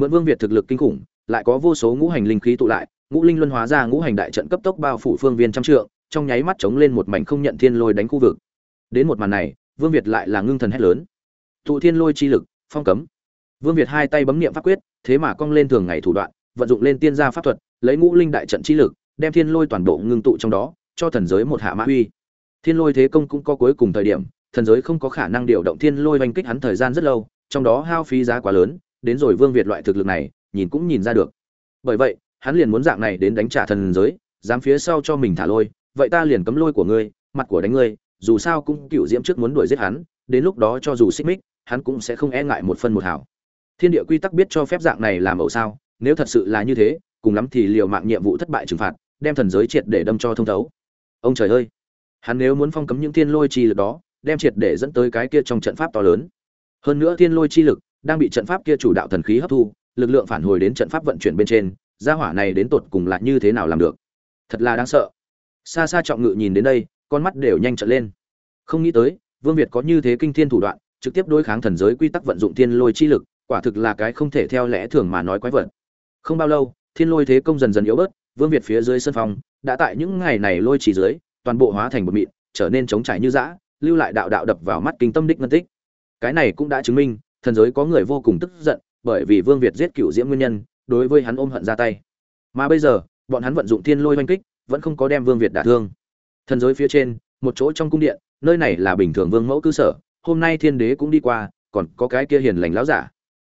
mượn vương việt thực lực kinh khủng, lại có vô số ngũ hành linh khí tụ lại, ngũ linh luân hóa ra ngũ hành đại trận cấp tốc bao phủ phương viên trăm trượng, trong nháy mắt chống lên một mảnh không nhận thiên lôi đánh khu vực. Đến một màn này, vương việt lại là ngưng thần hét lớn. Tụ thiên lôi chi lực, phong cấm. Vương việt hai tay bấm niệm pháp quyết, thế mà cong lên thường ngày thủ đoạn, vận dụng lên tiên gia pháp thuật, lấy ngũ linh đại trận chi lực, đem thiên lôi toàn bộ ngưng tụ trong đó, cho thần giới một hạ mã uy. Thiên lôi thế công cũng có cuối cùng thời điểm, thần giới không có khả năng điều động thiên lôi oanh kích hắn thời gian rất lâu, trong đó hao phí giá quá lớn đến rồi vương việt loại thực lực này, nhìn cũng nhìn ra được. Bởi vậy, hắn liền muốn dạng này đến đánh trả thần giới, dám phía sau cho mình thả lôi, vậy ta liền cấm lôi của ngươi, mặt của đánh ngươi, dù sao cũng cựu diễm trước muốn đuổi giết hắn, đến lúc đó cho dù xích mích, hắn cũng sẽ không e ngại một phân một hảo. Thiên địa quy tắc biết cho phép dạng này làm ẩu sao, nếu thật sự là như thế, cùng lắm thì liều mạng nhiệm vụ thất bại trừng phạt, đem thần giới triệt để đâm cho thông thấu. Ông trời ơi! Hắn nếu muốn phong cấm những thiên lôi chi lực đó, đem triệt để dẫn tới cái kia trong trận pháp to lớn. Hơn nữa thiên lôi chi lực đang bị trận pháp kia chủ đạo thần khí hấp thu, lực lượng phản hồi đến trận pháp vận chuyển bên trên, gia hỏa này đến tột cùng là như thế nào làm được? Thật là đáng sợ. Xa xa trọng ngự nhìn đến đây, con mắt đều nhanh trận lên. Không nghĩ tới, vương việt có như thế kinh thiên thủ đoạn, trực tiếp đối kháng thần giới quy tắc vận dụng thiên lôi chi lực, quả thực là cái không thể theo lẽ thường mà nói quái vật. Không bao lâu, thiên lôi thế công dần dần yếu bớt, vương việt phía dưới sân phòng, đã tại những ngày này lôi chỉ dưới, toàn bộ hóa thành một mịn, trở nên trống trải như dã, lưu lại đạo đạo đập vào mắt kinh tâm đích ngân tích. Cái này cũng đã chứng minh thần giới có người vô cùng tức giận, bởi vì vương việt giết cựu diễm nguyên nhân, đối với hắn ôm hận ra tay. Mà bây giờ, bọn hắn vận dụng thiên lôi oanh kích, vẫn không có đem vương việt đả thương. Thần giới phía trên, một chỗ trong cung điện, nơi này là bình thường vương mẫu cư sở, hôm nay thiên đế cũng đi qua, còn có cái kia hiền lành láo giả.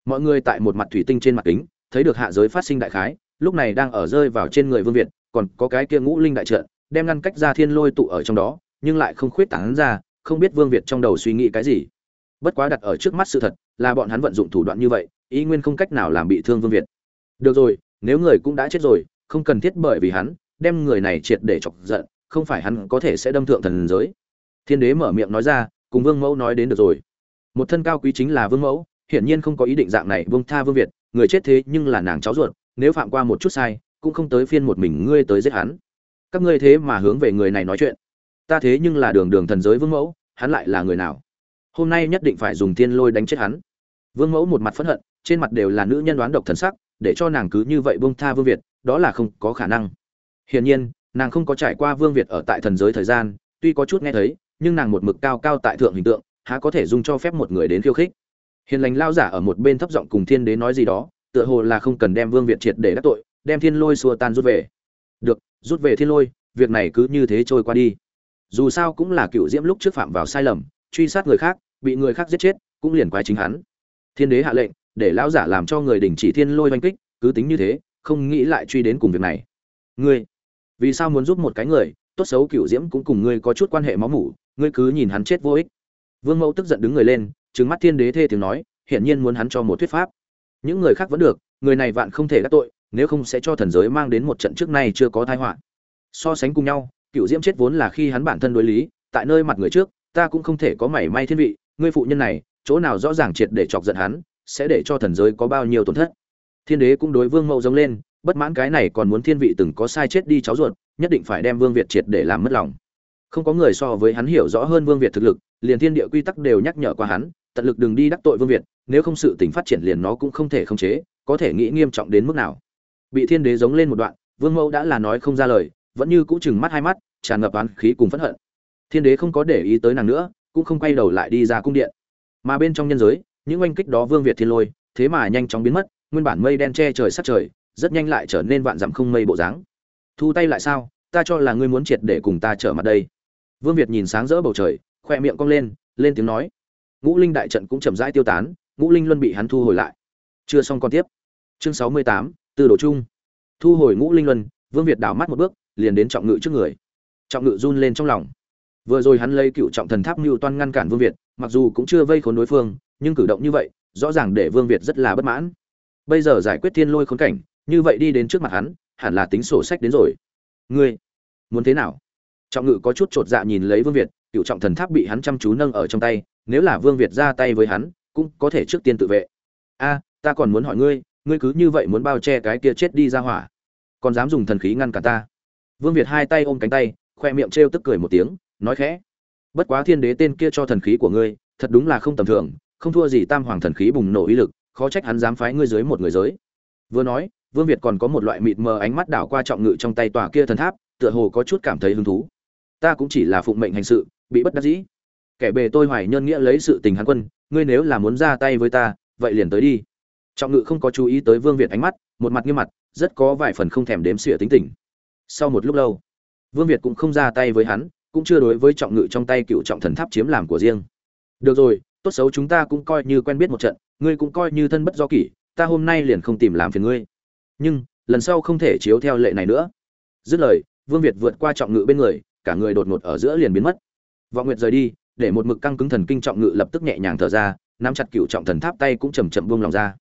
Mọi người tại một mặt thủy tinh trên mặt kính, thấy được hạ giới phát sinh đại khái, lúc này đang ở rơi vào trên người vương việt, còn có cái kia ngũ linh đại trận, đem ngăn cách ra thiên lôi tụ ở trong đó, nhưng lại không khuyết tảng ra, không biết vương việt trong đầu suy nghĩ cái gì. Bất quá đặt ở trước mắt sự thật là bọn hắn vận dụng thủ đoạn như vậy, ý nguyên không cách nào làm bị thương vương việt. Được rồi, nếu người cũng đã chết rồi, không cần thiết bởi vì hắn, đem người này triệt để chọc giận, không phải hắn có thể sẽ đâm thượng thần giới. Thiên đế mở miệng nói ra, cùng vương mẫu nói đến được rồi. Một thân cao quý chính là vương mẫu, hiển nhiên không có ý định dạng này vương tha vương việt, người chết thế nhưng là nàng cháu ruột, nếu phạm qua một chút sai, cũng không tới phiên một mình ngươi tới giết hắn. Các ngươi thế mà hướng về người này nói chuyện. Ta thế nhưng là đường đường thần giới vương mẫu, hắn lại là người nào? Hôm nay nhất định phải dùng thiên lôi đánh chết hắn vương mẫu một mặt phẫn hận, trên mặt đều là nữ nhân đoán độc thần sắc, để cho nàng cứ như vậy vương tha vương việt, đó là không có khả năng. Hiển nhiên, nàng không có trải qua vương việt ở tại thần giới thời gian, tuy có chút nghe thấy, nhưng nàng một mực cao cao tại thượng hình tượng, há có thể dung cho phép một người đến khiêu khích. Hiền lành lao giả ở một bên thấp giọng cùng thiên đế nói gì đó, tựa hồ là không cần đem vương việt triệt để đắc tội, đem thiên lôi xua tan rút về. Được, rút về thiên lôi, việc này cứ như thế trôi qua đi. Dù sao cũng là cựu diễm lúc trước phạm vào sai lầm, truy sát người khác, bị người khác giết chết, cũng liền quái chính hắn thiên đế hạ lệnh, để lão giả làm cho người đình chỉ thiên lôi oanh kích, cứ tính như thế, không nghĩ lại truy đến cùng việc này. Ngươi, vì sao muốn giúp một cái người, tốt xấu cựu diễm cũng cùng ngươi có chút quan hệ máu mủ, ngươi cứ nhìn hắn chết vô ích. Vương mẫu tức giận đứng người lên, trừng mắt thiên đế thê tiếng nói, hiển nhiên muốn hắn cho một thuyết pháp. Những người khác vẫn được, người này vạn không thể gác tội, nếu không sẽ cho thần giới mang đến một trận trước nay chưa có tai họa. So sánh cùng nhau cựu diễm chết vốn là khi hắn bản thân đối lý, tại nơi mặt người trước, ta cũng không thể có mảy may thiên vị, ngươi phụ nhân này chỗ nào rõ ràng triệt để chọc giận hắn, sẽ để cho thần giới có bao nhiêu tổn thất. Thiên đế cũng đối vương mẫu giống lên, bất mãn cái này còn muốn thiên vị từng có sai chết đi cháu ruột, nhất định phải đem vương việt triệt để làm mất lòng. Không có người so với hắn hiểu rõ hơn vương việt thực lực, liền thiên địa quy tắc đều nhắc nhở qua hắn, tận lực đừng đi đắc tội vương việt, nếu không sự tình phát triển liền nó cũng không thể khống chế, có thể nghĩ nghiêm trọng đến mức nào. Bị thiên đế giống lên một đoạn, vương mẫu đã là nói không ra lời, vẫn như cũ chừng mắt hai mắt, tràn ngập oán khí cùng phẫn hận. Thiên đế không có để ý tới nàng nữa, cũng không quay đầu lại đi ra cung điện mà bên trong nhân giới, những oanh kích đó vương việt thiên lôi, thế mà nhanh chóng biến mất, nguyên bản mây đen che trời sát trời, rất nhanh lại trở nên vạn dặm không mây bộ dáng. Thu tay lại sao? Ta cho là ngươi muốn triệt để cùng ta trở mặt đây. Vương việt nhìn sáng rỡ bầu trời, khoe miệng cong lên lên tiếng nói. Ngũ linh đại trận cũng chậm rãi tiêu tán, ngũ linh luân bị hắn thu hồi lại. Chưa xong còn tiếp. Chương sáu mươi tám từ đồ chung. Thu hồi ngũ linh luân, vương việt đảo mắt một bước, liền đến trọng ngự trước người. Trọng ngự run lên trong lòng vừa rồi hắn lấy cựu trọng thần tháp mưu toan ngăn cản vương việt, mặc dù cũng chưa vây khốn đối phương, nhưng cử động như vậy, rõ ràng để vương việt rất là bất mãn. Bây giờ giải quyết thiên lôi khốn cảnh, như vậy đi đến trước mặt hắn, hẳn là tính sổ sách đến rồi. Ngươi, muốn thế nào? Trọng ngự có chút chột dạ nhìn lấy vương việt, cựu trọng thần tháp bị hắn chăm chú nâng ở trong tay, nếu là vương việt ra tay với hắn, cũng có thể trước tiên tự vệ. A, ta còn muốn hỏi ngươi ngươi cứ như vậy muốn bao che cái kia chết đi ra hỏa, còn dám dùng thần khí ngăn cả ta? Vương việt hai tay ôm cánh tay, khoe miệng trêu tức cười một tiếng nói khẽ, bất quá thiên đế tên kia cho thần khí của ngươi, thật đúng là không tầm thường, không thua gì tam hoàng thần khí bùng nổ ý lực, khó trách hắn dám phái ngươi dưới một người giới. Vừa nói, vương việt còn có một loại mịt mờ ánh mắt đảo qua trọng ngự trong tay tòa kia thần tháp, tựa hồ có chút cảm thấy hứng thú. Ta cũng chỉ là phụng mệnh hành sự, bị bất đắc dĩ. Kẻ bề tôi hoài nhân nghĩa lấy sự tình hắn quân, ngươi nếu là muốn ra tay với ta, vậy liền tới đi. Trọng ngự không có chú ý tới vương việt ánh mắt, một mặt nghiêm mặt, rất có vài phần không thèm đếm xỉa tính tình. Sau một lúc lâu, vương việt cũng không ra tay với hắn cũng chưa đối với trọng ngự trong tay cựu trọng thần tháp chiếm làm của riêng. Được rồi, tốt xấu chúng ta cũng coi như quen biết một trận, ngươi cũng coi như thân bất do kỷ, ta hôm nay liền không tìm làm phiền ngươi. Nhưng, lần sau không thể chiếu theo lệ này nữa. Dứt lời, vương việt vượt qua trọng ngự bên người, cả người đột ngột ở giữa liền biến mất. Vọng nguyệt rời đi, để một mực căng cứng thần kinh trọng ngự lập tức nhẹ nhàng thở ra, nắm chặt cựu trọng thần tháp tay cũng chầm chậm buông lòng ra.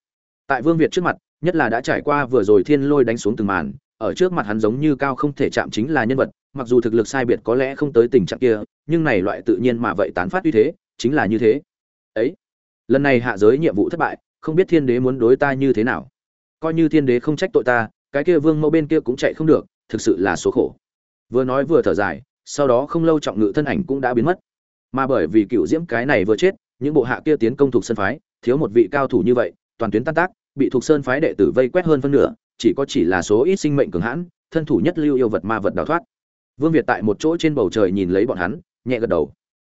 Tại vương việt trước mặt, nhất là đã trải qua vừa rồi thiên lôi đánh xuống từng màn ở trước mặt hắn giống như cao không thể chạm chính là nhân vật, mặc dù thực lực sai biệt có lẽ không tới tình trạng kia, nhưng này loại tự nhiên mà vậy tán phát uy thế, chính là như thế. Ấy, lần này hạ giới nhiệm vụ thất bại, không biết thiên đế muốn đối ta như thế nào? Coi như thiên đế không trách tội ta, cái kia vương mẫu bên kia cũng chạy không được, thực sự là số khổ. Vừa nói vừa thở dài, sau đó không lâu trọng ngự thân ảnh cũng đã biến mất. Mà bởi vì cựu diễm cái này vừa chết, những bộ hạ kia tiến công thuộc sơn phái, thiếu một vị cao thủ như vậy, toàn tuyến tan tác, bị thuộc sơn phái đệ tử vây quét hơn phân nửa chỉ có chỉ là số ít sinh mệnh cường hãn, thân thủ nhất lưu yêu vật ma vật đào thoát. Vương việt tại một chỗ trên bầu trời nhìn lấy bọn hắn, nhẹ gật đầu.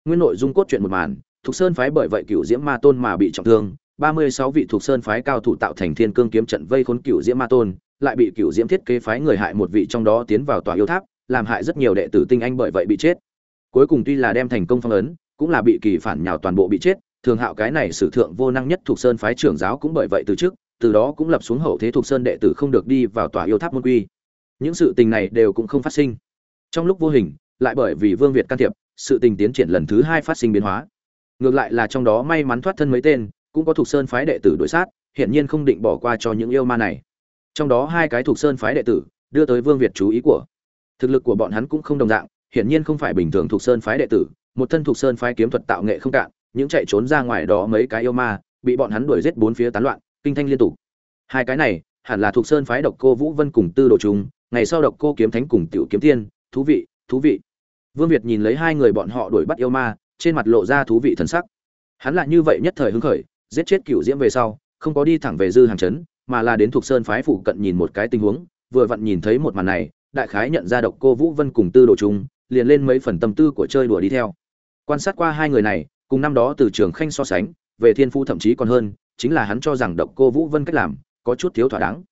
Nguyên nội dung cốt truyện một màn thuộc sơn phái bởi vậy cửu diễm ma tôn mà bị trọng thương, ba mươi sáu vị thuộc sơn phái cao thủ tạo thành thiên cương kiếm trận vây khốn cửu diễm ma tôn, lại bị cửu diễm thiết kế phái người hại một vị trong đó tiến vào tòa yêu tháp, làm hại rất nhiều đệ tử tinh anh bởi vậy bị chết. Cuối cùng tuy là đem thành công phong ấn, cũng là bị kỳ phản nhào toàn bộ bị chết, thường hạo cái này sử thượng vô năng nhất thuộc sơn phái trưởng giáo cũng bởi vậy từ trước từ đó cũng lập xuống hậu thế thuộc sơn đệ tử không được đi vào tòa yêu tháp môn quy. Những sự tình này đều cũng không phát sinh. Trong lúc vô hình, lại bởi vì vương việt can thiệp, sự tình tiến triển lần thứ hai phát sinh biến hóa. Ngược lại là trong đó may mắn thoát thân mấy tên, cũng có thuộc sơn phái đệ tử đối sát hiện nhiên không định bỏ qua cho những yêu ma này. Trong đó hai cái thuộc sơn phái đệ tử, đưa tới vương việt chú ý của thực lực của bọn hắn cũng không đồng dạng, hiển nhiên không phải bình thường thuộc sơn phái đệ tử, một thân thuộc sơn phái kiếm thuật tạo nghệ không cạn, những chạy trốn ra ngoài đó mấy cái yêu ma, bị bọn hắn đuổi giết bốn phía tán loạn kinh thanh liên tục. Hai cái này, hẳn là thuộc sơn phái độc cô vũ vân cùng tư đồ trung ngày sau độc cô kiếm thánh cùng tiểu kiếm tiên, thú vị thú vị. Vương việt nhìn lấy hai người bọn họ đuổi bắt yêu ma, trên mặt lộ ra thú vị thần sắc. Hắn là như vậy nhất thời hứng khởi, giết chết cựu diễm về sau, không có đi thẳng về dư hàng chấn, mà là đến thuộc sơn phái phụ cận nhìn một cái tình huống, vừa vặn nhìn thấy một màn này, đại khái nhận ra độc cô vũ vân cùng tư đồ trung liền lên mấy phần tâm tư của chơi đùa đi theo. Quan sát qua hai người này, cùng năm đó từ trường khanh so sánh, về thiên phu thậm chí còn hơn chính là hắn cho rằng độc cô vũ vân cách làm, có chút thiếu thỏa đáng.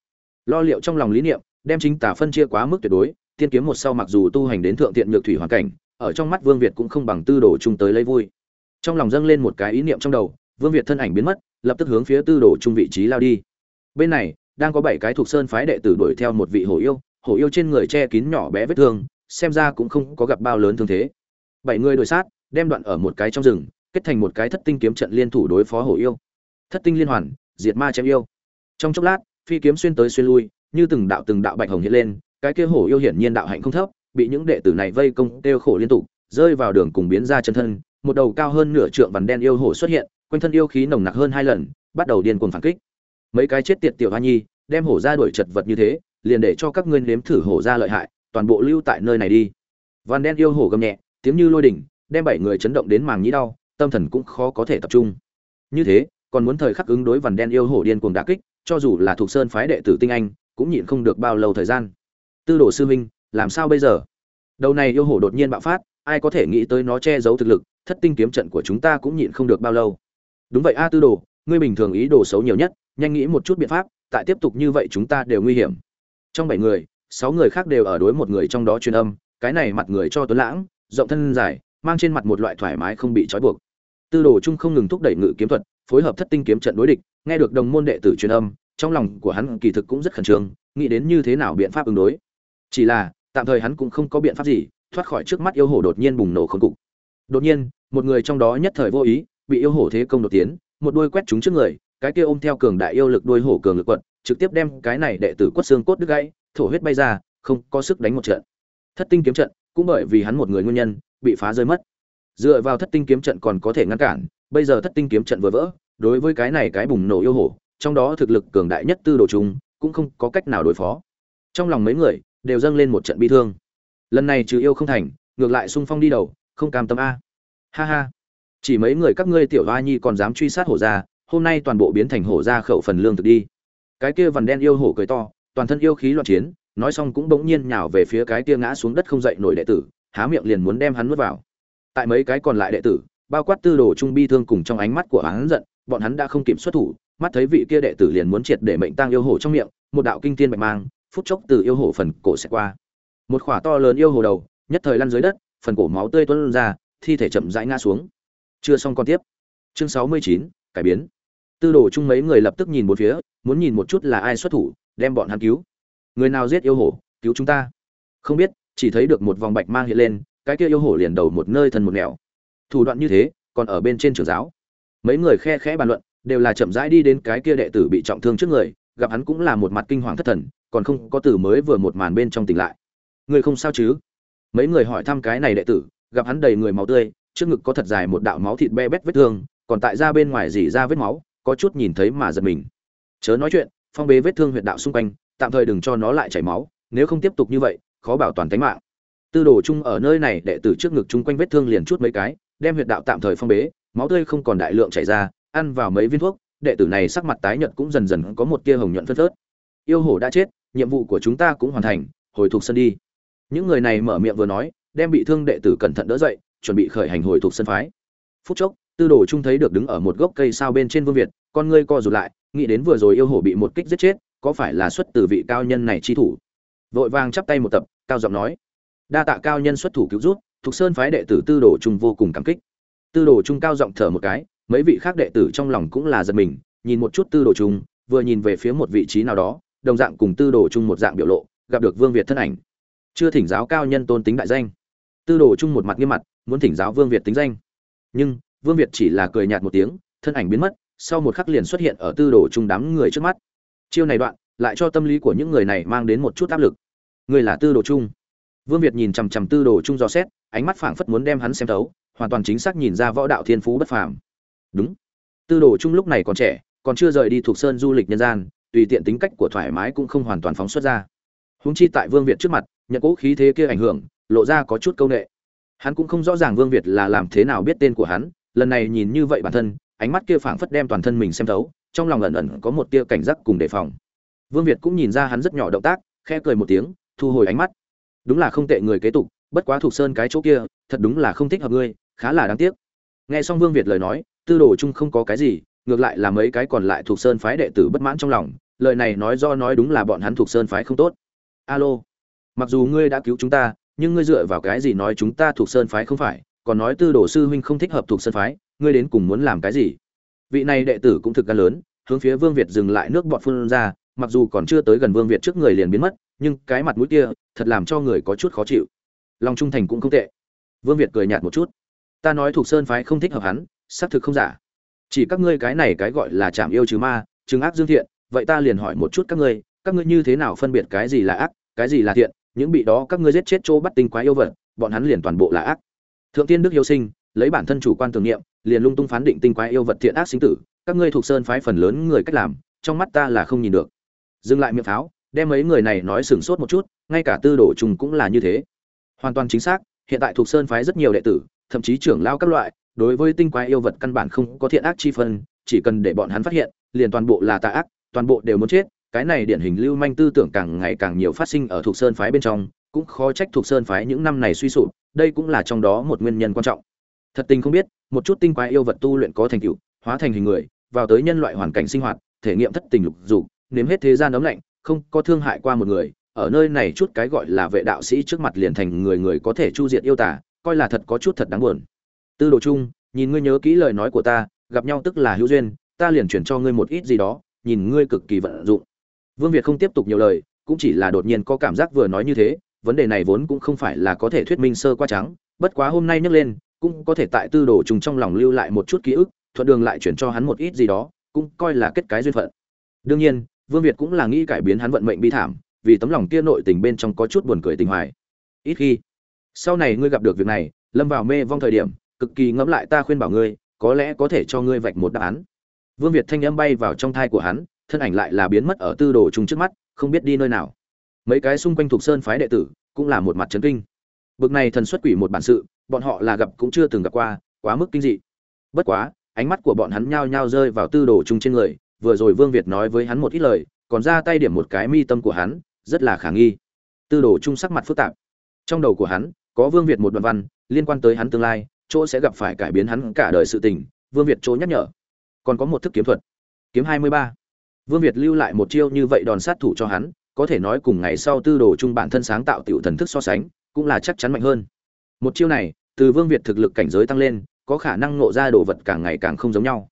Lo liệu trong lòng lý niệm, đem chính tả phân chia quá mức tuyệt đối, tiên kiếm một sau mặc dù tu hành đến thượng tiện nhược thủy hoàn cảnh, ở trong mắt vương việt cũng không bằng tư đồ trung tới lấy vui. Trong lòng dâng lên một cái ý niệm trong đầu, vương việt thân ảnh biến mất, lập tức hướng phía tư đồ trung vị trí lao đi. Bên này, đang có bảy cái thuộc sơn phái đệ tử đuổi theo một vị hổ yêu hổ yêu trên người che kín nhỏ bé vết thương, xem ra cũng không có gặp bao lớn thương thế. Bảy người đuổi sát, đem đoạn ở một cái trong rừng, kết thành một cái thất tinh kiếm trận liên thủ đối phó hổ yêu thất tinh liên hoàn, diệt ma chém yêu. Trong chốc lát, phi kiếm xuyên tới xuyên lui, như từng đạo từng đạo bạch hồng hiện lên, cái kia hổ yêu hiển nhiên đạo hạnh không thấp, bị những đệ tử này vây công kêu khổ liên tục, rơi vào đường cùng biến ra chân thân, một đầu cao hơn nửa trượng vằn đen yêu hổ xuất hiện, quanh thân yêu khí nồng nặc hơn hai lần, bắt đầu điên cuồng phản kích. Mấy cái chết tiệt tiểu hoa nhi, đem hổ ra đuổi chật vật như thế, liền để cho các ngươi nếm thử hổ ra lợi hại, toàn bộ lưu tại nơi này đi. Vằn đen yêu hổ gầm nhẹ, tiếng như lôi đỉnh, đem bảy người chấn động đến màng nhĩ đau, tâm thần cũng khó có thể tập trung. Như thế còn muốn thời khắc ứng đối vằn đen yêu hổ điên cuồng đả kích, cho dù là thuộc sơn phái đệ tử tinh anh, cũng nhịn không được bao lâu thời gian. Tư đồ sư minh làm sao bây giờ? Đầu này yêu hổ đột nhiên bạo phát, ai có thể nghĩ tới nó che giấu thực lực, thất tinh kiếm trận của chúng ta cũng nhịn không được bao lâu. Đúng vậy a tư đồ, ngươi bình thường ý đồ xấu nhiều nhất, nhanh nghĩ một chút biện pháp, tại tiếp tục như vậy chúng ta đều nguy hiểm. Trong bảy người, sáu người khác đều ở đối một người trong đó truyền âm, cái này mặt người cho tuấn lãng, rộng thân dài, mang trên mặt một loại thoải mái không bị trói buộc. Tư đồ trung không ngừng thúc đẩy ngự kiếm thuật phối hợp thất tinh kiếm trận đối địch, nghe được đồng môn đệ tử truyền âm, trong lòng của hắn kỳ thực cũng rất khẩn trương, nghĩ đến như thế nào biện pháp ứng đối. Chỉ là, tạm thời hắn cũng không có biện pháp gì, thoát khỏi trước mắt yêu hổ đột nhiên bùng nổ khôn cục. Đột nhiên, một người trong đó nhất thời vô ý, bị yêu hổ thế công đột tiến, một đuôi quét trúng trước người, cái kia ôm theo cường đại yêu lực đuôi hổ cường lực quật, trực tiếp đem cái này đệ tử quất xương cốt đứt gãy, thổ huyết bay ra, không có sức đánh một trận. Thất tinh kiếm trận, cũng bởi vì hắn một người nguyên nhân, bị phá rơi mất. Dựa vào thất tinh kiếm trận còn có thể ngăn cản bây giờ thất tinh kiếm trận vừa vỡ, đối với cái này cái bùng nổ yêu hổ, trong đó thực lực cường đại nhất tư đồ chúng, cũng không có cách nào đối phó. Trong lòng mấy người, đều dâng lên một trận bi thương. Lần này trừ yêu không thành, ngược lại sung phong đi đầu, không cam tâm a. Ha ha. Chỉ mấy người các ngươi tiểu hoa nhi còn dám truy sát hổ ra, hôm nay toàn bộ biến thành hổ ra khẩu phần lương thực đi. Cái kia vằn đen yêu hổ cười to, toàn thân yêu khí loạn chiến, nói xong cũng bỗng nhiên nhào về phía cái kia ngã xuống đất không dậy nổi đệ tử, há miệng liền muốn đem hắn nuốt vào. Tại mấy cái còn lại đệ tử bao quát tư đồ trung bi thương cùng trong ánh mắt của hắn giận, bọn hắn đã không kịp xuất thủ, mắt thấy vị kia đệ tử liền muốn triệt để mệnh tang yêu hổ trong miệng, một đạo kinh thiên bạch mang, phút chốc từ yêu hổ phần cổ sẽ qua. Một khỏa to lớn yêu hổ đầu, nhất thời lăn dưới đất, phần cổ máu tươi tuôn ra, thi thể chậm rãi ngã xuống. Chưa xong con tiếp. Chương sáu mươi chín, cải biến. Tư đồ chung mấy người lập tức nhìn một phía, muốn nhìn một chút là ai xuất thủ, đem bọn hắn cứu. Người nào giết yêu hổ cứu chúng ta? Không biết, chỉ thấy được một vòng bạch mang hiện lên, cái kia yêu hổ liền đầu một nơi thân một nẻo thủ đoạn như thế, còn ở bên trên trường giáo. Mấy người khe khẽ bàn luận, đều là chậm rãi đi đến cái kia đệ tử bị trọng thương trước người, gặp hắn cũng là một mặt kinh hoàng thất thần, còn không có từ mới vừa một màn bên trong tỉnh lại. Người không sao chứ? Mấy người hỏi thăm cái này đệ tử, gặp hắn đầy người máu tươi, trước ngực có thật dài một đạo máu thịt be bét vết thương, còn tại ra bên ngoài dỉ ra vết máu, có chút nhìn thấy mà giật mình. Chớ nói chuyện, phong bế vết thương huyệt đạo xung quanh, tạm thời đừng cho nó lại chảy máu, nếu không tiếp tục như vậy, khó bảo toàn tính mạng. Tư đồ chung ở nơi này, đệ tử trước ngực chung quanh vết thương liền chút mấy cái đem huyệt đạo tạm thời phong bế, máu tươi không còn đại lượng chảy ra, ăn vào mấy viên thuốc, đệ tử này sắc mặt tái nhợt cũng dần dần có một tia hồng nhuận phớt phớt. Yêu hổ đã chết, nhiệm vụ của chúng ta cũng hoàn thành, hồi thuộc sân đi. Những người này mở miệng vừa nói, đem bị thương đệ tử cẩn thận đỡ dậy, chuẩn bị khởi hành hồi thuộc sân phái. Phút chốc, tư đồ trung thấy được đứng ở một gốc cây sao bên trên vương việt, con ngươi co rụt lại, nghĩ đến vừa rồi yêu hổ bị một kích giết chết, có phải là xuất từ vị cao nhân này chi thủ? Vội vàng chắp tay một tập, cao giọng nói, đa tạ cao nhân xuất thủ cứu giúp thuộc sơn phái đệ tử tư đồ trung vô cùng cảm kích. Tư đồ trung cao giọng thở một cái, mấy vị khác đệ tử trong lòng cũng là giật mình, nhìn một chút tư đồ trung vừa nhìn về phía một vị trí nào đó, đồng dạng cùng tư đồ trung một dạng biểu lộ, gặp được vương việt thân ảnh. Chưa thỉnh giáo cao nhân tôn tính đại danh. Tư đồ trung một mặt nghiêm mặt, muốn thỉnh giáo vương việt tính danh. Nhưng, vương việt chỉ là cười nhạt một tiếng, thân ảnh biến mất, sau một khắc liền xuất hiện ở tư đồ trung đám người trước mắt. Chiêu này đoạn, lại cho tâm lý của những người này mang đến một chút áp lực. Người là tư đồ trung vương việt nhìn chằm chằm tư đồ trung do xét ánh mắt phảng phất muốn đem hắn xem thấu, hoàn toàn chính xác nhìn ra võ đạo thiên phú bất phàm. Đúng. Tư đồ trung lúc này còn trẻ, còn chưa rời đi thuộc sơn du lịch nhân gian, tùy tiện tính cách của thoải mái cũng không hoàn toàn phóng xuất ra. Huống chi tại vương việt trước mặt, nhận cố khí thế kia ảnh hưởng, lộ ra có chút câu nệ. Hắn cũng không rõ ràng vương việt là làm thế nào biết tên của hắn, lần này nhìn như vậy bản thân, ánh mắt kia phảng phất đem toàn thân mình xem thấu, trong lòng ẩn ẩn có một tia cảnh giác cùng đề phòng. Vương việt cũng nhìn ra hắn rất nhỏ động tác, khẽ cười một tiếng, thu hồi ánh mắt. Đúng là không tệ người kế tục bất quá thuộc sơn cái chỗ kia, thật đúng là không thích hợp ngươi, khá là đáng tiếc. Nghe xong vương việt lời nói, tư đồ chung không có cái gì, ngược lại là mấy cái còn lại thuộc sơn phái đệ tử bất mãn trong lòng, lời này nói do nói đúng là bọn hắn thuộc sơn phái không tốt. Alo, mặc dù ngươi đã cứu chúng ta, nhưng ngươi dựa vào cái gì nói chúng ta thuộc sơn phái không phải, còn nói tư đồ sư huynh không thích hợp thuộc sơn phái, ngươi đến cùng muốn làm cái gì? Vị này đệ tử cũng thực gan lớn, hướng phía vương việt dừng lại nước bọt phun ra, mặc dù còn chưa tới gần vương việt trước người liền biến mất, nhưng cái mặt mũi kia, thật làm cho người có chút khó chịu lòng trung thành cũng không tệ. Vương việt cười nhạt một chút. Ta nói thuộc sơn phái không thích hợp hắn, xác thực không giả. Chỉ các ngươi cái này cái gọi là chạm yêu chứ ma chứng ác dương thiện, vậy ta liền hỏi một chút các ngươi các ngươi như thế nào phân biệt cái gì là ác, cái gì là thiện, những bị đó các ngươi giết chết chỗ bắt tinh quái yêu vật, bọn hắn liền toàn bộ là ác. Thượng tiên đức yêu sinh, lấy bản thân chủ quan tưởng niệm, liền lung tung phán định tinh quái yêu vật thiện ác sinh tử, các ngươi thuộc sơn phái phần lớn người cách làm, trong mắt ta là không nhìn được. Dừng lại miệng pháo, đem mấy người này nói sửng sốt một chút, ngay cả tư đồ trùng cũng là như thế hoàn toàn chính xác, hiện tại thuộc sơn phái rất nhiều đệ tử, thậm chí trưởng lao các loại, đối với tinh quái yêu vật căn bản không có thiện ác chi phân, chỉ cần để bọn hắn phát hiện, liền toàn bộ là tà ác, toàn bộ đều muốn chết. Cái này điển hình lưu manh tư tưởng càng ngày càng nhiều phát sinh ở thuộc sơn phái bên trong, cũng khó trách thuộc sơn phái những năm này suy sụp, đây cũng là trong đó một nguyên nhân quan trọng. Thật tình không biết, một chút tinh quái yêu vật tu luyện có thành tựu, hóa thành hình người, vào tới nhân loại hoàn cảnh sinh hoạt, thể nghiệm thất tình lục dục, nếm hết thế gian ấm lạnh, không có thương hại qua một người ở nơi này chút cái gọi là vệ đạo sĩ trước mặt liền thành người người có thể chu diệt yêu tả coi là thật có chút thật đáng buồn. Tư đồ chung nhìn ngươi nhớ kỹ lời nói của ta, gặp nhau tức là hữu duyên, ta liền chuyển cho ngươi một ít gì đó, nhìn ngươi cực kỳ vận dụng. Vương việt không tiếp tục nhiều lời, cũng chỉ là đột nhiên có cảm giác vừa nói như thế, vấn đề này vốn cũng không phải là có thể thuyết minh sơ qua trắng, bất quá hôm nay nhắc lên, cũng có thể tại tư đồ chung trong lòng lưu lại một chút ký ức, thuận đường lại chuyển cho hắn một ít gì đó, cũng coi là kết cái duyên phận. Đương nhiên, vương việt cũng là nghĩ cải biến hắn vận mệnh bi thảm vì tấm lòng kia nội tình bên trong có chút buồn cười tình hoài. Ít khi, sau này ngươi gặp được việc này, lâm vào mê vong thời điểm, cực kỳ ngẫm lại ta khuyên bảo ngươi, có lẽ có thể cho ngươi vạch một đáp án. Vương việt thanh âm bay vào trong thai của hắn, thân ảnh lại là biến mất ở tư đồ trùng trước mắt, không biết đi nơi nào. Mấy cái xung quanh thuộc sơn phái đệ tử, cũng là một mặt chấn kinh. Bực này thần xuất quỷ một bản sự, bọn họ là gặp cũng chưa từng gặp qua, quá mức kinh dị. Bất quá, ánh mắt của bọn hắn nhao nhao rơi vào tư đồ chung trên người, vừa rồi vương việt nói với hắn một ít lời, còn ra tay điểm một cái mi tâm của hắn rất là khả nghi. Tư đồ trung sắc mặt phức tạp. Trong đầu của hắn, có vương việt một đoạn văn, liên quan tới hắn tương lai, chỗ sẽ gặp phải cải biến hắn cả đời sự tình, vương việt chỗ nhắc nhở. Còn có một thức kiếm thuật. Kiếm hai mươi ba. Vương việt lưu lại một chiêu như vậy đòn sát thủ cho hắn, có thể nói cùng ngày sau tư đồ chung bản thân sáng tạo tiểu thần thức so sánh, cũng là chắc chắn mạnh hơn. Một chiêu này, từ vương việt thực lực cảnh giới tăng lên, có khả năng ngộ ra đồ vật càng ngày càng không giống nhau.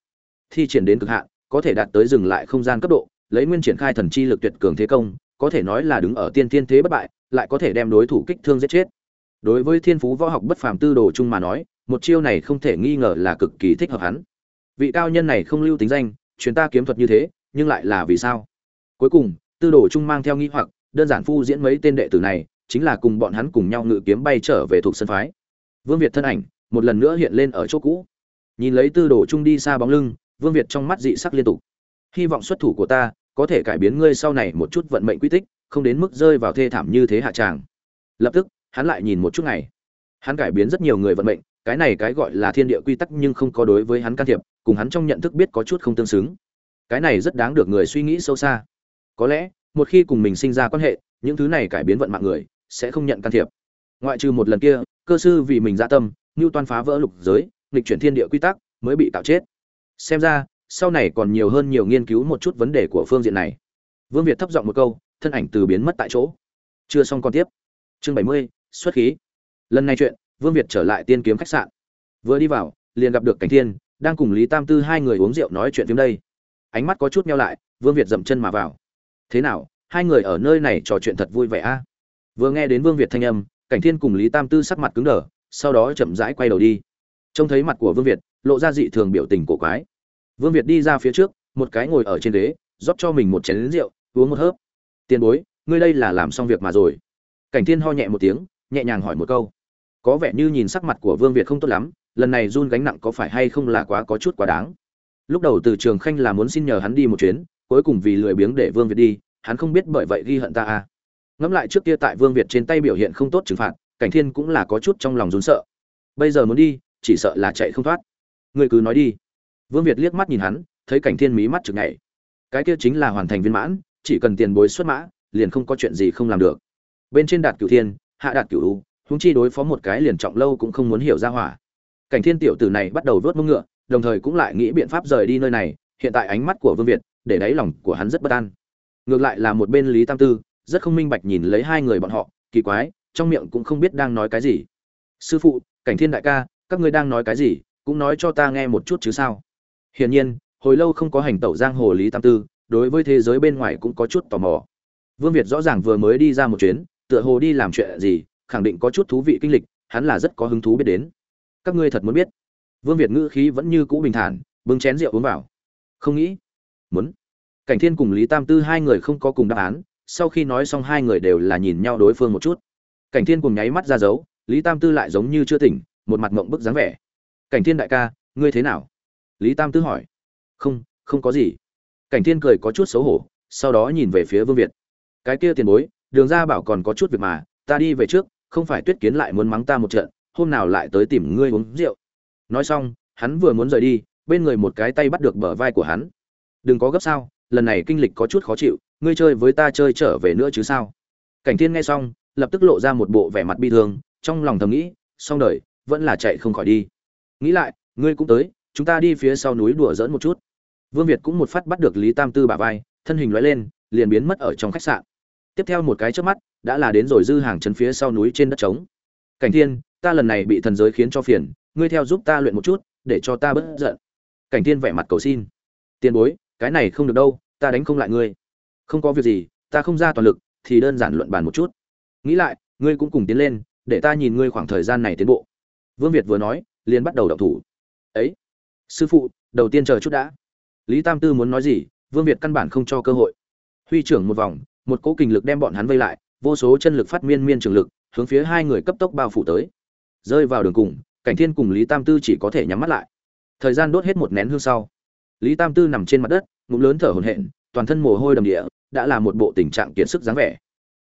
Thi triển đến cực hạn, có thể đạt tới dừng lại không gian cấp độ, lấy nguyên triển khai thần chi lực tuyệt cường thế công có thể nói là đứng ở tiên tiên thế bất bại, lại có thể đem đối thủ kích thương giết chết. Đối với thiên phú võ học bất phàm tư đồ chung mà nói, một chiêu này không thể nghi ngờ là cực kỳ thích hợp hắn. Vị cao nhân này không lưu tính danh, truyền ta kiếm thuật như thế, nhưng lại là vì sao? Cuối cùng, tư đồ chung mang theo nghi hoặc, đơn giản phu diễn mấy tên đệ tử này, chính là cùng bọn hắn cùng nhau ngự kiếm bay trở về thuộc sân phái. Vương việt thân ảnh, một lần nữa hiện lên ở chỗ cũ. Nhìn lấy tư đồ chung đi xa bóng lưng, vương việt trong mắt dị sắc liên tục. Hy vọng xuất thủ của ta có thể cải biến ngươi sau này một chút vận mệnh quy tích, không đến mức rơi vào thê thảm như thế hạ tràng. Lập tức, hắn lại nhìn một chút ngày. Hắn cải biến rất nhiều người vận mệnh, cái này cái gọi là thiên địa quy tắc nhưng không có đối với hắn can thiệp, cùng hắn trong nhận thức biết có chút không tương xứng. Cái này rất đáng được người suy nghĩ sâu xa. Có lẽ, một khi cùng mình sinh ra quan hệ, những thứ này cải biến vận mạng người, sẽ không nhận can thiệp. Ngoại trừ một lần kia, cơ sư vì mình dạ tâm như toan phá vỡ lục giới, nghịch chuyển thiên địa quy tắc, mới bị tạo chết. Xem ra sau này còn nhiều hơn nhiều nghiên cứu một chút vấn đề của phương diện này. Vương việt thấp giọng một câu, thân ảnh từ biến mất tại chỗ. Chưa xong còn tiếp. Chương bảy mươi, xuất khí. Lần này chuyện, vương việt trở lại tiên kiếm khách sạn. Vừa đi vào, liền gặp được cảnh thiên, đang cùng lý tam tư hai người uống rượu nói chuyện phim đây. Ánh mắt có chút meo lại, vương việt dậm chân mà vào. Thế nào, hai người ở nơi này trò chuyện thật vui vẻ a? Vừa nghe đến vương việt thanh âm, cảnh thiên cùng lý tam tư sắc mặt cứng đờ, sau đó chậm rãi quay đầu đi. Trông thấy mặt của vương việt, lộ ra dị thường biểu tình cổ quái vương việt đi ra phía trước, một cái ngồi ở trên ghế, rót cho mình một chén rượu, uống một hớp. Tiền bối, ngươi đây là làm xong việc mà rồi. Cảnh thiên ho nhẹ một tiếng, nhẹ nhàng hỏi một câu. Có vẻ như nhìn sắc mặt của vương việt không tốt lắm, lần này run gánh nặng có phải hay không là quá có chút quá đáng. Lúc đầu từ trường khanh là muốn xin nhờ hắn đi một chuyến, cuối cùng vì lười biếng để vương việt đi, hắn không biết bởi vậy ghi hận ta à. Ngẫm lại trước kia tại vương việt trên tay biểu hiện không tốt trừng phạt, cảnh thiên cũng là có chút trong lòng run sợ. Bây giờ muốn đi, chỉ sợ là chạy không thoát. Ngươi cứ nói đi vương việt liếc mắt nhìn hắn, thấy cảnh thiên mí mắt chực nhảy. Cái kia chính là hoàn thành viên mãn, chỉ cần tiền bối xuất mã, liền không có chuyện gì không làm được. Bên trên đạt cửu thiên, hạ đạt cửu u, huống chi đối phó một cái liền trọng lâu cũng không muốn hiểu ra hỏa. Cảnh thiên tiểu tử này bắt đầu vớt mông ngựa, đồng thời cũng lại nghĩ biện pháp rời đi nơi này, hiện tại ánh mắt của vương việt, để đáy lòng của hắn rất bất an. Ngược lại là một bên lý tam tư, rất không minh bạch nhìn lấy hai người bọn họ, kỳ quái, trong miệng cũng không biết đang nói cái gì. Sư phụ, cảnh thiên đại ca, các ngươi đang nói cái gì, cũng nói cho ta nghe một chút chứ sao? Hiển nhiên, hồi lâu không có hành tẩu giang hồ lý tam tư, đối với thế giới bên ngoài cũng có chút tò mò. Vương việt rõ ràng vừa mới đi ra một chuyến, tựa hồ đi làm chuyện gì, khẳng định có chút thú vị kinh lịch, hắn là rất có hứng thú biết đến. Các ngươi thật muốn biết. Vương việt ngữ khí vẫn như cũ bình thản, bưng chén rượu uống vào. Không nghĩ. Muốn. Cảnh thiên cùng lý tam tư hai người không có cùng đáp án, sau khi nói xong hai người đều là nhìn nhau đối phương một chút. Cảnh thiên cùng nháy mắt ra dấu, lý tam tư lại giống như chưa tỉnh, một mặt mộng bức dáng vẻ. Cảnh thiên đại ca, ngươi thế nào? Lý tam tư hỏi. Không không có gì. Cảnh thiên cười có chút xấu hổ, sau đó nhìn về phía vương việt. Cái kia tiền bối, đường ra bảo còn có chút việc mà, ta đi về trước, không phải tuyết kiến lại muốn mắng ta một trận, hôm nào lại tới tìm ngươi uống rượu. Nói xong, hắn vừa muốn rời đi, bên người một cái tay bắt được bờ vai của hắn. Đừng có gấp sao, lần này kinh lịch có chút khó chịu, ngươi chơi với ta chơi trở về nữa chứ sao? Cảnh thiên nghe xong, lập tức lộ ra một bộ vẻ mặt bi thương, trong lòng thầm nghĩ, xong đời, vẫn là chạy không khỏi đi. Nghĩ lại, ngươi cũng tới chúng ta đi phía sau núi đùa dỡn một chút. Vương việt cũng một phát bắt được lý tam tư bả vai, thân hình lóe lên, liền biến mất ở trong khách sạn. Tiếp theo một cái trước mắt, đã là đến rồi dư hàng chân phía sau núi trên đất trống. Cảnh thiên, ta lần này bị thần giới khiến cho phiền, ngươi theo giúp ta luyện một chút, để cho ta bớt giận. Cảnh thiên vẻ mặt cầu xin. Tiền bối, cái này không được đâu, ta đánh không lại ngươi. Không có việc gì, ta không ra toàn lực, thì đơn giản luận bàn một chút. Nghĩ lại, ngươi cũng cùng tiến lên, để ta nhìn ngươi khoảng thời gian này tiến bộ. Vương việt vừa nói, liền bắt đầu động thủ. Ấy sư phụ, đầu tiên chờ chút đã. Lý tam tư muốn nói gì, vương việt căn bản không cho cơ hội. Huy trưởng một vòng, một cỗ kình lực đem bọn hắn vây lại, vô số chân lực phát miên miên trường lực, hướng phía hai người cấp tốc bao phủ tới. Rơi vào đường cùng, cảnh thiên cùng lý tam tư chỉ có thể nhắm mắt lại. Thời gian đốt hết một nén hương sau, lý tam tư nằm trên mặt đất, ngụm lớn thở hổn hển, toàn thân mồ hôi đầm địa, đã là một bộ tình trạng kiệt sức dáng vẻ.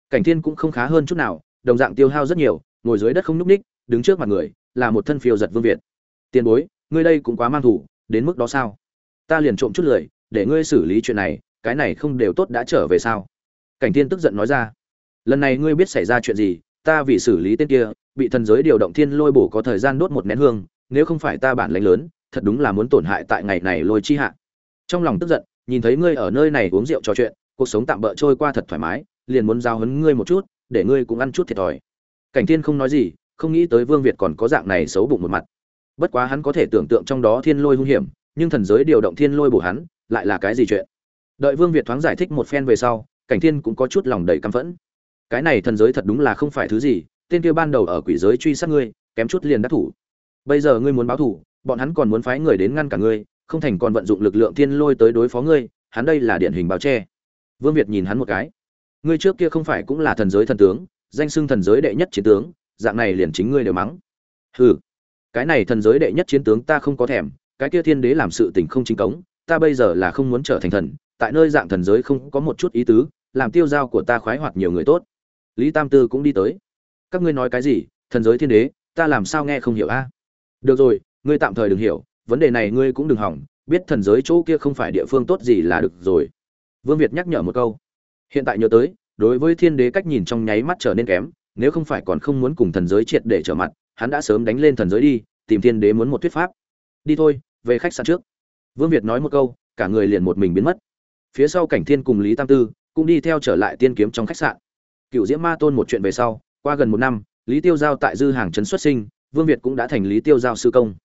Cảnh thiên cũng không khá hơn chút nào, đồng dạng tiêu hao rất nhiều, ngồi dưới đất không nhúc ních, đứng trước mặt người, là một thân phiêu giật vương việt. Tiền bối ngươi đây cũng quá mang thủ, đến mức đó sao? Ta liền trộm chút lười để ngươi xử lý chuyện này, cái này không đều tốt đã trở về sao? Cảnh thiên tức giận nói ra. Lần này ngươi biết xảy ra chuyện gì, ta vì xử lý tên kia, bị thần giới điều động thiên lôi bổ có thời gian đốt một nén hương, nếu không phải ta bản lãnh lớn, thật đúng là muốn tổn hại tại ngày này lôi chi hạ. Trong lòng tức giận, nhìn thấy ngươi ở nơi này uống rượu trò chuyện, cuộc sống tạm bỡ trôi qua thật thoải mái, liền muốn giao hấn ngươi một chút, để ngươi cũng ăn chút thiệt thòi. Cảnh thiên không nói gì, không nghĩ tới vương việt còn có dạng này xấu bụng một mặt bất quá hắn có thể tưởng tượng trong đó thiên lôi hung hiểm, nhưng thần giới điều động thiên lôi bổ hắn, lại là cái gì chuyện? Đợi vương việt thoáng giải thích một phen về sau, cảnh thiên cũng có chút lòng đầy căm phẫn. Cái này thần giới thật đúng là không phải thứ gì, tên kia ban đầu ở quỷ giới truy sát ngươi, kém chút liền đắc thủ. Bây giờ ngươi muốn báo thủ bọn hắn còn muốn phái người đến ngăn cả ngươi, không thành còn vận dụng lực lượng thiên lôi tới đối phó ngươi, hắn đây là điển hình báo che. Vương việt nhìn hắn một cái. Ngươi trước kia không phải cũng là thần giới thần tướng, danh xưng thần giới đệ nhất chiến tướng, dạng này liền chính ngươi đều mắng. Hừ cái này thần giới đệ nhất chiến tướng ta không có thèm, cái kia thiên đế làm sự tình không chính cống, ta bây giờ là không muốn trở thành thần, tại nơi dạng thần giới không có một chút ý tứ, làm tiêu dao của ta khoái hoạt nhiều người tốt. Lý tam tư cũng đi tới. Các ngươi nói cái gì, thần giới thiên đế, ta làm sao nghe không hiểu a? Được rồi, ngươi tạm thời đừng hiểu, vấn đề này ngươi cũng đừng hỏng, biết thần giới chỗ kia không phải địa phương tốt gì là được rồi. Vương việt nhắc nhở một câu. Hiện tại nhớ tới, đối với thiên đế cách nhìn trong nháy mắt trở nên kém, nếu không phải còn không muốn cùng thần giới triệt để trở mặt hắn đã sớm đánh lên thần giới đi, tìm thiên đế muốn một thuyết pháp. Đi thôi, về khách sạn trước. Vương việt nói một câu, cả người liền một mình biến mất. Phía sau cảnh thiên cùng lý tam tư cũng đi theo trở lại tiên kiếm trong khách sạn. Cựu diễm ma tôn một chuyện về sau, qua gần một năm, lý tiêu giao tại dư hàng trấn xuất sinh, vương việt cũng đã thành lý tiêu giao sư công.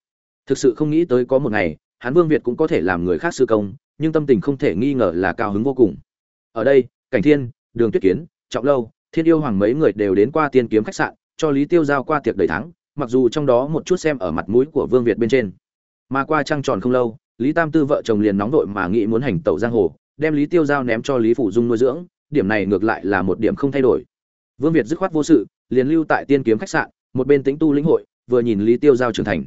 Thực sự không nghĩ tới có một ngày, hắn vương việt cũng có thể làm người khác sư công, nhưng tâm tình không thể nghi ngờ là cao hứng vô cùng. Ở đây, cảnh thiên, đường tuyết kiến, trọng lâu, thiên yêu hoàng mấy người đều đến qua tiên kiếm khách sạn, cho lý tiêu giao qua tiệc đầy thắng mặc dù trong đó một chút xem ở mặt mũi của vương việt bên trên. Mà qua trăng tròn không lâu, lý tam tư vợ chồng liền nóng vội mà nghĩ muốn hành tẩu giang hồ, đem lý tiêu giao ném cho lý phủ dung nuôi dưỡng, điểm này ngược lại là một điểm không thay đổi. Vương việt dứt khoát vô sự, liền lưu tại tiên kiếm khách sạn, một bên tính tu lĩnh hội, vừa nhìn lý tiêu giao trưởng thành.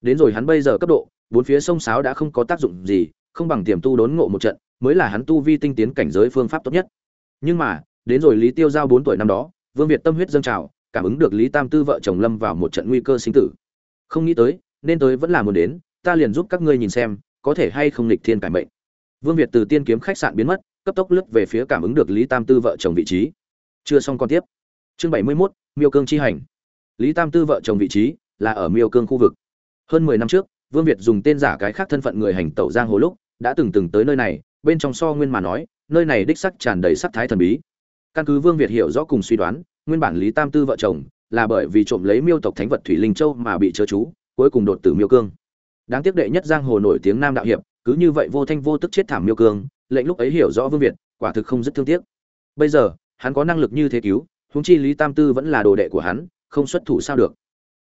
Đến rồi hắn bây giờ cấp độ, bốn phía sông sáo đã không có tác dụng gì, không bằng tiềm tu đốn ngộ một trận, mới là hắn tu vi tinh tiến cảnh giới phương pháp tốt nhất. Nhưng mà, đến rồi lý tiêu giao bốn tuổi năm đó, vương việt tâm huyết dâng trào cảm ứng được lý tam tư vợ chồng lâm vào một trận nguy cơ sinh tử. Không nghĩ tới nên tới vẫn là muốn đến ta liền giúp các ngươi nhìn xem có thể hay không nghịch thiên cải mệnh. Vương việt từ tiên kiếm khách sạn biến mất cấp tốc lướt về phía cảm ứng được lý tam tư vợ chồng vị trí. Chưa xong con tiếp. Chương bảy mươi 71, miêu cương chi hành. Lý tam tư vợ chồng vị trí là ở miêu cương khu vực. Hơn mười năm trước vương việt dùng tên giả cái khác thân phận người hành tẩu giang hồ lúc đã từng từng tới nơi này bên trong so nguyên mà nói nơi này đích sắc tràn đầy sắc thái thần bí. Căn cứ vương việt hiểu rõ cùng suy đoán nguyên bản lý tam tư vợ chồng là bởi vì trộm lấy miêu tộc thánh vật thủy linh châu mà bị chớ chú, cuối cùng đột tử miêu cương. Đáng tiếc đệ nhất giang hồ nổi tiếng nam đạo hiệp, cứ như vậy vô thanh vô tức chết thảm miêu cương, lệnh lúc ấy hiểu rõ vương việt, quả thực không rất thương tiếc. Bây giờ, hắn có năng lực như thế cứu, huống chi lý tam tư vẫn là đồ đệ của hắn, không xuất thủ sao được.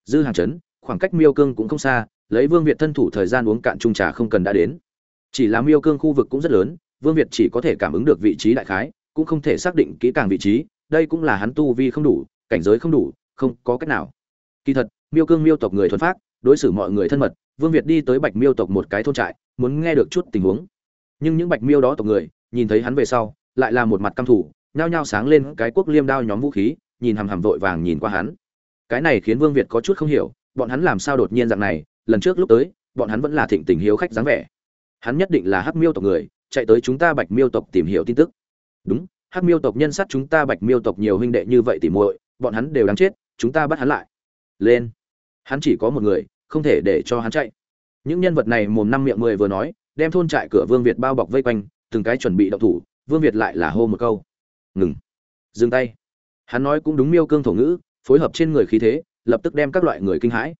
Dư hàng chấn, khoảng cách miêu cương cũng không xa, lấy vương việt thân thủ thời gian uống cạn trung trà không cần đã đến. Chỉ là miêu cương khu vực cũng rất lớn, vương việt chỉ có thể cảm ứng được vị trí đại khái, cũng không thể xác định kỹ càng vị trí đây cũng là hắn tu vi không đủ, cảnh giới không đủ, không có cách nào. Kỳ thật, miêu cương miêu tộc người thuần phát đối xử mọi người thân mật, vương việt đi tới bạch miêu tộc một cái thôn trại, muốn nghe được chút tình huống. Nhưng những bạch miêu đó tộc người, nhìn thấy hắn về sau, lại là một mặt căm thủ nhao nhao sáng lên cái quốc liêm đao nhóm vũ khí, nhìn hằm hằm vội vàng nhìn qua hắn. Cái này khiến vương việt có chút không hiểu, bọn hắn làm sao đột nhiên dạng này, lần trước lúc tới, bọn hắn vẫn là thịnh tình hiếu khách dáng vẻ. Hắn nhất định là hắc miêu tộc người, chạy tới chúng ta bạch miêu tộc tìm hiểu tin tức. Đúng hắc miêu tộc nhân sát chúng ta, bạch miêu tộc nhiều huynh đệ như vậy tỉ muội, bọn hắn đều đáng chết, chúng ta bắt hắn lại. Lên. Hắn chỉ có một người, không thể để cho hắn chạy. Những nhân vật này mồm năm miệng mười vừa nói, đem thôn trại cửa vương việt bao bọc vây quanh, từng cái chuẩn bị động thủ, vương việt lại là hô một câu. Ngừng. Dừng tay. Hắn nói cũng đúng miêu cương thổ ngữ, phối hợp trên người khí thế, lập tức đem các loại người kinh hãi.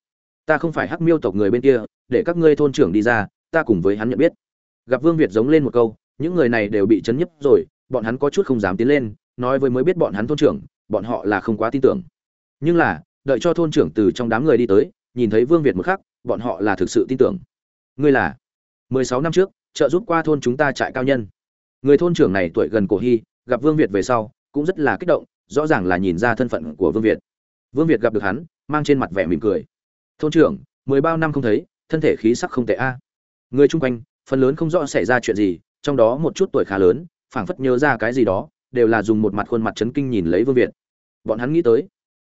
Ta không phải hắc miêu tộc người bên kia, để các ngươi thôn trưởng đi ra, ta cùng với hắn nhận biết. Gặp vương việt giống lên một câu, những người này đều bị chấn nhấp rồi bọn hắn có chút không dám tiến lên, nói với mới biết bọn hắn thôn trưởng, bọn họ là không quá tin tưởng. Nhưng là, đợi cho thôn trưởng từ trong đám người đi tới, nhìn thấy vương việt một khắc, bọn họ là thực sự tin tưởng. Ngươi là? Mười sáu năm trước, trợ giúp qua thôn chúng ta trại cao nhân. Người thôn trưởng này tuổi gần cổ hy, gặp vương việt về sau, cũng rất là kích động, rõ ràng là nhìn ra thân phận của vương việt. Vương việt gặp được hắn, mang trên mặt vẻ mỉm cười. Thôn trưởng, mười bao năm không thấy, thân thể khí sắc không tệ a. Người chung quanh, phần lớn không rõ xảy ra chuyện gì, trong đó một chút tuổi khá lớn phảng phất nhớ ra cái gì đó, đều là dùng một mặt khuôn mặt chấn kinh nhìn lấy vương việt. Bọn hắn nghĩ tới,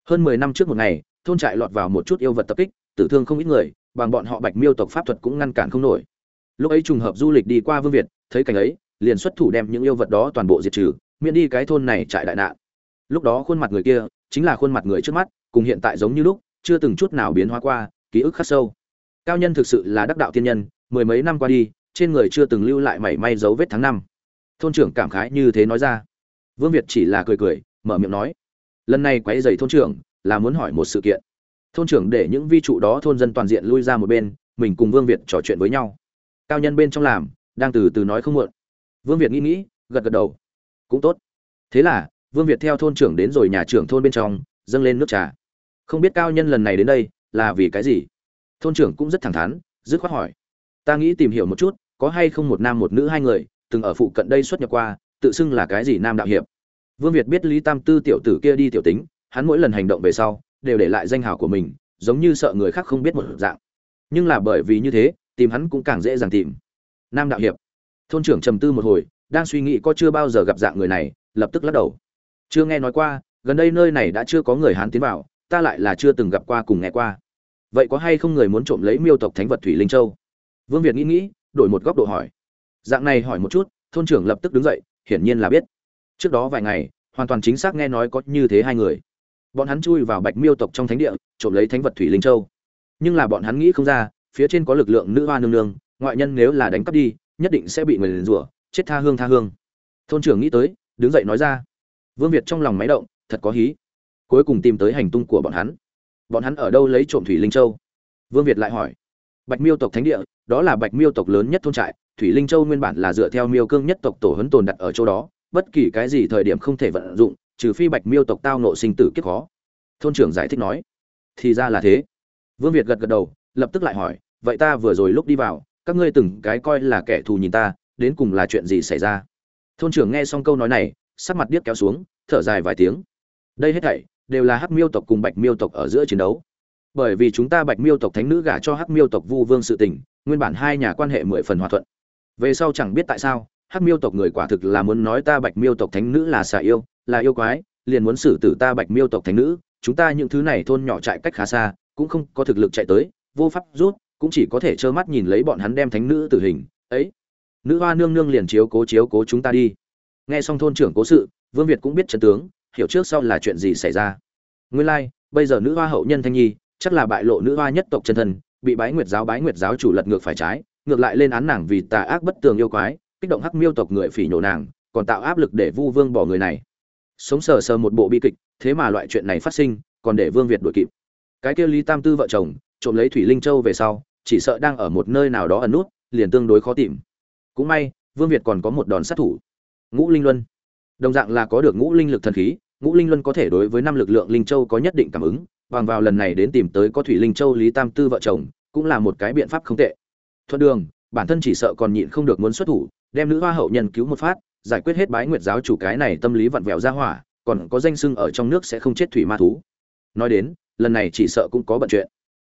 hơn mười năm trước một ngày, thôn trại lọt vào một chút yêu vật tập kích, tử thương không ít người, bằng bọn họ bạch miêu tộc pháp thuật cũng ngăn cản không nổi. Lúc ấy trùng hợp du lịch đi qua vương việt, thấy cảnh ấy, liền xuất thủ đem những yêu vật đó toàn bộ diệt trừ, miễn đi cái thôn này trại đại nạn. Lúc đó khuôn mặt người kia, chính là khuôn mặt người trước mắt, cùng hiện tại giống như lúc, chưa từng chút nào biến hóa qua, ký ức khắc sâu. Cao nhân thực sự là đắc đạo tiên nhân, mười mấy năm qua đi, trên người chưa từng lưu lại mảy may dấu vết tháng năm thôn trưởng cảm khái như thế nói ra. Vương việt chỉ là cười cười, mở miệng nói, lần này quấy dày thôn trưởng là muốn hỏi một sự kiện. Thôn trưởng để những vi trụ đó thôn dân toàn diện lui ra một bên, mình cùng vương việt trò chuyện với nhau. Cao nhân bên trong làm, đang từ từ nói không muộn. Vương việt nghĩ nghĩ, gật gật đầu. Cũng tốt. Thế là, vương việt theo thôn trưởng đến rồi nhà trưởng thôn bên trong, dâng lên nước trà. Không biết cao nhân lần này đến đây là vì cái gì? Thôn trưởng cũng rất thẳng thắn, dứt khoát hỏi. Ta nghĩ tìm hiểu một chút, có hay không một nam một nữ hai người từng ở phụ cận đây xuất nhập qua, tự xưng là cái gì nam đạo hiệp. Vương việt biết lý tam tư tiểu tử kia đi tiểu tính, hắn mỗi lần hành động về sau, đều để lại danh hào của mình, giống như sợ người khác không biết một dạng. Nhưng là bởi vì như thế, tìm hắn cũng càng dễ dàng tìm. Nam đạo hiệp. Thôn trưởng trầm tư một hồi, đang suy nghĩ có chưa bao giờ gặp dạng người này, lập tức lắc đầu. Chưa nghe nói qua, gần đây nơi này đã chưa có người hán tiến vào, ta lại là chưa từng gặp qua cùng nghe qua. Vậy có hay không người muốn trộm lấy miêu tộc thánh vật thủy linh châu? Vương việt nghĩ nghĩ, đổi một góc độ hỏi dạng này hỏi một chút, thôn trưởng lập tức đứng dậy, hiển nhiên là biết. Trước đó vài ngày, hoàn toàn chính xác nghe nói có như thế hai người. Bọn hắn chui vào bạch miêu tộc trong thánh địa, trộm lấy thánh vật thủy linh châu. Nhưng là bọn hắn nghĩ không ra, phía trên có lực lượng nữ hoa nương nương, ngoại nhân nếu là đánh cắp đi, nhất định sẽ bị người liền rủa, chết tha hương tha hương. Thôn trưởng nghĩ tới, đứng dậy nói ra. Vương việt trong lòng máy động, thật có hí. Cuối cùng tìm tới hành tung của bọn hắn. Bọn hắn ở đâu lấy trộm thủy linh châu? Vương việt lại hỏi. Bạch miêu tộc thánh địa, đó là bạch miêu tộc lớn nhất thôn trại thủy linh châu nguyên bản là dựa theo miêu cương nhất tộc tổ huấn tồn đặt ở chỗ đó, bất kỳ cái gì thời điểm không thể vận dụng, trừ phi bạch miêu tộc tao nộ sinh tử kiếp khó. Thôn trưởng giải thích nói, thì ra là thế. Vương việt gật gật đầu, lập tức lại hỏi, vậy ta vừa rồi lúc đi vào, các ngươi từng cái coi là kẻ thù nhìn ta, đến cùng là chuyện gì xảy ra? Thôn trưởng nghe xong câu nói này, sắc mặt điếc kéo xuống, thở dài vài tiếng. Đây hết thảy đều là hắc miêu tộc cùng bạch miêu tộc ở giữa chiến đấu. Bởi vì chúng ta bạch miêu tộc thánh nữ gả cho hắc miêu tộc vu vương sự tình, nguyên bản hai nhà quan hệ mười phần hòa thuận về sau chẳng biết tại sao, hắc miêu tộc người quả thực là muốn nói ta bạch miêu tộc thánh nữ là xà yêu, là yêu quái, liền muốn xử tử ta bạch miêu tộc thánh nữ. Chúng ta những thứ này thôn nhỏ chạy cách khá xa, cũng không có thực lực chạy tới, vô pháp rút, cũng chỉ có thể trơ mắt nhìn lấy bọn hắn đem thánh nữ tử hình. Ấy, nữ hoa nương nương liền chiếu cố chiếu cố chúng ta đi. Nghe xong thôn trưởng cố sự, vương việt cũng biết chân tướng, hiểu trước sau là chuyện gì xảy ra. Nguyên lai, bây giờ nữ hoa hậu nhân thanh nhi, chắc là bại lộ nữ hoa nhất tộc chân thân bị bái nguyệt giáo bái nguyệt giáo chủ lật ngược phải trái ngược lại lên án nàng vì tà ác bất tường yêu quái, kích động hắc miêu tộc người phỉ nhổ nàng, còn tạo áp lực để vu vương bỏ người này. Sống sờ sờ một bộ bi kịch, thế mà loại chuyện này phát sinh, còn để vương việt đuổi kịp. Cái kia lý tam tư vợ chồng, trộm lấy thủy linh châu về sau, chỉ sợ đang ở một nơi nào đó ẩn nút, liền tương đối khó tìm. Cũng may, vương việt còn có một đòn sát thủ. Ngũ linh luân. Đồng dạng là có được ngũ linh lực thần khí, ngũ linh luân có thể đối với năm lực lượng linh châu có nhất định cảm ứng, bằng vào lần này đến tìm tới có thủy linh châu lý tam tư vợ chồng, cũng là một cái biện pháp không tệ thuận đường, bản thân chỉ sợ còn nhịn không được muốn xuất thủ, đem nữ hoa hậu nhân cứu một phát, giải quyết hết bái nguyệt giáo chủ cái này tâm lý vặn vẹo ra hỏa, còn có danh sưng ở trong nước sẽ không chết thủy ma thú. Nói đến, lần này chỉ sợ cũng có bận chuyện.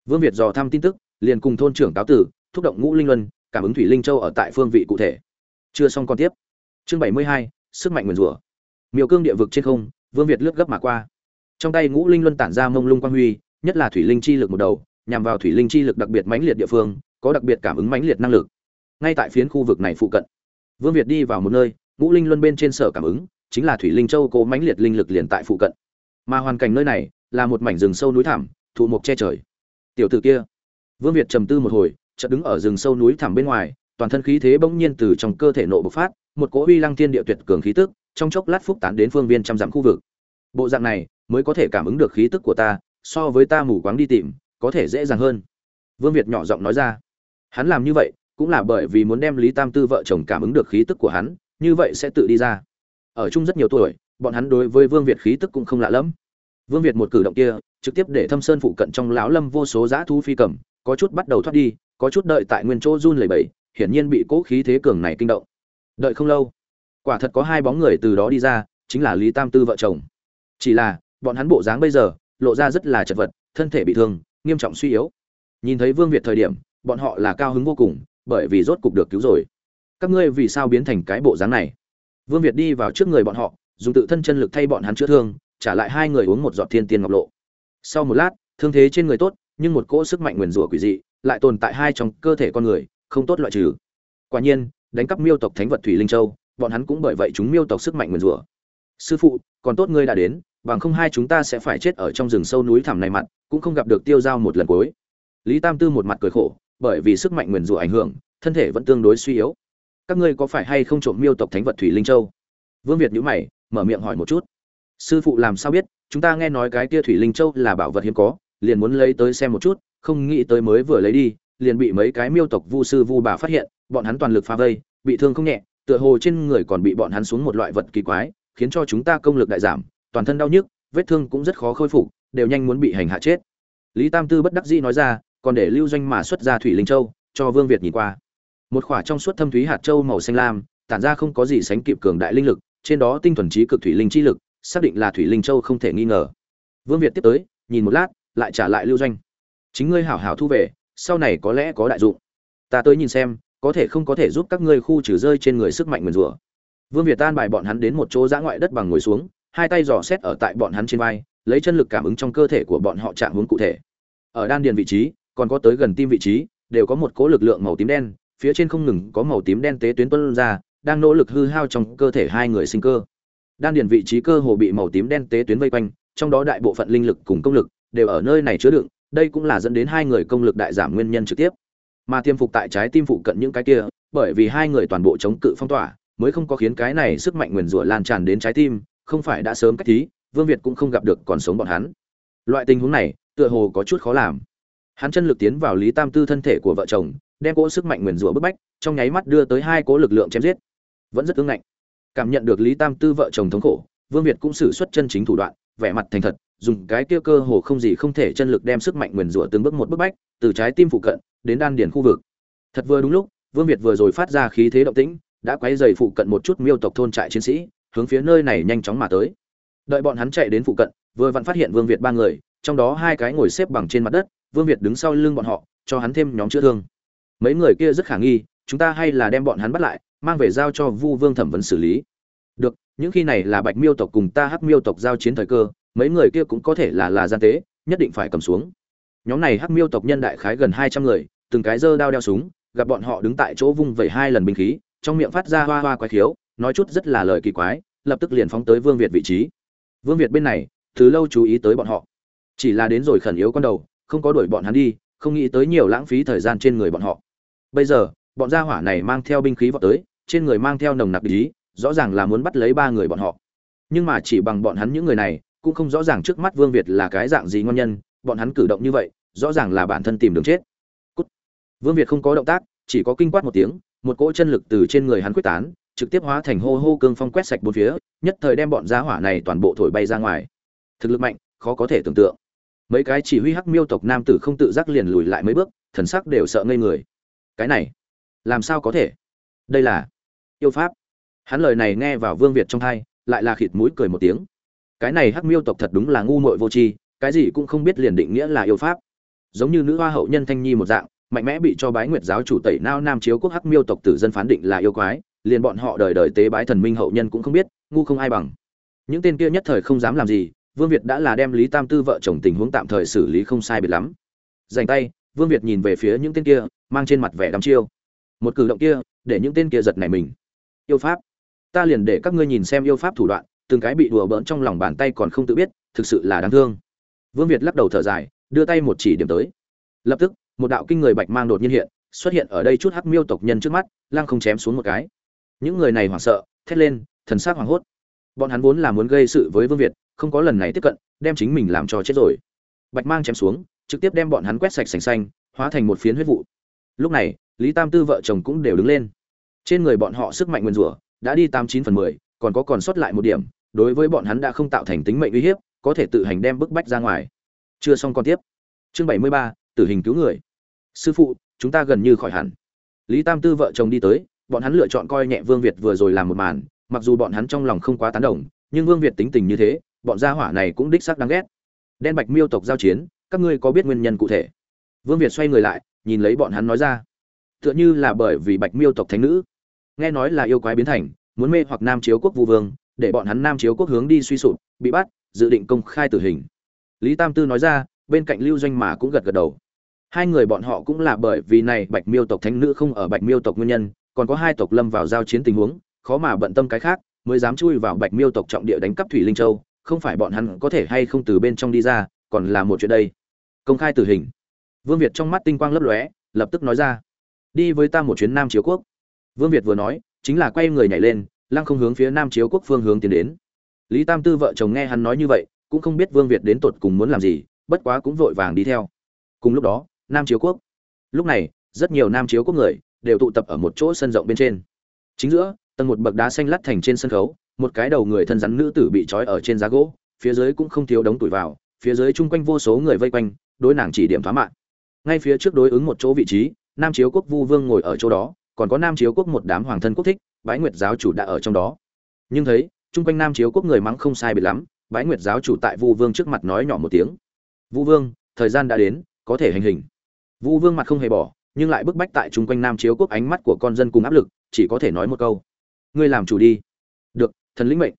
Vương việt dò thăm tin tức, liền cùng thôn trưởng cáo tử, thúc động ngũ linh luân, cảm ứng thủy linh châu ở tại phương vị cụ thể. Chưa xong còn tiếp. Chương bảy mươi hai, sức mạnh nguyền rủa. Miêu cương địa vực trên không, vương việt lướt gấp mà qua. Trong tay ngũ linh luân tản ra mông lung quang huy, nhất là thủy linh chi lực một đầu, nhằm vào thủy linh chi lực đặc biệt mãnh liệt địa phương có đặc biệt cảm ứng mãnh liệt năng lực. Ngay tại phiến khu vực này phụ cận, vương việt đi vào một nơi, ngũ linh luân bên trên sở cảm ứng, chính là thủy linh châu cố mãnh liệt linh lực liền tại phụ cận. Mà hoàn cảnh nơi này là một mảnh rừng sâu núi thẳm, thụ mộc che trời. Tiểu tử kia, vương việt trầm tư một hồi, chợt đứng ở rừng sâu núi thẳm bên ngoài, toàn thân khí thế bỗng nhiên từ trong cơ thể nộ bộc phát, một cỗ uy lăng thiên địa tuyệt cường khí tức, trong chốc lát phúc tán đến phương viên trăm dặm khu vực. Bộ dạng này mới có thể cảm ứng được khí tức của ta, so với ta mù quáng đi tìm, có thể dễ dàng hơn. Vương việt nhỏ giọng nói ra hắn làm như vậy cũng là bởi vì muốn đem lý tam tư vợ chồng cảm ứng được khí tức của hắn, như vậy sẽ tự đi ra. Ở chung rất nhiều tuổi, bọn hắn đối với vương việt khí tức cũng không lạ lẫm. Vương việt một cử động kia, trực tiếp để thâm sơn phụ cận trong lão lâm vô số dã thú phi cầm, có chút bắt đầu thoát đi, có chút đợi tại nguyên chỗ run lẩy bẩy, hiển nhiên bị cố khí thế cường này kinh động. Đợi không lâu, quả thật có hai bóng người từ đó đi ra, chính là lý tam tư vợ chồng. Chỉ là, bọn hắn bộ dáng bây giờ, lộ ra rất là chật vật, thân thể bị thương, nghiêm trọng suy yếu. Nhìn thấy vương việt thời điểm bọn họ là cao hứng vô cùng, bởi vì rốt cục được cứu rồi. Các ngươi vì sao biến thành cái bộ dáng này? Vương việt đi vào trước người bọn họ, dùng tự thân chân lực thay bọn hắn chữa thương, trả lại hai người uống một giọt thiên tiên ngọc lộ. Sau một lát, thương thế trên người tốt, nhưng một cỗ sức mạnh nguyền rủa quỷ dị lại tồn tại hai trong cơ thể con người, không tốt loại trừ. Quả nhiên, đánh cắp miêu tộc thánh vật thủy linh châu, bọn hắn cũng bởi vậy chúng miêu tộc sức mạnh nguyền rủa. Sư phụ, còn tốt ngươi đã đến, bằng không hai chúng ta sẽ phải chết ở trong rừng sâu núi thẳm này mặt, cũng không gặp được tiêu giao một lần cuối. Lý tam tư một mặt cười khổ bởi vì sức mạnh nguyền rủa ảnh hưởng, thân thể vẫn tương đối suy yếu. Các ngươi có phải hay không trộm miêu tộc thánh vật thủy linh châu? Vương việt nhíu mày, mở miệng hỏi một chút. Sư phụ làm sao biết, chúng ta nghe nói cái kia thủy linh châu là bảo vật hiếm có, liền muốn lấy tới xem một chút, không nghĩ tới mới vừa lấy đi, liền bị mấy cái miêu tộc vu sư vu bà phát hiện, bọn hắn toàn lực phá vây, bị thương không nhẹ, tựa hồ trên người còn bị bọn hắn xuống một loại vật kỳ quái, khiến cho chúng ta công lực đại giảm, toàn thân đau nhức, vết thương cũng rất khó khôi phục, đều nhanh muốn bị hành hạ chết. Lý tam tư bất đắc dĩ nói ra còn để lưu doanh mà xuất ra thủy linh châu, cho vương việt nhìn qua. Một khỏa trong suốt thâm thúy hạt châu màu xanh lam, tản ra không có gì sánh kịp cường đại linh lực, trên đó tinh thuần trí cực thủy linh chi lực, xác định là thủy linh châu không thể nghi ngờ. Vương việt tiếp tới, nhìn một lát, lại trả lại lưu doanh. Chính ngươi hảo hảo thu về, sau này có lẽ có đại dụng. Ta tới nhìn xem, có thể không có thể giúp các ngươi khu trừ rơi trên người sức mạnh nguyền rủa. Vương việt tan bài bọn hắn đến một chỗ dã ngoại đất bằng ngồi xuống, hai tay dò xét ở tại bọn hắn trên vai, lấy chân lực cảm ứng trong cơ thể của bọn họ chạm hướng cụ thể. Ở đan điền vị trí còn có tới gần tim vị trí, đều có một cỗ lực lượng màu tím đen, phía trên không ngừng có màu tím đen tế tuyến tuân ra, đang nỗ lực hư hao trong cơ thể hai người sinh cơ. Đan điền vị trí cơ hồ bị màu tím đen tế tuyến vây quanh, trong đó đại bộ phận linh lực cùng công lực đều ở nơi này chứa đựng, đây cũng là dẫn đến hai người công lực đại giảm nguyên nhân trực tiếp. Mà tiêm phục tại trái tim phụ cận những cái kia, bởi vì hai người toàn bộ chống cự phong tỏa, mới không có khiến cái này sức mạnh nguyền rủa lan tràn đến trái tim, không phải đã sớm cách thí, vương việt cũng không gặp được còn sống bọn hắn. Loại tình huống này, tựa hồ có chút khó làm hắn chân lực tiến vào lý tam tư thân thể của vợ chồng, đem cỗ sức mạnh nguyền rủa bức bách, trong nháy mắt đưa tới hai cỗ lực lượng chém giết. Vẫn rất ưng ngạnh. Cảm nhận được lý tam tư vợ chồng thống khổ, vương việt cũng xử suất chân chính thủ đoạn, vẻ mặt thành thật, dùng cái kia cơ hồ không gì không thể chân lực đem sức mạnh nguyền rủa từng bước một bức bách, từ trái tim phụ cận đến đan điền khu vực. Thật vừa đúng lúc, vương việt vừa rồi phát ra khí thế động tĩnh, đã quay dày phụ cận một chút miêu tộc thôn trại chiến sĩ, hướng phía nơi này nhanh chóng mà tới. Đợi bọn hắn chạy đến phụ cận, vừa vặn phát hiện vương việt ba người, trong đó hai cái ngồi xếp bằng trên mặt đất vương việt đứng sau lưng bọn họ cho hắn thêm nhóm chữa thương. Mấy người kia rất khả nghi chúng ta hay là đem bọn hắn bắt lại mang về giao cho vu vương thẩm vấn xử lý. Được những khi này là bạch miêu tộc cùng ta hắc miêu tộc giao chiến thời cơ mấy người kia cũng có thể là là gian tế nhất định phải cầm xuống. Nhóm này hắc miêu tộc nhân đại khái gần hai trăm người từng cái giơ đao đeo súng gặp bọn họ đứng tại chỗ vung vẩy hai lần binh khí trong miệng phát ra hoa hoa quái thiếu, nói chút rất là lời kỳ quái lập tức liền phóng tới vương việt vị trí. Vương việt bên này từ lâu chú ý tới bọn họ. Chỉ là đến rồi khẩn yếu con đầu không có đuổi bọn hắn đi, không nghĩ tới nhiều lãng phí thời gian trên người bọn họ. Bây giờ, bọn gia hỏa này mang theo binh khí vào tới, trên người mang theo nồng nặc ý, rõ ràng là muốn bắt lấy ba người bọn họ. Nhưng mà chỉ bằng bọn hắn những người này, cũng không rõ ràng trước mắt vương việt là cái dạng gì ngon nhân, bọn hắn cử động như vậy, rõ ràng là bản thân tìm đường chết. Cút. vương việt không có động tác, chỉ có kinh quát một tiếng, một cỗ chân lực từ trên người hắn quyết tán, trực tiếp hóa thành hô hô cương phong quét sạch bốn phía, nhất thời đem bọn gia hỏa này toàn bộ thổi bay ra ngoài. Thực lực mạnh, khó có thể tưởng tượng mấy cái chỉ huy hắc miêu tộc nam tử không tự giác liền lùi lại mấy bước, thần sắc đều sợ ngây người. Cái này, làm sao có thể? Đây là yêu pháp. Hắn lời này nghe vào vương việt trong thai lại là khịt mũi cười một tiếng. Cái này hắc miêu tộc thật đúng là ngu muội vô tri, cái gì cũng không biết liền định nghĩa là yêu pháp. Giống như nữ hoa hậu nhân thanh nhi một dạng, mạnh mẽ bị cho bái nguyệt giáo chủ tẩy nao nam chiếu quốc hắc miêu tộc tử dân phán định là yêu quái, liền bọn họ đời đời tế bái thần minh hậu nhân cũng không biết, ngu không ai bằng. Những tên kia nhất thời không dám làm gì vương việt đã là đem lý tam tư vợ chồng tình huống tạm thời xử lý không sai biệt lắm. Dành tay, vương việt nhìn về phía những tên kia, mang trên mặt vẻ đăm chiêu. Một cử động kia, để những tên kia giật nảy mình. Yêu pháp. Ta liền để các ngươi nhìn xem yêu pháp thủ đoạn, từng cái bị đùa bỡn trong lòng bàn tay còn không tự biết, thực sự là đáng thương. Vương việt lắc đầu thở dài, đưa tay một chỉ điểm tới. Lập tức, một đạo kinh người bạch mang đột nhiên hiện, xuất hiện ở đây chút hắc miêu tộc nhân trước mắt, lăng không chém xuống một cái. Những người này hoảng sợ, thét lên, thần sắc hoảng hốt. Bọn hắn vốn là muốn gây sự với vương việt không có lần này tiếp cận, đem chính mình làm cho chết rồi. Bạch mang chém xuống, trực tiếp đem bọn hắn quét sạch sành xanh, hóa thành một phiến huyết vụ. Lúc này, lý tam tư vợ chồng cũng đều đứng lên. Trên người bọn họ sức mạnh nguyên rủa đã đi tám chín phần mười, còn có còn sót lại một điểm, đối với bọn hắn đã không tạo thành tính mệnh uy hiếp, có thể tự hành đem bức bách ra ngoài. Chưa xong còn tiếp. Chương bảy mươi ba, tử hình cứu người. Sư phụ, chúng ta gần như khỏi hẳn. Lý tam tư vợ chồng đi tới, bọn hắn lựa chọn coi nhẹ vương việt vừa rồi làm một màn, mặc dù bọn hắn trong lòng không quá tán đồng, nhưng vương việt tính tình như thế bọn gia hỏa này cũng đích xác đáng ghét. Đen bạch miêu tộc giao chiến, các ngươi có biết nguyên nhân cụ thể? Vương việt xoay người lại, nhìn lấy bọn hắn nói ra. Tựa như là bởi vì bạch miêu tộc thánh nữ. Nghe nói là yêu quái biến thành, muốn mê hoặc nam chiếu quốc vu vương, để bọn hắn nam chiếu quốc hướng đi suy sụp, bị bắt, dự định công khai tử hình. Lý tam tư nói ra, bên cạnh lưu doanh mà cũng gật gật đầu. Hai người bọn họ cũng là bởi vì này bạch miêu tộc thánh nữ không ở bạch miêu tộc nguyên nhân, còn có hai tộc lâm vào giao chiến tình huống, khó mà bận tâm cái khác, mới dám chui vào bạch miêu tộc trọng địa đánh cắp thủy linh châu không phải bọn hắn có thể hay không từ bên trong đi ra, còn là một chuyện đây. Công khai tử hình. Vương việt trong mắt tinh quang lấp lóe, lập tức nói ra. Đi với ta một chuyến nam chiếu quốc. Vương việt vừa nói, chính là quay người nhảy lên, lăng không hướng phía nam chiếu quốc phương hướng tiến đến. Lý tam tư vợ chồng nghe hắn nói như vậy, cũng không biết vương việt đến tột cùng muốn làm gì, bất quá cũng vội vàng đi theo. Cùng lúc đó, nam chiếu quốc. Lúc này, rất nhiều nam chiếu quốc người đều tụ tập ở một chỗ sân rộng bên trên. Chính giữa, tầng một bậc đá xanh lắt thành trên sân khấu một cái đầu người thân rắn nữ tử bị trói ở trên giá gỗ, phía dưới cũng không thiếu đống tuổi vào, phía dưới chung quanh vô số người vây quanh, đối nàng chỉ điểm thoá mạng ngay phía trước đối ứng một chỗ vị trí, nam chiếu quốc vu vương ngồi ở chỗ đó, còn có nam chiếu quốc một đám hoàng thân quốc thích, bái nguyệt giáo chủ đã ở trong đó. Nhưng thấy, chung quanh nam chiếu quốc người mắng không sai biệt lắm, bái nguyệt giáo chủ tại vu vương trước mặt nói nhỏ một tiếng. Vu vương, thời gian đã đến, có thể hành hình. Vu vương mặt không hề bỏ, nhưng lại bức bách tại chung quanh nam chiếu quốc ánh mắt của con dân cùng áp lực, chỉ có thể nói một câu. Ngươi làm chủ đi. Được thần lĩnh mệnh.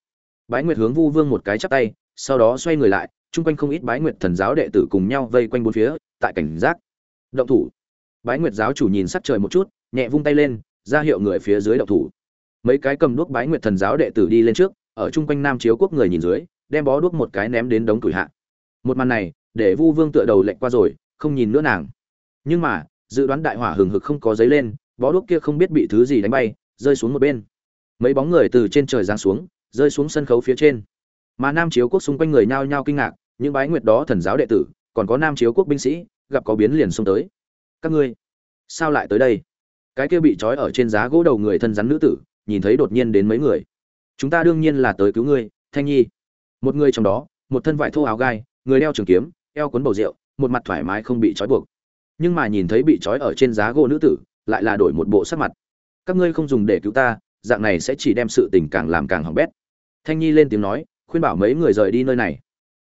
Bái nguyệt hướng vu vương một cái chắp tay, sau đó xoay người lại, chung quanh không ít bái nguyệt thần giáo đệ tử cùng nhau vây quanh bốn phía, tại cảnh giác. Động thủ. Bái nguyệt giáo chủ nhìn sắc trời một chút, nhẹ vung tay lên, ra hiệu người phía dưới động thủ. Mấy cái cầm đuốc bái nguyệt thần giáo đệ tử đi lên trước, ở chung quanh nam chiếu quốc người nhìn dưới, đem bó đuốc một cái ném đến đống tuổi hạ. Một màn này, để vu vương tựa đầu lệnh qua rồi, không nhìn nữa nàng. Nhưng mà, dự đoán đại hỏa hừng hực không có giấy lên, bó đuốc kia không biết bị thứ gì đánh bay, rơi xuống một bên mấy bóng người từ trên trời giáng xuống, rơi xuống sân khấu phía trên. Mà nam chiếu quốc xung quanh người nhao nhao kinh ngạc, những bái nguyệt đó thần giáo đệ tử, còn có nam chiếu quốc binh sĩ, gặp có biến liền xông tới. Các ngươi, sao lại tới đây? Cái kia bị trói ở trên giá gỗ đầu người thân rắn nữ tử, nhìn thấy đột nhiên đến mấy người. Chúng ta đương nhiên là tới cứu ngươi, thanh nhi. Một người trong đó, một thân vải thô áo gai, người đeo trường kiếm, eo cuốn bầu rượu, một mặt thoải mái không bị trói buộc. Nhưng mà nhìn thấy bị trói ở trên giá gỗ nữ tử, lại là đổi một bộ sắc mặt. Các ngươi không dùng để cứu ta dạng này sẽ chỉ đem sự tình càng làm càng hỏng bét. Thanh nhi lên tiếng nói, khuyên bảo mấy người rời đi nơi này.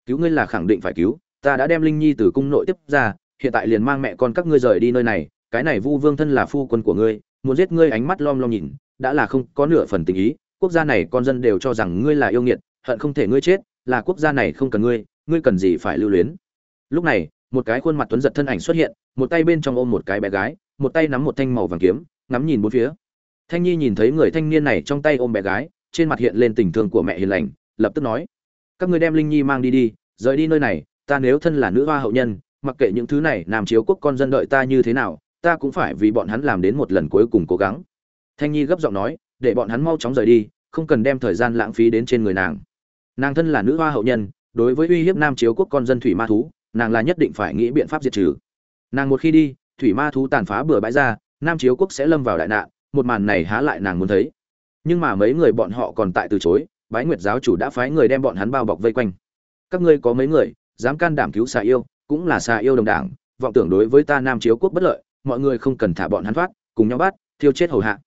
Cứu ngươi là khẳng định phải cứu, ta đã đem linh nhi từ cung nội tiếp ra, hiện tại liền mang mẹ con các ngươi rời đi nơi này, cái này vu vương thân là phu quân của ngươi, muốn giết ngươi ánh mắt lom lom nhìn, đã là không có nửa phần tình ý, quốc gia này con dân đều cho rằng ngươi là yêu nghiệt, hận không thể ngươi chết, là quốc gia này không cần ngươi ngươi cần gì phải lưu luyến. Lúc này, một cái khuôn mặt tuấn giật thân ảnh xuất hiện, một tay bên trong ôm một cái bé gái, một tay nắm một thanh màu vàng kiếm, ngắm nhìn bốn phía thanh nhi nhìn thấy người thanh niên này trong tay ôm bé gái, trên mặt hiện lên tình thương của mẹ hiền lành, lập tức nói, các ngươi đem linh nhi mang đi đi, rời đi nơi này, ta nếu thân là nữ hoa hậu nhân, mặc kệ những thứ này, nam chiếu quốc con dân đợi ta như thế nào, ta cũng phải vì bọn hắn làm đến một lần cuối cùng cố gắng. Thanh nhi gấp giọng nói, để bọn hắn mau chóng rời đi, không cần đem thời gian lãng phí đến trên người nàng. Nàng thân là nữ hoa hậu nhân, đối với uy hiếp nam chiếu quốc con dân thủy ma thú, nàng là nhất định phải nghĩ biện pháp diệt trừ. Nàng một khi đi, thủy ma thú tàn phá bừa bãi ra, nam chiếu quốc sẽ lâm vào đại nạn một màn này há lại nàng muốn thấy. Nhưng mà mấy người bọn họ còn tại từ chối, bái nguyệt giáo chủ đã phái người đem bọn hắn bao bọc vây quanh. Các ngươi có mấy người, dám can đảm cứu xà yêu, cũng là xà yêu đồng đảng, vọng tưởng đối với ta nam chiếu quốc bất lợi, mọi người không cần thả bọn hắn thoát, cùng nhau bắt, thiêu chết hầu hạ.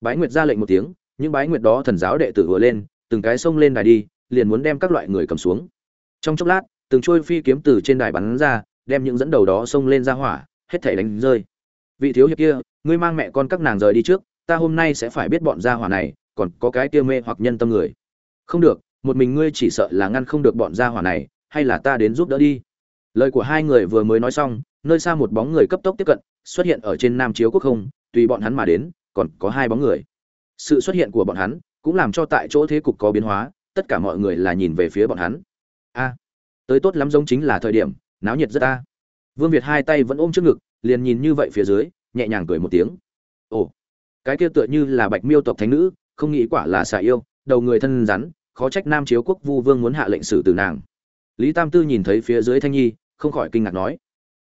Bái nguyệt ra lệnh một tiếng những bái nguyệt đó thần giáo đệ tử vừa lên, từng cái xông lên đài đi, liền muốn đem các loại người cầm xuống. Trong chốc lát, từng trôi phi kiếm từ trên đài bắn ra, đem những dẫn đầu đó xông lên ra hỏa, hết thảy đánh rơi. Vị thiếu hiệp kia ngươi mang mẹ con các nàng rời đi trước, ta hôm nay sẽ phải biết bọn gia hỏa này, còn có cái kia mê hoặc nhân tâm người. Không được, một mình ngươi chỉ sợ là ngăn không được bọn gia hỏa này, hay là ta đến giúp đỡ đi. Lời của hai người vừa mới nói xong, nơi xa một bóng người cấp tốc tiếp cận, xuất hiện ở trên nam chiếu quốc không, tùy bọn hắn mà đến, còn có hai bóng người. Sự xuất hiện của bọn hắn cũng làm cho tại chỗ thế cục có biến hóa, tất cả mọi người là nhìn về phía bọn hắn. A, tới tốt lắm giống chính là thời điểm, náo nhiệt rất ta. Vương việt hai tay vẫn ôm trước ngực, liền nhìn như vậy phía dưới nhẹ nhàng cười một tiếng. Ồ, cái kia tựa như là bạch miêu tộc thánh nữ, không nghĩ quả là xà yêu, đầu người thân rắn, khó trách nam chiếu quốc vu vương muốn hạ lệnh xử từ nàng. Lý tam tư nhìn thấy phía dưới thanh nhi, không khỏi kinh ngạc nói,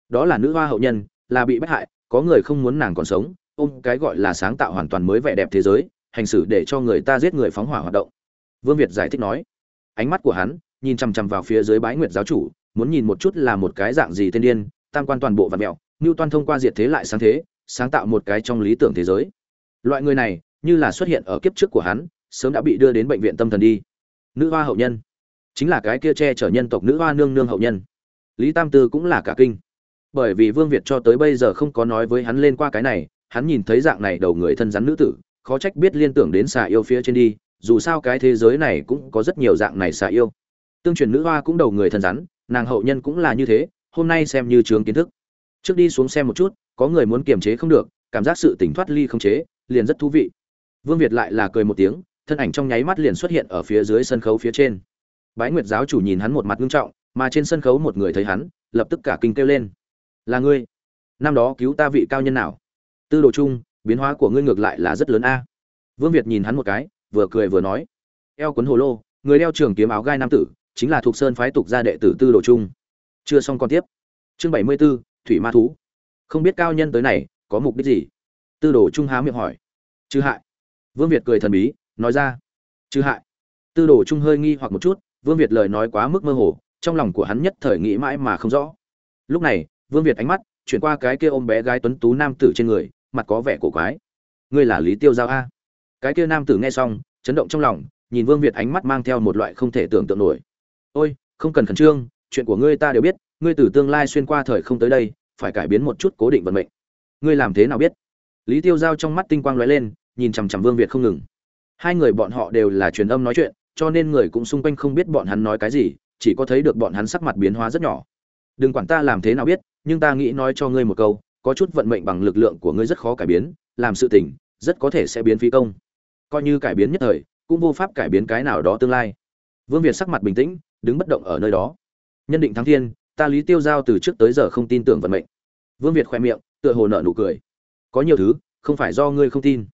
đó là nữ hoa hậu nhân, là bị bắt hại, có người không muốn nàng còn sống, ôm cái gọi là sáng tạo hoàn toàn mới vẻ đẹp thế giới, hành xử để cho người ta giết người phóng hỏa hoạt động. Vương việt giải thích nói. Ánh mắt của hắn nhìn chằm chằm vào phía dưới bái nguyệt giáo chủ, muốn nhìn một chút là một cái dạng gì tên điên, tam quan toàn bộ vặn mẹo ngưu toan thông qua diệt thế lại sáng thế sáng tạo một cái trong lý tưởng thế giới. Loại người này, như là xuất hiện ở kiếp trước của hắn, sớm đã bị đưa đến bệnh viện tâm thần đi. Nữ hoa hậu nhân. Chính là cái kia che chở nhân tộc nữ hoa nương nương hậu nhân. Lý tam tư cũng là cả kinh. Bởi vì vương việt cho tới bây giờ không có nói với hắn lên qua cái này, hắn nhìn thấy dạng này đầu người thân rắn nữ tử, khó trách biết liên tưởng đến xà yêu phía trên đi, dù sao cái thế giới này cũng có rất nhiều dạng này xà yêu. Tương truyền nữ hoa cũng đầu người thân rắn, nàng hậu nhân cũng là như thế, hôm nay xem như trường kiến thức. Trước đi xuống xem một chút có người muốn kiềm chế không được cảm giác sự tỉnh thoát ly không chế liền rất thú vị. Vương việt lại là cười một tiếng thân ảnh trong nháy mắt liền xuất hiện ở phía dưới sân khấu phía trên. Bái nguyệt giáo chủ nhìn hắn một mặt nghiêm trọng mà trên sân khấu một người thấy hắn lập tức cả kinh kêu lên. Là ngươi? Năm đó cứu ta vị cao nhân nào? Tư đồ chung biến hóa của ngươi ngược lại là rất lớn a. Vương việt nhìn hắn một cái vừa cười vừa nói. Eo quấn hồ lô người đeo trường kiếm áo gai nam tử chính là thuộc sơn phái tục gia đệ tử tư đồ chung. Chưa xong còn tiếp. Chương bảy mươi 74, thủy ma thú không biết cao nhân tới này có mục đích gì? Tư đồ trung há miệng hỏi. Chư hại. Vương việt cười thần bí, nói ra. Chư hại. Tư đồ trung hơi nghi hoặc một chút, vương việt lời nói quá mức mơ hồ, trong lòng của hắn nhất thời nghĩ mãi mà không rõ. Lúc này, vương việt ánh mắt chuyển qua cái kia ôm bé gái tuấn tú nam tử trên người, mặt có vẻ cổ quái. Ngươi là lý tiêu giao a? Cái kia nam tử nghe xong, chấn động trong lòng, nhìn vương việt ánh mắt mang theo một loại không thể tưởng tượng nổi. Ôi, không cần khẩn trương, chuyện của ngươi ta đều biết, ngươi từ tương lai xuyên qua thời không tới đây phải cải biến một chút cố định vận mệnh. Ngươi làm thế nào biết? Lý tiêu giao trong mắt tinh quang lóe lên, nhìn chằm chằm vương việt không ngừng. Hai người bọn họ đều là truyền âm nói chuyện, cho nên người cũng xung quanh không biết bọn hắn nói cái gì, chỉ có thấy được bọn hắn sắc mặt biến hóa rất nhỏ. Đừng quản ta làm thế nào biết, nhưng ta nghĩ nói cho ngươi một câu, có chút vận mệnh bằng lực lượng của ngươi rất khó cải biến, làm sự tình, rất có thể sẽ biến phi công. Coi như cải biến nhất thời, cũng vô pháp cải biến cái nào đó tương lai. Vương việt sắc mặt bình tĩnh, đứng bất động ở nơi đó. Nhân định thắng thiên ta lý tiêu giao từ trước tới giờ không tin tưởng vận mệnh. Vương việt khoe miệng, tựa hồ nợ nụ cười. Có nhiều thứ, không phải do ngươi không tin.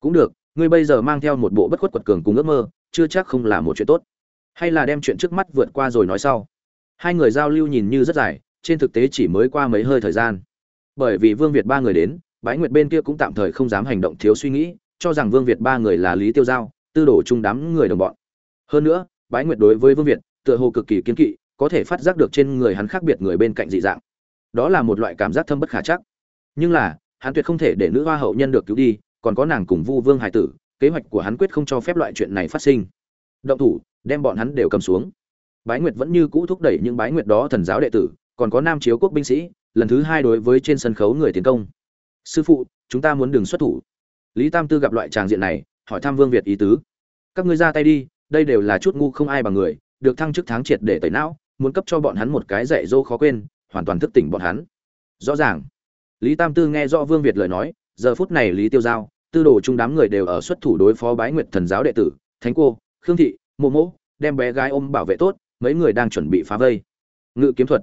Cũng được, ngươi bây giờ mang theo một bộ bất khuất quật cường cùng ước mơ, chưa chắc không là một chuyện tốt. Hay là đem chuyện trước mắt vượt qua rồi nói sau. Hai người giao lưu nhìn như rất dài, trên thực tế chỉ mới qua mấy hơi thời gian. Bởi vì vương việt ba người đến, bái nguyệt bên kia cũng tạm thời không dám hành động thiếu suy nghĩ, cho rằng vương việt ba người là lý tiêu giao, tư đổ chung đám người đồng bọn. Hơn nữa, bái nguyệt đối với vương việt, tựa hồ cực kỳ kiên kỵ có thể phát giác được trên người hắn khác biệt người bên cạnh dị dạng. Đó là một loại cảm giác thâm bất khả chắc. Nhưng là, hắn tuyệt không thể để nữ hoa hậu nhân được cứu đi, còn có nàng cùng vu vương hải tử, kế hoạch của hắn quyết không cho phép loại chuyện này phát sinh. Động thủ, đem bọn hắn đều cầm xuống. Bái nguyệt vẫn như cũ thúc đẩy những bái nguyệt đó thần giáo đệ tử, còn có nam chiếu quốc binh sĩ, lần thứ hai đối với trên sân khấu người tiến công. Sư phụ, chúng ta muốn đừng xuất thủ. Lý tam tư gặp loại tràng diện này, hỏi thăm vương việt ý tứ. Các ngươi ra tay đi, đây đều là chút ngu không ai bằng người, được thăng chức tháng triệt để tẩy não muốn cấp cho bọn hắn một cái dạy dỗ khó quên, hoàn toàn thức tỉnh bọn hắn. Rõ ràng. Lý tam tư nghe rõ vương việt lời nói, giờ phút này lý tiêu giao, tư đồ chung đám người đều ở xuất thủ đối phó bái nguyệt thần giáo đệ tử, thánh cô, khương thị, mộ mỗ đem bé gái ôm bảo vệ tốt, mấy người đang chuẩn bị phá vây. Ngự kiếm thuật.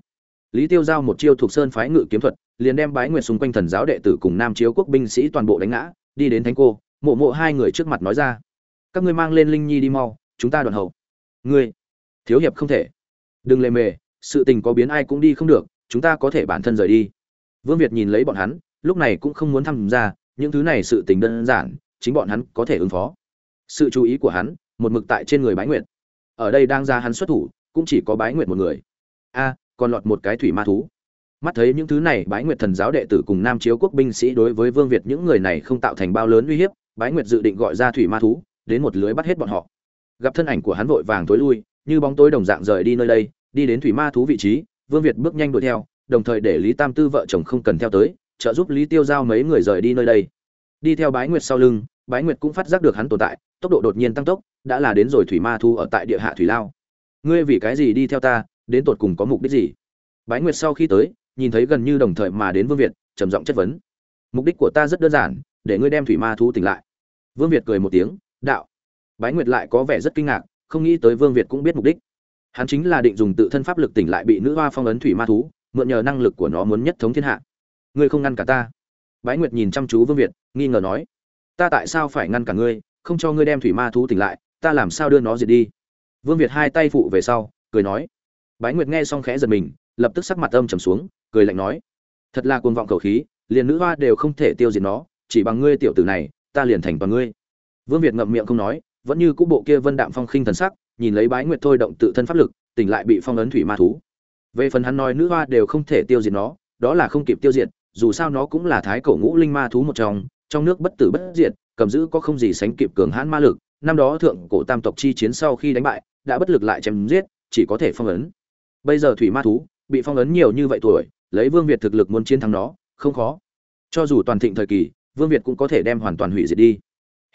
Lý tiêu giao một chiêu thuộc sơn phái ngự kiếm thuật, liền đem bái nguyệt xung quanh thần giáo đệ tử cùng nam chiếu quốc binh sĩ toàn bộ đánh ngã, đi đến thánh cô, mộ mộ hai người trước mặt nói ra, các ngươi mang lên linh nhi đi mau, chúng ta đoàn hậu. Ngươi, thiếu hiệp không thể đừng lề mề, sự tình có biến ai cũng đi không được, chúng ta có thể bản thân rời đi. Vương việt nhìn lấy bọn hắn, lúc này cũng không muốn tham gia, những thứ này sự tình đơn giản, chính bọn hắn có thể ứng phó. Sự chú ý của hắn, một mực tại trên người bái nguyệt. Ở đây đang ra hắn xuất thủ, cũng chỉ có bái nguyệt một người. A, còn lọt một cái thủy ma thú. Mắt thấy những thứ này, bái nguyệt thần giáo đệ tử cùng nam chiếu quốc binh sĩ đối với vương việt những người này không tạo thành bao lớn uy hiếp, bái nguyệt dự định gọi ra thủy ma thú, đến một lưới bắt hết bọn họ. Gặp thân ảnh của hắn vội vàng tối lui như bóng tối đồng dạng rời đi nơi đây, đi đến thủy ma thú vị trí, vương việt bước nhanh đuổi theo, đồng thời để lý tam tư vợ chồng không cần theo tới, trợ giúp lý tiêu giao mấy người rời đi nơi đây. Đi theo bái nguyệt sau lưng, bái nguyệt cũng phát giác được hắn tồn tại, tốc độ đột nhiên tăng tốc, đã là đến rồi thủy ma thu ở tại địa hạ thủy lao. Ngươi vì cái gì đi theo ta, đến tột cùng có mục đích gì? Bái nguyệt sau khi tới, nhìn thấy gần như đồng thời mà đến vương việt, trầm giọng chất vấn. Mục đích của ta rất đơn giản, để ngươi đem thủy ma thu tỉnh lại. Vương việt cười một tiếng, đạo. Bái nguyệt lại có vẻ rất kinh ngạc không nghĩ tới vương việt cũng biết mục đích. Hắn chính là định dùng tự thân pháp lực tỉnh lại bị nữ hoa phong ấn thủy ma thú, mượn nhờ năng lực của nó muốn nhất thống thiên hạ. Ngươi không ngăn cả ta. Bái nguyệt nhìn chăm chú vương việt, nghi ngờ nói, ta tại sao phải ngăn cả ngươi, không cho ngươi đem thủy ma thú tỉnh lại, ta làm sao đưa nó diệt đi? Vương việt hai tay phụ về sau, cười nói. Bái nguyệt nghe xong khẽ giật mình, lập tức sắc mặt âm trầm xuống, cười lạnh nói, thật là cuồng vọng cầu khí, liền nữ hoa đều không thể tiêu diệt nó, chỉ bằng ngươi tiểu tử này, ta liền thành toàn ngươi. Vương việt ngậm miệng không nói vẫn như cũ bộ kia vân đạm phong khinh thần sắc, nhìn lấy bái nguyệt thôi động tự thân pháp lực, tỉnh lại bị phong ấn thủy ma thú. Về phần hắn nói nữ hoa đều không thể tiêu diệt nó, đó là không kịp tiêu diệt, dù sao nó cũng là thái cổ ngũ linh ma thú một trong trong nước bất tử bất diệt, cầm giữ có không gì sánh kịp cường hãn ma lực, năm đó thượng cổ tam tộc chi chiến sau khi đánh bại, đã bất lực lại chém giết, chỉ có thể phong ấn. Bây giờ thủy ma thú, bị phong ấn nhiều như vậy tuổi, lấy vương việt thực lực muốn chiến thắng nó, không khó. Cho dù toàn thịnh thời kỳ, vương việt cũng có thể đem hoàn toàn hủy diệt đi.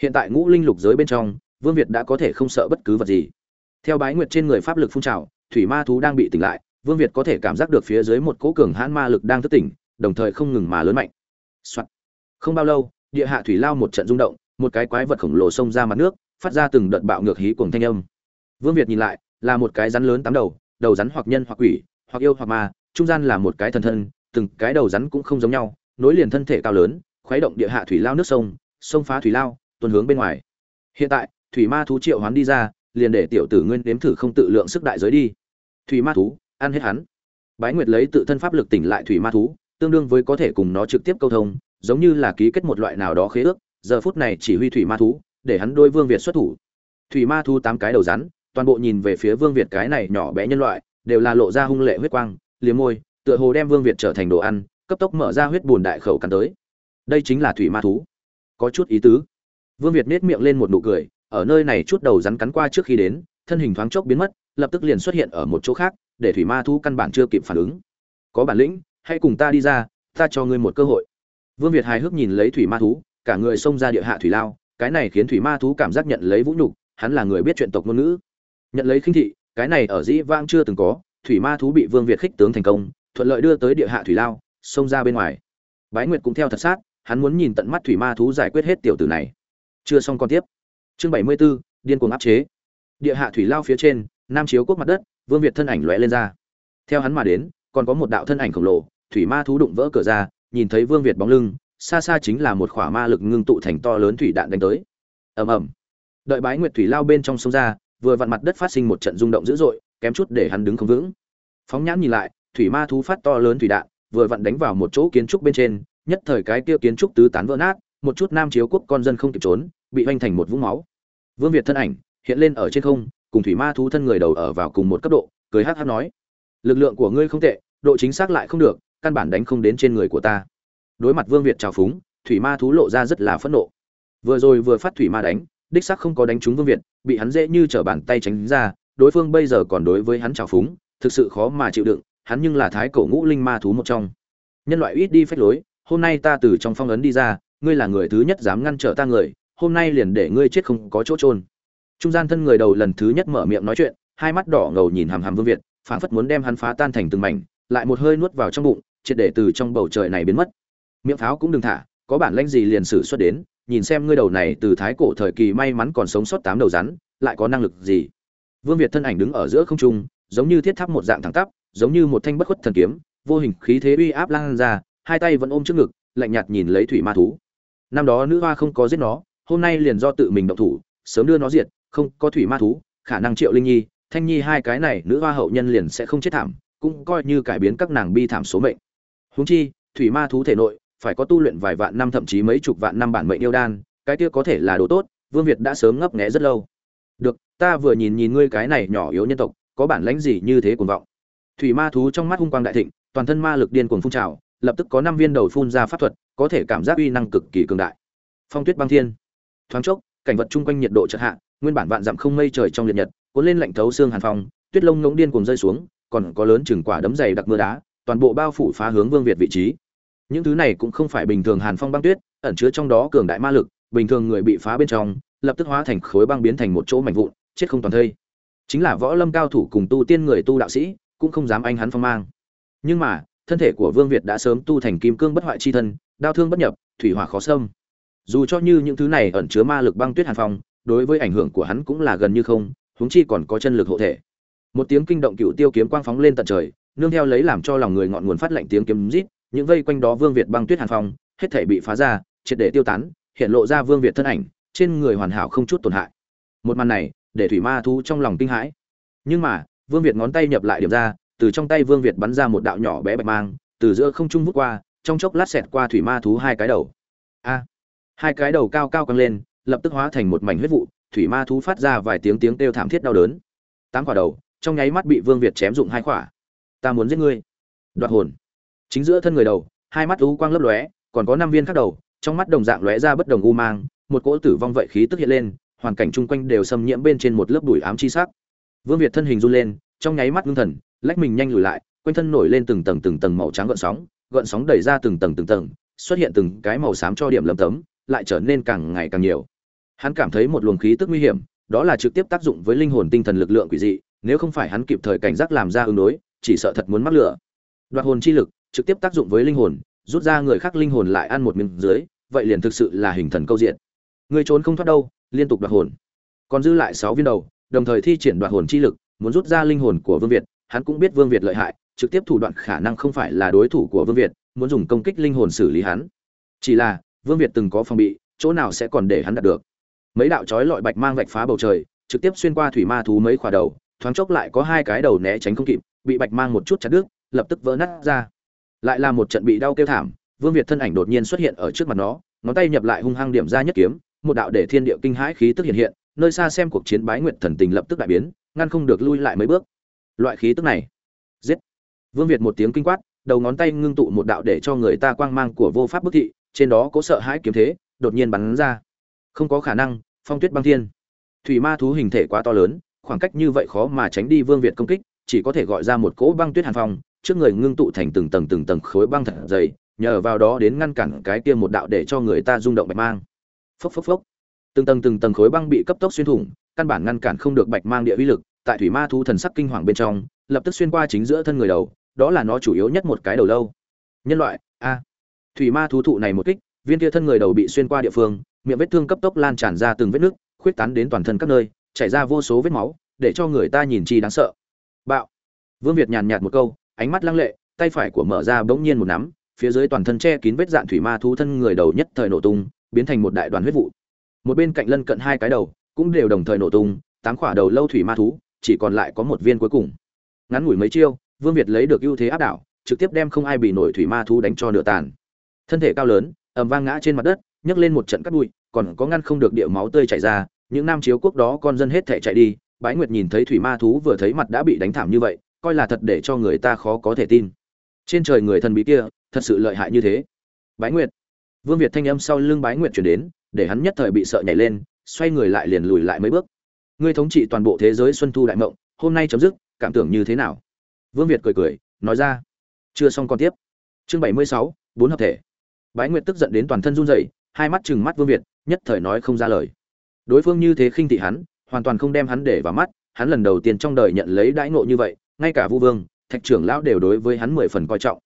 Hiện tại ngũ linh lục giới bên trong vương việt đã có thể không sợ bất cứ vật gì. Theo bái nguyệt trên người pháp lực phun trào, thủy ma thú đang bị tỉnh lại, vương việt có thể cảm giác được phía dưới một cỗ cường hãn ma lực đang thức tỉnh, đồng thời không ngừng mà lớn mạnh、Soạn. không bao lâu, địa hạ thủy lao một trận rung động, một cái quái vật khổng lồ xông ra mặt nước, phát ra từng đợt bạo ngược hí cùng thanh âm. Vương việt nhìn lại, là một cái rắn lớn tám đầu đầu rắn hoặc nhân hoặc quỷ, hoặc yêu hoặc ma, trung gian là một cái thần thân, từng cái đầu rắn cũng không giống nhau, nối liền thân thể cao lớn, khuấy động địa hạ thủy lao nước sông sông phá thủy lao tuần hướng bên ngoài. Hiện tại thủy ma thú triệu hoán đi ra, liền để tiểu tử nguyên nếm thử không tự lượng sức đại giới đi. Thủy ma thú, ăn hết hắn. Bái nguyệt lấy tự thân pháp lực tỉnh lại thủy ma thú, tương đương với có thể cùng nó trực tiếp câu thông, giống như là ký kết một loại nào đó khế ước, giờ phút này chỉ huy thủy ma thú, để hắn đôi vương việt xuất thủ. Thủy ma thú tám cái đầu rắn, toàn bộ nhìn về phía vương việt cái này nhỏ bé nhân loại, đều là lộ ra hung lệ huyết quang, liếm môi, tựa hồ đem vương việt trở thành đồ ăn, cấp tốc mở ra huyết bùn đại khẩu cắn tới. Đây chính là thủy ma thú. Có chút ý tứ. Vương việt nết miệng lên một nụ cười ở nơi này chút đầu rắn cắn qua trước khi đến, thân hình thoáng chốc biến mất, lập tức liền xuất hiện ở một chỗ khác, để thủy ma thú căn bản chưa kịp phản ứng. Có bản lĩnh, hãy cùng ta đi ra, ta cho ngươi một cơ hội. Vương việt hài hước nhìn lấy thủy ma thú, cả người xông ra địa hạ thủy lao, cái này khiến thủy ma thú cảm giác nhận lấy vũ nhục, hắn là người biết chuyện tộc ngôn ngữ. Nhận lấy khinh thị, cái này ở dĩ vãng chưa từng có, thủy ma thú bị vương việt khích tướng thành công, thuận lợi đưa tới địa hạ thủy lao, xông ra bên ngoài. Bái nguyệt cũng theo thật sát, hắn muốn nhìn tận mắt thủy ma thú giải quyết hết tiểu tử này. Chưa xong còn tiếp chương bảy mươi 74, điên cuồng áp chế. Địa hạ thủy lao phía trên nam chiếu quốc mặt đất vương việt thân ảnh lóe lên ra. Theo hắn mà đến còn có một đạo thân ảnh khổng lồ thủy ma thú đụng vỡ cửa ra nhìn thấy vương việt bóng lưng xa xa chính là một khỏa ma lực ngưng tụ thành to lớn thủy đạn đánh tới. Ầm ầm. Đợi bái nguyệt thủy lao bên trong sông ra vừa vặn mặt đất phát sinh một trận rung động dữ dội kém chút để hắn đứng không vững. Phóng nhãn nhìn lại thủy ma thú phát to lớn thủy đạn vừa vặn đánh vào một chỗ kiến trúc bên trên nhất thời cái kia kiến trúc tứ tán vỡ nát một chút nam chiếu quốc con dân không kịp trốn bị hoành thành một vũng máu. Vương việt thân ảnh hiện lên ở trên không, cùng thủy ma thú thân người đầu ở vào cùng một cấp độ, cười hắc hắc nói, lực lượng của ngươi không tệ, độ chính xác lại không được, căn bản đánh không đến trên người của ta. Đối mặt vương việt trào phúng, thủy ma thú lộ ra rất là phẫn nộ. Vừa rồi vừa phát thủy ma đánh, đích xác không có đánh trúng vương việt, bị hắn dễ như trở bàn tay tránh ra, đối phương bây giờ còn đối với hắn trào phúng, thực sự khó mà chịu đựng, hắn nhưng là thái cổ ngũ linh ma thú một trong. Nhân loại ít đi phách lối, hôm nay ta từ trong phong ấn đi ra, ngươi là người thứ nhất dám ngăn trở ta người hôm nay liền để ngươi chết không có chỗ trôn trung gian thân người đầu lần thứ nhất mở miệng nói chuyện, hai mắt đỏ ngầu nhìn hàm hàm vương việt, phảng phất muốn đem hắn phá tan thành từng mảnh, lại một hơi nuốt vào trong bụng, triệt để từ trong bầu trời này biến mất. Miệng pháo cũng đừng thả, có bản lãnh gì liền sử xuất đến, nhìn xem ngươi đầu này từ thái cổ thời kỳ may mắn còn sống sót tám đầu rắn, lại có năng lực gì? Vương việt thân ảnh đứng ở giữa không trung, giống như thiết tháp một dạng thẳng tắp, giống như một thanh bất khuất thần kiếm, vô hình khí thế uy áp lan ra, hai tay vẫn ôm trước ngực, lạnh nhạt nhìn lấy thủy ma thú. Năm đó nữ hoa không có giết nó hôm nay liền do tự mình động thủ, sớm đưa nó diệt, không có thủy ma thú, khả năng triệu linh nhi, thanh nhi hai cái này nữ hoa hậu nhân liền sẽ không chết thảm, cũng coi như cải biến các nàng bi thảm số mệnh. Huống chi, thủy ma thú thể nội, phải có tu luyện vài vạn năm thậm chí mấy chục vạn năm bản mệnh yêu đan, cái kia có thể là đồ tốt, vương việt đã sớm ngấp nghé rất lâu. Được, ta vừa nhìn nhìn ngươi cái này nhỏ yếu nhân tộc, có bản lãnh gì như thế cuồng vọng? Thủy ma thú trong mắt hung quang đại thịnh, toàn thân ma lực điên cuồng phun trào, lập tức có năm viên đầu phun ra pháp thuật, có thể cảm giác uy năng cực kỳ cường đại. Phong tuyết băng thiên thoáng chốc, cảnh vật chung quanh nhiệt độ chợt hạ, nguyên bản vạn dặm không mây trời trong liệt nhật, cuốn lên lạnh thấu xương hàn phong, tuyết lông ngỗng điên cuồng rơi xuống, còn có lớn chừng quả đấm dày đặc mưa đá, toàn bộ bao phủ phá hướng vương việt vị trí. Những thứ này cũng không phải bình thường hàn phong băng tuyết, ẩn chứa trong đó cường đại ma lực, bình thường người bị phá bên trong, lập tức hóa thành khối băng biến thành một chỗ mảnh vụn, chết không toàn thây. Chính là võ lâm cao thủ cùng tu tiên người tu đạo sĩ, cũng không dám anh hắn phong mang. Nhưng mà, thân thể của vương việt đã sớm tu thành kim cương bất hoại chi thân, đao thương bất nhập, thủy hỏa khó xâm dù cho như những thứ này ẩn chứa ma lực băng tuyết hàn phong, đối với ảnh hưởng của hắn cũng là gần như không, huống chi còn có chân lực hộ thể. Một tiếng kinh động cựu tiêu kiếm quang phóng lên tận trời, nương theo lấy làm cho lòng người ngọn nguồn phát lạnh tiếng kiếm rít, những vây quanh đó vương việt băng tuyết hàn phong, hết thể bị phá ra, triệt để tiêu tán, hiện lộ ra vương việt thân ảnh, trên người hoàn hảo không chút tổn hại. Một màn này, để thủy ma thu trong lòng kinh hãi. Nhưng mà, vương việt ngón tay nhập lại điểm ra, từ trong tay vương việt bắn ra một đạo nhỏ bé bạch mang, từ giữa không trung vút qua, trong chốc lát xẹt qua thủy ma thú hai cái đầu hai cái đầu cao cao căng lên, lập tức hóa thành một mảnh huyết vụ, thủy ma thú phát ra vài tiếng tiếng kêu thảm thiết đau đớn. Tám quả đầu, trong nháy mắt bị vương việt chém dụng hai quả. Ta muốn giết ngươi. Đoạt hồn. Chính giữa thân người đầu, hai mắt u quang lấp lóe, còn có năm viên khác đầu, trong mắt đồng dạng lóe ra bất đồng u mang, một cỗ tử vong vậy khí tức hiện lên, hoàn cảnh chung quanh đều xâm nhiễm bên trên một lớp đùi ám chi sắc. Vương việt thân hình run lên, trong nháy mắt ngưng thần, lách mình nhanh lùi lại, quanh thân nổi lên từng tầng từng tầng màu trắng gợn sóng gợn sóng đẩy ra từng tầng từng tầng, xuất hiện từng cái màu xám cho điểm lấm tấm lại trở nên càng ngày càng nhiều. Hắn cảm thấy một luồng khí tức nguy hiểm, đó là trực tiếp tác dụng với linh hồn tinh thần lực lượng quỷ dị, nếu không phải hắn kịp thời cảnh giác làm ra ứng đối, chỉ sợ thật muốn mắc lửa. Đoạt hồn chi lực, trực tiếp tác dụng với linh hồn, rút ra người khác linh hồn lại ăn một miếng dưới, vậy liền thực sự là hình thần câu diện. Người trốn không thoát đâu, liên tục đoạt hồn. Còn dư lại sáu viên đầu, đồng thời thi triển đoạt hồn chi lực, muốn rút ra linh hồn của vương việt, hắn cũng biết vương việt lợi hại, trực tiếp thủ đoạn khả năng không phải là đối thủ của vương việt, muốn dùng công kích linh hồn xử lý hắn. Chỉ là vương việt từng có phòng bị, chỗ nào sẽ còn để hắn đạt được. Mấy đạo chói lọi bạch mang vạch phá bầu trời, trực tiếp xuyên qua thủy ma thú mấy khỏa đầu, thoáng chốc lại có hai cái đầu né tránh không kịp, bị bạch mang một chút chặt đứt, lập tức vỡ nát ra. Lại là một trận bị đau kêu thảm, vương việt thân ảnh đột nhiên xuất hiện ở trước mặt nó, ngón tay nhập lại hung hăng điểm ra nhất kiếm, một đạo để thiên địa kinh hãi khí tức hiện hiện, nơi xa xem cuộc chiến bái nguyệt thần tình lập tức đại biến, ngăn không được lui lại mấy bước. Loại khí tức này, giết. Vương việt một tiếng kinh quát, đầu ngón tay ngưng tụ một đạo để cho người ta quang mang của vô pháp bức thị trên đó có sợ hãi kiếm thế, đột nhiên bắn ra. Không có khả năng, phong tuyết băng thiên. Thủy ma thú hình thể quá to lớn, khoảng cách như vậy khó mà tránh đi vương việt công kích, chỉ có thể gọi ra một cỗ băng tuyết hàn phong, trước người ngưng tụ thành từng tầng từng tầng khối băng thật dày, nhờ vào đó đến ngăn cản cái kia một đạo để cho người ta rung động bạch mang. Phốc phốc phốc. Từng tầng từng tầng khối băng bị cấp tốc xuyên thủng, căn bản ngăn cản không được bạch mang địa uy lực, tại thủy ma thú thần sắc kinh hoàng bên trong, lập tức xuyên qua chính giữa thân người đầu, đó là nó chủ yếu nhất một cái đầu lâu. Nhân loại, a thủy ma thú thụ này một kích, viên kia thân người đầu bị xuyên qua địa phương, miệng vết thương cấp tốc lan tràn ra từng vết nước, khuyết tán đến toàn thân các nơi, chảy ra vô số vết máu, để cho người ta nhìn chi đáng sợ. Bạo. Vương việt nhàn nhạt một câu, ánh mắt lăng lệ, tay phải của mở ra bỗng nhiên một nắm, phía dưới toàn thân che kín vết dạn thủy ma thú thân người đầu nhất thời nổ tung, biến thành một đại đoàn huyết vụ. Một bên cạnh lân cận hai cái đầu, cũng đều đồng thời nổ tung, tám khỏa đầu lâu thủy ma thú, chỉ còn lại có một viên cuối cùng. Ngắn ngủi mấy chiêu, vương việt lấy được ưu thế áp đảo, trực tiếp đem không ai bị nổi thủy ma thú đánh cho nửa tàn thân thể cao lớn, ầm vang ngã trên mặt đất, nhấc lên một trận cắt bụi, còn có ngăn không được địa máu tươi chảy ra, những nam chiếu quốc đó con dân hết thể chạy đi, bái nguyệt nhìn thấy thủy ma thú vừa thấy mặt đã bị đánh thảm như vậy, coi là thật để cho người ta khó có thể tin. Trên trời người thần bí kia, thật sự lợi hại như thế. Bái nguyệt. Vương việt thanh âm sau lưng bái nguyệt chuyển đến, để hắn nhất thời bị sợ nhảy lên, xoay người lại liền lùi lại mấy bước. Ngươi thống trị toàn bộ thế giới xuân thu đại mộng, hôm nay chấm dứt, cảm tưởng như thế nào? Vương việt cười cười, nói ra. Chưa xong còn tiếp. Chương bảy mươi sáu, bốn hợp thể bái nguyệt tức giận đến toàn thân run rẩy, hai mắt chừng mắt vương việt, nhất thời nói không ra lời. Đối phương như thế khinh thị hắn, hoàn toàn không đem hắn để vào mắt, hắn lần đầu tiên trong đời nhận lấy đãi ngộ như vậy, ngay cả vu vương, thạch trưởng lão đều đối với hắn mười phần coi trọng.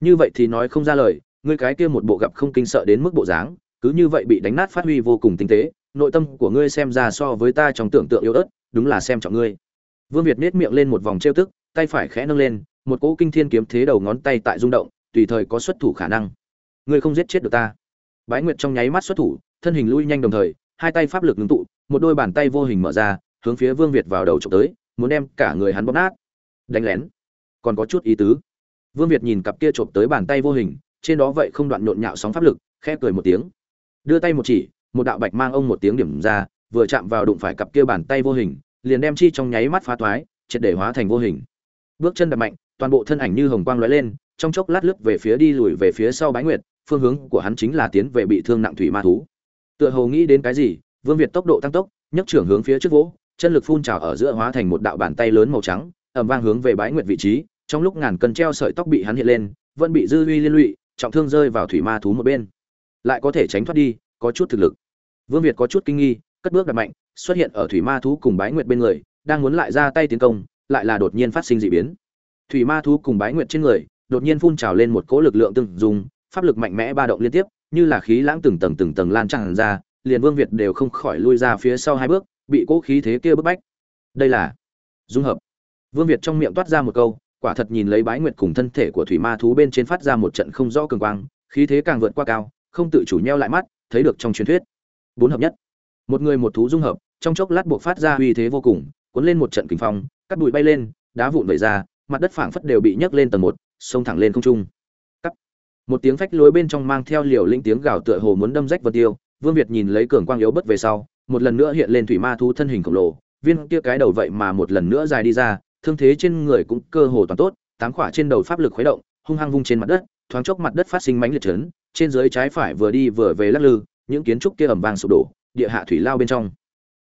Như vậy thì nói không ra lời, ngươi cái kia một bộ gặp không kinh sợ đến mức bộ dáng, cứ như vậy bị đánh nát phát huy vô cùng tinh tế, nội tâm của ngươi xem ra so với ta trong tưởng tượng yếu ớt, đúng là xem trọng ngươi. Vương việt nết miệng lên một vòng trêu tức, tay phải khẽ nâng lên, một cỗ kinh thiên kiếm thế đầu ngón tay tại rung động, tùy thời có xuất thủ khả năng ngươi không giết chết được ta. Bái nguyệt trong nháy mắt xuất thủ, thân hình lui nhanh đồng thời, hai tay pháp lực ngưng tụ, một đôi bàn tay vô hình mở ra, hướng phía vương việt vào đầu trộm tới, muốn đem cả người hắn bóp nát. Đánh lén. Còn có chút ý tứ. Vương việt nhìn cặp kia trộm tới bàn tay vô hình, trên đó vậy không đoạn nhộn nhạo sóng pháp lực, khẽ cười một tiếng. Đưa tay một chỉ, một đạo bạch mang ông một tiếng điểm ra, vừa chạm vào đụng phải cặp kia bàn tay vô hình, liền đem chi trong nháy mắt phá toái triệt để hóa thành vô hình. Bước chân đập mạnh, toàn bộ thân ảnh như hồng quang lóe lên, trong chốc lát lướt về phía đi lùi về phía sau bái nguyệt phương hướng của hắn chính là tiến về bị thương nặng thủy ma thú. Tựa hồ nghĩ đến cái gì, vương việt tốc độ tăng tốc, nhấc trưởng hướng phía trước vỗ, chân lực phun trào ở giữa hóa thành một đạo bàn tay lớn màu trắng, ầm vang hướng về bãi nguyệt vị trí, trong lúc ngàn cân treo sợi tóc bị hắn hiện lên, vẫn bị dư uy liên lụy, trọng thương rơi vào thủy ma thú một bên. Lại có thể tránh thoát đi, có chút thực lực. Vương việt có chút kinh nghi, cất bước đạp mạnh, xuất hiện ở thủy ma thú cùng bái nguyệt bên người, đang muốn lại ra tay tiến công, lại là đột nhiên phát sinh dị biến. Thủy ma thú cùng bái nguyệt trên người, đột nhiên phun trào lên một cỗ lực lượng tương dùng pháp lực mạnh mẽ ba động liên tiếp, như là khí lãng từng tầng từng tầng lan tràn ra, liền vương việt đều không khỏi lui ra phía sau hai bước, bị cỗ khí thế kia bức bách. Đây là dung hợp. Vương việt trong miệng toát ra một câu, quả thật nhìn lấy bái nguyệt cùng thân thể của thủy ma thú bên trên phát ra một trận không rõ cường quang, khí thế càng vượt qua cao, không tự chủ nheo lại mắt, thấy được trong truyền thuyết. Bốn hợp nhất. Một người một thú dung hợp, trong chốc lát buộc phát ra uy thế vô cùng, cuốn lên một trận kinh phong, cắt bụi bay lên, đá vụn vẩy ra, mặt đất phảng phất đều bị nhấc lên tầng một, xông thẳng lên không trung một tiếng phách lối bên trong mang theo liều linh tiếng gào tựa hồ muốn đâm rách vật tiêu, vương việt nhìn lấy cường quang yếu bất về sau, một lần nữa hiện lên thủy ma thú thân hình khổng lồ, viên kia cái đầu vậy mà một lần nữa dài đi ra, thương thế trên người cũng cơ hồ toàn tốt, tám khỏa trên đầu pháp lực khuấy động, hung hăng vung trên mặt đất, thoáng chốc mặt đất phát sinh mánh liệt chấn, trên dưới trái phải vừa đi vừa về lắc lư, những kiến trúc kia ẩm vàng sụp đổ, địa hạ thủy lao bên trong.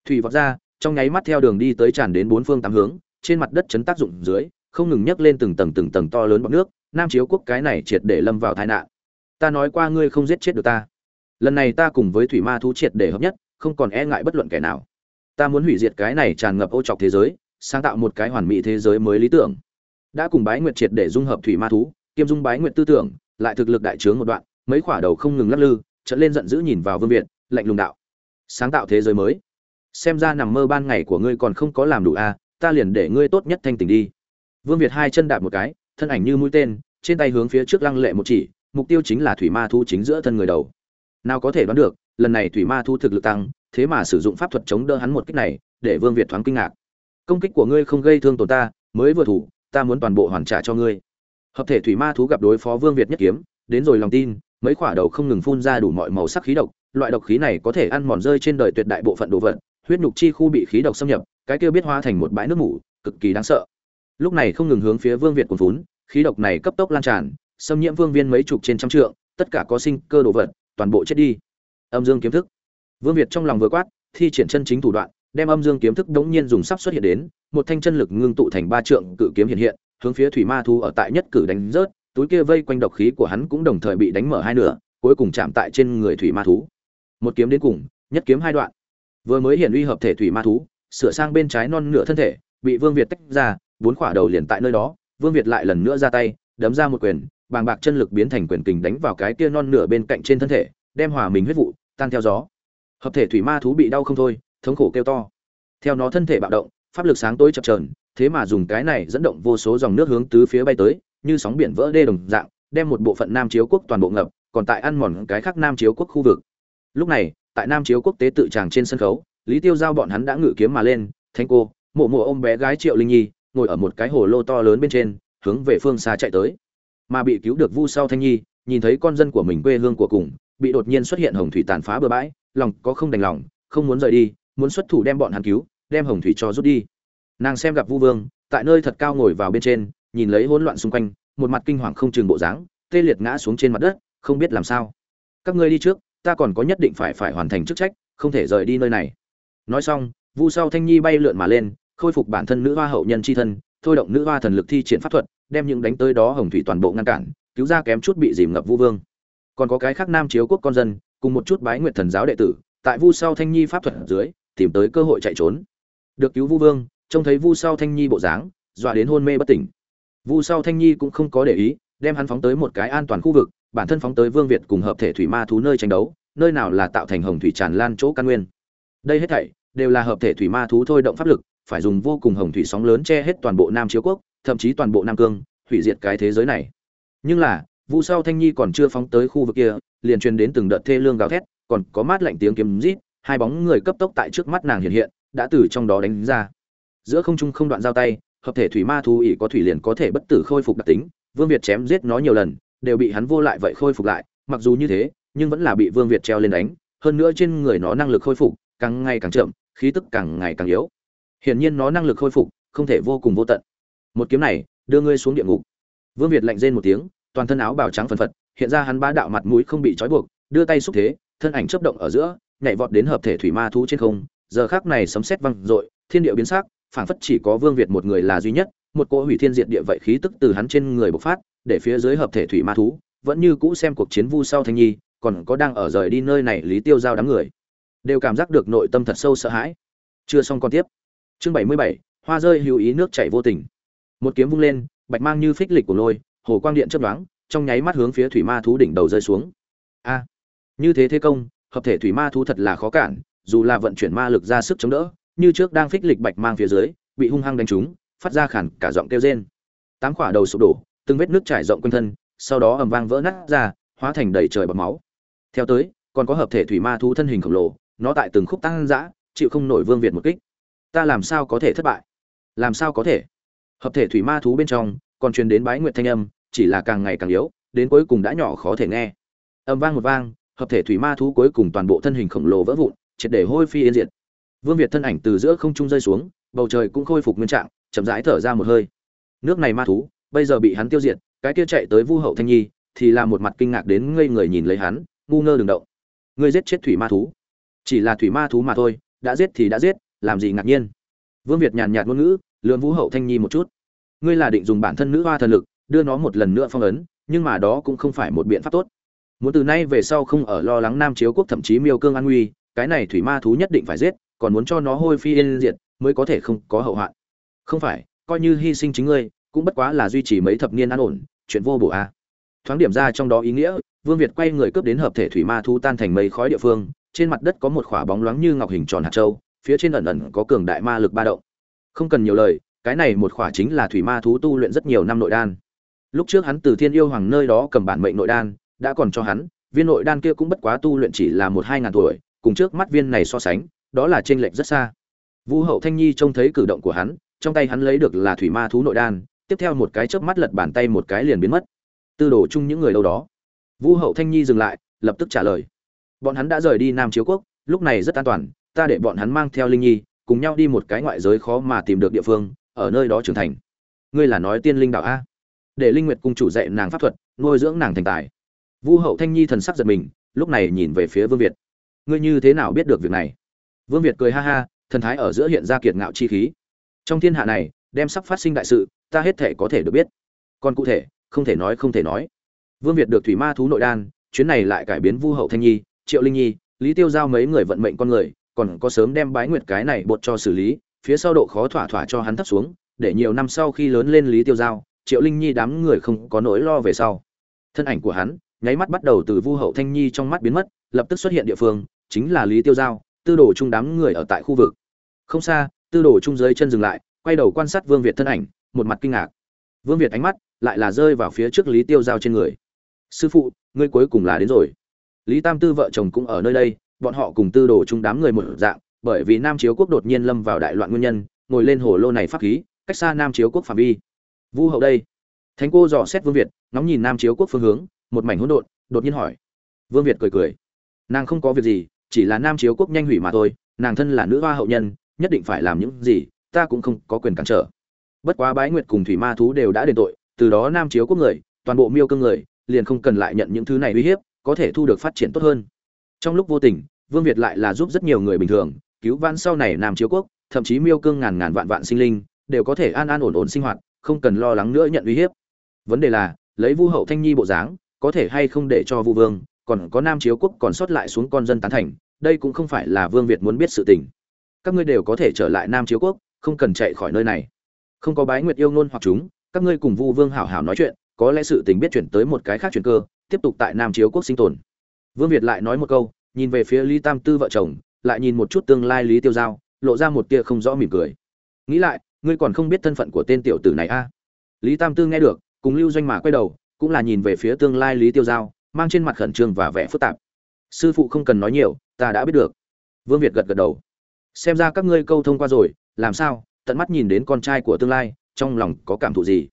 Thủy vọt ra, trong nháy mắt theo đường đi tới tràn đến bốn phương tám hướng, trên mặt đất chấn tác dụng dưới, không ngừng nhấc lên từng tầng từng tầng to lớn bọt nước nam chiếu quốc cái này triệt để lâm vào tai nạn. Ta nói qua ngươi không giết chết được ta. Lần này ta cùng với thủy ma thú triệt để hợp nhất không còn e ngại bất luận kẻ nào. Ta muốn hủy diệt cái này tràn ngập ô trọc thế giới sáng tạo một cái hoàn mỹ thế giới mới lý tưởng. Đã cùng bái nguyệt triệt để dung hợp thủy ma thú kiêm dung bái nguyệt tư tưởng lại thực lực đại trướng một đoạn mấy khỏa đầu không ngừng lắc lư trận lên giận dữ nhìn vào vương việt lạnh lùng đạo. Sáng tạo thế giới mới. Xem ra nằm mơ ban ngày của ngươi còn không có làm đủ a à, ta liền để ngươi tốt nhất thanh tỉnh đi. Vương việt hai chân đạp một cái thân ảnh như mũi tên, trên tay hướng phía trước lăng lệ một chỉ, mục tiêu chính là thủy ma thu chính giữa thân người đầu. Nào có thể đoán được, lần này thủy ma thu thực lực tăng, thế mà sử dụng pháp thuật chống đỡ hắn một kích này, để vương việt thoáng kinh ngạc. Công kích của ngươi không gây thương tổn ta, mới vừa thủ, ta muốn toàn bộ hoàn trả cho ngươi. Hợp thể thủy ma thú gặp đối phó vương việt nhất kiếm, đến rồi lòng tin, mấy quả đầu không ngừng phun ra đủ mọi màu sắc khí độc, loại độc khí này có thể ăn mòn rơi trên đời tuyệt đại bộ phận đồ vật, huyết nhục chi khu bị khí độc xâm nhập, cái kia biết hóa thành một bãi nước mủ, cực kỳ đáng sợ. Lúc này không ngừng hướng phía vương việt cuồn phún khí độc này cấp tốc lan tràn, xâm nhiễm vương viên mấy chục trên trăm trượng, tất cả có sinh cơ đồ vật, toàn bộ chết đi. Âm dương kiếm thức. Vương việt trong lòng vừa quát, thi triển chân chính thủ đoạn, đem âm dương kiếm thức đống nhiên dùng sắp xuất hiện đến, một thanh chân lực ngưng tụ thành ba trượng cự kiếm hiện hiện, hướng phía thủy ma thu ở tại nhất cử đánh rớt, túi kia vây quanh độc khí của hắn cũng đồng thời bị đánh mở hai nửa, cuối cùng chạm tại trên người thủy ma thú. Một kiếm đến cùng, nhất kiếm hai đoạn. Vừa mới hiện uy hợp thể thủy ma thú, sửa sang bên trái non nửa thân thể, bị vương việt tách ra, bốn khỏa đầu liền tại nơi đó vương việt lại lần nữa ra tay đấm ra một quyền bàng bạc chân lực biến thành quyền kình đánh vào cái kia non nửa bên cạnh trên thân thể đem hòa mình huyết vụ tan theo gió. Hợp thể thủy ma thú bị đau không thôi thống khổ kêu to. Theo nó thân thể bạo động pháp lực sáng tối chập chờn, thế mà dùng cái này dẫn động vô số dòng nước hướng tứ phía bay tới như sóng biển vỡ đê đồng dạng đem một bộ phận nam chiếu quốc toàn bộ ngập còn tại ăn mòn cái khác nam chiếu quốc khu vực. Lúc này tại nam chiếu quốc tế tự tràng trên sân khấu lý tiêu giao bọn hắn đã ngự kiếm mà lên thanh cô mộ mộ ôm bé gái triệu linh nhi ngồi ở một cái hồ lô to lớn bên trên, hướng về phương xa chạy tới. Mà bị cứu được vu sau thanh nhi, nhìn thấy con dân của mình quê hương của cùng, bị đột nhiên xuất hiện hồng thủy tàn phá bừa bãi, lòng có không đành lòng, không muốn rời đi, muốn xuất thủ đem bọn hắn cứu, đem hồng thủy cho rút đi. Nàng xem gặp vu vương, tại nơi thật cao ngồi vào bên trên, nhìn lấy hỗn loạn xung quanh, một mặt kinh hoàng không chừng bộ dáng, tê liệt ngã xuống trên mặt đất, không biết làm sao. Các ngươi đi trước, ta còn có nhất định phải phải hoàn thành chức trách, không thể rời đi nơi này. Nói xong, vu sau thanh nhi bay lượn mà lên khôi phục bản thân nữ hoa hậu nhân c h i thân, thôi động nữ hoa thần lực thi triển pháp thuật, đem những đánh tới đó hồng thủy toàn bộ ngăn cản, cứu ra kém chút bị dìm ngập vu vương. Còn có cái khác nam chiếu quốc con dân, cùng một chút bái nguyện thần giáo đệ tử, tại vu sau thanh nhi pháp thuật dưới, tìm tới cơ hội chạy trốn. Được cứu vu vương, trông thấy vu sau thanh nhi bộ dáng, dọa đến hôn mê bất tỉnh. Vu sau thanh nhi cũng không có để ý, đem hắn phóng tới một cái an toàn khu vực, bản thân phóng tới vương việt cùng hợp thể thủy ma thú nơi tranh đấu, nơi nào là tạo thành hồng thủy tràn lan chỗ căn nguyên. Đây hết thảy đều là hợp thể thủy ma thú thôi động pháp lực phải dùng vô cùng hồng thủy sóng lớn che hết toàn bộ nam chiếu quốc, thậm chí toàn bộ nam cương, hủy diệt cái thế giới này. Nhưng là, vu sau thanh nhi còn chưa phóng tới khu vực kia, liền truyền đến từng đợt thê lương gào thét, còn có mát lạnh tiếng kiếm rít, hai bóng người cấp tốc tại trước mắt nàng hiện hiện, đã từ trong đó đánh ra. Giữa không trung không đoạn giao tay, hợp thể thủy ma thú ỉ có thủy liền có thể bất tử khôi phục đặc tính, vương việt chém giết nó nhiều lần, đều bị hắn vô lại vậy khôi phục lại, mặc dù như thế, nhưng vẫn là bị vương việt treo lên đánh, hơn nữa trên người nó năng lực khôi phục, càng ngày càng chậm, khí tức càng ngày càng yếu hiển nhiên nó năng lực khôi phục, không thể vô cùng vô tận. Một kiếm này, đưa ngươi xuống địa ngục. Vương việt lạnh rên một tiếng, toàn thân áo bào trắng phần phật, hiện ra hắn bá đạo mặt mũi không bị trói buộc, đưa tay xúc thế, thân ảnh chớp động ở giữa, nhảy vọt đến hợp thể thủy ma thú trên không. Giờ khác này sấm sét văng rội thiên địa biến sắc, phảng phất chỉ có vương việt một người là duy nhất, một cỗ hủy thiên diệt địa vậy khí tức từ hắn trên người bộc phát, để phía dưới hợp thể thủy ma thú, vẫn như cũ xem cuộc chiến vu sau thanh nhi, còn có đang ở rời đi nơi này lý tiêu giao đám người, đều cảm giác được nội tâm thật sâu sợ hãi. Chưa xong còn tiếp chương bảy mươi bảy, hoa rơi hữu ý nước chảy vô tình. Một kiếm vung lên, bạch mang như phích lịch của lôi, hồ quang điện chớp nhoáng, trong nháy mắt hướng phía thủy ma thú đỉnh đầu rơi xuống. A! Như thế thế công, hợp thể thủy ma thú thật là khó cản, dù là vận chuyển ma lực ra sức chống đỡ, như trước đang phích lịch bạch mang phía dưới, bị hung hăng đánh trúng, phát ra khản cả giọng kêu rên. Tám quả đầu sụp đổ, từng vết nước trải rộng quanh thân, sau đó ầm vang vỡ nát ra, hóa thành đầy trời bọt máu. Theo tới, còn có hợp thể thủy ma thú thân hình khổng lồ, nó tại từng khúc tăng dã, chịu không nổi vương việt một kích ta làm sao có thể thất bại? Làm sao có thể? Hợp thể thủy ma thú bên trong, còn truyền đến bái nguyệt thanh âm, chỉ là càng ngày càng yếu, đến cuối cùng đã nhỏ khó thể nghe. Âm vang một vang, hợp thể thủy ma thú cuối cùng toàn bộ thân hình khổng lồ vỡ vụn, triệt để hôi phi yên diệt. Vương việt thân ảnh từ giữa không trung rơi xuống, bầu trời cũng khôi phục nguyên trạng, chậm rãi thở ra một hơi. Nước này ma thú, bây giờ bị hắn tiêu diệt, cái kia chạy tới vu hậu thanh nhi, thì là một mặt kinh ngạc đến ngây người nhìn lấy hắn, ngu ngơ đừng động. Ngươi giết chết thủy ma thú. Chỉ là thủy ma thú mà thôi, đã giết thì đã giết làm gì ngạc nhiên? Vương việt nhàn nhạt ngôn ngữ lượn vũ hậu thanh nhi một chút. Ngươi là định dùng bản thân nữ hoa thần lực, đưa nó một lần nữa phong ấn, nhưng mà đó cũng không phải một biện pháp tốt. Muốn từ nay về sau không ở lo lắng nam chiếu quốc thậm chí miêu cương an nguy, cái này thủy ma thú nhất định phải giết, còn muốn cho nó hôi phi yên diệt mới có thể không có hậu hoạn. Không phải, coi như hy sinh chính ngươi, cũng bất quá là duy trì mấy thập niên an ổn, chuyện vô bổ a. Thoáng điểm ra trong đó ý nghĩa, vương việt quay người cướp đến hợp thể thủy ma thú tan thành mây khói địa phương, trên mặt đất có một khỏa bóng loáng như ngọc hình tròn hạt châu phía trên ẩn ẩn có cường đại ma lực ba động. Không cần nhiều lời, cái này một khỏa chính là thủy ma thú tu luyện rất nhiều năm nội đan. Lúc trước hắn từ thiên yêu hoàng nơi đó cầm bản mệnh nội đan, đã còn cho hắn, viên nội đan kia cũng bất quá tu luyện chỉ là một hai ngàn tuổi, cùng trước mắt viên này so sánh, đó là trên lệch rất xa. Vu hậu thanh nhi trông thấy cử động của hắn, trong tay hắn lấy được là thủy ma thú nội đan, tiếp theo một cái chớp mắt lật bàn tay một cái liền biến mất. Tư đồ chung những người đâu đó. Vu hậu thanh nhi dừng lại, lập tức trả lời. Bọn hắn đã rời đi nam chiếu quốc, lúc này rất an toàn ta để bọn hắn mang theo linh nhi, cùng nhau đi một cái ngoại giới khó mà tìm được địa phương, ở nơi đó trưởng thành. Ngươi là nói tiên linh đạo a. Để linh nguyệt cung chủ dạy nàng pháp thuật, nuôi dưỡng nàng thành tài. Vu hậu thanh nhi thần sắc giật mình, lúc này nhìn về phía vương việt. Ngươi như thế nào biết được việc này? Vương việt cười ha ha, thần thái ở giữa hiện ra kiệt ngạo chi khí. Trong thiên hạ này, đem sắp phát sinh đại sự, ta hết thể có thể được biết. Còn cụ thể, không thể nói, không thể nói. Vương việt được thủy ma thú nội đan, chuyến này lại cải biến vu hậu thanh nhi, triệu linh nhi, lý tiêu giao mấy người vận mệnh con người còn có sớm đem bái nguyệt cái này bột cho xử lý, phía sau độ khó thỏa thỏa cho hắn thấp xuống, để nhiều năm sau khi lớn lên lý tiêu giao, triệu linh nhi đám người không có nỗi lo về sau. Thân ảnh của hắn, nháy mắt bắt đầu từ vu hậu thanh nhi trong mắt biến mất, lập tức xuất hiện địa phương, chính là lý tiêu giao, tư đồ chung đám người ở tại khu vực. Không xa, tư đồ chung dưới chân dừng lại, quay đầu quan sát vương việt thân ảnh, một mặt kinh ngạc. Vương việt ánh mắt lại là rơi vào phía trước lý tiêu giao trên người. Sư phụ, ngươi cuối cùng là đến rồi. Lý tam tư vợ chồng cũng ở nơi đây bọn họ cùng tư đồ chung đám người một dạng, bởi vì nam chiếu quốc đột nhiên lâm vào đại loạn nguyên nhân, ngồi lên hồ lô này pháp khí, cách xa nam chiếu quốc phạm vi. Vu hậu đây. Thánh cô dò xét vương việt, ngóng nhìn nam chiếu quốc phương hướng, một mảnh hỗn độn, đột nhiên hỏi. Vương việt cười cười. Nàng không có việc gì, chỉ là nam chiếu quốc nhanh hủy mà thôi, nàng thân là nữ hoa hậu nhân, nhất định phải làm những gì, ta cũng không có quyền cản trở. Bất quá bái nguyệt cùng thủy ma thú đều đã đền tội, từ đó nam chiếu quốc người, toàn bộ miêu cương người, liền không cần lại nhận những thứ này uy hiếp, có thể thu được phát triển tốt hơn. Trong lúc vô tình vương việt lại là giúp rất nhiều người bình thường, cứu vãn sau này nam chiếu quốc, thậm chí miêu cương ngàn ngàn vạn vạn sinh linh, đều có thể an an ổn ổn sinh hoạt, không cần lo lắng nữa nhận uy hiếp. Vấn đề là, lấy vu hậu thanh nhi bộ dáng, có thể hay không để cho vu vương, còn có nam chiếu quốc còn sót lại xuống con dân tán thành, đây cũng không phải là vương việt muốn biết sự tình. Các ngươi đều có thể trở lại nam chiếu quốc, không cần chạy khỏi nơi này. Không có bái nguyệt yêu ngôn hoặc chúng, các ngươi cùng vu vương hảo hảo nói chuyện, có lẽ sự tình biết chuyển tới một cái khác chuyển cơ, tiếp tục tại nam chiếu quốc sinh tồn. Vương việt lại nói một câu nhìn về phía lý tam tư vợ chồng, lại nhìn một chút tương lai lý tiêu giao, lộ ra một tia không rõ mỉm cười. Nghĩ lại, ngươi còn không biết thân phận của tên tiểu tử này a? À? lý tam tư nghe được, cùng lưu doanh mà quay đầu, cũng là nhìn về phía tương lai lý tiêu giao, mang trên mặt khẩn trương và vẻ phức tạp. Sư phụ không cần nói nhiều, ta đã biết được. Vương việt gật gật đầu. Xem ra các ngươi câu thông qua rồi, làm sao, tận mắt nhìn đến con trai của tương lai, trong lòng có cảm thụ gì?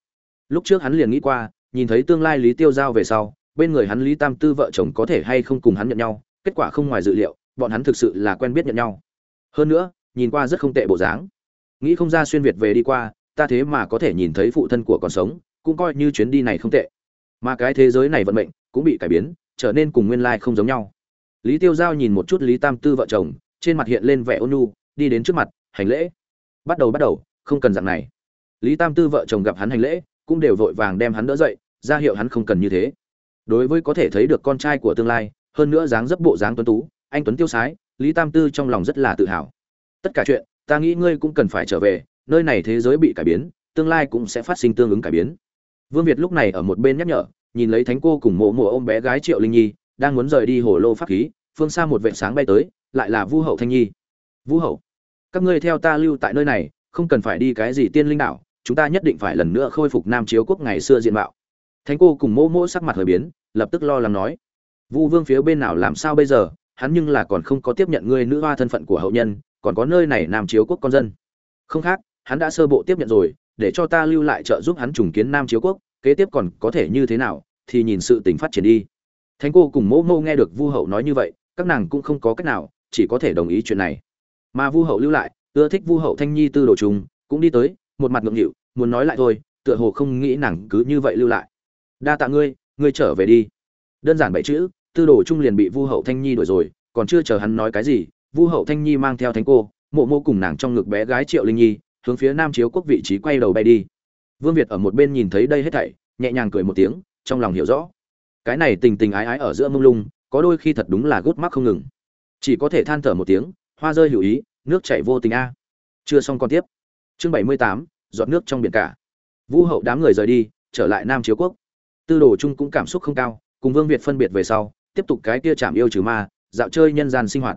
Lúc trước hắn liền nghĩ qua, nhìn thấy tương lai lý tiêu giao về sau, bên người hắn lý tam tư vợ chồng có thể hay không cùng hắn nhận nhau kết quả không ngoài dự liệu, bọn hắn thực sự là quen biết nhận nhau. Hơn nữa, nhìn qua rất không tệ bộ dáng. Nghĩ không ra xuyên việt về đi qua, ta thế mà có thể nhìn thấy phụ thân của còn sống, cũng coi như chuyến đi này không tệ. Mà cái thế giới này vận mệnh cũng bị cải biến, trở nên cùng nguyên lai không giống nhau. Lý tiêu giao nhìn một chút lý tam tư vợ chồng, trên mặt hiện lên vẻ ôn nhu, đi đến trước mặt, hành lễ. Bắt đầu bắt đầu, không cần dạng này. Lý tam tư vợ chồng gặp hắn hành lễ, cũng đều vội vàng đem hắn đỡ dậy, ra hiệu hắn không cần như thế. Đối với có thể thấy được con trai của tương lai hơn nữa dáng dấp bộ dáng tuấn tú, anh tuấn tiêu sái, lý tam tư trong lòng rất là tự hào. Tất cả chuyện, ta nghĩ ngươi cũng cần phải trở về, nơi này thế giới bị cải biến, tương lai cũng sẽ phát sinh tương ứng cải biến. Vương việt lúc này ở một bên nhắc nhở, nhìn lấy thánh cô cùng mộ mộ ôm bé gái triệu linh nhi, đang muốn rời đi hồ lô pháp khí, phương xa một vệ sáng bay tới, lại là vu hậu thanh nhi. Vu hậu, các ngươi theo ta lưu tại nơi này, không cần phải đi cái gì tiên linh đạo chúng ta nhất định phải lần nữa khôi phục nam chiếu quốc ngày xưa diện mạo. Thánh cô cùng Mộ Mộ sắc mặt hơi biến, lập tức lo lắng nói vu vương phía bên nào làm sao bây giờ? Hắn nhưng là còn không có tiếp nhận ngươi nữ hoa thân phận của hậu nhân, còn có nơi này nam chiếu quốc con dân. Không khác, hắn đã sơ bộ tiếp nhận rồi, để cho ta lưu lại trợ giúp hắn trùng kiến nam chiếu quốc, kế tiếp còn có thể như thế nào, thì nhìn sự tình phát triển đi. Thánh cô cùng Mộ Ngô nghe được vu hậu nói như vậy, các nàng cũng không có cách nào, chỉ có thể đồng ý chuyện này. Mà vu hậu lưu lại, ưa thích vu hậu thanh nhi tư đồ trùng, cũng đi tới, một mặt ngượng nghịu, muốn nói lại thôi, tựa hồ không nghĩ nàng cứ như vậy lưu lại. Đa tạ ngươi ngươi trở về đi. Đơn giản bảy chữ tư đồ trung liền bị vu hậu thanh nhi đuổi rồi còn chưa chờ hắn nói cái gì vu hậu thanh nhi mang theo thánh cô mộ mô cùng nàng trong ngực bé gái triệu linh nhi hướng phía nam chiếu quốc vị trí quay đầu bay đi. Vương việt ở một bên nhìn thấy đây hết thảy nhẹ nhàng cười một tiếng trong lòng hiểu rõ. Cái này tình tình ái ái ở giữa mông lung có đôi khi thật đúng là gút mắc không ngừng. Chỉ có thể than thở một tiếng hoa rơi hữu ý nước chảy vô tình a. Chưa xong còn tiếp. Chương bảy mươi tám giọt nước trong biển cả. Vu hậu đám người rời đi trở lại nam chiếu quốc. Tư đồ trung cũng cảm xúc không cao cùng Vương Việt phân biệt về sau, tiếp tục cái kia chạm yêu trừ ma, dạo chơi nhân gian sinh hoạt.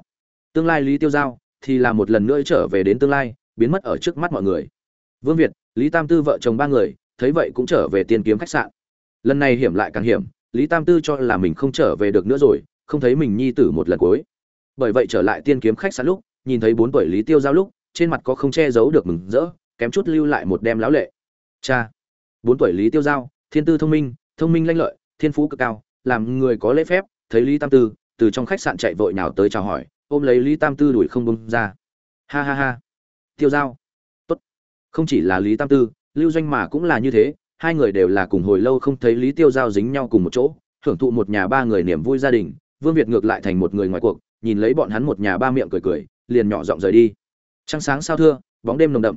Tương lai Lý Tiêu Giao thì là một lần nữa trở về đến tương lai, biến mất ở trước mắt mọi người. Vương Việt, Lý Tam Tư vợ chồng ba người, thấy vậy cũng trở về tiên kiếm khách sạn. Lần này hiểm lại càng hiểm, Lý Tam Tư cho là mình không trở về được nữa rồi, không thấy mình nhi tử một lần cuối. Bởi vậy trở lại tiên kiếm khách sạn lúc, nhìn thấy bốn tuổi Lý Tiêu Giao lúc, trên mặt có không che giấu được mừng rỡ, kém chút lưu lại một đem lão lệ. Cha, bốn tuổi Lý Tiêu Giao, thiên tư thông minh, thông minh lanh lợi, thiên phú cực cao, làm người có lễ phép, thấy Lý Tam Tư từ trong khách sạn chạy vội nào tới chào hỏi, ôm lấy Lý Tam Tư đuổi không buông ra. Ha ha ha. Tiêu Giao, tốt. Không chỉ là Lý Tam Tư, Lưu Doanh mà cũng là như thế, hai người đều là cùng hồi lâu không thấy Lý Tiêu Giao dính nhau cùng một chỗ, hưởng thụ một nhà ba người niềm vui gia đình, Vương Việt ngược lại thành một người ngoài cuộc, nhìn lấy bọn hắn một nhà ba miệng cười cười, liền nhỏ giọng rời đi. Trăng sáng sao thưa, bóng đêm nồng đậm.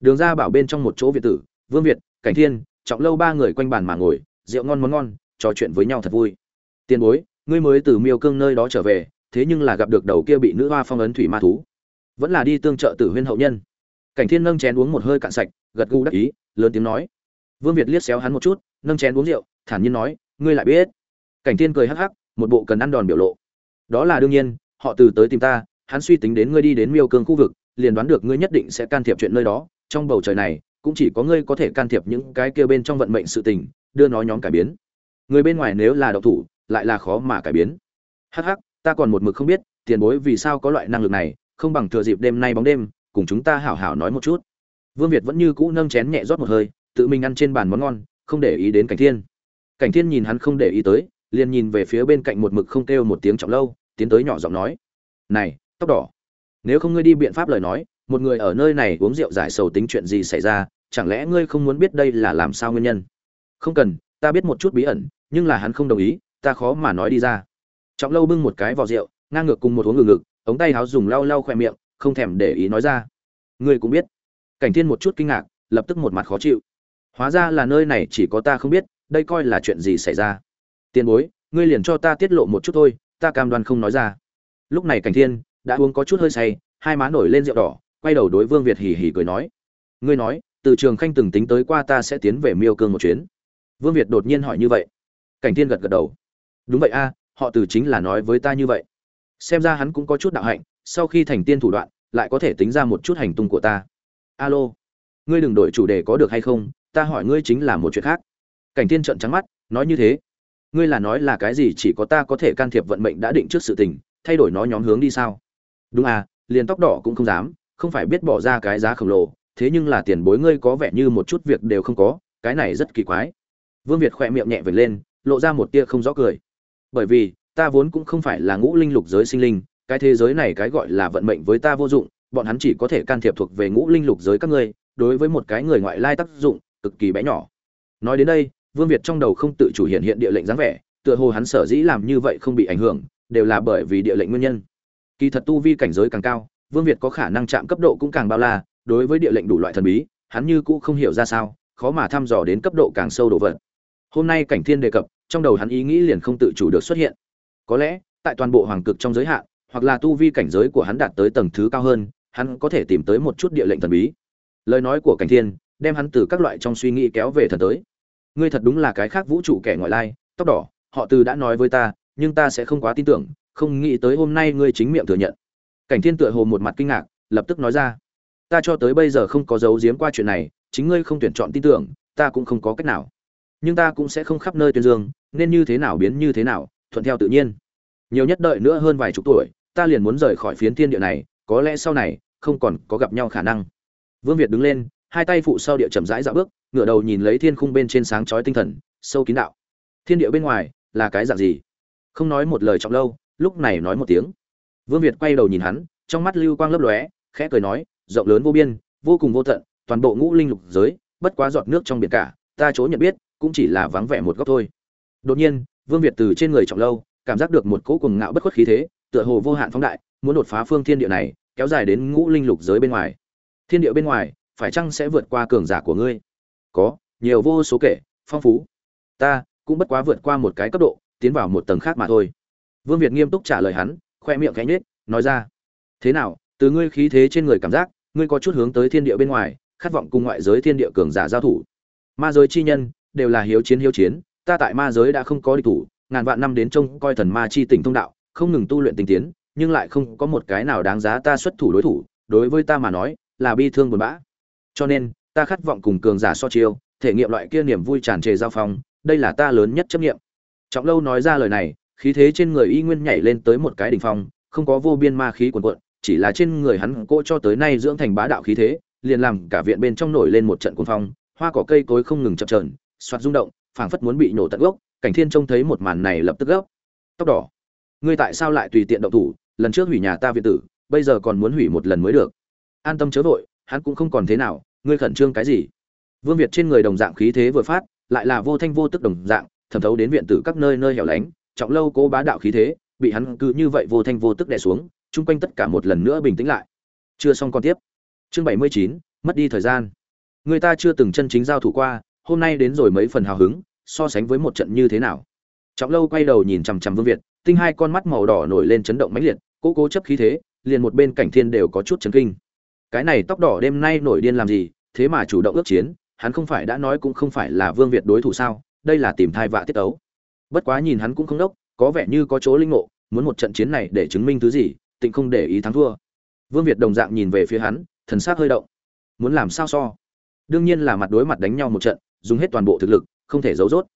Đường ra bảo bên trong một chỗ viện tử, Vương Việt, Cảnh Thiên, Trọng Lâu ba người quanh bàn mà ngồi, rượu ngon món ngon, trò chuyện với nhau thật vui. Tiền bối, ngươi mới từ Miêu Cương nơi đó trở về, thế nhưng là gặp được đầu kia bị nữ hoa phong ấn thủy ma thú, vẫn là đi tương trợ Tử Huyên hậu nhân. Cảnh Thiên nâng chén uống một hơi cạn sạch, gật gù đắc ý, lớn tiếng nói. Vương Việt liếc xéo hắn một chút, nâng chén uống rượu, thản nhiên nói, ngươi lại biết? Cảnh Thiên cười hắc hắc, một bộ cần ăn đòn biểu lộ. Đó là đương nhiên, họ từ tới tìm ta, hắn suy tính đến ngươi đi đến Miêu Cương khu vực, liền đoán được ngươi nhất định sẽ can thiệp chuyện nơi đó, trong bầu trời này, cũng chỉ có ngươi có thể can thiệp những cái kia bên trong vận mệnh sự tình, đưa nó nhóm cải biến. Người bên ngoài nếu là độc thủ, lại là khó mà cải biến. Hắc hắc, ta còn một mực không biết, tiền bối vì sao có loại năng lực này, không bằng thừa dịp đêm nay bóng đêm, cùng chúng ta hảo hảo nói một chút. Vương Việt vẫn như cũ nâng chén nhẹ rót một hơi, tự mình ăn trên bàn món ngon, không để ý đến Cảnh Thiên. Cảnh Thiên nhìn hắn không để ý tới, liền nhìn về phía bên cạnh một mực không kêu một tiếng trọng lâu, tiến tới nhỏ giọng nói: "Này, tóc đỏ, nếu không ngươi đi biện pháp lời nói, một người ở nơi này uống rượu giải sầu tính chuyện gì xảy ra, chẳng lẽ ngươi không muốn biết đây là làm sao nguyên nhân?" "Không cần, ta biết một chút bí ẩn, nhưng là hắn không đồng ý, ta khó mà nói đi ra." Trọng lâu bưng một cái vò rượu, ngang ngược cùng một uống ngực ngực, ống tay áo dùng lau lau khóe miệng, không thèm để ý nói ra. "Ngươi cũng biết." Cảnh Thiên một chút kinh ngạc, lập tức một mặt khó chịu. Hóa ra là nơi này chỉ có ta không biết đây coi là chuyện gì xảy ra. Tiền bối ngươi liền cho ta tiết lộ một chút thôi ta cam đoan không nói ra. Lúc này cảnh thiên đã uống có chút hơi say hai má nổi lên rượu đỏ quay đầu đối vương việt hì hì cười nói. Ngươi nói từ trường khanh từng tính tới qua ta sẽ tiến về miêu cương một chuyến. Vương việt đột nhiên hỏi như vậy. Cảnh thiên gật gật đầu đúng vậy a, họ từ chính là nói với ta như vậy. Xem ra hắn cũng có chút đạo hạnh, sau khi thành tiên thủ đoạn, lại có thể tính ra một chút hành tung của ta. Alo, ngươi đừng đổi chủ đề có được hay không, ta hỏi ngươi chính là một chuyện khác. Cảnh tiên trợn trắng mắt, nói như thế. Ngươi là nói là cái gì chỉ có ta có thể can thiệp vận mệnh đã định trước sự tình, thay đổi nó nhóm hướng đi sao? Đúng à liền tóc đỏ cũng không dám, không phải biết bỏ ra cái giá khổng lồ, thế nhưng là tiền bối ngươi có vẻ như một chút việc đều không có, cái này rất kỳ quái. Vương việt khỏe miệng nhẹ vệt lên, lộ ra một tia không rõ cười bởi vì, ta vốn cũng không phải là ngũ linh lục giới sinh linh, cái thế giới này cái gọi là vận mệnh với ta vô dụng, bọn hắn chỉ có thể can thiệp thuộc về ngũ linh lục giới các ngươi, đối với một cái người ngoại lai tác dụng, cực kỳ bé nhỏ. Nói đến đây, vương việt trong đầu không tự chủ hiện hiện địa lệnh dáng vẻ, tựa hồ hắn sở dĩ làm như vậy không bị ảnh hưởng, đều là bởi vì địa lệnh nguyên nhân. Kỳ thật tu vi cảnh giới càng cao, vương việt có khả năng chạm cấp độ cũng càng bao la, đối với địa lệnh đủ loại thần bí, hắn như cũ không hiểu ra sao, khó mà thăm dò đến cấp độ càng sâu đồ vật. Hôm nay cảnh thiên đề cập trong đầu hắn ý nghĩ liền không tự chủ được xuất hiện. Có lẽ, tại toàn bộ hoàng cực trong giới hạn, hoặc là tu vi cảnh giới của hắn đạt tới tầng thứ cao hơn, hắn có thể tìm tới một chút địa lệnh thần bí. Lời nói của cảnh thiên, đem hắn từ các loại trong suy nghĩ kéo về thần tới. Ngươi thật đúng là cái khác vũ trụ kẻ ngoại lai, tóc đỏ, họ từ đã nói với ta, nhưng ta sẽ không quá tin tưởng, không nghĩ tới hôm nay ngươi chính miệng thừa nhận. Cảnh thiên tựa hồ một mặt kinh ngạc, lập tức nói ra. Ta cho tới bây giờ không có giấu giếm qua chuyện này, chính ngươi không tuyển chọn tin tưởng, ta cũng không có cách nào. Nhưng ta cũng sẽ không khắp nơi tuyên dương nên như thế nào biến như thế nào, thuận theo tự nhiên. Nhiều nhất đợi nữa hơn vài chục tuổi, ta liền muốn rời khỏi phiến thiên địa này, có lẽ sau này, không còn có gặp nhau khả năng. Vương việt đứng lên, hai tay phụ sau địa chậm rãi dạo bước, ngửa đầu nhìn lấy thiên khung bên trên sáng chói tinh thần, sâu kín đạo. Thiên địa bên ngoài, là cái dạng gì? Không nói một lời trọng lâu, lúc này nói một tiếng. Vương việt quay đầu nhìn hắn, trong mắt lưu quang lấp lóe, khẽ cười nói, rộng lớn vô biên, vô cùng vô tận, toàn bộ ngũ linh lục giới, bất quá giọt nước trong biển cả, ta chỗ nhận biết, cũng chỉ là vắng vẻ một góc thôi đột nhiên, vương việt từ trên người trọng lâu, cảm giác được một cỗ cuồng ngạo bất khuất khí thế, tựa hồ vô hạn phóng đại, muốn đột phá phương thiên địa này, kéo dài đến ngũ linh lục giới bên ngoài. Thiên địa bên ngoài, phải chăng sẽ vượt qua cường giả của ngươi? Có, nhiều vô số kể, phong phú. Ta cũng bất quá vượt qua một cái cấp độ, tiến vào một tầng khác mà thôi. Vương việt nghiêm túc trả lời hắn, khoe miệng cánh nết nói ra. Thế nào, từ ngươi khí thế trên người cảm giác, ngươi có chút hướng tới thiên địa bên ngoài, khát vọng cùng ngoại giới thiên địa cường giả giao thủ. Ma giới chi nhân, đều là hiếu chiến hiếu chiến ta tại ma giới đã không có địch thủ, ngàn vạn năm đến trông coi thần ma chi tỉnh thông đạo, không ngừng tu luyện tinh tiến, nhưng lại không có một cái nào đáng giá ta xuất thủ đối thủ, đối với ta mà nói, là bi thương buồn bã. Cho nên, ta khát vọng cùng cường giả so chiêu, thể nghiệm loại kia niềm vui tràn trề giao phong, đây là ta lớn nhất chấp nghiệm trọng lâu nói ra lời này, khí thế trên người y nguyên nhảy lên tới một cái đỉnh phong, không có vô biên ma khí cuồn cuộn, chỉ là trên người hắn cỗ cho tới nay dưỡng thành bá đạo khí thế, liền làm cả viện bên trong nổi lên một trận cuồng phong, hoa cỏ cây cối không ngừng chập chờn xoát rung động phảng phất muốn bị nổ tận gốc, cảnh thiên trông thấy một màn này lập tức gấp. Tóc đỏ. Ngươi tại sao lại tùy tiện động thủ? Lần trước hủy nhà ta viện tử, bây giờ còn muốn hủy một lần mới được. An tâm chớ vội, hắn cũng không còn thế nào, ngươi khẩn trương cái gì? Vương việt trên người đồng dạng khí thế vừa phát, lại là vô thanh vô tức đồng dạng, thẩm thấu đến viện tử các nơi nơi hẻo lánh, trọng lâu cố bá đạo khí thế, bị hắn cứ như vậy vô thanh vô tức đè xuống, chung quanh tất cả một lần nữa bình tĩnh lại. Chưa xong còn tiếp. Chương bảy mươi chín, mất đi thời gian. Người ta chưa từng chân chính giao thủ qua hôm nay đến rồi mấy phần hào hứng, so sánh với một trận như thế nào? Trọng lâu quay đầu nhìn chằm chằm vương việt, tinh hai con mắt màu đỏ nổi lên chấn động mãnh liệt, cố cố chấp khí thế, liền một bên cảnh thiên đều có chút chấn kinh. Cái này tóc đỏ đêm nay nổi điên làm gì, thế mà chủ động ước chiến, hắn không phải đã nói cũng không phải là vương việt đối thủ sao, đây là tìm thai vạ tiết ấu bất quá nhìn hắn cũng không đốc, có vẻ như có chỗ linh ngộ, muốn một trận chiến này để chứng minh thứ gì, tịnh không để ý thắng thua. Vương việt đồng dạng nhìn về phía hắn, thần s hơi động. Muốn làm sao so? Đương nhiên là mặt đối mặt đánh nhau một trận dùng hết toàn bộ thực lực, không thể giấu rốt.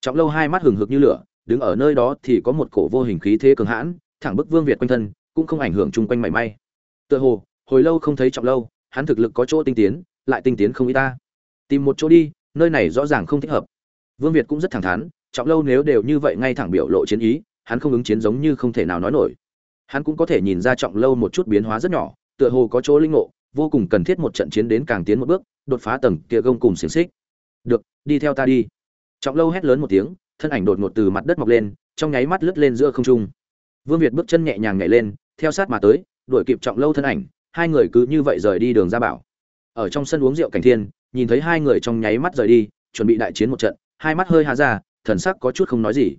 Trọng lâu hai mắt hừng hực như lửa, đứng ở nơi đó thì có một cổ vô hình khí thế cường hãn, thẳng bức vương việt quanh thân, cũng không ảnh hưởng chung quanh mảy may. Tựa hồ, hồi lâu không thấy trọng lâu, hắn thực lực có chỗ tinh tiến, lại tinh tiến không ít ta. Tìm một chỗ đi, nơi này rõ ràng không thích hợp. Vương việt cũng rất thẳng thắn, trọng lâu nếu đều như vậy ngay thẳng biểu lộ chiến ý, hắn không ứng chiến giống như không thể nào nói nổi. Hắn cũng có thể nhìn ra trọng lâu một chút biến hóa rất nhỏ, tựa hồ có chỗ linh ngộ, vô cùng cần thiết một trận chiến đến càng tiến một bước, đột phá tầng kia gông cùng xiềng xích được, đi theo ta đi. Trọng lâu hét lớn một tiếng, thân ảnh đột ngột từ mặt đất mọc lên, trong nháy mắt lướt lên giữa không trung. Vương việt bước chân nhẹ nhàng nhảy lên, theo sát mà tới, đuổi kịp trọng lâu thân ảnh, hai người cứ như vậy rời đi đường ra bảo. Ở trong sân uống rượu cảnh thiên, nhìn thấy hai người trong nháy mắt rời đi, chuẩn bị đại chiến một trận, hai mắt hơi hạ ra, thần sắc có chút không nói gì.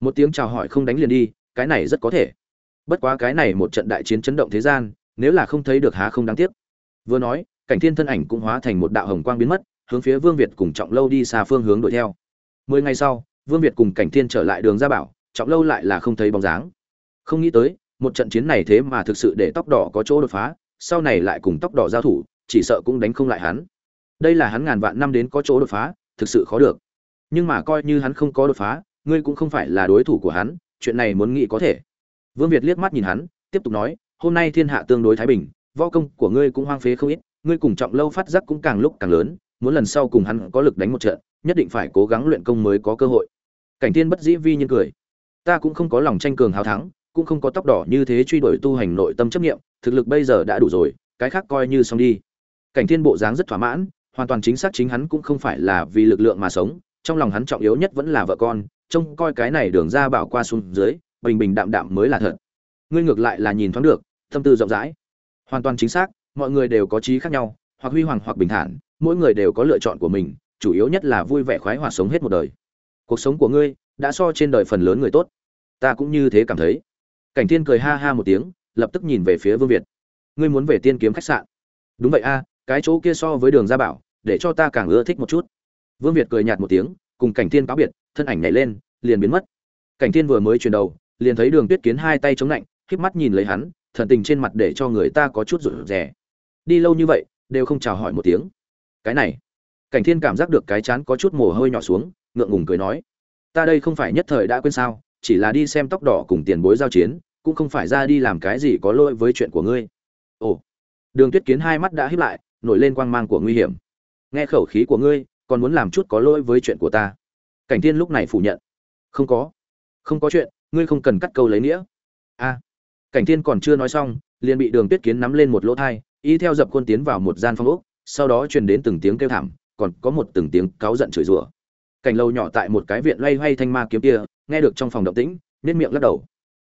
Một tiếng chào hỏi không đánh liền đi, cái này rất có thể. Bất quá cái này một trận đại chiến chấn động thế gian, nếu là không thấy được há không đáng tiếc. Vừa nói, cảnh thiên thân ảnh cũng hóa thành một đạo hồng quang biến mất hướng phía vương việt cùng trọng lâu đi xa phương hướng đuổi theo. Mười ngày sau, vương việt cùng cảnh thiên trở lại đường gia bảo, trọng lâu lại là không thấy bóng dáng. Không nghĩ tới, một trận chiến này thế mà thực sự để tóc đỏ có chỗ đột phá, sau này lại cùng tóc đỏ giao thủ, chỉ sợ cũng đánh không lại hắn. Đây là hắn ngàn vạn năm đến có chỗ đột phá, thực sự khó được. Nhưng mà coi như hắn không có đột phá, ngươi cũng không phải là đối thủ của hắn, chuyện này muốn nghĩ có thể. Vương việt liếc mắt nhìn hắn, tiếp tục nói, hôm nay thiên hạ tương đối thái bình, võ công của ngươi cũng hoang phế không ít, ngươi cùng trọng lâu phát giác cũng càng lúc càng lớn muốn lần sau cùng hắn có lực đánh một trận, nhất định phải cố gắng luyện công mới có cơ hội. Cảnh tiên bất dĩ vi nhiên cười. Ta cũng không có lòng tranh cường hào thắng, cũng không có tóc đỏ như thế truy đuổi tu hành nội tâm chấp niệm, thực lực bây giờ đã đủ rồi, cái khác coi như xong đi. Cảnh thiên bộ dáng rất thỏa mãn, hoàn toàn chính xác chính hắn cũng không phải là vì lực lượng mà sống, trong lòng hắn trọng yếu nhất vẫn là vợ con, trông coi cái này đường ra bảo qua xuống dưới, bình bình đạm đạm mới là thật. Ngươi ngược lại là nhìn thoáng được, tâm tư rộng rãi. Hoàn toàn chính xác, mọi người đều có trí khác nhau, hoặc huy hoàng hoặc bình thản mỗi người đều có lựa chọn của mình, chủ yếu nhất là vui vẻ khoái hoạt sống hết một đời. Cuộc sống của ngươi đã so trên đời phần lớn người tốt. Ta cũng như thế cảm thấy. Cảnh thiên cười ha ha một tiếng, lập tức nhìn về phía vương việt. Ngươi muốn về tiên kiếm khách sạn? Đúng vậy a, cái chỗ kia so với đường gia bảo, để cho ta càng ưa thích một chút. Vương việt cười nhạt một tiếng, cùng cảnh thiên cáo biệt, thân ảnh nhảy lên, liền biến mất. Cảnh thiên vừa mới chuyển đầu, liền thấy đường tuyết kiến hai tay chống lạnh híp mắt nhìn lấy hắn, thần tình trên mặt để cho người ta có chút rụt rè. Đi lâu như vậy, đều không chào hỏi một tiếng cái này. Cảnh thiên cảm giác được cái chán có chút mồ hôi nhỏ xuống, ngượng ngùng cười nói, ta đây không phải nhất thời đã quên sao, chỉ là đi xem tóc đỏ cùng tiền bối giao chiến, cũng không phải ra đi làm cái gì có lỗi với chuyện của ngươi. Ồ. Đường tuyết kiến hai mắt đã híp lại, nổi lên quang mang của nguy hiểm. Nghe khẩu khí của ngươi, còn muốn làm chút có lỗi với chuyện của ta? Cảnh thiên lúc này phủ nhận. Không có. Không có chuyện, ngươi không cần cắt câu lấy nghĩa. A. Cảnh thiên còn chưa nói xong, liền bị đường tuyết kiến nắm lên một lỗ thai, y theo dập khuôn tiến vào một gian phòng ốc sau đó truyền đến từng tiếng kêu thảm, còn có một từng tiếng cáu giận chửi rủa. Cảnh lâu nhỏ tại một cái viện loay hoay thanh ma kiếm kia, nghe được trong phòng động tĩnh nên miệng lắc đầu.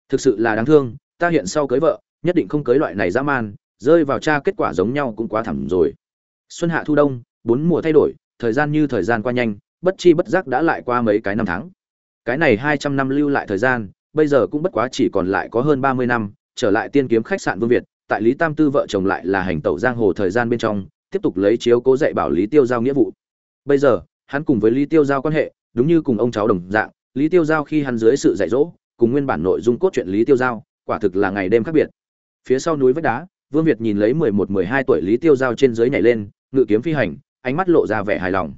Thực sự là đáng thương, ta hiện sau cưới vợ, nhất định không cưới loại này dã man, rơi vào cha kết quả giống nhau cũng quá thảm rồi. Xuân hạ thu đông, bốn mùa thay đổi, thời gian như thời gian qua nhanh, bất chi bất giác đã lại qua mấy cái năm tháng. Cái này hai trăm năm lưu lại thời gian, bây giờ cũng bất quá chỉ còn lại có hơn ba mươi năm, trở lại tiên kiếm khách sạn vương việt, tại lý tam tư vợ chồng lại là hành tẩu giang hồ thời gian bên trong tiếp tục lấy chiếu cố dạy bảo lý tiêu giao nghĩa vụ. Bây giờ, hắn cùng với lý tiêu giao quan hệ, đúng như cùng ông cháu đồng dạng, lý tiêu giao khi hắn dưới sự dạy dỗ, cùng nguyên bản nội dung cốt truyện lý tiêu giao, quả thực là ngày đêm khác biệt. Phía sau núi vách đá, vương việt nhìn lấy mười một, mười hai tuổi lý tiêu giao trên dưới nhảy lên, ngự kiếm phi hành, ánh mắt lộ ra vẻ hài lòng.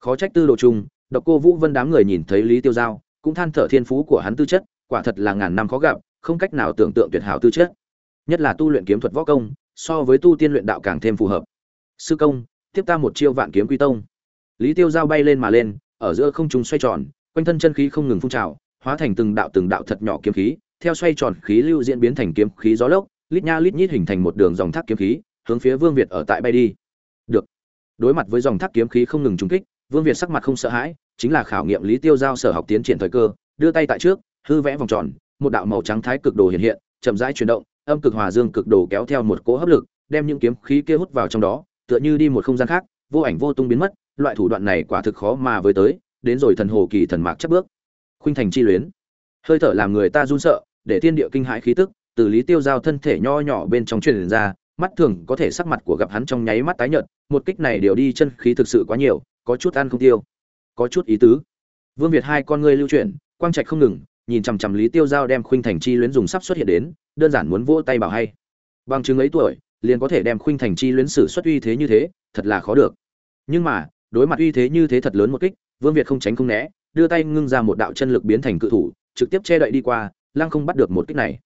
Khó trách tư đồ chung độc cô vũ vân đám người nhìn thấy lý tiêu giao, cũng than thở thiên phú của hắn tư chất, quả thật là ngàn năm khó gặp, không cách nào tưởng tượng tuyệt hảo tư chất. Nhất là tu luyện kiếm thuật võ công, so với tu tiên luyện đạo càng thêm phù hợp sư công, tiếp ta một chiêu vạn kiếm quy tông. Lý tiêu giao bay lên mà lên, ở giữa không trung xoay tròn, quanh thân chân khí không ngừng phun trào, hóa thành từng đạo từng đạo thật nhỏ kiếm khí, theo xoay tròn khí lưu diễn biến thành kiếm khí gió lốc, lít nha lít nhít hình thành một đường dòng thác kiếm khí, hướng phía vương việt ở tại bay đi. Được. Đối mặt với dòng thác kiếm khí không ngừng trúng kích, vương việt sắc mặt không sợ hãi, chính là khảo nghiệm lý tiêu giao sở học tiến triển thời cơ, đưa tay tại trước, hư vẽ vòng tròn, một đạo màu trắng thái cực đồ hiện hiện, chậm rãi chuyển động, âm cực hòa dương cực đồ kéo theo một cỗ hấp lực, đem những kiếm khí kia hút vào trong đó tựa như đi một không gian khác, vô ảnh vô tung biến mất, loại thủ đoạn này quả thực khó mà với tới, đến rồi thần hồ kỳ thần mạc chấp bước. Khuynh thành chi luyến. Hơi thở làm người ta run sợ, để thiên địa kinh hãi khí tức, từ lý tiêu giao thân thể nho nhỏ bên trong truyền ra, mắt thường có thể sắc mặt của gặp hắn trong nháy mắt tái nhợt, một kích này điều đi chân khí thực sự quá nhiều, có chút ăn không tiêu. Có chút ý tứ. Vương việt hai con ngươi lưu chuyển, quang trạch không ngừng, nhìn chằm chằm lý tiêu giao đem khuynh thành chi luyến dùng sắp xuất hiện đến, đơn giản muốn vỗ tay bảo hay. Bằng chứng ấy tuổi liền có thể đem khuynh thành chi luyến sử xuất uy thế như thế, thật là khó được. Nhưng mà, đối mặt uy thế như thế thật lớn một kích, vương việt không tránh không né, đưa tay ngưng ra một đạo chân lực biến thành cự thủ, trực tiếp che đậy đi qua, lăng không bắt được một kích này.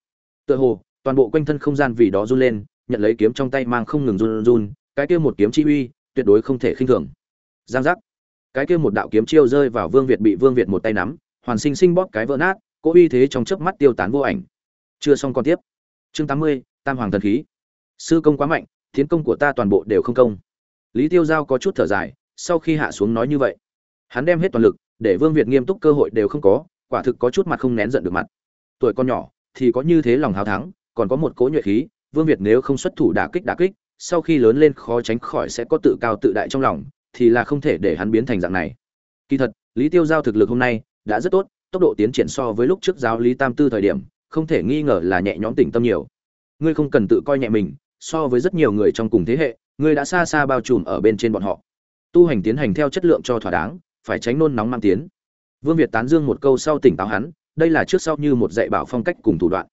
Tựa hồ, toàn bộ quanh thân không gian vì đó run lên, nhận lấy kiếm trong tay mang không ngừng run run, cái kia một kiếm chi uy, tuyệt đối không thể khinh thường. Giang giác. Cái kia một đạo kiếm chiêu rơi vào vương việt bị vương việt một tay nắm, hoàn sinh sinh bóp cái vỡ nát cỗ uy thế trong chớp mắt tiêu tán vô ảnh. Chưa xong còn tiếp. Chương tám mươi, tam hoàng thần khí sư công quá mạnh tiến công của ta toàn bộ đều không công. Lý tiêu giao có chút thở dài, sau khi hạ xuống nói như vậy, hắn đem hết toàn lực, để vương việt nghiêm túc cơ hội đều không có, quả thực có chút mặt không nén giận được mặt. Tuổi con nhỏ, thì có như thế lòng hào thắng, còn có một cỗ nhuệ khí, vương việt nếu không xuất thủ đả kích đả kích, sau khi lớn lên khó tránh khỏi sẽ có tự cao tự đại trong lòng, thì là không thể để hắn biến thành dạng này. Kỳ thật, lý tiêu giao thực lực hôm nay đã rất tốt, tốc độ tiến triển so với lúc trước giáo lý tam tư thời điểm, không thể nghi ngờ là nhẹ nhõm tỉnh tâm nhiều. Ngươi không cần tự coi nhẹ mình so với rất nhiều người trong cùng thế hệ, ngươi đã xa xa bao trùm ở bên trên bọn họ. Tu hành tiến hành theo chất lượng cho thỏa đáng, phải tránh nôn nóng mang tiến. Vương việt tán dương một câu sau tỉnh táo hắn, đây là trước sau như một dạy bảo phong cách cùng thủ đoạn.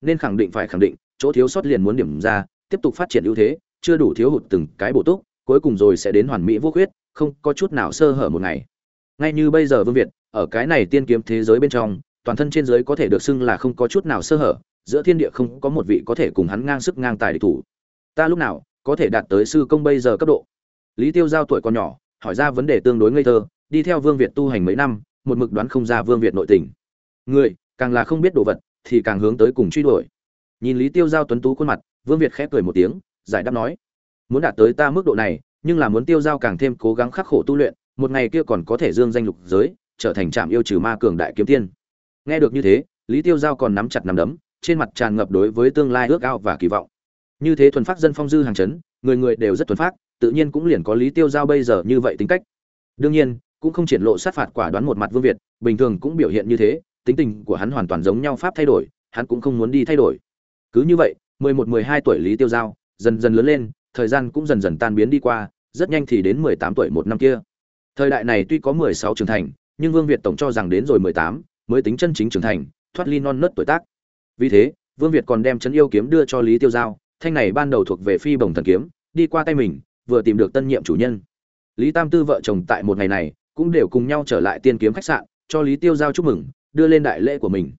Nên khẳng định phải khẳng định, chỗ thiếu sót liền muốn điểm ra, tiếp tục phát triển ưu thế, chưa đủ thiếu hụt từng cái bổ túc, cuối cùng rồi sẽ đến hoàn mỹ vô khuyết, không có chút nào sơ hở một ngày. Ngay như bây giờ vương việt, ở cái này tiên kiếm thế giới bên trong, toàn thân trên giới có thể được xưng là không có chút nào sơ hở giữa thiên địa không có một vị có thể cùng hắn ngang sức ngang tài địch thủ. Ta lúc nào có thể đạt tới sư công bây giờ cấp độ? Lý tiêu giao tuổi còn nhỏ, hỏi ra vấn đề tương đối ngây thơ, đi theo vương việt tu hành mấy năm, một mực đoán không ra vương việt nội tình. Người, càng là không biết đồ vật, thì càng hướng tới cùng truy đuổi. Nhìn lý tiêu giao tuấn tú khuôn mặt, vương việt khẽ cười một tiếng, giải đáp nói, muốn đạt tới ta mức độ này, nhưng là muốn tiêu giao càng thêm cố gắng khắc khổ tu luyện, một ngày kia còn có thể dương danh lục giới, trở thành trạm yêu trừ ma cường đại kiếm tiên. Nghe được như thế, lý tiêu giao còn nắm chặt nắm đấm trên mặt tràn ngập đối với tương lai ước ao và kỳ vọng. Như thế thuần phát dân phong dư hàng chấn, người người đều rất thuần phát tự nhiên cũng liền có lý tiêu giao bây giờ như vậy tính cách. Đương nhiên, cũng không triển lộ sát phạt quả đoán một mặt vương việt, bình thường cũng biểu hiện như thế, tính tình của hắn hoàn toàn giống nhau pháp thay đổi, hắn cũng không muốn đi thay đổi. Cứ như vậy, mười một, mười hai tuổi lý tiêu giao, dần dần lớn lên, thời gian cũng dần dần tan biến đi qua, rất nhanh thì đến mười tám tuổi một năm kia. Thời đại này tuy có mười sáu trưởng thành, nhưng vương việt tổng cho rằng đến rồi mười tám mới tính chân chính trưởng thành, thoát ly non nớt tuổi tác vì thế, vương việt còn đem chấn yêu kiếm đưa cho lý tiêu giao, thanh này ban đầu thuộc về phi bồng thần kiếm, đi qua tay mình, vừa tìm được tân nhiệm chủ nhân. Lý tam tư vợ chồng tại một ngày này, cũng đều cùng nhau trở lại tiên kiếm khách sạn, cho lý tiêu giao chúc mừng, đưa lên đại lễ của mình.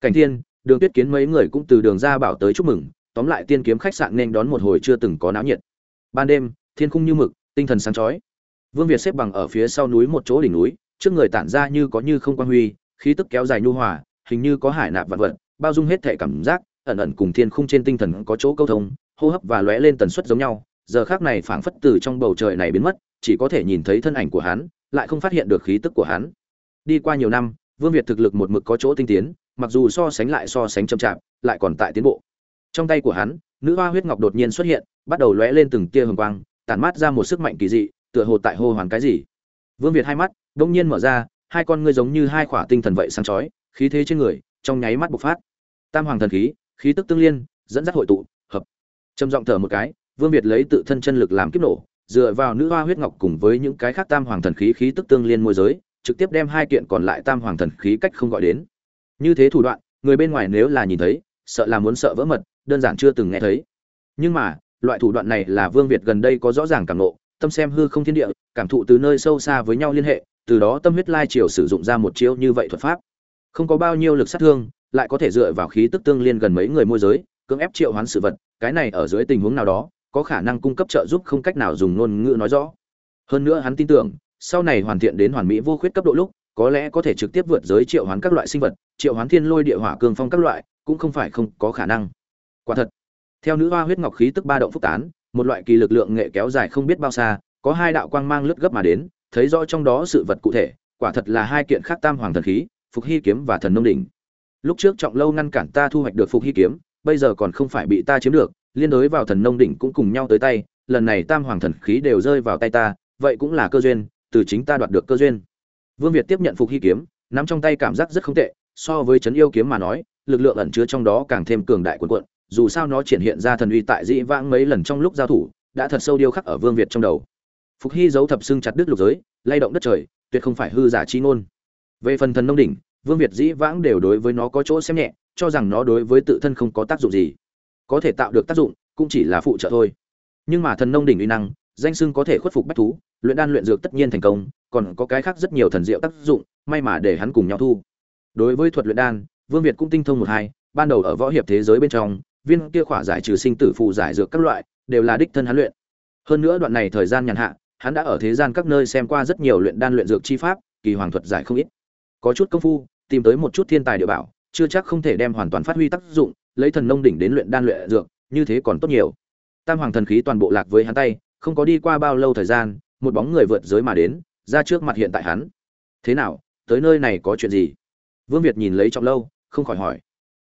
Cảnh thiên, đường tuyết kiến mấy người cũng từ đường ra bảo tới chúc mừng, tóm lại tiên kiếm khách sạn nên đón một hồi chưa từng có náo nhiệt. Ban đêm, thiên khung như mực, tinh thần sáng chói. Vương việt xếp bằng ở phía sau núi một chỗ đỉnh núi, trước người tản ra như có như không quan huy, khí tức kéo dài nhu hòa, hình như có hải nạp vạn vật bao dung hết thể cảm giác, ẩn ẩn cùng thiên khung trên tinh thần có chỗ câu thông, hô hấp và lóe lên tần suất giống nhau. Giờ khác này phảng phất từ trong bầu trời này biến mất, chỉ có thể nhìn thấy thân ảnh của hắn, lại không phát hiện được khí tức của hắn. Đi qua nhiều năm, vương việt thực lực một mực có chỗ tinh tiến, mặc dù so sánh lại so sánh chậm chạp, lại còn tại tiến bộ. Trong tay của hắn, nữ hoa huyết ngọc đột nhiên xuất hiện, bắt đầu lóe lên từng tia hồng quang, tản mát ra một sức mạnh kỳ dị, tựa hồ tại hô hoàn cái gì. Vương việt hai mắt đông nhiên mở ra, hai con ngươi giống như hai khỏa tinh thần vậy sáng chói, khí thế trên người, trong nháy mắt bộc phát tam hoàng thần khí khí tức tương liên, dẫn dắt hội tụ, hợp. Trầm giọng thở một cái, vương việt lấy tự thân chân lực làm kiếp nổ, dựa vào nữ hoa huyết ngọc cùng với những cái khác tam hoàng thần khí khí tức tương liên môi giới, trực tiếp đem hai kiện còn lại tam hoàng thần khí cách không gọi đến. Như thế thủ đoạn, người bên ngoài nếu là nhìn thấy, sợ là muốn sợ vỡ mật, đơn giản chưa từng nghe thấy. Nhưng mà, loại thủ đoạn này là vương việt gần đây có rõ ràng cảm nộ, tâm xem hư không thiên địa, cảm thụ từ nơi sâu xa với nhau liên hệ, từ đó tâm huyết lai triều sử dụng ra một chiêu như vậy thuật pháp. Không có bao nhiêu lực sát thương lại có thể dựa vào khí tức tương liên gần mấy người môi giới, cưỡng ép triệu hoán sự vật, cái này ở dưới tình huống nào đó, có khả năng cung cấp trợ giúp không cách nào dùng ngôn ngữ nói rõ. Hơn nữa hắn tin tưởng, sau này hoàn thiện đến hoàn mỹ vô khuyết cấp độ lúc, có lẽ có thể trực tiếp vượt giới triệu hoán các loại sinh vật, triệu hoán thiên lôi địa hỏa cường phong các loại, cũng không phải không có khả năng. Quả thật, theo nữ hoa huyết ngọc khí tức ba động phúc tán, một loại kỳ lực lượng nghệ kéo dài không biết bao xa, có hai đạo quang mang lướt gấp mà đến, thấy rõ trong đó sự vật cụ thể, quả thật là hai kiện khác tam hoàng thần khí, phục hy kiếm và thần nông đỉnh lúc trước trọng lâu ngăn cản ta thu hoạch được phục hy kiếm, bây giờ còn không phải bị ta chiếm được, liên đối vào thần nông đỉnh cũng cùng nhau tới tay, lần này tam hoàng thần khí đều rơi vào tay ta, vậy cũng là cơ duyên, từ chính ta đoạt được cơ duyên. Vương việt tiếp nhận phục hy kiếm, nắm trong tay cảm giác rất không tệ, so với chấn yêu kiếm mà nói, lực lượng ẩn chứa trong đó càng thêm cường đại cuộn cuộn, dù sao nó triển hiện ra thần uy tại dĩ vãng mấy lần trong lúc giao thủ, đã thật sâu điêu khắc ở vương việt trong đầu. Phục hy giấu thập xưng chặt đứt lục giới, lay động đất trời, tuyệt không phải hư giả chi ngôn. Về phần thần nông đỉnh vương việt dĩ vãng đều đối với nó có chỗ xem nhẹ, cho rằng nó đối với tự thân không có tác dụng gì. Có thể tạo được tác dụng, cũng chỉ là phụ trợ thôi. Nhưng mà thần nông đỉnh uy năng, danh sưng có thể khuất phục bách thú, luyện đan luyện dược tất nhiên thành công, còn có cái khác rất nhiều thần diệu tác dụng, may mà để hắn cùng nhau thu. Đối với thuật luyện đan, vương việt cũng tinh thông một hai, ban đầu ở võ hiệp thế giới bên trong, viên kia khỏa giải trừ sinh tử phụ giải dược các loại, đều là đích thân hắn luyện. Hơn nữa đoạn này thời gian nhàn hạ, hắn đã ở thế gian các nơi xem qua rất nhiều luyện đan luyện dược chi pháp, kỳ hoàng thuật giải không ít. Có chút công phu tìm tới một chút thiên tài địa bảo, chưa chắc không thể đem hoàn toàn phát huy tác dụng, lấy thần nông đỉnh đến luyện đan luyện dược, như thế còn tốt nhiều. Tam hoàng thần khí toàn bộ lạc với hắn tay, không có đi qua bao lâu thời gian, một bóng người vượt giới mà đến, ra trước mặt hiện tại hắn. Thế nào, tới nơi này có chuyện gì? Vương việt nhìn lấy trọng lâu, không khỏi hỏi.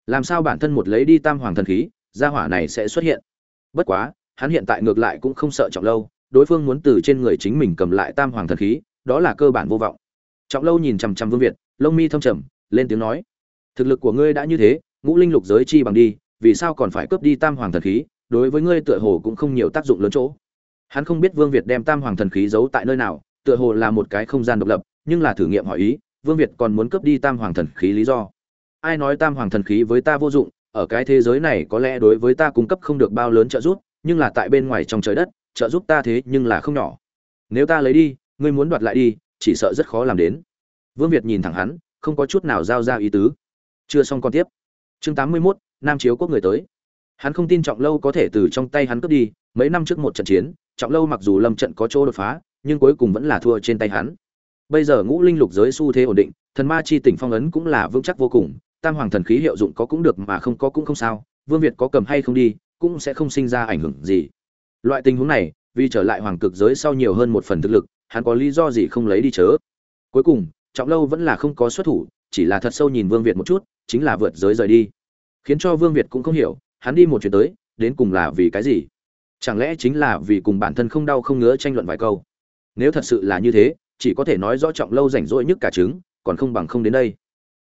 Làm sao bản thân một lấy đi tam hoàng thần khí, gia hỏa này sẽ xuất hiện? Bất quá, hắn hiện tại ngược lại cũng không sợ trọng lâu, đối phương muốn từ trên người chính mình cầm lại tam hoàng thần khí, đó là cơ bản vô vọng. Trọng lâu nhìn chằm chằm vương việt lông mi thâm trầm, lên tiếng nói, thực lực của ngươi đã như thế, ngũ linh lục giới chi bằng đi, vì sao còn phải cướp đi tam hoàng thần khí, đối với ngươi tựa hồ cũng không nhiều tác dụng lớn chỗ. Hắn không biết vương việt đem tam hoàng thần khí giấu tại nơi nào, tựa hồ là một cái không gian độc lập, nhưng là thử nghiệm hỏi ý, vương việt còn muốn cướp đi tam hoàng thần khí lý do. Ai nói tam hoàng thần khí với ta vô dụng, ở cái thế giới này có lẽ đối với ta cung cấp không được bao lớn trợ giúp, nhưng là tại bên ngoài trong trời đất, trợ giúp ta thế nhưng là không nhỏ. Nếu ta lấy đi, ngươi muốn đoạt lại đi, chỉ sợ rất khó làm đến vương việt nhìn thẳng hắn không có chút nào giao ra ý tứ. Chưa xong con tiếp. Chương tám mươi 81, nam chiếu quốc người tới. Hắn không tin trọng lâu có thể từ trong tay hắn cướp đi mấy năm trước một trận chiến trọng lâu mặc dù lâm trận có chỗ đột phá nhưng cuối cùng vẫn là thua trên tay hắn. Bây giờ ngũ linh lục giới xu thế ổn định thần ma chi tỉnh phong ấn cũng là vững chắc vô cùng tam hoàng thần khí hiệu dụng có cũng được mà không có cũng không sao vương việt có cầm hay không đi cũng sẽ không sinh ra ảnh hưởng gì. Loại tình huống này vì trở lại hoàng cực giới sau nhiều hơn một phần thực lực hắn có lý do gì không lấy đi chớ? Cuối cùng trọng lâu vẫn là không có xuất thủ, chỉ là thật sâu nhìn vương việt một chút, chính là vượt giới rời đi. Khiến cho vương việt cũng không hiểu, hắn đi một chuyến tới, đến cùng là vì cái gì? Chẳng lẽ chính là vì cùng bản thân không đau không ngứa tranh luận vài câu? Nếu thật sự là như thế, chỉ có thể nói rõ trọng lâu rảnh rỗi nhất cả trứng, còn không bằng không đến đây.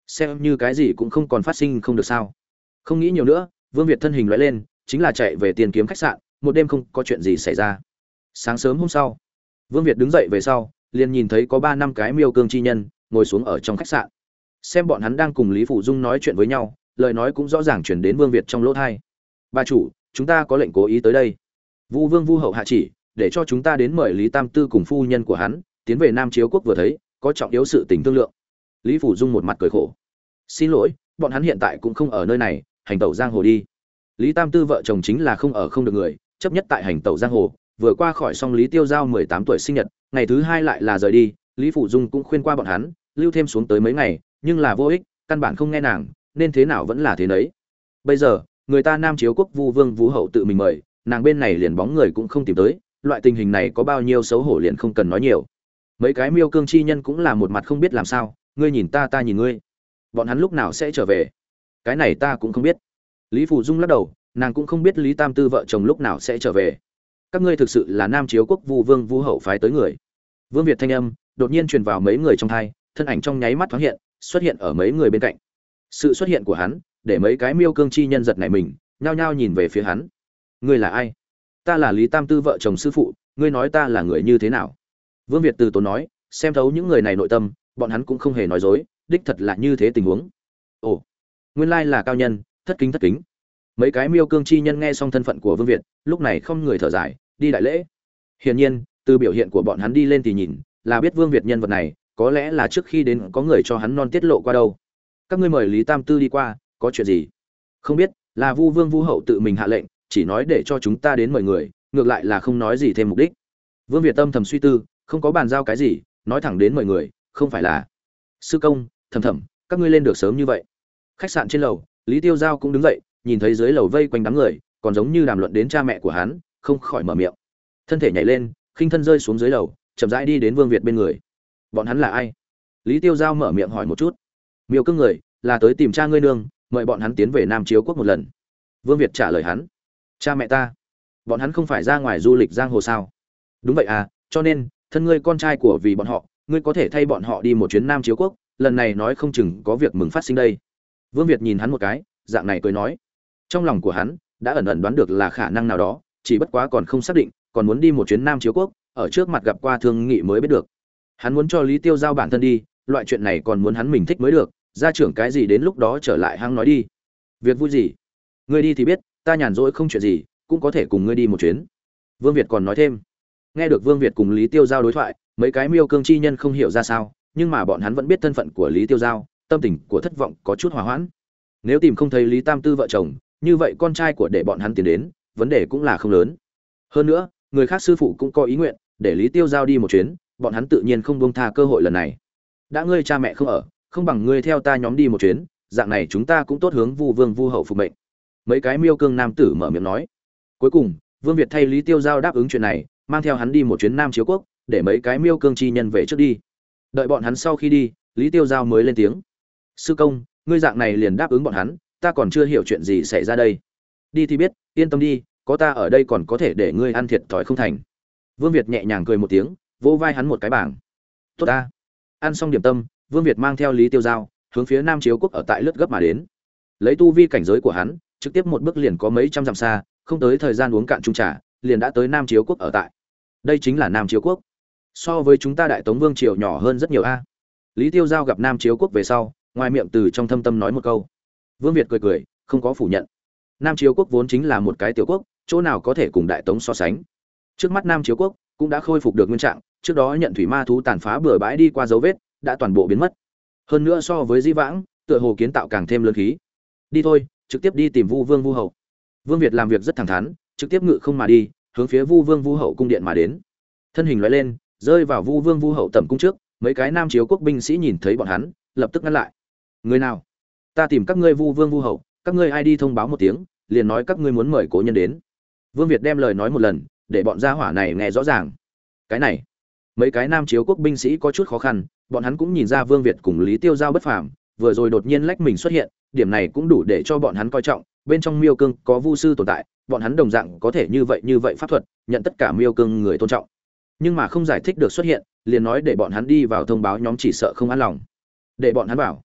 Xem như cái gì cũng không còn phát sinh không được sao. Không nghĩ nhiều nữa, vương việt thân hình loại lên, chính là chạy về tiền kiếm khách sạn, một đêm không có chuyện gì xảy ra. Sáng sớm hôm sau, vương việt đứng dậy về sau, liền nhìn thấy có ba năm cái miêu cương chi nhân ngồi xuống ở trong khách sạn. Xem bọn hắn đang cùng lý phụ dung nói chuyện với nhau, lời nói cũng rõ ràng chuyển đến vương việt trong lỗ thai. Bà chủ, chúng ta có lệnh cố ý tới đây. Vu vương vu hậu hạ chỉ, để cho chúng ta đến mời lý tam tư cùng phu nhân của hắn, tiến về nam chiếu quốc vừa thấy, có trọng yếu sự tình thương lượng. Lý phủ dung một mặt cười khổ. Xin lỗi, bọn hắn hiện tại cũng không ở nơi này, hành tẩu giang hồ đi. Lý tam tư vợ chồng chính là không ở không được người, chấp nhất tại hành tẩu giang hồ, vừa qua khỏi xong lý tiêu giao mười tám tuổi sinh nhật, ngày thứ hai lại là rời đi, lý phủ dung cũng khuyên qua bọn hắn lưu thêm xuống tới mấy ngày, nhưng là vô ích, căn bản không nghe nàng, nên thế nào vẫn là thế nấy. Bây giờ, người ta nam chiếu quốc vu vương vũ hậu tự mình mời, nàng bên này liền bóng người cũng không tìm tới, loại tình hình này có bao nhiêu xấu hổ liền không cần nói nhiều. Mấy cái miêu cương chi nhân cũng là một mặt không biết làm sao, ngươi nhìn ta ta nhìn ngươi. Bọn hắn lúc nào sẽ trở về? Cái này ta cũng không biết. Lý phù dung lắc đầu, nàng cũng không biết lý tam tư vợ chồng lúc nào sẽ trở về. Các ngươi thực sự là nam chiếu quốc vu vương vu hậu phái tới người. Vương việt thanh âm, đột nhiên truyền vào mấy người trong thai thân ảnh trong nháy mắt thoáng hiện, xuất hiện ở mấy người bên cạnh. Sự xuất hiện của hắn, để mấy cái miêu cương chi nhân giật này mình, nhao nhao nhìn về phía hắn. Ngươi là ai? Ta là lý tam tư vợ chồng sư phụ, ngươi nói ta là người như thế nào? Vương việt từ tốn nói, xem thấu những người này nội tâm, bọn hắn cũng không hề nói dối, đích thật là như thế tình huống. Ồ, nguyên lai là cao nhân, thất kính thất kính. Mấy cái miêu cương chi nhân nghe xong thân phận của vương việt, lúc này không người thở dài, đi đại lễ. Hiển nhiên, từ biểu hiện của bọn hắn đi lên thì nhìn, là biết vương việt nhân vật này có lẽ là trước khi đến có người cho hắn non tiết lộ qua đâu. Các ngươi mời lý tam tư đi qua, có chuyện gì? Không biết, là vu vương vu hậu tự mình hạ lệnh, chỉ nói để cho chúng ta đến mời người, ngược lại là không nói gì thêm mục đích. Vương việt tâm thầm suy tư, không có bàn giao cái gì, nói thẳng đến mời người, không phải là. Sư công, thầm thầm, các ngươi lên được sớm như vậy. Khách sạn trên lầu, lý tiêu giao cũng đứng dậy, nhìn thấy dưới lầu vây quanh đám người, còn giống như đàm luận đến cha mẹ của hắn, không khỏi mở miệng. Thân thể nhảy lên, khinh thân rơi xuống dưới lầu, chậm rãi đi đến vương việt bên người bọn hắn là ai? Lý tiêu giao mở miệng hỏi một chút. Miêu cưng người, là tới tìm cha ngươi nương, mời bọn hắn tiến về nam chiếu quốc một lần. Vương việt trả lời hắn. Cha mẹ ta. Bọn hắn không phải ra ngoài du lịch giang hồ sao? Đúng vậy à cho nên, thân ngươi con trai của vì bọn họ, ngươi có thể thay bọn họ đi một chuyến nam chiếu quốc, lần này nói không chừng có việc mừng phát sinh đây. Vương việt nhìn hắn một cái, dạng này cười nói. Trong lòng của hắn, đã ẩn ẩn đoán được là khả năng nào đó, chỉ bất quá còn không xác định, còn muốn đi một chuyến nam chiếu quốc, ở trước mặt gặp qua thương nghị mới biết được hắn muốn cho lý tiêu giao bản thân đi, loại chuyện này còn muốn hắn mình thích mới được, gia trưởng cái gì đến lúc đó trở lại hăng nói đi. Việc vui gì? Ngươi đi thì biết, ta nhàn rỗi không chuyện gì, cũng có thể cùng ngươi đi một chuyến. Vương việt còn nói thêm. Nghe được vương việt cùng lý tiêu giao đối thoại, mấy cái miêu cương chi nhân không hiểu ra sao, nhưng mà bọn hắn vẫn biết thân phận của lý tiêu giao, tâm tình của thất vọng có chút hòa hoãn. Nếu tìm không thấy lý tam tư vợ chồng, như vậy con trai của để bọn hắn tiến đến, vấn đề cũng là không lớn. Hơn nữa, người khác sư phụ cũng có ý nguyện, để lý tiêu giao đi một chuyến bọn hắn tự nhiên không buông tha cơ hội lần này. Đã ngươi cha mẹ không ở, không bằng ngươi theo ta nhóm đi một chuyến, dạng này chúng ta cũng tốt hướng vu vương vu hậu phục mệnh. Mấy cái miêu cương nam tử mở miệng nói. Cuối cùng, vương việt thay lý tiêu giao đáp ứng chuyện này, mang theo hắn đi một chuyến nam chiếu quốc, để mấy cái miêu cương chi nhân về trước đi. Đợi bọn hắn sau khi đi, lý tiêu giao mới lên tiếng. Sư công, ngươi dạng này liền đáp ứng bọn hắn, ta còn chưa hiểu chuyện gì xảy ra đây. Đi thì biết, yên tâm đi, có ta ở đây còn có thể để ngươi ăn thiệt thòi không thành. Vương việt nhẹ nhàng cười một tiếng vỗ vai hắn một cái bảng. Tốt ta. Ăn xong điểm tâm, vương việt mang theo lý tiêu giao, hướng phía nam chiếu quốc ở tại lướt gấp mà đến. Lấy tu vi cảnh giới của hắn, trực tiếp một bước liền có mấy trăm dặm xa, không tới thời gian uống cạn trung trà, liền đã tới nam chiếu quốc ở tại. Đây chính là nam chiếu quốc. So với chúng ta đại tống vương triều nhỏ hơn rất nhiều a. Lý tiêu giao gặp nam chiếu quốc về sau, ngoài miệng từ trong thâm tâm nói một câu. Vương việt cười cười, không có phủ nhận. Nam chiếu quốc vốn chính là một cái tiểu quốc, chỗ nào có thể cùng đại tống so sánh. Trước mắt nam chiếu quốc cũng đã khôi phục được nguyên trạng, trước đó nhận thủy ma thú tàn phá bừa bãi đi qua dấu vết, đã toàn bộ biến mất. Hơn nữa so với dĩ vãng, tựa hồ kiến tạo càng thêm lớn khí. Đi thôi, trực tiếp đi tìm vu vương vu hậu. Vương việt làm việc rất thẳng thắn, trực tiếp ngự không mà đi, hướng phía vu vương vu hậu cung điện mà đến. Thân hình loại lên, rơi vào vu vương vu hậu tẩm cung trước, mấy cái nam chiếu quốc binh sĩ nhìn thấy bọn hắn, lập tức ngăn lại. Người nào? Ta tìm các ngươi vu vương vu hậu, các ngươi ai đi thông báo một tiếng, liền nói các ngươi muốn mời cố nhân đến. Vương việt đem lời nói một lần để bọn gia hỏa này nghe rõ ràng. Cái này, mấy cái nam chiếu quốc binh sĩ có chút khó khăn, bọn hắn cũng nhìn ra vương việt cùng lý tiêu giao bất phàm, vừa rồi đột nhiên lách mình xuất hiện, điểm này cũng đủ để cho bọn hắn coi trọng, bên trong miêu cương có vu sư tồn tại, bọn hắn đồng dạng có thể như vậy như vậy pháp thuật, nhận tất cả miêu cương người tôn trọng. Nhưng mà không giải thích được xuất hiện, liền nói để bọn hắn đi vào thông báo nhóm chỉ sợ không an lòng. Để bọn hắn vào.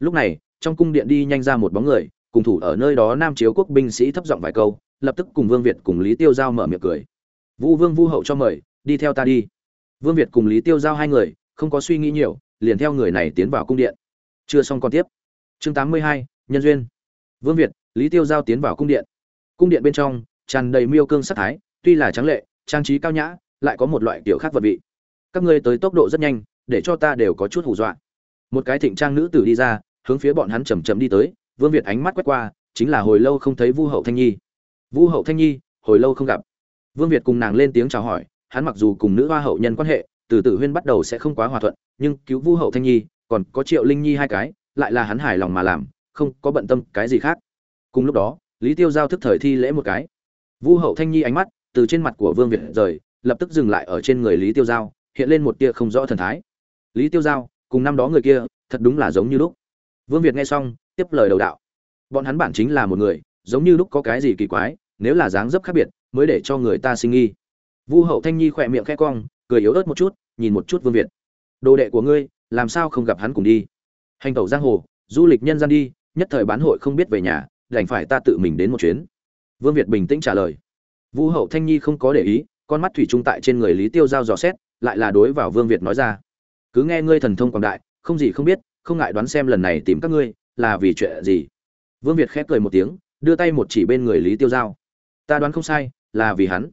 Lúc này, trong cung điện đi nhanh ra một bóng người, cùng thủ ở nơi đó nam chiếu quốc binh sĩ thấp giọng vài câu, lập tức cùng vương việt cùng lý tiêu giao mở miệng cười vũ vương vu hậu cho mời, đi theo ta đi. Vương việt cùng lý tiêu giao hai người, không có suy nghĩ nhiều, liền theo người này tiến vào cung điện. Chưa xong còn tiếp. Chương tám mươi hai, nhân duyên. Vương việt, lý tiêu giao tiến vào cung điện. Cung điện bên trong, tràn đầy miêu cương sắc thái, tuy là trắng lệ, trang trí cao nhã, lại có một loại kiểu khác vật vị. Các ngươi tới tốc độ rất nhanh, để cho ta đều có chút hù dọa. Một cái thịnh trang nữ tử đi ra, hướng phía bọn hắn chầm chậm đi tới. Vương việt ánh mắt quét qua, chính là hồi lâu không thấy vu hậu thanh nhi. Vu hậu thanh nhi, hồi lâu không gặp vương việt cùng nàng lên tiếng chào hỏi, hắn mặc dù cùng nữ hoa hậu nhân quan hệ, từ tử huyên bắt đầu sẽ không quá hòa thuận, nhưng cứu vu hậu thanh nhi, còn có triệu linh nhi hai cái, lại là hắn hài lòng mà làm, không có bận tâm cái gì khác. Cùng lúc đó, lý tiêu giao thức thời thi lễ một cái. Vu hậu thanh nhi ánh mắt từ trên mặt của vương việt rời, lập tức dừng lại ở trên người lý tiêu giao, hiện lên một tia không rõ thần thái. Lý tiêu giao, cùng năm đó người kia, thật đúng là giống như lúc. Vương việt nghe xong, tiếp lời đầu đạo. Bọn hắn bản chính là một người, giống như lúc có cái gì kỳ quái, nếu là dáng dấp khác biệt mới để cho người ta sinh nghi. Vu hậu thanh nhi khỏe miệng khẽ cong, cười yếu ớt một chút, nhìn một chút vương việt. Đồ đệ của ngươi, làm sao không gặp hắn cùng đi? Hành tẩu giang hồ, du lịch nhân gian đi, nhất thời bán hội không biết về nhà, đành phải ta tự mình đến một chuyến. Vương việt bình tĩnh trả lời. Vu hậu thanh nhi không có để ý, con mắt thủy trung tại trên người lý tiêu giao dò xét, lại là đối vào vương việt nói ra. Cứ nghe ngươi thần thông quảng đại, không gì không biết, không ngại đoán xem lần này tìm các ngươi, là vì chuyện gì? Vương việt khép cười một tiếng, đưa tay một chỉ bên người lý tiêu giao. Ta đoán không sai là vì hắn.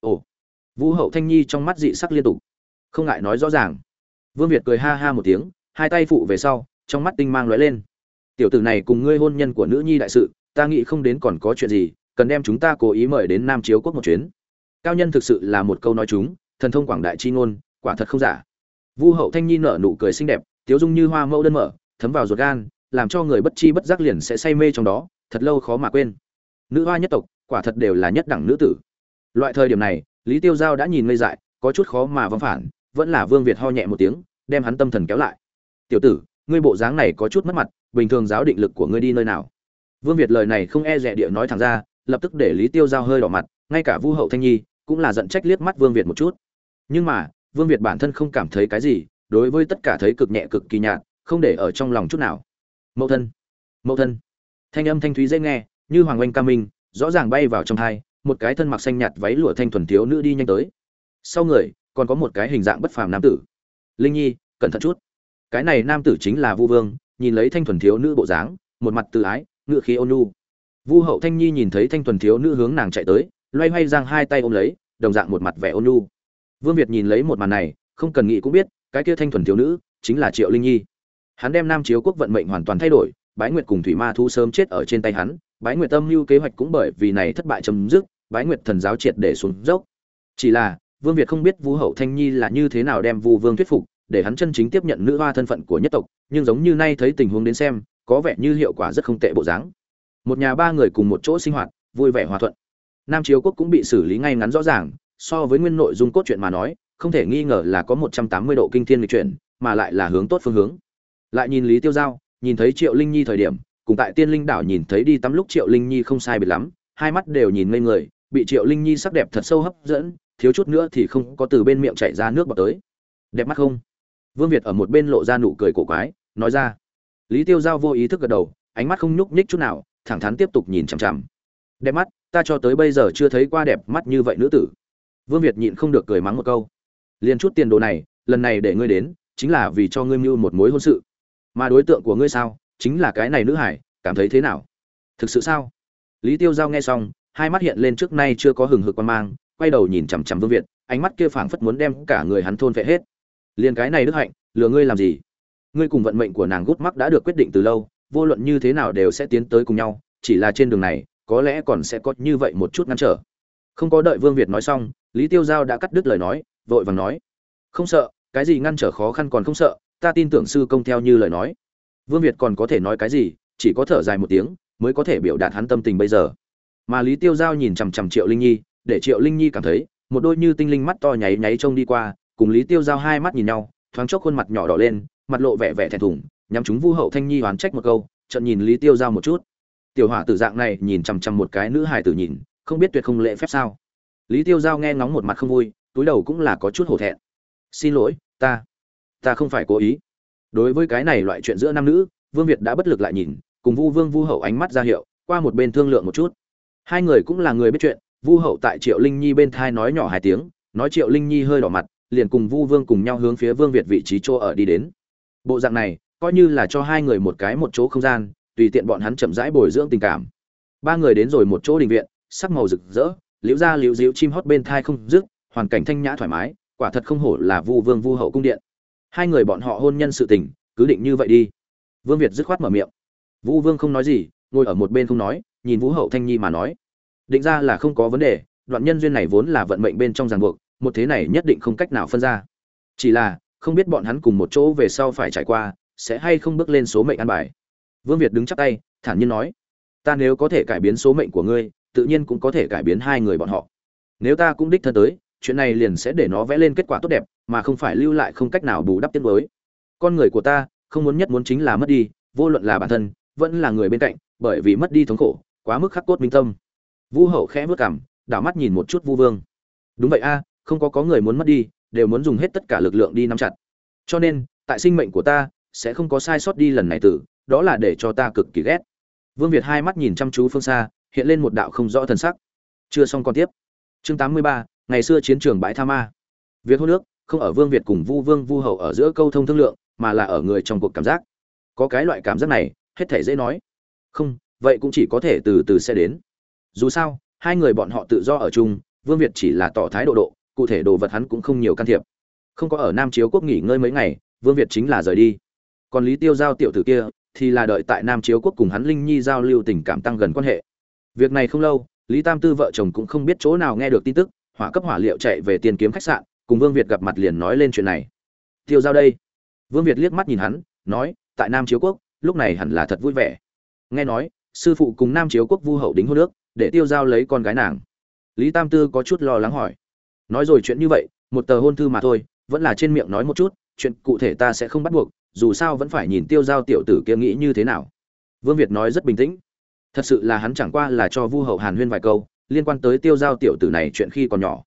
Ồ, vũ hậu thanh nhi trong mắt dị sắc liên tục. Không ngại nói rõ ràng. Vương việt cười ha ha một tiếng, hai tay phụ về sau, trong mắt tinh mang lóe lên. Tiểu tử này cùng ngươi hôn nhân của nữ nhi đại sự, ta nghĩ không đến còn có chuyện gì, cần đem chúng ta cố ý mời đến nam chiếu quốc một chuyến. Cao nhân thực sự là một câu nói chúng, thần thông quảng đại chi ngôn, quả thật không giả. Vu hậu thanh nhi nở nụ cười xinh đẹp, tiếu dung như hoa mẫu đơn mở, thấm vào ruột gan, làm cho người bất chi bất giác liền sẽ say mê trong đó, thật lâu khó mà quên. Nữ hoa nhất tộc quả thật đều là nhất đẳng nữ tử. Loại thời điểm này, lý tiêu giao đã nhìn ngây dại, có chút khó mà vâng phản, vẫn là vương việt ho nhẹ một tiếng, đem hắn tâm thần kéo lại. Tiểu tử, ngươi bộ dáng này có chút mất mặt, bình thường giáo định lực của ngươi đi nơi nào? Vương việt lời này không e rẻ địa nói thẳng ra, lập tức để lý tiêu giao hơi đỏ mặt, ngay cả vu hậu thanh nhi cũng là giận trách liếc mắt vương việt một chút. Nhưng mà, vương việt bản thân không cảm thấy cái gì, đối với tất cả thấy cực nhẹ cực kỳ nhạt, không để ở trong lòng chút nào. Mẫu thân mẫu thân. Thanh âm thanh thúy dễ nghe, như hoàng oanh ca minh rõ ràng bay vào trong hai, một cái thân mặc xanh nhạt váy lụa thanh thuần thiếu nữ đi nhanh tới. Sau người, còn có một cái hình dạng bất phàm nam tử. Linh nhi, cẩn thận chút. Cái này nam tử chính là vu vương, nhìn lấy thanh thuần thiếu nữ bộ dáng, một mặt tự ái, ngựa khí ôn nhu. Vu hậu thanh nhi nhìn thấy thanh thuần thiếu nữ hướng nàng chạy tới, loay hoay giang hai tay ôm lấy, đồng dạng một mặt vẻ ôn nhu. Vương việt nhìn lấy một màn này, không cần nghĩ cũng biết, cái kia thanh thuần thiếu nữ chính là triệu linh nhi. Hắn đem nam chiếu quốc vận mệnh hoàn toàn thay đổi, bái nguyệt cùng thủy ma thu sớm chết ở trên tay hắn bái nguyệt tâm Lưu kế hoạch cũng bởi vì này thất bại chấm dứt, bái nguyệt thần giáo triệt để xuống dốc. Chỉ là, vương việt không biết vu hậu thanh nhi là như thế nào đem vu vương thuyết phục, để hắn chân chính tiếp nhận nữ hoa thân phận của nhất tộc, nhưng giống như nay thấy tình huống đến xem, có vẻ như hiệu quả rất không tệ bộ dáng. Một nhà ba người cùng một chỗ sinh hoạt, vui vẻ hòa thuận. Nam chiếu quốc cũng bị xử lý ngay ngắn rõ ràng, so với nguyên nội dung cốt truyện mà nói, không thể nghi ngờ là có một trăm tám mươi độ kinh thiên lịch chuyển, mà lại là hướng tốt phương hướng. Lại nhìn lý tiêu giao, nhìn thấy triệu linh nhi thời điểm cùng tại tiên linh đảo nhìn thấy đi tắm lúc triệu linh nhi không sai biệt lắm, hai mắt đều nhìn ngây người, bị triệu linh nhi sắc đẹp thật sâu hấp dẫn, thiếu chút nữa thì không có từ bên miệng chảy ra nước bọt tới. Đẹp mắt không? Vương việt ở một bên lộ ra nụ cười cổ quái, nói ra. Lý tiêu giao vô ý thức gật đầu, ánh mắt không nhúc nhích chút nào, thẳng thắn tiếp tục nhìn chằm chằm. Đẹp mắt, ta cho tới bây giờ chưa thấy qua đẹp mắt như vậy nữ tử. Vương việt nhịn không được cười mắng một câu. Liền chút tiền đồ này, lần này để ngươi đến, chính là vì cho ngươi mưu một mối hôn sự. Mà đối tượng của ngươi sao? Chính là cái này nữ hải, cảm thấy thế nào? Thực sự sao? Lý tiêu giao nghe xong, hai mắt hiện lên trước nay chưa có hừng hực quan mang, quay đầu nhìn chằm chằm vương việt, ánh mắt kia phảng phất muốn đem cả người hắn thôn vệ hết. Liền cái này đức hạnh, lừa ngươi làm gì? Ngươi cùng vận mệnh của nàng gút mắc đã được quyết định từ lâu, vô luận như thế nào đều sẽ tiến tới cùng nhau, chỉ là trên đường này, có lẽ còn sẽ có như vậy một chút ngăn trở. Không có đợi vương việt nói xong, lý tiêu giao đã cắt đứt lời nói, vội vàng nói, không sợ, cái gì ngăn trở khó khăn còn không sợ, ta tin tưởng sư công theo như lời nói vương việt còn có thể nói cái gì, chỉ có thở dài một tiếng, mới có thể biểu đạt hắn tâm tình bây giờ. Mà lý tiêu giao nhìn chằm chằm triệu linh nhi, để triệu linh nhi cảm thấy, một đôi như tinh linh mắt to nháy nháy trông đi qua, cùng lý tiêu giao hai mắt nhìn nhau, thoáng chốc khuôn mặt nhỏ đỏ lên, mặt lộ vẻ vẻ thẹn thùng, nhắm chúng vu hậu thanh nhi oán trách một câu, chợt nhìn lý tiêu giao một chút. Tiểu hỏa tử dạng này nhìn chằm chằm một cái nữ hài tử nhìn, không biết tuyệt không lễ phép sao. Lý tiêu giao nghe ngóng một mặt không vui, túi đầu cũng là có chút hổ thẹn. Xin lỗi, ta ta không phải cố ý đối với cái này loại chuyện giữa nam nữ, vương việt đã bất lực lại nhìn, cùng vu vương vu hậu ánh mắt ra hiệu, qua một bên thương lượng một chút. Hai người cũng là người biết chuyện, vu hậu tại triệu linh nhi bên thai nói nhỏ hai tiếng, nói triệu linh nhi hơi đỏ mặt, liền cùng vu vương cùng nhau hướng phía vương việt vị trí chỗ ở đi đến. Bộ dạng này, coi như là cho hai người một cái một chỗ không gian, tùy tiện bọn hắn chậm rãi bồi dưỡng tình cảm. Ba người đến rồi một chỗ đình viện, sắc màu rực rỡ, liễu ra liễu diễu chim hót bên thai không dứt, hoàn cảnh thanh nhã thoải mái, quả thật không hổ là vu vương vu hậu cung điện hai người bọn họ hôn nhân sự tình, cứ định như vậy đi. Vương việt dứt khoát mở miệng. Vũ vương không nói gì, ngồi ở một bên không nói, nhìn vũ hậu thanh nhi mà nói. Định ra là không có vấn đề, đoạn nhân duyên này vốn là vận mệnh bên trong ràng buộc, một thế này nhất định không cách nào phân ra. Chỉ là, không biết bọn hắn cùng một chỗ về sau phải trải qua, sẽ hay không bước lên số mệnh ăn bài. Vương việt đứng chắp tay, thản nhiên nói. Ta nếu có thể cải biến số mệnh của ngươi, tự nhiên cũng có thể cải biến hai người bọn họ. Nếu ta cũng đích thân tới chuyện này liền sẽ để nó vẽ lên kết quả tốt đẹp, mà không phải lưu lại không cách nào bù đắp tiết mới. Con người của ta, không muốn nhất muốn chính là mất đi, vô luận là bản thân, vẫn là người bên cạnh, bởi vì mất đi thống khổ, quá mức khắc cốt minh tâm. Vu hậu khẽ vớt cảm đảo mắt nhìn một chút vu vương. Đúng vậy a, không có có người muốn mất đi, đều muốn dùng hết tất cả lực lượng đi nắm chặt. Cho nên, tại sinh mệnh của ta, sẽ không có sai sót đi lần này tử, đó là để cho ta cực kỳ ghét. Vương việt hai mắt nhìn chăm chú phương xa, hiện lên một đạo không rõ thần sắc. Chưa xong còn tiếp. Chương tám mươi ba ngày xưa chiến trường bãi tha ma. Việc hô nước không ở vương việt cùng vu vương vu hậu ở giữa câu thông thương lượng, mà là ở người trong cuộc cảm giác. Có cái loại cảm giác này, hết thể dễ nói. Không, vậy cũng chỉ có thể từ từ sẽ đến. Dù sao, hai người bọn họ tự do ở chung, vương việt chỉ là tỏ thái độ độ, cụ thể đồ vật hắn cũng không nhiều can thiệp. Không có ở nam chiếu quốc nghỉ ngơi mấy ngày, vương việt chính là rời đi. Còn lý tiêu giao tiểu tử kia, thì là đợi tại nam chiếu quốc cùng hắn linh nhi giao lưu tình cảm tăng gần quan hệ. Việc này không lâu, lý tam tư vợ chồng cũng không biết chỗ nào nghe được tin tức hỏa cấp hỏa liệu chạy về tiền kiếm khách sạn, cùng vương việt gặp mặt liền nói lên chuyện này. Tiêu giao đây. Vương việt liếc mắt nhìn hắn, nói, tại nam chiếu quốc, lúc này hẳn là thật vui vẻ. Nghe nói, sư phụ cùng nam chiếu quốc vu hậu đính hôn nước để tiêu giao lấy con gái nàng. Lý tam tư có chút lo lắng hỏi. Nói rồi chuyện như vậy, một tờ hôn thư mà thôi, vẫn là trên miệng nói một chút, chuyện cụ thể ta sẽ không bắt buộc, dù sao vẫn phải nhìn tiêu giao tiểu tử kia nghĩ như thế nào. Vương việt nói rất bình tĩnh. Thật sự là hắn chẳng qua là cho vu hậu hàn huyên vài câu liên quan tới tiêu giao tiểu tử này chuyện khi còn nhỏ.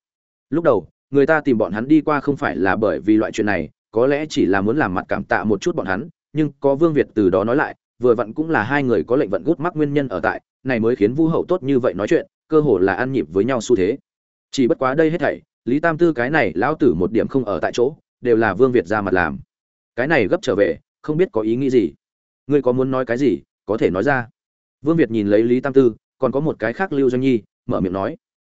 Lúc đầu, người ta tìm bọn hắn đi qua không phải là bởi vì loại chuyện này, có lẽ chỉ là muốn làm mặt cảm tạ một chút bọn hắn, nhưng có vương việt từ đó nói lại, vừa vặn cũng là hai người có lệnh vận gút mắc nguyên nhân ở tại, này mới khiến vu hậu tốt như vậy nói chuyện, cơ hồ là ăn nhịp với nhau xu thế. Chỉ bất quá đây hết thảy, lý tam tư cái này lão tử một điểm không ở tại chỗ, đều là vương việt ra mặt làm. Cái này gấp trở về, không biết có ý nghĩ gì. Ngươi có muốn nói cái gì, có thể nói ra. Vương việt nhìn lấy lý tam tư, còn có một cái khác lưu doanh nhi mở miệng nói.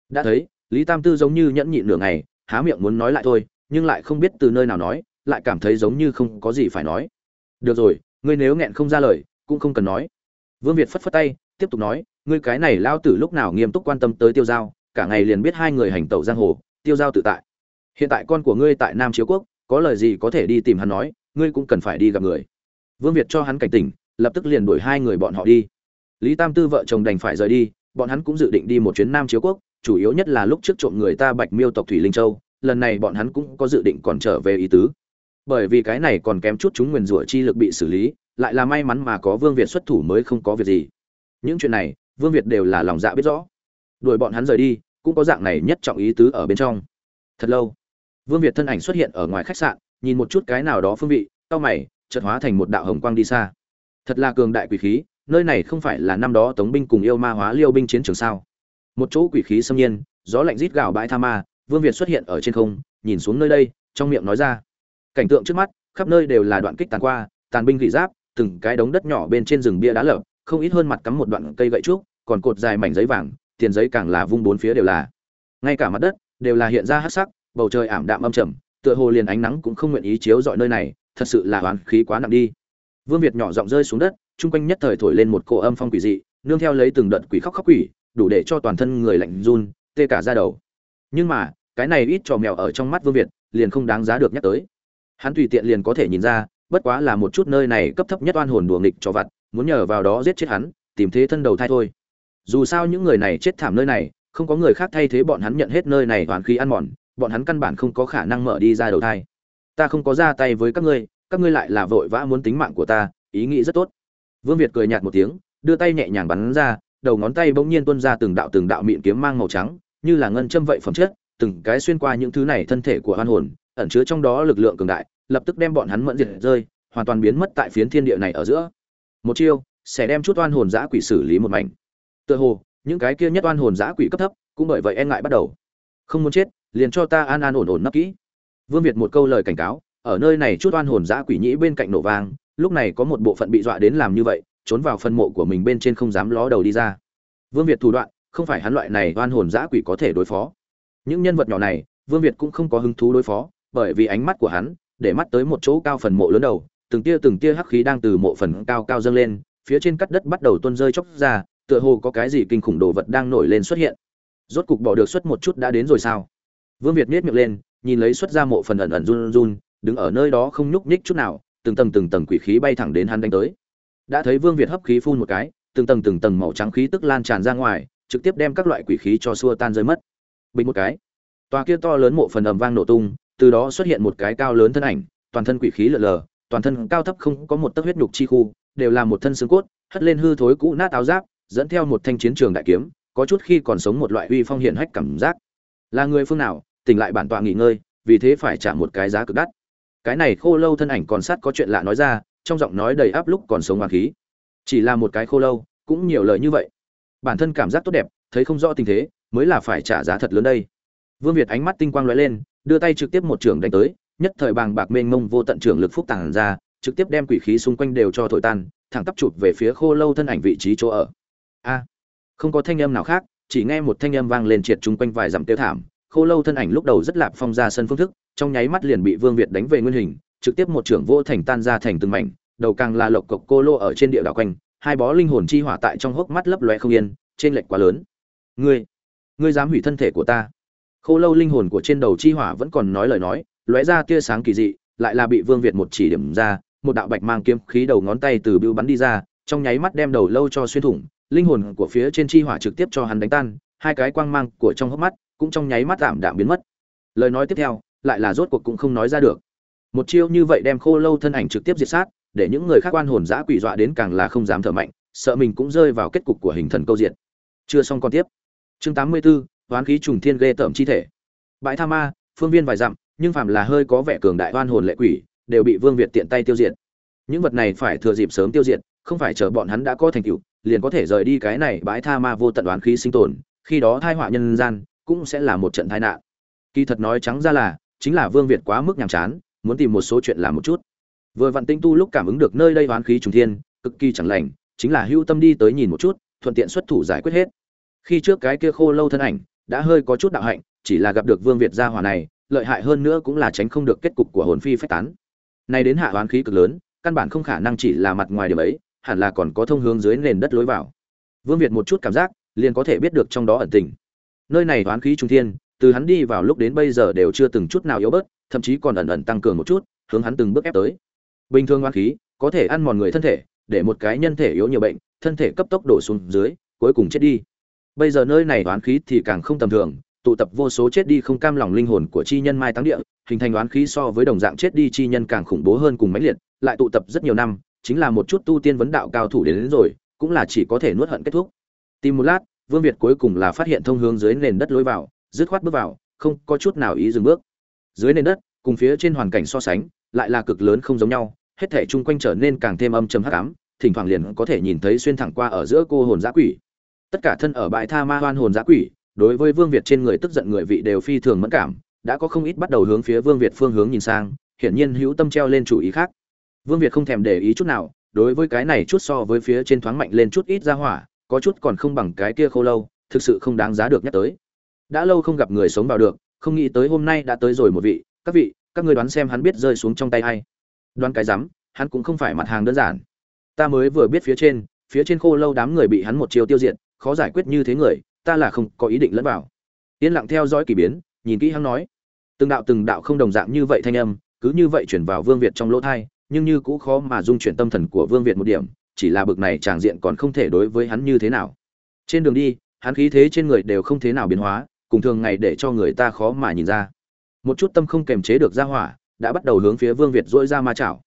Đã thấy, lý tam tư giống như nhẫn nhịn nửa ngày, há miệng muốn nói lại thôi, nhưng lại không biết từ nơi nào nói, lại cảm thấy giống như không có gì phải nói. Được rồi, ngươi nếu nghẹn không ra lời, cũng không cần nói. Vương việt phất phất tay, tiếp tục nói, ngươi cái này lao tử lúc nào nghiêm túc quan tâm tới tiêu giao, cả ngày liền biết hai người hành tẩu giang hồ, tiêu giao tự tại. Hiện tại con của ngươi tại nam chiếu quốc, có lời gì có thể đi tìm hắn nói, ngươi cũng cần phải đi gặp người. Vương việt cho hắn cảnh tỉnh, lập tức liền đuổi hai người bọn họ đi. Lý tam tư vợ chồng đành phải rời đi bọn hắn cũng dự định đi một chuyến nam chiếu quốc, chủ yếu nhất là lúc trước trộm người ta bạch miêu tộc thủy linh châu, lần này bọn hắn cũng có dự định còn trở về ý tứ. Bởi vì cái này còn kém chút chúng nguyên rủa chi lực bị xử lý, lại là may mắn mà có vương việt xuất thủ mới không có việc gì. Những chuyện này, vương việt đều là lòng dạ biết rõ. Đuổi bọn hắn rời đi, cũng có dạng này nhất trọng ý tứ ở bên trong. Thật lâu, vương việt thân ảnh xuất hiện ở ngoài khách sạn, nhìn một chút cái nào đó phương vị cao mày, chợt hóa thành một đạo hồng quang đi xa. Thật là cường đại quỷ khí nơi này không phải là năm đó tống binh cùng yêu ma hóa liêu binh chiến trường sao? Một chỗ quỷ khí xâm nhiên, gió lạnh rít gào bãi tha ma, vương việt xuất hiện ở trên không, nhìn xuống nơi đây, trong miệng nói ra. Cảnh tượng trước mắt, khắp nơi đều là đoạn kích tàn qua, tàn binh gỉ giáp, từng cái đống đất nhỏ bên trên rừng bia đá lở, không ít hơn mặt cắm một đoạn cây gậy trúc, còn cột dài mảnh giấy vàng, tiền giấy càng là vung bốn phía đều là. Ngay cả mặt đất đều là hiện ra hắc sắc, bầu trời ảm đạm âm trầm, tựa hồ liền ánh nắng cũng không nguyện ý chiếu dọi nơi này, thật sự là oán khí quá nặng đi. Vương việt nhỏ giọng rơi xuống đất chung quanh nhất thời thổi lên một cỗ âm phong quỷ dị, nương theo lấy từng đợt quỷ khóc khóc quỷ, đủ để cho toàn thân người lạnh run, tê cả ra đầu. Nhưng mà, cái này ít trò mèo ở trong mắt vương việt, liền không đáng giá được nhắc tới. Hắn tùy tiện liền có thể nhìn ra, bất quá là một chút nơi này cấp thấp nhất oan hồn đùa nghịch cho vặt, muốn nhờ vào đó giết chết hắn, tìm thế thân đầu thai thôi. Dù sao những người này chết thảm nơi này, không có người khác thay thế bọn hắn nhận hết nơi này hoàn khí ăn mòn, bọn hắn căn bản không có khả năng mở đi ra đầu thai. Ta không có ra tay với các ngươi các ngươi lại là vội vã muốn tính mạng của ta, ý nghĩ rất tốt vương việt cười nhạt một tiếng, đưa tay nhẹ nhàng bắn ra, đầu ngón tay bỗng nhiên tuôn ra từng đạo từng đạo mịn kiếm mang màu trắng, như là ngân châm vậy phẩm chất, từng cái xuyên qua những thứ này thân thể của hoan hồn, ẩn chứa trong đó lực lượng cường đại, lập tức đem bọn hắn mẫn diệt rơi, hoàn toàn biến mất tại phiến thiên địa này ở giữa. Một chiêu, sẽ đem chút oan hồn dã quỷ xử lý một mảnh. Tựa hồ, những cái kia nhất oan hồn dã quỷ cấp thấp, cũng bởi vậy e ngại bắt đầu. Không muốn chết, liền cho ta an an ổn ổn nấp kỹ. Vương việt một câu lời cảnh cáo, ở nơi này chút oan hồn dã quỷ nhĩ bên cạnh nổ vang lúc này có một bộ phận bị dọa đến làm như vậy, trốn vào phân mộ của mình bên trên không dám ló đầu đi ra. Vương việt thủ đoạn, không phải hắn loại này oan hồn giã quỷ có thể đối phó. Những nhân vật nhỏ này, vương việt cũng không có hứng thú đối phó, bởi vì ánh mắt của hắn, để mắt tới một chỗ cao phần mộ lớn đầu, từng tia từng tia hắc khí đang từ mộ phần cao cao dâng lên, phía trên cắt đất bắt đầu tuôn rơi chốc ra, tựa hồ có cái gì kinh khủng đồ vật đang nổi lên xuất hiện. Rốt cục bỏ được xuất một chút đã đến rồi sao? Vương việt miết miệng lên, nhìn lấy xuất ra mộ phần ẩn ẩn run run, đứng ở nơi đó không nhúc nhích chút nào từng tầng từng tầng quỷ khí bay thẳng đến hắn đánh tới. Đã thấy vương việt hấp khí phun một cái, từng tầng từng tầng màu trắng khí tức lan tràn ra ngoài, trực tiếp đem các loại quỷ khí cho xua tan rơi mất. Bình một cái, tòa kia to lớn mộ phần ầm vang nổ tung, từ đó xuất hiện một cái cao lớn thân ảnh, toàn thân quỷ khí lờ lờ, toàn thân cao thấp không có một tấc huyết nhục chi khu, đều là một thân xương cốt, hất lên hư thối cũ nát áo giáp, dẫn theo một thanh chiến trường đại kiếm, có chút khi còn sống một loại uy phong hiển hách cảm giác. Là người phương nào, tỉnh lại bản tọa nghỉ ngơi, vì thế phải trả một cái giá cực đắt cái này khô lâu thân ảnh còn sát có chuyện lạ nói ra, trong giọng nói đầy áp lúc còn sống hoàng khí. Chỉ là một cái khô lâu, cũng nhiều lời như vậy. Bản thân cảm giác tốt đẹp, thấy không rõ tình thế, mới là phải trả giá thật lớn đây. Vương việt ánh mắt tinh quang lóe lên, đưa tay trực tiếp một trường đánh tới, nhất thời bàng bạc mênh mông vô tận trưởng lực phúc tàng ra, trực tiếp đem quỷ khí xung quanh đều cho thổi tan, thẳng tắp chụp về phía khô lâu thân ảnh vị trí chỗ ở. A! Không có thanh âm nào khác, chỉ nghe một thanh âm vang lên triệt chung quanh vài dặm tiêu thảm khô lâu thân ảnh lúc đầu rất lạp phong ra sân phương thức, trong nháy mắt liền bị vương việt đánh về nguyên hình, trực tiếp một trưởng vô thành tan ra thành từng mảnh, đầu càng là lộc cộc cô lô ở trên địa đảo quanh, hai bó linh hồn chi hỏa tại trong hốc mắt lấp loe không yên trên lệch quá lớn. Ngươi ngươi dám hủy thân thể của ta? Khô lâu linh hồn của trên đầu chi hỏa vẫn còn nói lời nói, lóe ra tia sáng kỳ dị, lại là bị vương việt một chỉ điểm ra, một đạo bạch mang kiếm khí đầu ngón tay từ bưu bắn đi ra, trong nháy mắt đem đầu lâu cho xuyên thủng, linh hồn của phía trên chi hỏa trực tiếp cho hắn đánh tan hai cái quang mang của trong hốc mắt cũng trong nháy mắt tạm đạm biến mất. Lời nói tiếp theo lại là rốt cuộc cũng không nói ra được. Một chiêu như vậy đem khô lâu thân ảnh trực tiếp diệt sát để những người khác quan hồn giã quỷ dọa đến càng là không dám thở mạnh sợ mình cũng rơi vào kết cục của hình thần câu diện chưa xong còn tiếp. Chương tám mươi 84, hoán khí trùng thiên ghê tởm chi thể. Bãi tha ma phương viên vài dặm nhưng phàm là hơi có vẻ cường đại oan hồn lệ quỷ đều bị vương việt tiện tay tiêu diệt. Những vật này phải thừa dịp sớm tiêu diệt không phải chờ bọn hắn đã có thành tựu liền có thể rời đi cái này bãi tha ma vô tận đoán khí sinh tồn khi đó thai họa nhân gian cũng sẽ là một trận tai nạn. Kỳ thật nói trắng ra là, chính là vương việt quá mức nhàm chán, muốn tìm một số chuyện làm một chút. Vừa vặn tinh tu lúc cảm ứng được nơi đây hoán khí trùng thiên, cực kỳ chẳng lành, chính là hưu tâm đi tới nhìn một chút, thuận tiện xuất thủ giải quyết hết. Khi trước cái kia khô lâu thân ảnh, đã hơi có chút đạo hạnh, chỉ là gặp được vương việt gia hỏa này, lợi hại hơn nữa cũng là tránh không được kết cục của hồn phi phách tán. Nay đến hạ oán khí cực lớn, căn bản không khả năng chỉ là mặt ngoài điểm ấy, hẳn là còn có thông hướng dưới nền đất lối vào. Vương việt một chút cảm giác liền có thể biết được trong đó ẩn tình. Nơi này toán khí trung thiên từ hắn đi vào lúc đến bây giờ đều chưa từng chút nào yếu bớt thậm chí còn ẩn ẩn tăng cường một chút hướng hắn từng bước ép tới. Bình thường oán khí có thể ăn mòn người thân thể để một cái nhân thể yếu nhiều bệnh thân thể cấp tốc đổ xuống dưới cuối cùng chết đi. Bây giờ nơi này oán khí thì càng không tầm thường tụ tập vô số chết đi không cam lòng linh hồn của chi nhân mai táng địa hình thành oán khí so với đồng dạng chết đi chi nhân càng khủng bố hơn cùng mãnh liệt lại tụ tập rất nhiều năm chính là một chút tu tiên vấn đạo cao thủ đến, đến rồi cũng là chỉ có thể nuốt hận kết thúc. Tìm một lát vương việt cuối cùng là phát hiện thông hướng dưới nền đất lối vào, dứt khoát bước vào, không có chút nào ý dừng bước. Dưới nền đất, cùng phía trên hoàn cảnh so sánh, lại là cực lớn không giống nhau, hết thảy chung quanh trở nên càng thêm âm trầm hắc ám, thỉnh thoảng liền có thể nhìn thấy xuyên thẳng qua ở giữa cô hồn dã quỷ. Tất cả thân ở bãi tha ma hoan hồn dã quỷ, đối với vương việt trên người tức giận người vị đều phi thường mẫn cảm, đã có không ít bắt đầu hướng phía vương việt phương hướng nhìn sang, hiển nhiên hữu tâm treo lên chủ ý khác. Vương việt không thèm để ý chút nào, đối với cái này chút so với phía trên thoáng mạnh lên chút ít ra hỏa có chút còn không bằng cái kia khô lâu, thực sự không đáng giá được nhắc tới. Đã lâu không gặp người sống vào được, không nghĩ tới hôm nay đã tới rồi một vị, các vị, các người đoán xem hắn biết rơi xuống trong tay hay đoán cái rắm, hắn cũng không phải mặt hàng đơn giản. Ta mới vừa biết phía trên phía trên khô lâu đám người bị hắn một chiều tiêu diệt, khó giải quyết như thế người, ta là không có ý định lẫn vào. Yên lặng theo dõi kỳ biến, nhìn kỹ hắn nói. Từng đạo từng đạo không đồng dạng như vậy thanh âm, cứ như vậy chuyển vào vương việt trong lỗ thai, nhưng như cũ khó mà dung chuyển tâm thần của vương việt một điểm chỉ là bực này tràng diện còn không thể đối với hắn như thế nào trên đường đi hắn khí thế trên người đều không thế nào biến hóa cùng thường ngày để cho người ta khó mà nhìn ra một chút tâm không kềm chế được ra hỏa đã bắt đầu hướng phía vương việt dỗi ra ma chảo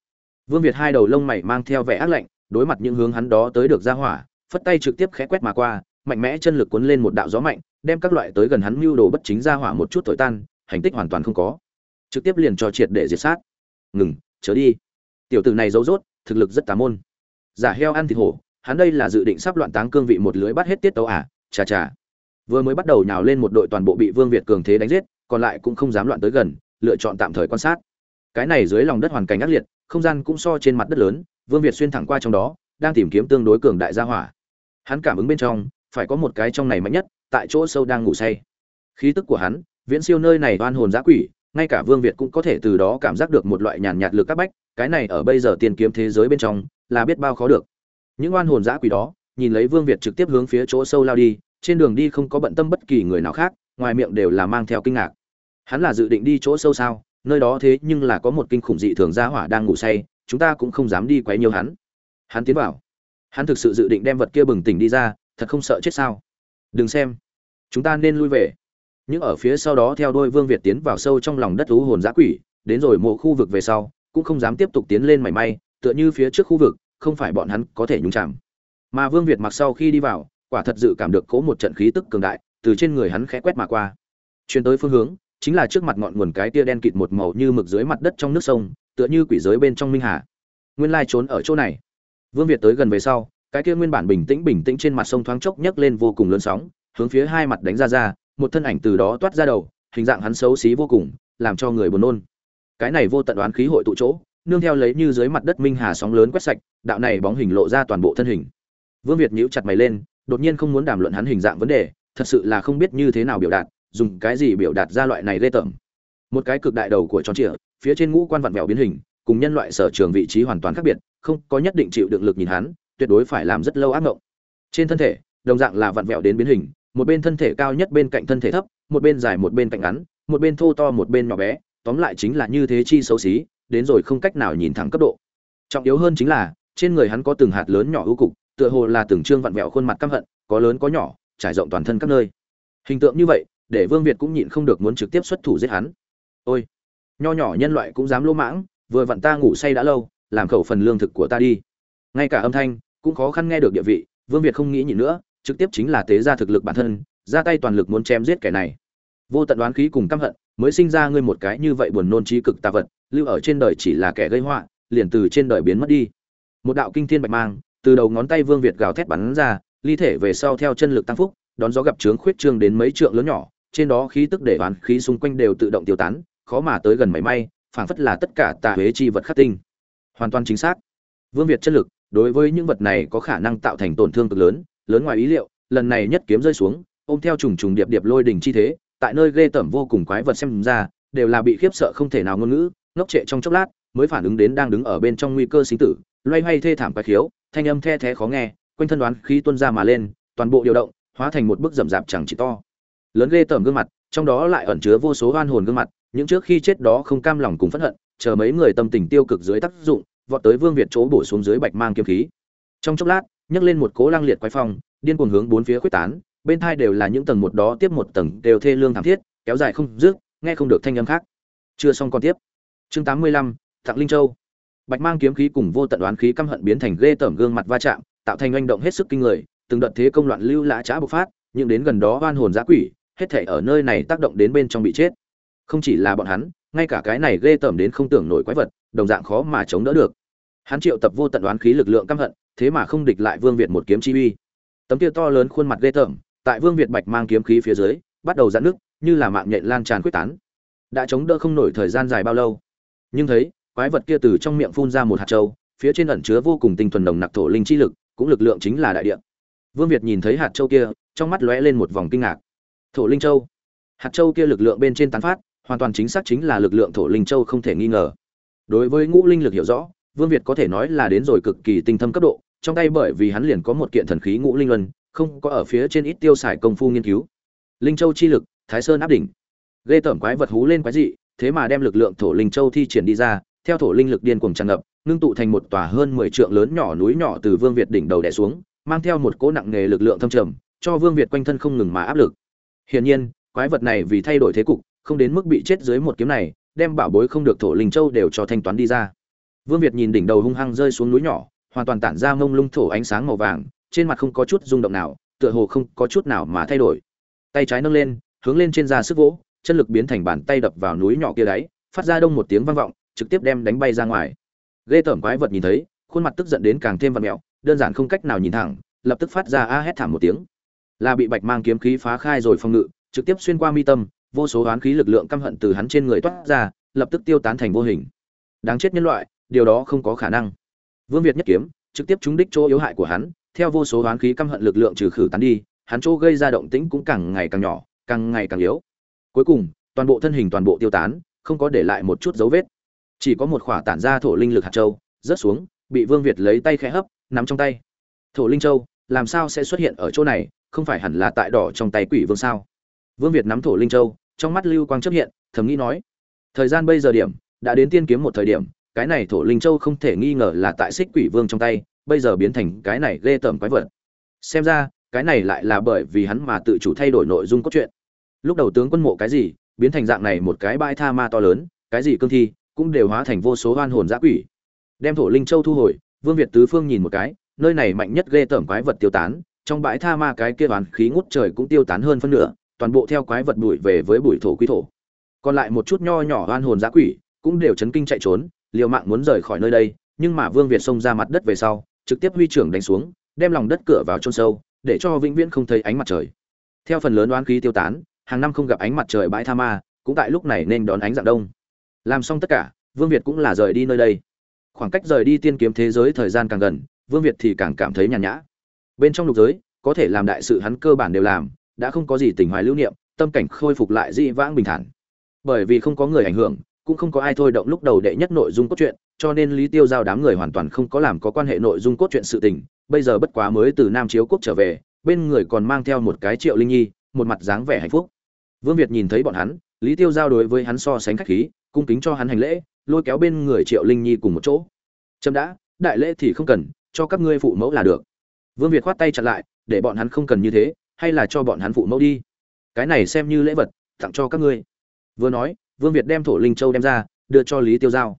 vương việt hai đầu lông mày mang theo vẻ ác lạnh đối mặt những hướng hắn đó tới được ra hỏa phất tay trực tiếp khẽ quét mà qua mạnh mẽ chân lực cuốn lên một đạo gió mạnh, đem các loại tới gần hắn mưu đồ bất chính ra hỏa một chút thổi tan, hành tích hoàn toàn không có. Trực tiếp liền cho triệt để diệt sát. Ngừng, chớ đi. Tiểu tử này giấu rốt, thực lực rất tà môn. Giả heo ăn thịt hổ, hắn đây là dự định sắp loạn táng cương vị một lưới bắt hết tiết tấu à? Chà chà. Vừa mới bắt đầu nhào lên một đội toàn bộ bị Vương Việt cường thế đánh giết, còn lại cũng không dám loạn tới gần, lựa chọn tạm thời quan sát. Cái này dưới lòng đất hoàn cảnh ác liệt, không gian cũng so trên mặt đất lớn, Vương Việt xuyên thẳng qua trong đó, đang tìm kiếm tương đối cường đại gia hỏa. Hắn cảm ứng bên trong, phải có một cái trong này mạnh nhất tại chỗ sâu đang ngủ say khí tức của hắn viễn siêu nơi này oan hồn giã quỷ ngay cả vương việt cũng có thể từ đó cảm giác được một loại nhàn nhạt lực các bách cái này ở bây giờ tiền kiếm thế giới bên trong là biết bao khó được. Những oan hồn giã quỷ đó, nhìn lấy vương việt trực tiếp hướng phía chỗ sâu lao đi, trên đường đi không có bận tâm bất kỳ người nào khác, ngoài miệng đều là mang theo kinh ngạc. Hắn là dự định đi chỗ sâu sao? Nơi đó thế nhưng là có một kinh khủng dị thường gia hỏa đang ngủ say, chúng ta cũng không dám đi quấy nhiều hắn. Hắn tiến vào. Hắn thực sự dự định đem vật kia bừng tỉnh đi ra, thật không sợ chết sao? Đừng xem. Chúng ta nên lui về. Những ở phía sau đó theo đôi vương việt tiến vào sâu trong lòng đất thú hồn giã quỷ, đến rồi mộ khu vực về sau, cũng không dám tiếp tục tiến lên mảy may, tựa như phía trước khu vực không phải bọn hắn có thể nhúng chạm mà vương việt mặc sau khi đi vào, quả thật dự cảm được cố một trận khí tức cường đại, từ trên người hắn khẽ quét mà qua. Chuyến tới phương hướng, chính là trước mặt ngọn nguồn cái tia đen kịt một màu như mực dưới mặt đất trong nước sông, tựa như quỷ giới bên trong minh hà. Nguyên lai trốn ở chỗ này. Vương việt tới gần về sau, cái kia nguyên bản bình tĩnh bình tĩnh trên mặt sông thoáng chốc nhấc lên vô cùng lớn sóng, hướng phía hai mặt đánh ra ra, một thân ảnh từ đó toát ra đầu, hình dạng hắn xấu xí vô cùng, làm cho người buồn nôn. Cái này vô tận đoán khí hội tụ chỗ nương theo lấy như dưới mặt đất minh hà sóng lớn quét sạch, đạo này bóng hình lộ ra toàn bộ thân hình vương việt nhíu chặt mày lên, đột nhiên không muốn đàm luận hắn hình dạng vấn đề, thật sự là không biết như thế nào biểu đạt, dùng cái gì biểu đạt ra loại này ghê tởm một cái cực đại đầu của tròn trịa, phía trên ngũ quan vặn vẹo biến hình, cùng nhân loại sở trường vị trí hoàn toàn khác biệt, không có nhất định chịu đựng lực nhìn hắn, tuyệt đối phải làm rất lâu ác ngộng. trên thân thể, đồng dạng là vặn vẹo đến biến hình, một bên thân thể cao nhất bên cạnh thân thể thấp, một bên dài một bên cạnh ngắn, một bên thô to một bên nhỏ bé, tóm lại chính là như thế chi xấu xí đến rồi không cách nào nhìn thẳng cấp độ. Trọng yếu hơn chính là, trên người hắn có từng hạt lớn nhỏ ưu cục, tựa hồ là từng trương vặn vẹo khuôn mặt căm hận, có lớn có nhỏ, trải rộng toàn thân các nơi. Hình tượng như vậy, để vương việt cũng nhịn không được muốn trực tiếp xuất thủ giết hắn. Ôi, nho nhỏ nhân loại cũng dám lỗ mãng, vừa vặn ta ngủ say đã lâu, làm khẩu phần lương thực của ta đi. Ngay cả âm thanh cũng khó khăn nghe được địa vị, vương việt không nghĩ nhịn nữa, trực tiếp chính là tế ra thực lực bản thân, ra tay toàn lực muốn chém giết kẻ này. Vô tận đoán khí cùng căm hận mới sinh ra ngươi một cái như vậy buồn nôn trí cực tà vật, lưu ở trên đời chỉ là kẻ gây họa, liền từ trên đời biến mất đi. Một đạo kinh thiên bạch mang, từ đầu ngón tay vương việt gào thét bắn ra, ly thể về sau theo chân lực tăng phúc, đón gió gặp trướng khuyết trương đến mấy trượng lớn nhỏ, trên đó khí tức để oán khí xung quanh đều tự động tiêu tán, khó mà tới gần mảy may, phảng phất là tất cả tà huế chi vật khắc tinh. Hoàn toàn chính xác. Vương việt chất lực, đối với những vật này có khả năng tạo thành tổn thương cực lớn lớn ngoài ý liệu, lần này nhất kiếm rơi xuống, ôm theo trùng trùng điệp điệp lôi đỉnh chi thế tại nơi ghê tởm vô cùng quái vật xem ra, đều là bị khiếp sợ không thể nào ngôn ngữ, ngốc trệ trong chốc lát, mới phản ứng đến đang đứng ở bên trong nguy cơ sinh tử, loay hoay thê thảm quái khiếu, thanh âm the thé khó nghe, quanh thân đoán khí tuôn ra mà lên, toàn bộ điều động, hóa thành một bức rậm rạp chẳng chỉ to. Lớn ghê tởm gương mặt, trong đó lại ẩn chứa vô số oan hồn gương mặt, những trước khi chết đó không cam lòng cùng phẫn hận, chờ mấy người tâm tình tiêu cực dưới tác dụng, vọt tới vương việt chỗ bổ xuống dưới bạch mang kiếm khí. Trong chốc lát, nhấc lên một cố lang liệt quái phong, điên cuồng hướng bốn phía quyết tán bên thai đều là những tầng một đó tiếp một tầng đều thê lương thảm thiết, kéo dài không dứt, nghe không được thanh âm khác. Chưa xong còn tiếp. Chương tám mươi lăm tặng linh châu. Bạch mang kiếm khí cùng vô tận đoán khí căm hận biến thành ghê tởm gương mặt va chạm, tạo thành hành động hết sức kinh người, từng đợt thế công loạn lưu lã trá bộc phát nhưng đến gần đó oan hồn giã quỷ, hết thể ở nơi này tác động đến bên trong bị chết. Không chỉ là bọn hắn, ngay cả cái này ghê tởm đến không tưởng nổi quái vật, đồng dạng khó mà chống đỡ được. Hắn triệu tập vô tận đoán khí lực lượng căm hận, thế mà không địch lại vương việt một kiếm chi uy. Tấm kia to lớn khuôn mặt ghê tởm tại vương việt bạch mang kiếm khí phía dưới, bắt đầu giãn nước, như là mạng nhện lan tràn quyết tán. Đã chống đỡ không nổi thời gian dài bao lâu. Nhưng thấy, quái vật kia từ trong miệng phun ra một hạt châu, phía trên ẩn chứa vô cùng tinh thuần nồng nặc thổ linh chi lực, cũng lực lượng chính là đại địa. Vương việt nhìn thấy hạt châu kia, trong mắt lóe lên một vòng kinh ngạc. Thổ linh châu? Hạt châu kia lực lượng bên trên tán phát, hoàn toàn chính xác chính là lực lượng thổ linh châu không thể nghi ngờ. Đối với ngũ linh lực hiểu rõ, vương việt có thể nói là đến rồi cực kỳ tinh thâm cấp độ, trong tay bởi vì hắn liền có một kiện thần khí ngũ linh luân không có ở phía trên ít tiêu xài công phu nghiên cứu. Linh châu chi lực, thái sơn áp đỉnh. Ghê tởm quái vật hú lên quái dị, thế mà đem lực lượng thổ linh châu thi triển đi ra, theo thổ linh lực điên cuồng tràn ngập, ngưng tụ thành một tòa hơn mười trượng lớn nhỏ núi nhỏ từ vương việt đỉnh đầu đè xuống, mang theo một cỗ nặng nề lực lượng thâm trầm, cho vương việt quanh thân không ngừng mà áp lực. Hiển nhiên, quái vật này vì thay đổi thế cục, không đến mức bị chết dưới một kiếm này, đem bảo bối không được thổ linh châu đều cho thanh toán đi ra. Vương việt nhìn đỉnh đầu hung hăng rơi xuống núi nhỏ, hoàn toàn tản ra mông lung thổ ánh sáng màu vàng trên mặt không có chút rung động nào, tựa hồ không có chút nào mà thay đổi. Tay trái nâng lên, hướng lên trên da sức vỗ, chân lực biến thành bàn tay đập vào núi nhỏ kia đáy, phát ra đông một tiếng vang vọng, trực tiếp đem đánh bay ra ngoài. Ghê tởm quái vật nhìn thấy, khuôn mặt tức giận đến càng thêm vặn mẹo, đơn giản không cách nào nhìn thẳng, lập tức phát ra a hét thảm một tiếng. Là bị bạch mang kiếm khí phá khai rồi phong ngự, trực tiếp xuyên qua mi tâm, vô số oán khí lực lượng căm hận từ hắn trên người toát ra, lập tức tiêu tán thành vô hình. Đáng chết nhân loại, điều đó không có khả năng. Vương việt nhất kiếm, trực tiếp trúng đích chỗ yếu hại của hắn theo vô số hoán khí căm hận lực lượng trừ khử tán đi, hắn chỗ gây ra động tĩnh cũng càng ngày càng nhỏ, càng ngày càng yếu. Cuối cùng, toàn bộ thân hình toàn bộ tiêu tán, không có để lại một chút dấu vết. Chỉ có một khỏa tản ra thổ linh lực hạt châu, rớt xuống, bị vương việt lấy tay khẽ hấp, nắm trong tay. Thổ linh châu, làm sao sẽ xuất hiện ở chỗ này, không phải hẳn là tại đỏ trong tay quỷ vương sao? Vương việt nắm thổ linh châu, trong mắt lưu quang chớp hiện, thầm nghĩ nói, thời gian bây giờ điểm, đã đến tiên kiếm một thời điểm, cái này thổ linh châu không thể nghi ngờ là tại xích quỷ vương trong tay bây giờ biến thành cái này ghê tởm quái vật. Xem ra, cái này lại là bởi vì hắn mà tự chủ thay đổi nội dung cốt truyện. Lúc đầu tướng quân mộ cái gì, biến thành dạng này một cái bãi tha ma to lớn, cái gì cương thi, cũng đều hóa thành vô số oan hồn giã quỷ. Đem thổ linh châu thu hồi, vương việt tứ phương nhìn một cái, nơi này mạnh nhất ghê tởm quái vật tiêu tán, trong bãi tha ma cái kia đoàn khí ngút trời cũng tiêu tán hơn phân nửa, toàn bộ theo quái vật bụi về với bụi thổ quy thổ. Còn lại một chút nho nhỏ oan hồn giã quỷ cũng đều chấn kinh chạy trốn, liều mạng muốn rời khỏi nơi đây, nhưng mà vương việt xông ra mặt đất về sau trực tiếp huy trưởng đánh xuống, đem lòng đất cửa vào chôn sâu, để cho vĩnh viễn không thấy ánh mặt trời. Theo phần lớn oán khí tiêu tán, hàng năm không gặp ánh mặt trời bãi tha ma, cũng tại lúc này nên đón ánh dạng đông. Làm xong tất cả, vương việt cũng là rời đi nơi đây. Khoảng cách rời đi tiên kiếm thế giới thời gian càng gần, vương việt thì càng cảm thấy nhàn nhã. Bên trong lục giới, có thể làm đại sự hắn cơ bản đều làm, đã không có gì tình hoài lưu niệm, tâm cảnh khôi phục lại dị vãng bình thản. Bởi vì không có người ảnh hưởng, cũng không có ai thôi động lúc đầu đệ nhất nội dung cốt truyện cho nên lý tiêu giao đám người hoàn toàn không có làm có quan hệ nội dung cốt truyện sự tình, bây giờ bất quá mới từ nam chiếu quốc trở về, bên người còn mang theo một cái triệu linh nhi, một mặt dáng vẻ hạnh phúc. Vương việt nhìn thấy bọn hắn, lý tiêu giao đối với hắn so sánh khách khí, cung kính cho hắn hành lễ, lôi kéo bên người triệu linh nhi cùng một chỗ. Trâm đã, đại lễ thì không cần, cho các ngươi phụ mẫu là được. Vương việt khoát tay chặn lại, để bọn hắn không cần như thế, hay là cho bọn hắn phụ mẫu đi. Cái này xem như lễ vật, tặng cho các ngươi. Vừa nói, vương việt đem thổ linh châu đem ra, đưa cho lý tiêu giao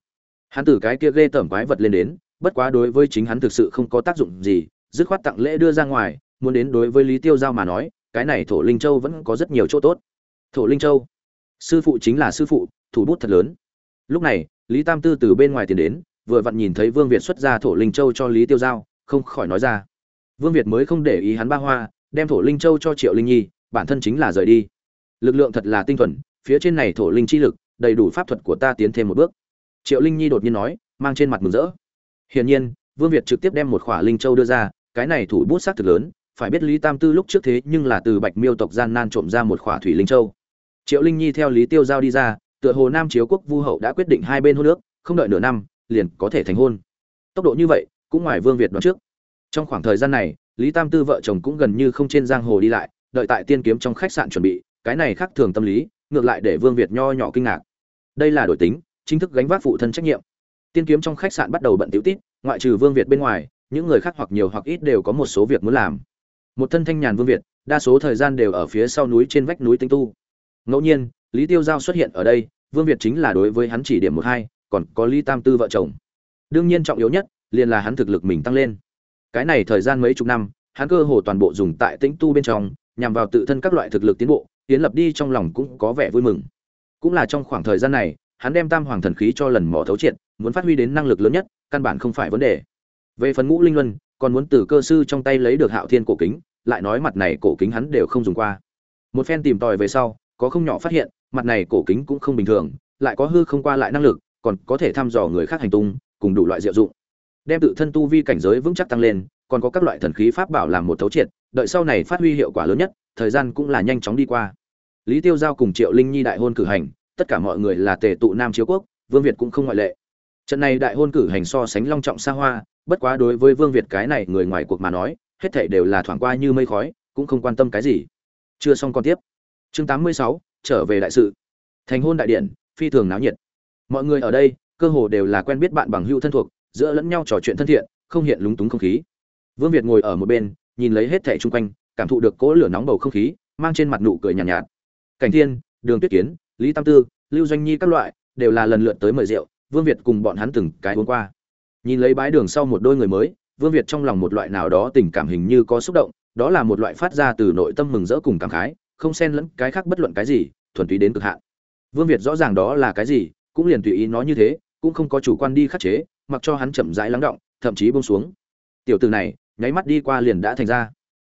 hắn từ cái kia ghê tởm quái vật lên đến, bất quá đối với chính hắn thực sự không có tác dụng gì, dứt khoát tặng lễ đưa ra ngoài, muốn đến đối với lý tiêu giao mà nói, cái này thổ linh châu vẫn có rất nhiều chỗ tốt. Thổ linh châu? Sư phụ chính là sư phụ, thủ bút thật lớn. Lúc này, lý tam tư từ bên ngoài tiến đến, vừa vặn nhìn thấy vương việt xuất ra thổ linh châu cho lý tiêu giao, không khỏi nói ra. Vương việt mới không để ý hắn ba hoa, đem thổ linh châu cho triệu linh nhi, bản thân chính là rời đi. Lực lượng thật là tinh thuần, phía trên này thổ linh chi lực, đầy đủ pháp thuật của ta tiến thêm một bước triệu linh nhi đột nhiên nói, mang trên mặt mừng rỡ. Hiển nhiên, vương việt trực tiếp đem một khỏa linh châu đưa ra, cái này thủ bút xác thực lớn, phải biết lý tam tư lúc trước thế nhưng là từ bạch miêu tộc gian nan trộm ra một khỏa thủy linh châu. Triệu linh nhi theo lý tiêu giao đi ra, tựa hồ nam chiếu quốc vu hậu đã quyết định hai bên hôn nước không đợi nửa năm, liền có thể thành hôn. Tốc độ như vậy, cũng ngoài vương việt đoán trước. Trong khoảng thời gian này, lý tam tư vợ chồng cũng gần như không trên giang hồ đi lại, đợi tại tiên kiếm trong khách sạn chuẩn bị, cái này khác thường tâm lý, ngược lại để vương việt nho nhỏ kinh ngạc. Đây là đổi tính chính thức gánh vác phụ thân trách nhiệm. Tiên kiếm trong khách sạn bắt đầu bận tiểu tít, ngoại trừ vương việt bên ngoài, những người khác hoặc nhiều hoặc ít đều có một số việc muốn làm. Một thân thanh nhàn vương việt, đa số thời gian đều ở phía sau núi trên vách núi tinh tu. Ngẫu nhiên, lý tiêu giao xuất hiện ở đây, vương việt chính là đối với hắn chỉ điểm một hai, còn có lý tam tư vợ chồng. Đương nhiên trọng yếu nhất, liền là hắn thực lực mình tăng lên. Cái này thời gian mấy chục năm, hắn cơ hồ toàn bộ dùng tại tĩnh tu bên trong, nhằm vào tự thân các loại thực lực tiến bộ tiến lập đi trong lòng cũng có vẻ vui mừng. Cũng là trong khoảng thời gian này hắn đem tam hoàng thần khí cho lần mỏ thấu triệt, muốn phát huy đến năng lực lớn nhất, căn bản không phải vấn đề. Về phần ngũ linh luân, còn muốn từ cơ sư trong tay lấy được hạo thiên cổ kính, lại nói mặt này cổ kính hắn đều không dùng qua. Một phen tìm tòi về sau, có không nhỏ phát hiện, mặt này cổ kính cũng không bình thường, lại có hư không qua lại năng lực, còn có thể thăm dò người khác hành tung, cùng đủ loại diệu dụng. Đem tự thân tu vi cảnh giới vững chắc tăng lên, còn có các loại thần khí pháp bảo làm một thấu triệt, đợi sau này phát huy hiệu quả lớn nhất, thời gian cũng là nhanh chóng đi qua. Lý tiêu giao cùng triệu linh nhi đại hôn cử hành tất cả mọi người là tề tụ nam chiếu quốc vương việt cũng không ngoại lệ. Trận này đại hôn cử hành so sánh long trọng xa hoa bất quá đối với vương việt cái này người ngoài cuộc mà nói hết thảy đều là thoảng qua như mây khói cũng không quan tâm cái gì. Chưa xong còn tiếp. Chương 86, trở về đại sự. Thành hôn đại điện phi thường náo nhiệt. Mọi người ở đây cơ hồ đều là quen biết bạn bằng hữu thân thuộc giữa lẫn nhau trò chuyện thân thiện không hiện lúng túng không khí. Vương việt ngồi ở một bên nhìn lấy hết thảy chung quanh cảm thụ được cỗ lửa nóng bầu không khí mang trên mặt nụ cười nhàn nhạt, nhạt. Cảnh thiên đường tuyết kiến lý tam tư, lưu doanh nhi các loại đều là lần lượt tới mời rượu, vương việt cùng bọn hắn từng cái uống qua. Nhìn lấy bãi đường sau một đôi người mới, vương việt trong lòng một loại nào đó tình cảm hình như có xúc động, đó là một loại phát ra từ nội tâm mừng rỡ cùng cảm khái, không xen lẫn cái khác bất luận cái gì, thuần túy đến cực hạn. Vương việt rõ ràng đó là cái gì, cũng liền tùy ý nói như thế, cũng không có chủ quan đi khắc chế, mặc cho hắn chậm rãi lắng động, thậm chí buông xuống. Tiểu từ này, nháy mắt đi qua liền đã thành ra.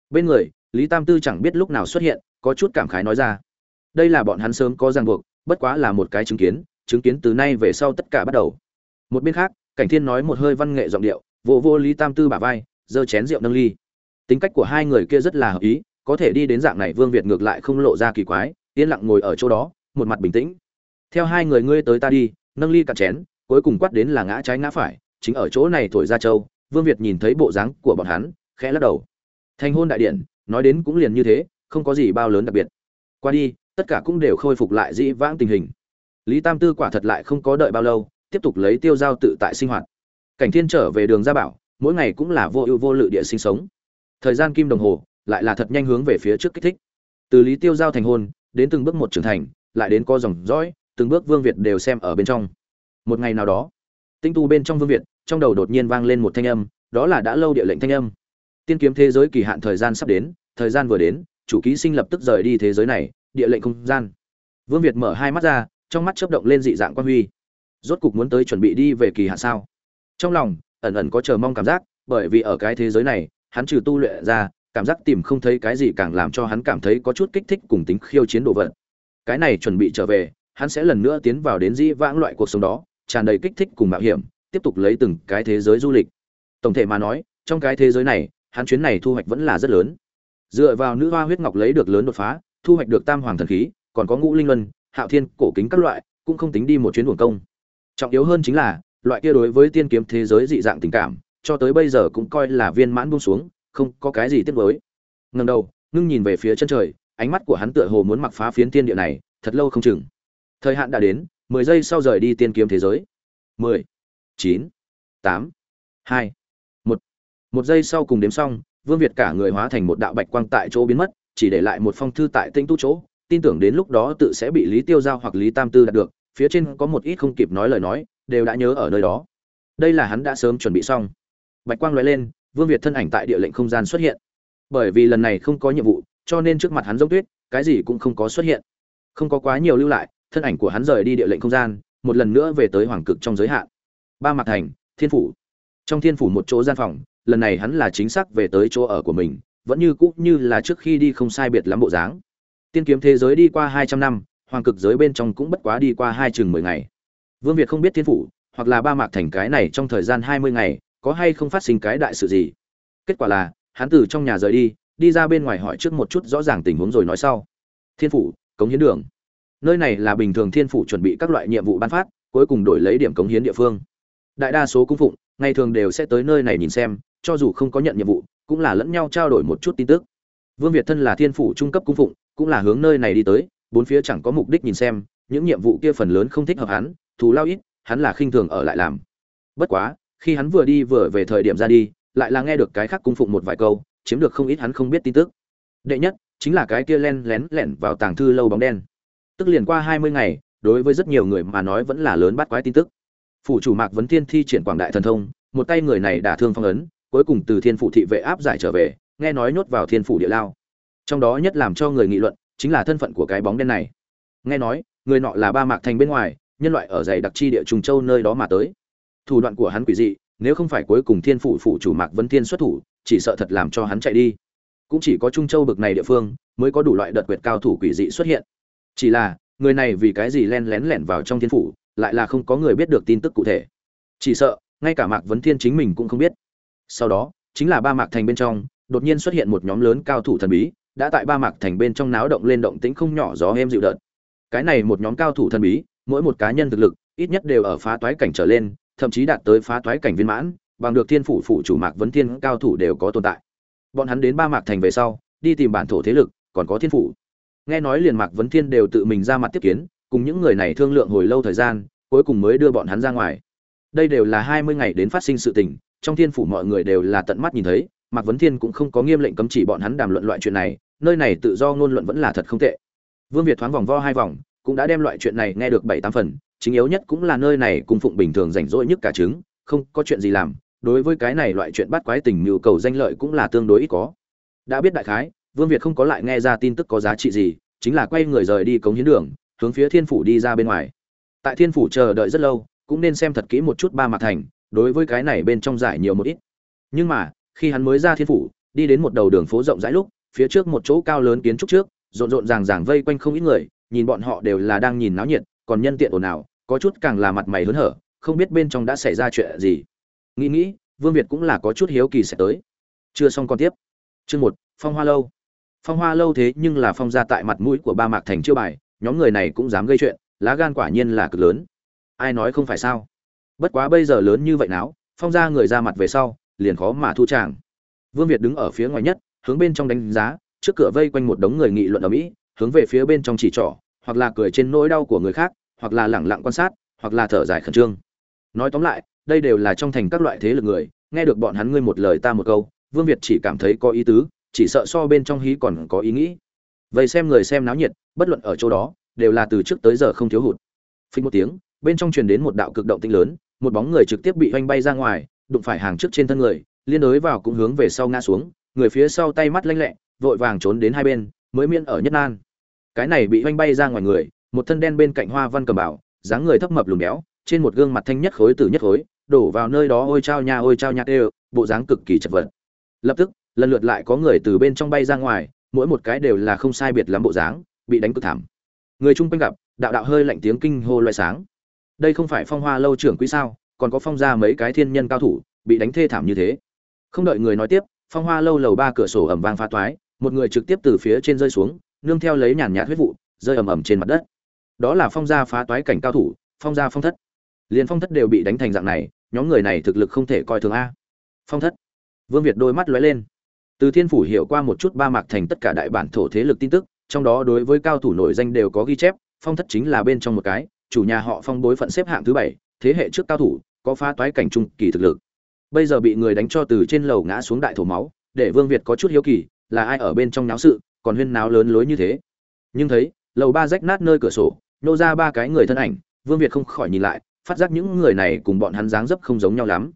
Bên người, lý tam tư chẳng biết lúc nào xuất hiện, có chút cảm khái nói ra đây là bọn hắn sớm có ràng buộc, bất quá là một cái chứng kiến chứng kiến từ nay về sau tất cả bắt đầu. Một bên khác, cảnh thiên nói một hơi văn nghệ giọng điệu, vô vô lý tam tư bả vai, giơ chén rượu nâng ly. Tính cách của hai người kia rất là hợp ý, có thể đi đến dạng này vương việt ngược lại không lộ ra kỳ quái, yên lặng ngồi ở chỗ đó, một mặt bình tĩnh. Theo hai người ngươi tới ta đi, nâng ly cạn chén, cuối cùng quát đến là ngã trái ngã phải, chính ở chỗ này thổi ra châu, vương việt nhìn thấy bộ dáng của bọn hắn, khẽ lắc đầu. Thành hôn đại điện, nói đến cũng liền như thế, không có gì bao lớn đặc biệt. Qua đi tất cả cũng đều khôi phục lại dĩ vãng tình hình. Lý tam tư quả thật lại không có đợi bao lâu, tiếp tục lấy tiêu giao tự tại sinh hoạt. Cảnh thiên trở về đường gia bảo, mỗi ngày cũng là vô ưu vô lự địa sinh sống. Thời gian kim đồng hồ, lại là thật nhanh hướng về phía trước kích thích. Từ lý tiêu giao thành hôn, đến từng bước một trưởng thành, lại đến co dòng dõi, từng bước vương việt đều xem ở bên trong. Một ngày nào đó, tinh tu bên trong vương việt, trong đầu đột nhiên vang lên một thanh âm, đó là đã lâu địa lệnh thanh âm. Tiên kiếm thế giới kỳ hạn thời gian sắp đến, thời gian vừa đến, chủ ký sinh lập tức rời đi thế giới này địa lệnh không gian. Vương việt mở hai mắt ra, trong mắt chớp động lên dị dạng quan huy. Rốt cục muốn tới chuẩn bị đi về kỳ hạ sao? Trong lòng, ẩn ẩn có chờ mong cảm giác, bởi vì ở cái thế giới này, hắn trừ tu luyện ra, cảm giác tìm không thấy cái gì càng làm cho hắn cảm thấy có chút kích thích cùng tính khiêu chiến đồ vật. Cái này chuẩn bị trở về, hắn sẽ lần nữa tiến vào đến dĩ vãng loại cuộc sống đó, tràn đầy kích thích cùng mạo hiểm, tiếp tục lấy từng cái thế giới du lịch. Tổng thể mà nói, trong cái thế giới này, hắn chuyến này thu hoạch vẫn là rất lớn. Dựa vào nữ hoa huyết ngọc lấy được lớn đột phá thu hoạch được tam hoàng thần khí, còn có ngũ linh luân, hạo thiên, cổ kính các loại, cũng không tính đi một chuyến buồng công. Trọng yếu hơn chính là, loại kia đối với tiên kiếm thế giới dị dạng tình cảm, cho tới bây giờ cũng coi là viên mãn buông xuống, không có cái gì tiếc với ngần đầu, ngưng nhìn về phía chân trời, ánh mắt của hắn tựa hồ muốn mặc phá phiến tiên địa này, thật lâu không chừng. Thời hạn đã đến, mười giây sau rời đi tiên kiếm thế giới. Mười, chín, tám, hai, một. Một giây sau cùng đếm xong, vương việt cả người hóa thành một đạo bạch quang tại chỗ biến mất chỉ để lại một phong thư tại tinh tu chỗ, tin tưởng đến lúc đó tự sẽ bị lý tiêu giao hoặc lý tam tư đạt được, phía trên có một ít không kịp nói lời nói, đều đã nhớ ở nơi đó. Đây là hắn đã sớm chuẩn bị xong. Bạch quang lóe lên, vương việt thân ảnh tại địa lệnh không gian xuất hiện. Bởi vì lần này không có nhiệm vụ, cho nên trước mặt hắn giống tuyết, cái gì cũng không có xuất hiện. Không có quá nhiều lưu lại, thân ảnh của hắn rời đi địa lệnh không gian, một lần nữa về tới hoàng cực trong giới hạn. Ba mặt thành, thiên phủ. Trong thiên phủ một chỗ gian phòng, lần này hắn là chính xác về tới chỗ ở của mình vẫn như cũ như là trước khi đi không sai biệt lắm bộ dáng. Tiên kiếm thế giới đi qua hai trăm năm, hoàng cực giới bên trong cũng bất quá đi qua hai chừng mười ngày. Vương việt không biết thiên phủ, hoặc là ba mạc thành cái này trong thời gian hai mươi ngày, có hay không phát sinh cái đại sự gì. Kết quả là, hắn từ trong nhà rời đi đi ra bên ngoài hỏi trước một chút rõ ràng tình huống rồi nói sau. Thiên phủ, cống hiến đường. Nơi này là bình thường thiên phủ chuẩn bị các loại nhiệm vụ ban phát, cuối cùng đổi lấy điểm cống hiến địa phương. Đại đa số cung phụng, ngày thường đều sẽ tới nơi này nhìn xem, cho dù không có nhận nhiệm vụ cũng là lẫn nhau trao đổi một chút tin tức. Vương việt thân là thiên phủ trung cấp cung phụng, cũng là hướng nơi này đi tới, bốn phía chẳng có mục đích nhìn xem, những nhiệm vụ kia phần lớn không thích hợp hắn, thù lao ít, hắn là khinh thường ở lại làm. Bất quá, khi hắn vừa đi vừa về thời điểm ra đi, lại là nghe được cái khác cung phụng một vài câu, chiếm được không ít hắn không biết tin tức. Đệ nhất, chính là cái kia len lén lẻn vào tàng thư lâu bóng đen. Tức liền qua hai mươi ngày, đối với rất nhiều người mà nói vẫn là lớn bắt quái tin tức. Phủ chủ mạc vấn thiên thi triển quảng đại thần thông, một tay người này đả thương phong ấn cuối cùng từ thiên phủ thị vệ áp giải trở về, nghe nói nhốt vào thiên phủ địa lao. Trong đó nhất làm cho người nghị luận chính là thân phận của cái bóng đen này. Nghe nói, người nọ là ba mạc thành bên ngoài, nhân loại ở dày đặc chi địa trùng châu nơi đó mà tới. Thủ đoạn của hắn quỷ dị, nếu không phải cuối cùng thiên phủ phủ chủ mạc vân thiên xuất thủ, chỉ sợ thật làm cho hắn chạy đi. Cũng chỉ có trung châu bực này địa phương mới có đủ loại đợt quyệt cao thủ quỷ dị xuất hiện. Chỉ là, người này vì cái gì len lén lẻn vào trong thiên phủ, lại là không có người biết được tin tức cụ thể. Chỉ sợ, ngay cả mạc vấn thiên chính mình cũng không biết sau đó, chính là ba mạc thành bên trong, đột nhiên xuất hiện một nhóm lớn cao thủ thần bí, đã tại ba mạc thành bên trong náo động lên động tĩnh không nhỏ gió êm dịu đợt. Cái này một nhóm cao thủ thần bí, mỗi một cá nhân thực lực, ít nhất đều ở phá toái cảnh trở lên, thậm chí đạt tới phá toái cảnh viên mãn, bằng được thiên phủ phụ chủ mạc vấn thiên cao thủ đều có tồn tại. Bọn hắn đến ba mạc thành về sau, đi tìm bản thổ thế lực, còn có thiên phủ. Nghe nói liền mạc vấn thiên đều tự mình ra mặt tiếp kiến, cùng những người này thương lượng hồi lâu thời gian, cuối cùng mới đưa bọn hắn ra ngoài. Đây đều là hai mươi ngày đến phát sinh sự tình trong thiên phủ mọi người đều là tận mắt nhìn thấy, mạc vấn thiên cũng không có nghiêm lệnh cấm chỉ bọn hắn đàm luận loại chuyện này, nơi này tự do ngôn luận vẫn là thật không tệ. Vương việt thoáng vòng vo hai vòng, cũng đã đem loại chuyện này nghe được bảy tám phần, chính yếu nhất cũng là nơi này cung phụng bình thường rảnh rỗi nhất cả trứng, không có chuyện gì làm, đối với cái này loại chuyện bắt quái tình nhu cầu danh lợi cũng là tương đối ít có. Đã biết đại khái, vương việt không có lại nghe ra tin tức có giá trị gì, chính là quay người rời đi cống hiến đường, hướng phía thiên phủ đi ra bên ngoài. Tại thiên phủ chờ đợi rất lâu, cũng nên xem thật kỹ một chút ba mặt thành đối với cái này bên trong giải nhiều một ít. Nhưng mà, khi hắn mới ra thiên phủ, đi đến một đầu đường phố rộng rãi lúc, phía trước một chỗ cao lớn kiến trúc trước, rộn rộn ràng ràng vây quanh không ít người, nhìn bọn họ đều là đang nhìn náo nhiệt, còn nhân tiện ồn ào, có chút càng là mặt mày hớn hở, không biết bên trong đã xảy ra chuyện gì. Nghĩ nghĩ, vương việt cũng là có chút hiếu kỳ sẽ tới. Chưa xong còn tiếp. Chương một, phong hoa lâu. Phong hoa lâu thế nhưng là phong ra tại mặt mũi của ba mạc thành chiêu bài, nhóm người này cũng dám gây chuyện, lá gan quả nhiên là cực lớn. Ai nói không phải sao? Bất quá bây giờ lớn như vậy não, phong ra người ra mặt về sau liền khó mà thu tràng. Vương việt đứng ở phía ngoài nhất hướng bên trong đánh giá trước cửa vây quanh một đống người nghị luận ở mỹ hướng về phía bên trong chỉ trỏ hoặc là cười trên nỗi đau của người khác hoặc là lẳng lặng quan sát hoặc là thở dài khẩn trương. Nói tóm lại đây đều là trong thành các loại thế lực người nghe được bọn hắn ngươi một lời ta một câu vương việt chỉ cảm thấy có ý tứ chỉ sợ so bên trong hí còn có ý nghĩ. Vậy xem người xem náo nhiệt bất luận ở chỗ đó đều là từ trước tới giờ không thiếu hụt. Phình một tiếng bên trong truyền đến một đạo cực động tinh lớn một bóng người trực tiếp bị oanh bay ra ngoài, đụng phải hàng trước trên thân người, liên đối vào cũng hướng về sau ngã xuống, người phía sau tay mắt lanh lẹ, vội vàng trốn đến hai bên, mới miễn ở nhất nan. Cái này bị oanh bay ra ngoài người, một thân đen bên cạnh hoa văn cầm bảo dáng người thấp mập lùm béo, trên một gương mặt thanh nhất khối từ nhất khối, đổ vào nơi đó ôi trao nha ôi trao nhạt đều bộ dáng cực kỳ chật vật. Lập tức, lần lượt lại có người từ bên trong bay ra ngoài, mỗi một cái đều là không sai biệt lắm bộ dáng, bị đánh cực thảm. Người chung quanh gặp, đạo đạo hơi lạnh tiếng kinh hô loại sáng đây không phải phong hoa lâu trưởng quý sao, còn có phong ra mấy cái thiên nhân cao thủ, bị đánh thê thảm như thế. Không đợi người nói tiếp, phong hoa lâu lầu ba cửa sổ ẩm vang phá toái, một người trực tiếp từ phía trên rơi xuống, nương theo lấy nhàn nhạt huyết vụ, rơi ầm ầm trên mặt đất. Đó là phong gia phá toái cảnh cao thủ, phong gia phong thất. Liền phong thất đều bị đánh thành dạng này, nhóm người này thực lực không thể coi thường a. Phong thất. Vương việt đôi mắt lóe lên. Từ thiên phủ hiểu qua một chút ba mạc thành tất cả đại bản thổ thế lực tin tức, trong đó đối với cao thủ nổi danh đều có ghi chép, phong thất chính là bên trong một cái chủ nhà họ phong bối phận xếp hạng thứ bảy, thế hệ trước cao thủ, có phá toái cảnh trung kỳ thực lực. Bây giờ bị người đánh cho từ trên lầu ngã xuống đại thổ máu, để vương việt có chút hiếu kỳ, là ai ở bên trong náo sự, còn huyên náo lớn lối như thế. Nhưng thấy, lầu ba rách nát nơi cửa sổ, nô ra ba cái người thân ảnh, vương việt không khỏi nhìn lại, phát giác những người này cùng bọn hắn dáng dấp không giống nhau lắm.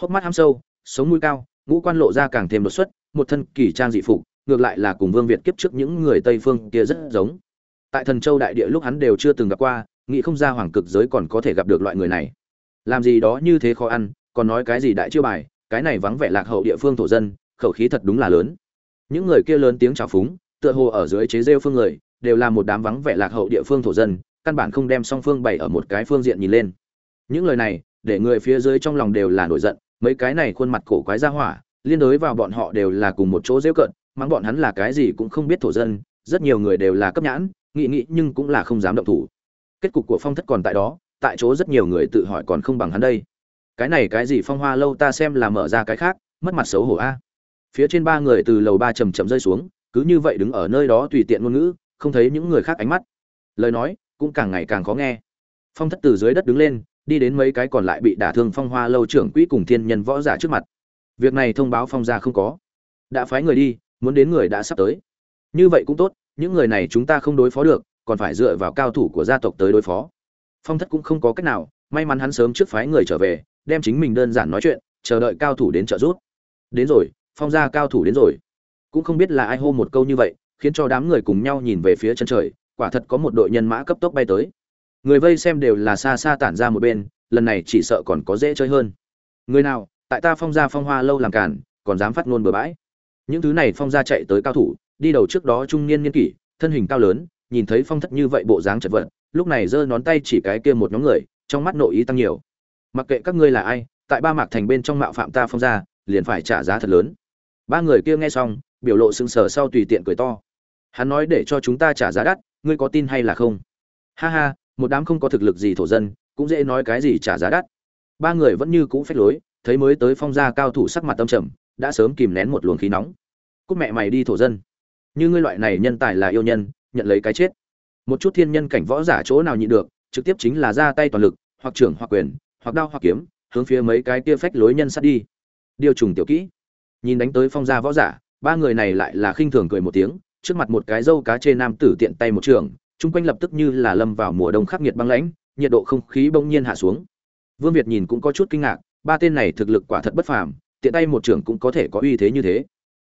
Hốc mắt ham sâu, sống mũi cao, ngũ quan lộ ra càng thêm đột xuất, một thân kỳ trang dị phục, ngược lại là cùng vương việt kiếp trước những người tây phương kia rất giống. Tại thần châu đại địa lúc hắn đều chưa từng gặp qua nghĩ không ra hoàng cực giới còn có thể gặp được loại người này. Làm gì đó như thế khó ăn, còn nói cái gì đại chiêu bài, cái này vắng vẻ lạc hậu địa phương thổ dân, khẩu khí thật đúng là lớn. Những người kia lớn tiếng chào phúng, tựa hồ ở dưới chế rêu phương người, đều là một đám vắng vẻ lạc hậu địa phương thổ dân, căn bản không đem song phương bày ở một cái phương diện nhìn lên. Những lời này, để người phía dưới trong lòng đều là nổi giận, mấy cái này khuôn mặt cổ quái ra hỏa, liên đối vào bọn họ đều là cùng một chỗ rêu cận mắng bọn hắn là cái gì cũng không biết thổ dân, rất nhiều người đều là cấp nhãn, nghị nghị nhưng cũng là không dám động thủ kết cục của phong thất còn tại đó, tại chỗ rất nhiều người tự hỏi còn không bằng hắn đây. Cái này cái gì phong hoa lâu ta xem là mở ra cái khác, mất mặt xấu hổ a. Phía trên ba người từ lầu ba chầm chậm rơi xuống, cứ như vậy đứng ở nơi đó tùy tiện ngôn ngữ, không thấy những người khác ánh mắt. Lời nói cũng càng ngày càng khó nghe. Phong thất từ dưới đất đứng lên, đi đến mấy cái còn lại bị đả thương phong hoa lâu trưởng quỹ cùng thiên nhân võ giả trước mặt. Việc này thông báo phong ra không có. Đã phái người đi, muốn đến người đã sắp tới. Như vậy cũng tốt, những người này chúng ta không đối phó được còn phải dựa vào cao thủ của gia tộc tới đối phó. Phong thất cũng không có cách nào, may mắn hắn sớm trước phái người trở về, đem chính mình đơn giản nói chuyện, chờ đợi cao thủ đến trợ giúp. Đến rồi, phong gia cao thủ đến rồi. Cũng không biết là ai hô một câu như vậy, khiến cho đám người cùng nhau nhìn về phía chân trời, quả thật có một đội nhân mã cấp tốc bay tới. Người vây xem đều là xa xa tản ra một bên, lần này chỉ sợ còn có dễ chơi hơn. Người nào, tại ta phong gia phong hoa lâu làm cản còn dám phát ngôn bừa bãi. Những thứ này phong gia chạy tới cao thủ, đi đầu trước đó trung niên niên kỷ, thân hình cao lớn nhìn thấy phong thất như vậy bộ dáng chật vật, lúc này giơ nón tay chỉ cái kia một nhóm người, trong mắt nội ý tăng nhiều. Mặc kệ các ngươi là ai, tại ba mạc thành bên trong mạo phạm ta phong gia, liền phải trả giá thật lớn. Ba người kia nghe xong, biểu lộ sững sờ sau tùy tiện cười to. Hắn nói để cho chúng ta trả giá đắt, ngươi có tin hay là không? Ha ha, một đám không có thực lực gì thổ dân, cũng dễ nói cái gì trả giá đắt. Ba người vẫn như cũ phách lối, thấy mới tới phong gia cao thủ sắc mặt tâm trầm, đã sớm kìm nén một luồng khí nóng. Cút mẹ mày đi thổ dân. Như ngươi loại này nhân tài là yêu nhân nhận lấy cái chết. Một chút thiên nhân cảnh võ giả chỗ nào nhịn được, trực tiếp chính là ra tay toàn lực, hoặc trưởng hoặc quyền, hoặc đao hoặc kiếm, hướng phía mấy cái kia phách lối nhân sát đi. Điều trùng tiểu kỹ. Nhìn đánh tới phong gia võ giả, ba người này lại là khinh thường cười một tiếng, trước mặt một cái dâu cá chê nam tử tiện tay một trường, chung quanh lập tức như là lâm vào mùa đông khắc nghiệt băng lãnh, nhiệt độ không khí bỗng nhiên hạ xuống. Vương việt nhìn cũng có chút kinh ngạc, ba tên này thực lực quả thật bất phàm, tiện tay một trưởng cũng có thể có uy thế như thế.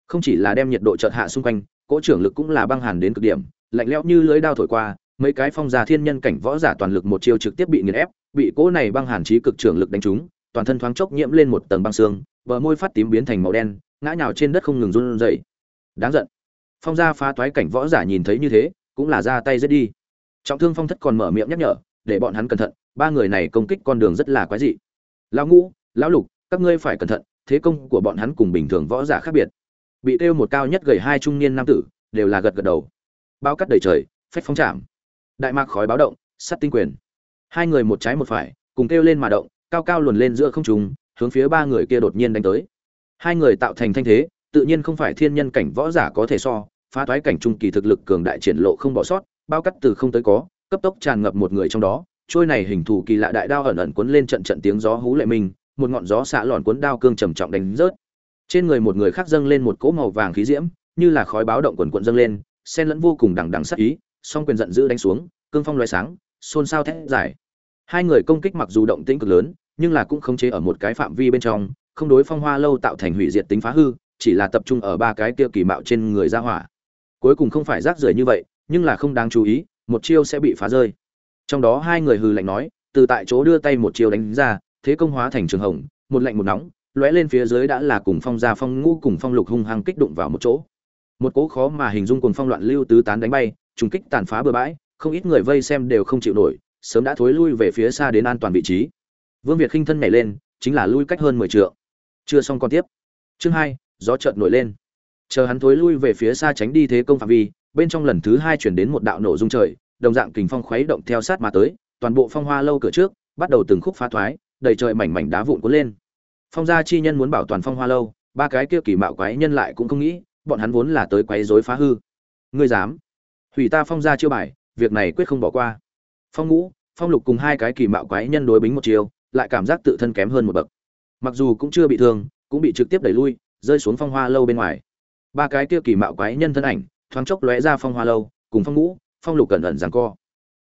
Không chỉ là đem nhiệt độ chợt hạ xung quanh, cỗ trưởng lực cũng là băng hàn đến cực điểm lạnh lẽo như lưới đao thổi qua, mấy cái phong gia thiên nhân cảnh võ giả toàn lực một chiêu trực tiếp bị nghiền ép, bị cỗ này băng hàn chí cực trưởng lực đánh trúng, toàn thân thoáng chốc nhiễm lên một tầng băng xương, bờ môi phát tím biến thành màu đen, ngã nhào trên đất không ngừng run rẩy. Đáng giận. Phong gia phá toái cảnh võ giả nhìn thấy như thế, cũng là ra tay giết đi. Trọng thương phong thất còn mở miệng nhắc nhở, để bọn hắn cẩn thận, ba người này công kích con đường rất là quái dị. Lão ngũ, lão lục, các ngươi phải cẩn thận, thế công của bọn hắn cùng bình thường võ giả khác biệt. Bị tiêu một cao nhất gầy hai trung niên nam tử, đều là gật gật đầu bao cắt đầy trời phách phong chạm. Đại mạc khói báo động sắt tinh quyền. Hai người một trái một phải cùng kêu lên mà động cao cao luồn lên giữa không trung hướng phía ba người kia đột nhiên đánh tới. Hai người tạo thành thanh thế tự nhiên không phải thiên nhân cảnh võ giả có thể so phá thoái cảnh trung kỳ thực lực cường đại triển lộ không bỏ sót bao cắt từ không tới có cấp tốc tràn ngập một người trong đó. Trôi này hình thù kỳ lạ đại đao ẩn ẩn cuốn lên trận trận tiếng gió hú lệ mình, một ngọn gió xạ lòn cuốn đao cương trầm trọng đánh rớt. Trên người một người khác dâng lên một cỗ màu vàng khí diễm như là khói báo động quần quận dâng lên sen lẫn vô cùng đằng đằng sát ý, song quyền giận dữ đánh xuống, cương phong lóe sáng, xôn xao thét giải hai người công kích mặc dù động tĩnh cực lớn, nhưng là cũng không chế ở một cái phạm vi bên trong, không đối phong hoa lâu tạo thành hủy diệt tính phá hư, chỉ là tập trung ở ba cái kia kỳ mạo trên người ra hỏa. Cuối cùng không phải rác rưởi như vậy, nhưng là không đáng chú ý, một chiêu sẽ bị phá rơi. Trong đó hai người hừ lạnh nói, từ tại chỗ đưa tay một chiêu đánh ra, thế công hóa thành trường hồng, một lạnh một nóng, lóe lên phía dưới đã là cùng phong gia phong ngũ cùng phong lục hung hăng kích đụng vào một chỗ một cỗ khó mà hình dung cuồng phong loạn lưu tứ tán đánh bay, trùng kích tàn phá bừa bãi, không ít người vây xem đều không chịu nổi, sớm đã thối lui về phía xa đến an toàn vị trí. Vương việt khinh thân nhảy lên, chính là lui cách hơn mười trượng. Chưa xong còn tiếp. Chương hai, gió chợt nổi lên. Chờ hắn thối lui về phía xa tránh đi thế công phạm vi, bên trong lần thứ hai chuyển đến một đạo nổ dung trời, đồng dạng kình phong khuấy động theo sát mà tới, toàn bộ phong hoa lâu cửa trước, bắt đầu từng khúc phá thoái, đầy trời mảnh mảnh đá vụn cuốn lên. Phong gia chi nhân muốn bảo toàn phong hoa lâu, ba cái kia kỳ mạo quái nhân lại cũng không nghĩ bọn hắn vốn là tới quấy rối phá hư. Ngươi dám? Hủy ta phong gia chiêu bài, việc này quyết không bỏ qua. Phong ngũ, phong lục cùng hai cái kỳ mạo quái nhân đối bính một chiều lại cảm giác tự thân kém hơn một bậc. Mặc dù cũng chưa bị thương, cũng bị trực tiếp đẩy lui, rơi xuống phong hoa lâu bên ngoài. Ba cái kia kỳ mạo quái nhân thân ảnh, thoáng chốc lóe ra phong hoa lâu, cùng phong ngũ, phong lục cẩn ẩn giằng co.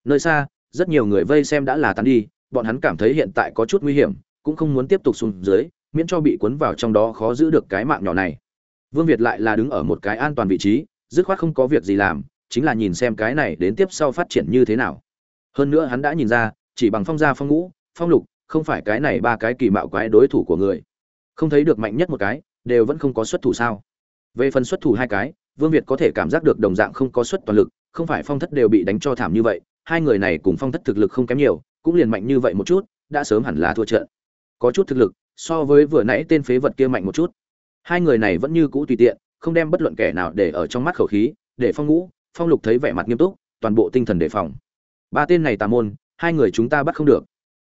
Nơi xa, rất nhiều người vây xem đã là tán đi, bọn hắn cảm thấy hiện tại có chút nguy hiểm, cũng không muốn tiếp tục xuống dưới, miễn cho bị cuốn vào trong đó khó giữ được cái mạng nhỏ này vương việt lại là đứng ở một cái an toàn vị trí, dứt khoát không có việc gì làm, chính là nhìn xem cái này đến tiếp sau phát triển như thế nào. Hơn nữa hắn đã nhìn ra, chỉ bằng phong gia phong ngũ, phong lục, không phải cái này ba cái kỳ mạo quái đối thủ của người. Không thấy được mạnh nhất một cái, đều vẫn không có xuất thủ sao. Về phần xuất thủ hai cái, vương việt có thể cảm giác được đồng dạng không có xuất toàn lực, không phải phong thất đều bị đánh cho thảm như vậy, hai người này cùng phong thất thực lực không kém nhiều, cũng liền mạnh như vậy một chút, đã sớm hẳn là thua trận. Có chút thực lực, so với vừa nãy tên phế vật kia mạnh một chút hai người này vẫn như cũ tùy tiện, không đem bất luận kẻ nào để ở trong mắt khẩu khí, để phong ngũ, phong lục thấy vẻ mặt nghiêm túc, toàn bộ tinh thần đề phòng. Ba tên này tà môn, hai người chúng ta bắt không được.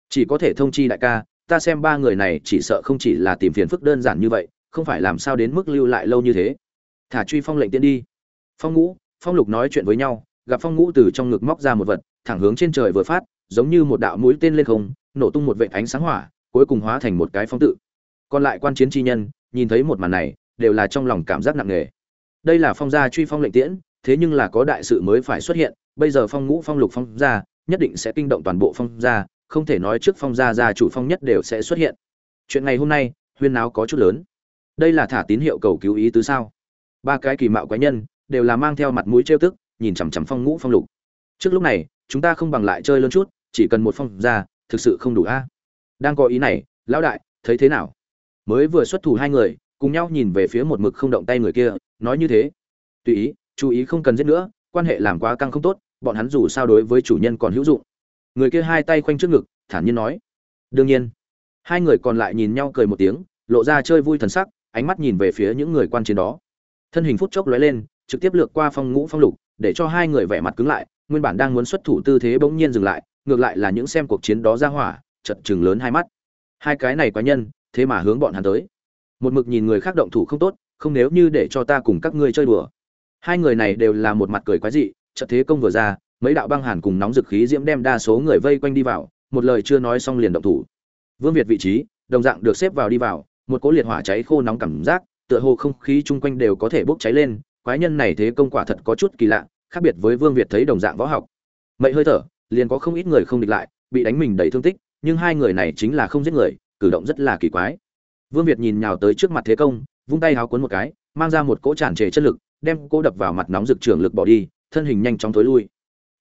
Chỉ có thể thông chi đại ca, ta xem ba người này chỉ sợ không chỉ là tìm phiền phức đơn giản như vậy, không phải làm sao đến mức lưu lại lâu như thế. Thả truy phong lệnh tiến đi. Phong ngũ, phong lục nói chuyện với nhau, gặp phong ngũ từ trong ngực móc ra một vật, thẳng hướng trên trời vừa phát, giống như một đạo mũi tên lên không, nổ tung một vệ ánh sáng hỏa, cuối cùng hóa thành một cái phong tự. Còn lại quan chiến chi nhân nhìn thấy một màn này, đều là trong lòng cảm giác nặng nề. Đây là phong gia truy phong lệnh tiễn, thế nhưng là có đại sự mới phải xuất hiện, bây giờ phong ngũ phong lục phong gia, nhất định sẽ kinh động toàn bộ phong gia, không thể nói trước phong gia gia chủ phong nhất đều sẽ xuất hiện. Chuyện ngày hôm nay, huyên náo có chút lớn. Đây là thả tín hiệu cầu cứu ý tứ sao? Ba cái kỳ mạo quái nhân, đều là mang theo mặt mũi trêu tức, nhìn chằm chằm phong ngũ phong lục. Trước lúc này, chúng ta không bằng lại chơi lớn chút, chỉ cần một phong gia, thực sự không đủ a. Đang có ý này, lão đại, thấy thế nào? Mới vừa xuất thủ hai người, cùng nhau nhìn về phía một mực không động tay người kia, nói như thế. Tùy ý, chú ý không cần giết nữa, quan hệ làm quá căng không tốt, bọn hắn dù sao đối với chủ nhân còn hữu dụng. Người kia hai tay khoanh trước ngực, thản nhiên nói. Đương nhiên. Hai người còn lại nhìn nhau cười một tiếng, lộ ra chơi vui thần sắc, ánh mắt nhìn về phía những người quan chiến đó. Thân hình phút chốc lóe lên, trực tiếp lược qua phong ngũ phong lục, để cho hai người vẻ mặt cứng lại, nguyên bản đang muốn xuất thủ tư thế bỗng nhiên dừng lại, ngược lại là những xem cuộc chiến đó ra hỏa chật chừng lớn hai mắt. Hai cái này quá nhân thế mà hướng bọn hắn tới. Một mực nhìn người khác động thủ không tốt, không nếu như để cho ta cùng các ngươi chơi đùa. Hai người này đều là một mặt cười quái dị trận thế công vừa ra, mấy đạo băng hàn cùng nóng dực khí diễm đem đa số người vây quanh đi vào, một lời chưa nói xong liền động thủ. Vương việt vị trí, đồng dạng được xếp vào đi vào, một cỗ liệt hỏa cháy khô nóng cảm giác, tựa hồ không khí chung quanh đều có thể bốc cháy lên, quái nhân này thế công quả thật có chút kỳ lạ, khác biệt với vương việt thấy đồng dạng võ học. Mậy hơi thở, liền có không ít người không địch lại, bị đánh mình đầy thương tích, nhưng hai người này chính là không giết người cử động rất là kỳ quái. Vương việt nhìn nhào tới trước mặt thế công, vung tay háo cuốn một cái, mang ra một cỗ tràn trề chất lực, đem cô đập vào mặt nóng rực trường lực bỏ đi, thân hình nhanh chóng tối lui.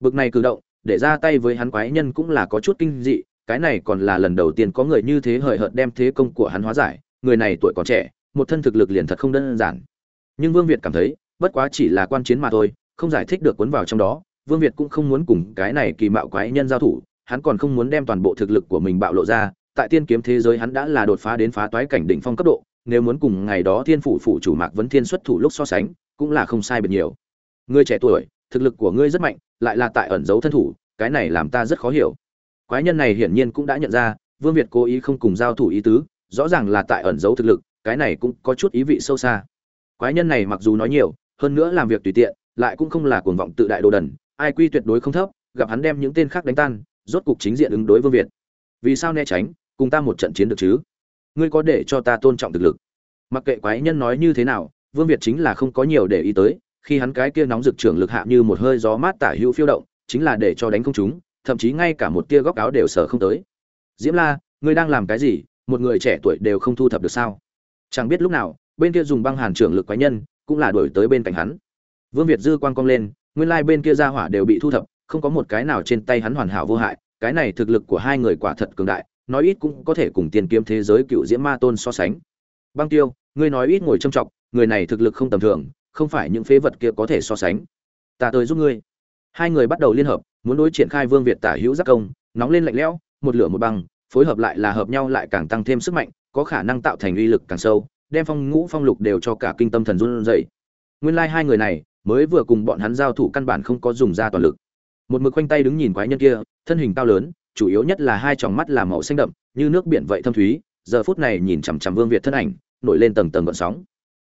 Bực này cử động, để ra tay với hắn quái nhân cũng là có chút kinh dị, cái này còn là lần đầu tiên có người như thế hời hợt đem thế công của hắn hóa giải, người này tuổi còn trẻ, một thân thực lực liền thật không đơn giản. Nhưng vương việt cảm thấy, bất quá chỉ là quan chiến mà thôi, không giải thích được cuốn vào trong đó, vương việt cũng không muốn cùng cái này kỳ mạo quái nhân giao thủ, hắn còn không muốn đem toàn bộ thực lực của mình bạo lộ ra tại tiên kiếm thế giới hắn đã là đột phá đến phá toái cảnh đỉnh phong cấp độ, nếu muốn cùng ngày đó thiên phủ phủ chủ mạc vấn thiên xuất thủ lúc so sánh, cũng là không sai biệt nhiều. Ngươi trẻ tuổi, thực lực của ngươi rất mạnh, lại là tại ẩn giấu thân thủ, cái này làm ta rất khó hiểu. Quái nhân này hiển nhiên cũng đã nhận ra, vương việt cố ý không cùng giao thủ ý tứ, rõ ràng là tại ẩn giấu thực lực, cái này cũng có chút ý vị sâu xa. Quái nhân này mặc dù nói nhiều, hơn nữa làm việc tùy tiện, lại cũng không là cuồng vọng tự đại đồ đần, ai quy tuyệt đối không thấp, gặp hắn đem những tên khác đánh tan, rốt cục chính diện ứng đối vương việt. Vì sao né tránh? Cùng ta một trận chiến được chứ? Ngươi có để cho ta tôn trọng thực lực? Mặc kệ quái nhân nói như thế nào, vương việt chính là không có nhiều để ý tới, khi hắn cái kia nóng rực trưởng lực hạ như một hơi gió mát tả hữu phiêu động, chính là để cho đánh không chúng thậm chí ngay cả một tia góc áo đều sờ không tới. Diễm la, ngươi đang làm cái gì? Một người trẻ tuổi đều không thu thập được sao? Chẳng biết lúc nào, bên kia dùng băng hàn trưởng lực quái nhân cũng là đổi tới bên cạnh hắn. Vương việt dư quang cong lên, nguyên lai bên kia ra hỏa đều bị thu thập, không có một cái nào trên tay hắn hoàn hảo vô hại, cái này thực lực của hai người quả thật cường đại nói ít cũng có thể cùng tiền kiếm thế giới cựu diễm ma tôn so sánh. Băng tiêu, ngươi nói ít ngồi trầm trọng người này thực lực không tầm thường, không phải những phế vật kia có thể so sánh. Ta tới giúp ngươi. Hai người bắt đầu liên hợp, muốn đối triển khai vương việt tả hữu giác công, nóng lên lạnh lẽo, một lửa một băng, phối hợp lại là hợp nhau lại càng tăng thêm sức mạnh, có khả năng tạo thành uy lực càng sâu, đem phong ngũ phong lục đều cho cả kinh tâm thần run rẩy. Nguyên lai like hai người này mới vừa cùng bọn hắn giao thủ căn bản không có dùng ra toàn lực. Một mực quanh tay đứng nhìn quái nhân kia, thân hình cao lớn chủ yếu nhất là hai tròng mắt là màu xanh đậm, như nước biển vậy thâm thúy, giờ phút này nhìn chằm chằm vương việt thân ảnh, nổi lên tầng tầng gợn sóng.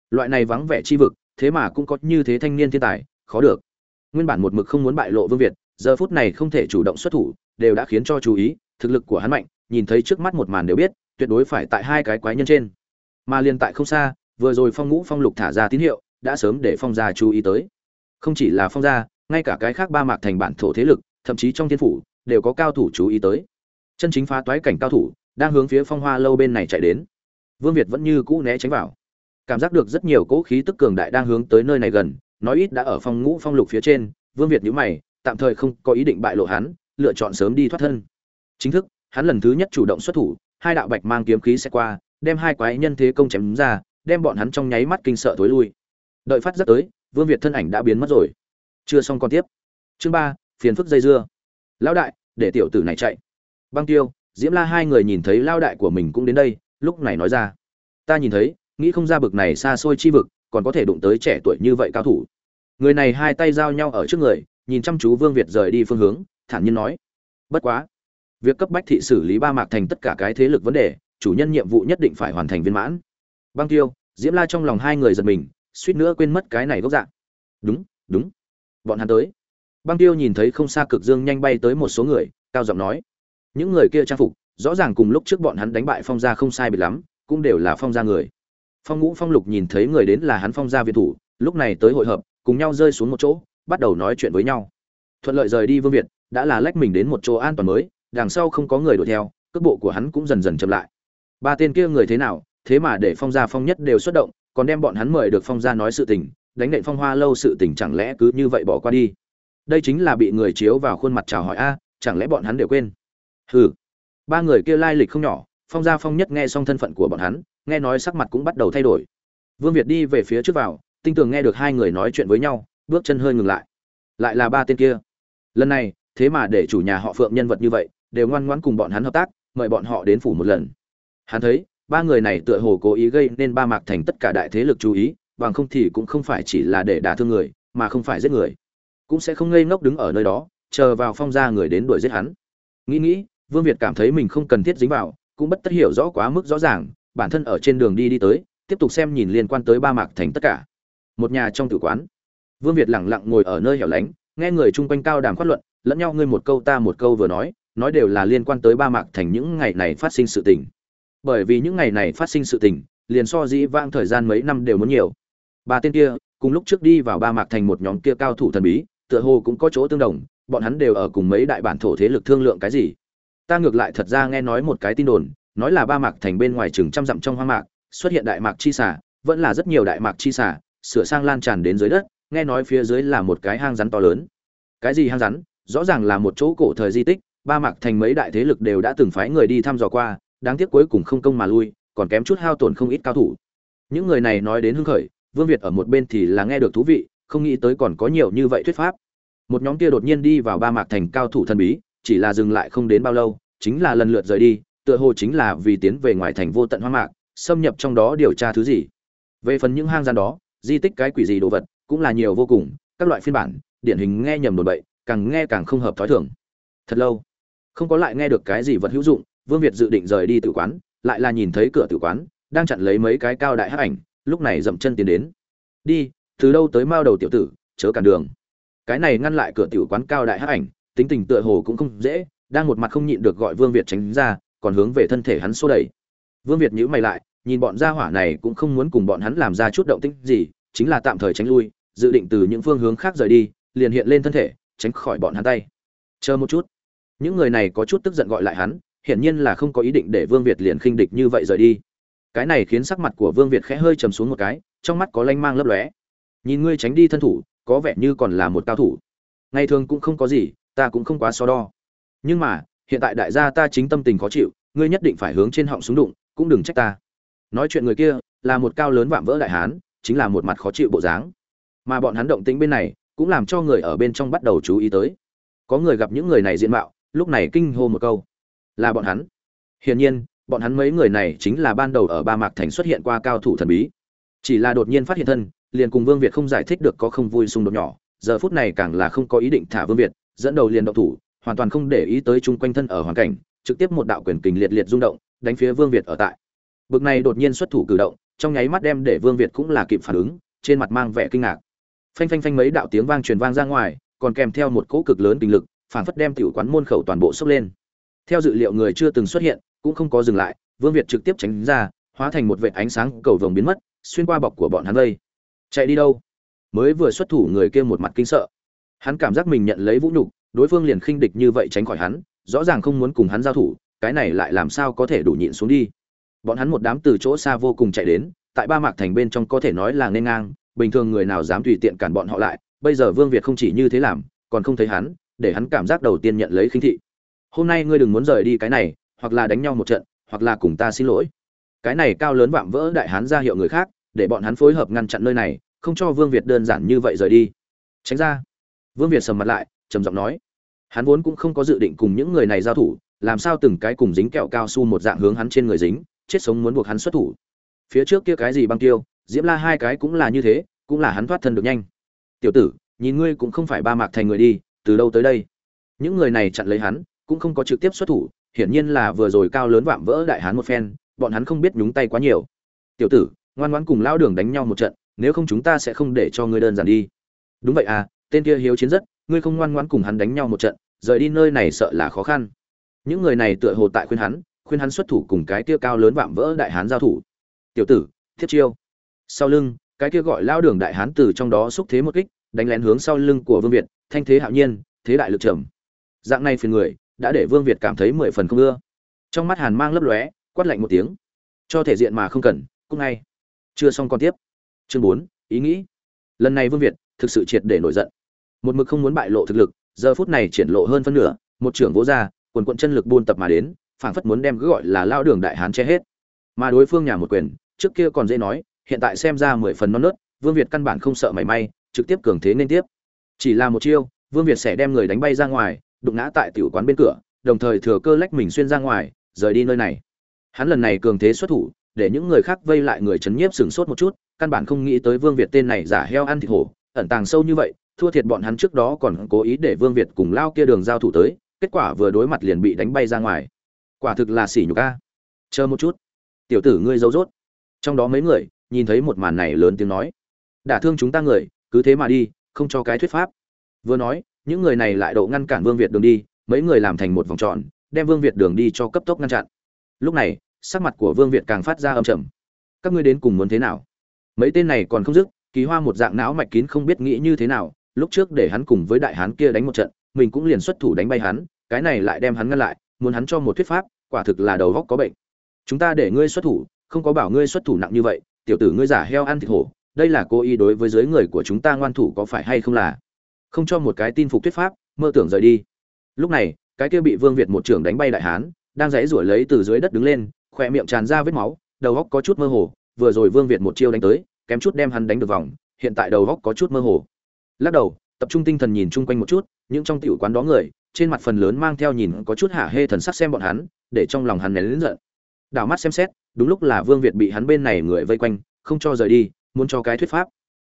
Loại này vắng vẻ chi vực, thế mà cũng có như thế thanh niên thiên tài, khó được. Nguyên bản một mực không muốn bại lộ vương việt, giờ phút này không thể chủ động xuất thủ, đều đã khiến cho chú ý, thực lực của hắn mạnh, nhìn thấy trước mắt một màn đều biết, tuyệt đối phải tại hai cái quái nhân trên. Mà liên tại không xa, vừa rồi phong ngũ phong lục thả ra tín hiệu, đã sớm để phong gia chú ý tới. Không chỉ là phong gia, ngay cả cái khác ba mạc thành bản thổ thế lực, thậm chí trong thiên phủ đều có cao thủ chú ý tới. Chân chính phá toái cảnh cao thủ đang hướng phía phong hoa lâu bên này chạy đến. Vương việt vẫn như cũ né tránh vào. Cảm giác được rất nhiều cỗ khí tức cường đại đang hướng tới nơi này gần, nói ít đã ở phong ngũ phong lục phía trên, vương việt nhíu mày, tạm thời không có ý định bại lộ hắn, lựa chọn sớm đi thoát thân. Chính thức, hắn lần thứ nhất chủ động xuất thủ, hai đạo bạch mang kiếm khí sẽ qua, đem hai quái nhân thế công chém ra, đem bọn hắn trong nháy mắt kinh sợ thối lui. Đợi phát rất tới, vương việt thân ảnh đã biến mất rồi. Chưa xong còn tiếp. Chương ba, phiền phức dây dưa lão đại, để tiểu tử này chạy. Băng tiêu, diễm la hai người nhìn thấy lao đại của mình cũng đến đây, lúc này nói ra. Ta nhìn thấy, nghĩ không ra bực này xa xôi chi vực, còn có thể đụng tới trẻ tuổi như vậy cao thủ. Người này hai tay giao nhau ở trước người, nhìn chăm chú vương việt rời đi phương hướng, thản nhiên nói. Bất quá. Việc cấp bách thị xử lý ba mạc thành tất cả cái thế lực vấn đề, chủ nhân nhiệm vụ nhất định phải hoàn thành viên mãn. Băng tiêu, diễm la trong lòng hai người giật mình, suýt nữa quên mất cái này gốc dạng đúng đúng. Bọn hắn tới băng tiêu nhìn thấy không xa cực dương nhanh bay tới một số người, cao giọng nói, những người kia trang phục, rõ ràng cùng lúc trước bọn hắn đánh bại phong gia không sai biệt lắm, cũng đều là phong gia người. Phong ngũ phong lục nhìn thấy người đến là hắn phong gia viện thủ, lúc này tới hội hợp, cùng nhau rơi xuống một chỗ, bắt đầu nói chuyện với nhau. Thuận lợi rời đi vương việt, đã là lách mình đến một chỗ an toàn mới, đằng sau không có người đuổi theo, cước bộ của hắn cũng dần dần chậm lại. Ba tên kia người thế nào, thế mà để phong gia phong nhất đều xuất động, còn đem bọn hắn mời được phong gia nói sự tình, đánh đệm phong hoa lâu sự tình chẳng lẽ cứ như vậy bỏ qua đi? Đây chính là bị người chiếu vào khuôn mặt chào hỏi a, chẳng lẽ bọn hắn đều quên? Hừ. Ba người kia lai lịch không nhỏ, phong gia phong nhất nghe xong thân phận của bọn hắn, nghe nói sắc mặt cũng bắt đầu thay đổi. Vương việt đi về phía trước vào, tinh tường nghe được hai người nói chuyện với nhau, bước chân hơi ngừng lại. Lại là ba tên kia. Lần này, thế mà để chủ nhà họ phượng nhân vật như vậy, đều ngoan ngoãn cùng bọn hắn hợp tác, mời bọn họ đến phủ một lần. Hắn thấy, ba người này tựa hồ cố ý gây nên ba mạc thành tất cả đại thế lực chú ý, bằng không thì cũng không phải chỉ là để đả thương người, mà không phải giết người cũng sẽ không ngây ngốc đứng ở nơi đó, chờ vào phong ra người đến đuổi giết hắn. Nghĩ nghĩ, vương việt cảm thấy mình không cần thiết dính vào, cũng bất tất hiểu rõ quá mức rõ ràng, bản thân ở trên đường đi đi tới, tiếp tục xem nhìn liên quan tới ba mạc thành tất cả. Một nhà trong tử quán. Vương việt lẳng lặng ngồi ở nơi hẻo lánh, nghe người chung quanh cao đàm phát luận, lẫn nhau ngươi một câu ta một câu vừa nói nói đều là liên quan tới ba mạc thành những ngày này phát sinh sự tình. Bởi vì những ngày này phát sinh sự tình, liền so dĩ vãng thời gian mấy năm đều muốn nhiều. Ba tên kia, cùng lúc trước đi vào ba mạc thành một nhóm kia cao thủ thần bí tựa hồ cũng có chỗ tương đồng, bọn hắn đều ở cùng mấy đại bản thổ thế lực thương lượng cái gì. Ta ngược lại thật ra nghe nói một cái tin đồn, nói là ba mạc thành bên ngoài chừng trăm dặm trong hoang mạc, xuất hiện đại mạc chi xả vẫn là rất nhiều đại mạc chi xả sửa sang lan tràn đến dưới đất, nghe nói phía dưới là một cái hang rắn to lớn. Cái gì hang rắn? Rõ ràng là một chỗ cổ thời di tích, ba mạc thành mấy đại thế lực đều đã từng phái người đi thăm dò qua, đáng tiếc cuối cùng không công mà lui, còn kém chút hao tổn không ít cao thủ. Những người này nói đến hưng khởi, vương việt ở một bên thì là nghe được thú vị không nghĩ tới còn có nhiều như vậy thuyết pháp. Một nhóm kia đột nhiên đi vào ba mạc thành cao thủ thần bí, chỉ là dừng lại không đến bao lâu, chính là lần lượt rời đi, tựa hồ chính là vì tiến về ngoài thành vô tận hoang mạc, xâm nhập trong đó điều tra thứ gì. Về phần những hang gian đó, di tích cái quỷ gì đồ vật cũng là nhiều vô cùng, các loại phiên bản, điển hình nghe nhầm đồn bậy, càng nghe càng không hợp thói thường. Thật lâu, không có lại nghe được cái gì vật hữu dụng, vương việt dự định rời đi tử quán, lại là nhìn thấy cửa tử quán, đang chặn lấy mấy cái cao đại hắc ảnh, lúc này dậm chân tiến đến. Đi từ đâu tới mao đầu tiểu tử, chớ cản đường. Cái này ngăn lại cửa tiểu quán cao đại hắc ảnh, tính tình tựa hồ cũng không dễ, đang một mặt không nhịn được gọi vương việt tránh ra, còn hướng về thân thể hắn xô đẩy. Vương việt nhíu mày lại, nhìn bọn gia hỏa này cũng không muốn cùng bọn hắn làm ra chút động tĩnh gì, chính là tạm thời tránh lui, dự định từ những phương hướng khác rời đi, liền hiện lên thân thể, tránh khỏi bọn hắn tay. Chờ một chút. Những người này có chút tức giận gọi lại hắn, hiển nhiên là không có ý định để vương việt liền khinh địch như vậy rời đi. Cái này khiến sắc mặt của vương việt khẽ hơi trầm xuống một cái, trong mắt có lanh mang lấp lóe nhìn ngươi tránh đi thân thủ, có vẻ như còn là một cao thủ. Ngày thường cũng không có gì, ta cũng không quá so đo. Nhưng mà, hiện tại đại gia ta chính tâm tình khó chịu, ngươi nhất định phải hướng trên họng súng đụng, cũng đừng trách ta. Nói chuyện người kia, là một cao lớn vạm vỡ đại hán, chính là một mặt khó chịu bộ dáng. Mà bọn hắn động tĩnh bên này, cũng làm cho người ở bên trong bắt đầu chú ý tới. Có người gặp những người này diện mạo, lúc này kinh hô một câu. Là bọn hắn. Hiển nhiên, bọn hắn mấy người này chính là ban đầu ở ba mạc thành xuất hiện qua cao thủ thần bí. Chỉ là đột nhiên phát hiện thân liền cùng vương việt không giải thích được có không vui xung đột nhỏ, giờ phút này càng là không có ý định thả vương việt, dẫn đầu liền động thủ, hoàn toàn không để ý tới chung quanh thân ở hoàn cảnh, trực tiếp một đạo quyền kình liệt liệt rung động, đánh phía vương việt ở tại. Bực này đột nhiên xuất thủ cử động, trong nháy mắt đem để vương việt cũng là kịp phản ứng, trên mặt mang vẻ kinh ngạc. Phanh phanh phanh mấy đạo tiếng vang truyền vang ra ngoài, còn kèm theo một cỗ cực lớn kinh lực, phản phất đem tiểu quán môn khẩu toàn bộ sốc lên. Theo dự liệu người chưa từng xuất hiện, cũng không có dừng lại, vương việt trực tiếp tránh ra, hóa thành một vệt ánh sáng cầu vồng biến mất, xuyên qua bọc của bọn hắn đây chạy đi đâu? Mới vừa xuất thủ người kia một mặt kinh sợ. Hắn cảm giác mình nhận lấy vũ nhục, đối phương liền khinh địch như vậy tránh khỏi hắn, rõ ràng không muốn cùng hắn giao thủ, cái này lại làm sao có thể đủ nhịn xuống đi. Bọn hắn một đám từ chỗ xa vô cùng chạy đến, tại ba mạc thành bên trong có thể nói là nên ngang, bình thường người nào dám tùy tiện cản bọn họ lại, bây giờ vương việt không chỉ như thế làm, còn không thấy hắn, để hắn cảm giác đầu tiên nhận lấy khinh thị. Hôm nay ngươi đừng muốn rời đi cái này, hoặc là đánh nhau một trận, hoặc là cùng ta xin lỗi. Cái này cao lớn vạm vỡ đại hán ra hiệu người khác để bọn hắn phối hợp ngăn chặn nơi này, không cho vương việt đơn giản như vậy rời đi. Tránh ra. Vương việt sầm mặt lại, trầm giọng nói. Hắn vốn cũng không có dự định cùng những người này giao thủ, làm sao từng cái cùng dính kẹo cao su một dạng hướng hắn trên người dính, chết sống muốn buộc hắn xuất thủ. Phía trước kia cái gì băng tiêu, diễm la hai cái cũng là như thế, cũng là hắn thoát thân được nhanh. Tiểu tử, nhìn ngươi cũng không phải ba mạc thành người đi, từ đâu tới đây? Những người này chặn lấy hắn, cũng không có trực tiếp xuất thủ, hiển nhiên là vừa rồi cao lớn vạm vỡ đại hán một phen, bọn hắn không biết nhúng tay quá nhiều. Tiểu tử ngoan ngoãn cùng lao đường đánh nhau một trận, nếu không chúng ta sẽ không để cho ngươi đơn giản đi. Đúng vậy à tên kia hiếu chiến rất, ngươi không ngoan ngoãn cùng hắn đánh nhau một trận, rời đi nơi này sợ là khó khăn. Những người này tựa hồ tại khuyên hắn khuyên hắn xuất thủ cùng cái kia cao lớn vạm vỡ đại hán giao thủ. Tiểu tử, thiết chiêu. Sau lưng, cái kia gọi lao đường đại hán từ trong đó xúc thế một kích, đánh lén hướng sau lưng của vương việt, thanh thế hạo nhiên, thế đại lực trầm. Dạng này phiền người, đã để vương việt cảm thấy mười phần không ưa. Trong mắt hàn mang lấp lóe, quát lạnh một tiếng. Cho thể diện mà không cần, cũng ngay chưa xong còn tiếp. Chương bốn, ý nghĩ. Lần này vương việt thực sự triệt để nổi giận. Một mực không muốn bại lộ thực lực, giờ phút này triển lộ hơn phân nửa, một trưởng vỗ ra, quần quận chân lực buôn tập mà đến, phảng phất muốn đem cứ gọi là lao đường đại hán che hết. Mà đối phương nhà một quyền, trước kia còn dễ nói, hiện tại xem ra mười phần non nớt, vương việt căn bản không sợ mảy may, trực tiếp cường thế nên tiếp. Chỉ là một chiêu, vương việt sẽ đem người đánh bay ra ngoài, đụng ngã tại tiểu quán bên cửa, đồng thời thừa cơ lách mình xuyên ra ngoài, rời đi nơi này. Hắn lần này cường thế xuất thủ để những người khác vây lại người chấn nhiếp sửng sốt một chút, căn bản không nghĩ tới vương việt tên này giả heo ăn thịt hổ, ẩn tàng sâu như vậy, thua thiệt bọn hắn trước đó còn cố ý để vương việt cùng lao kia đường giao thủ tới, kết quả vừa đối mặt liền bị đánh bay ra ngoài. Quả thực là xỉ nhục a. Chờ một chút. Tiểu tử ngươi giấu rốt. Trong đó mấy người, nhìn thấy một màn này lớn tiếng nói. Đả thương chúng ta người, cứ thế mà đi, không cho cái thuyết pháp. Vừa nói, những người này lại độ ngăn cản vương việt đường đi, mấy người làm thành một vòng tròn, đem vương việt đường đi cho cấp tốc ngăn chặn. Lúc này sắc mặt của vương việt càng phát ra âm trầm. Các ngươi đến cùng muốn thế nào? Mấy tên này còn không dứt, kỳ hoa một dạng não mạch kín không biết nghĩ như thế nào, lúc trước để hắn cùng với đại hán kia đánh một trận, mình cũng liền xuất thủ đánh bay hắn, cái này lại đem hắn ngăn lại, muốn hắn cho một thuyết pháp, quả thực là đầu góc có bệnh. Chúng ta để ngươi xuất thủ, không có bảo ngươi xuất thủ nặng như vậy, tiểu tử ngươi giả heo ăn thịt hổ, đây là cố ý đối với giới người của chúng ta ngoan thủ có phải hay không là? Không cho một cái tin phục thuyết pháp, mơ tưởng rời đi. Lúc này, cái kia bị vương việt một trưởng đánh bay đại hán, đang dãy rủi lấy từ dưới đất đứng lên khỏe miệng tràn ra vết máu, đầu góc có chút mơ hồ, vừa rồi vương việt một chiêu đánh tới, kém chút đem hắn đánh được vòng, hiện tại đầu góc có chút mơ hồ. Lắc đầu, tập trung tinh thần nhìn chung quanh một chút, những trong tiểu quán đó người, trên mặt phần lớn mang theo nhìn có chút hả hê thần sắc xem bọn hắn, để trong lòng hắn nén lớn giận. Đảo mắt xem xét, đúng lúc là vương việt bị hắn bên này người vây quanh, không cho rời đi, muốn cho cái thuyết pháp.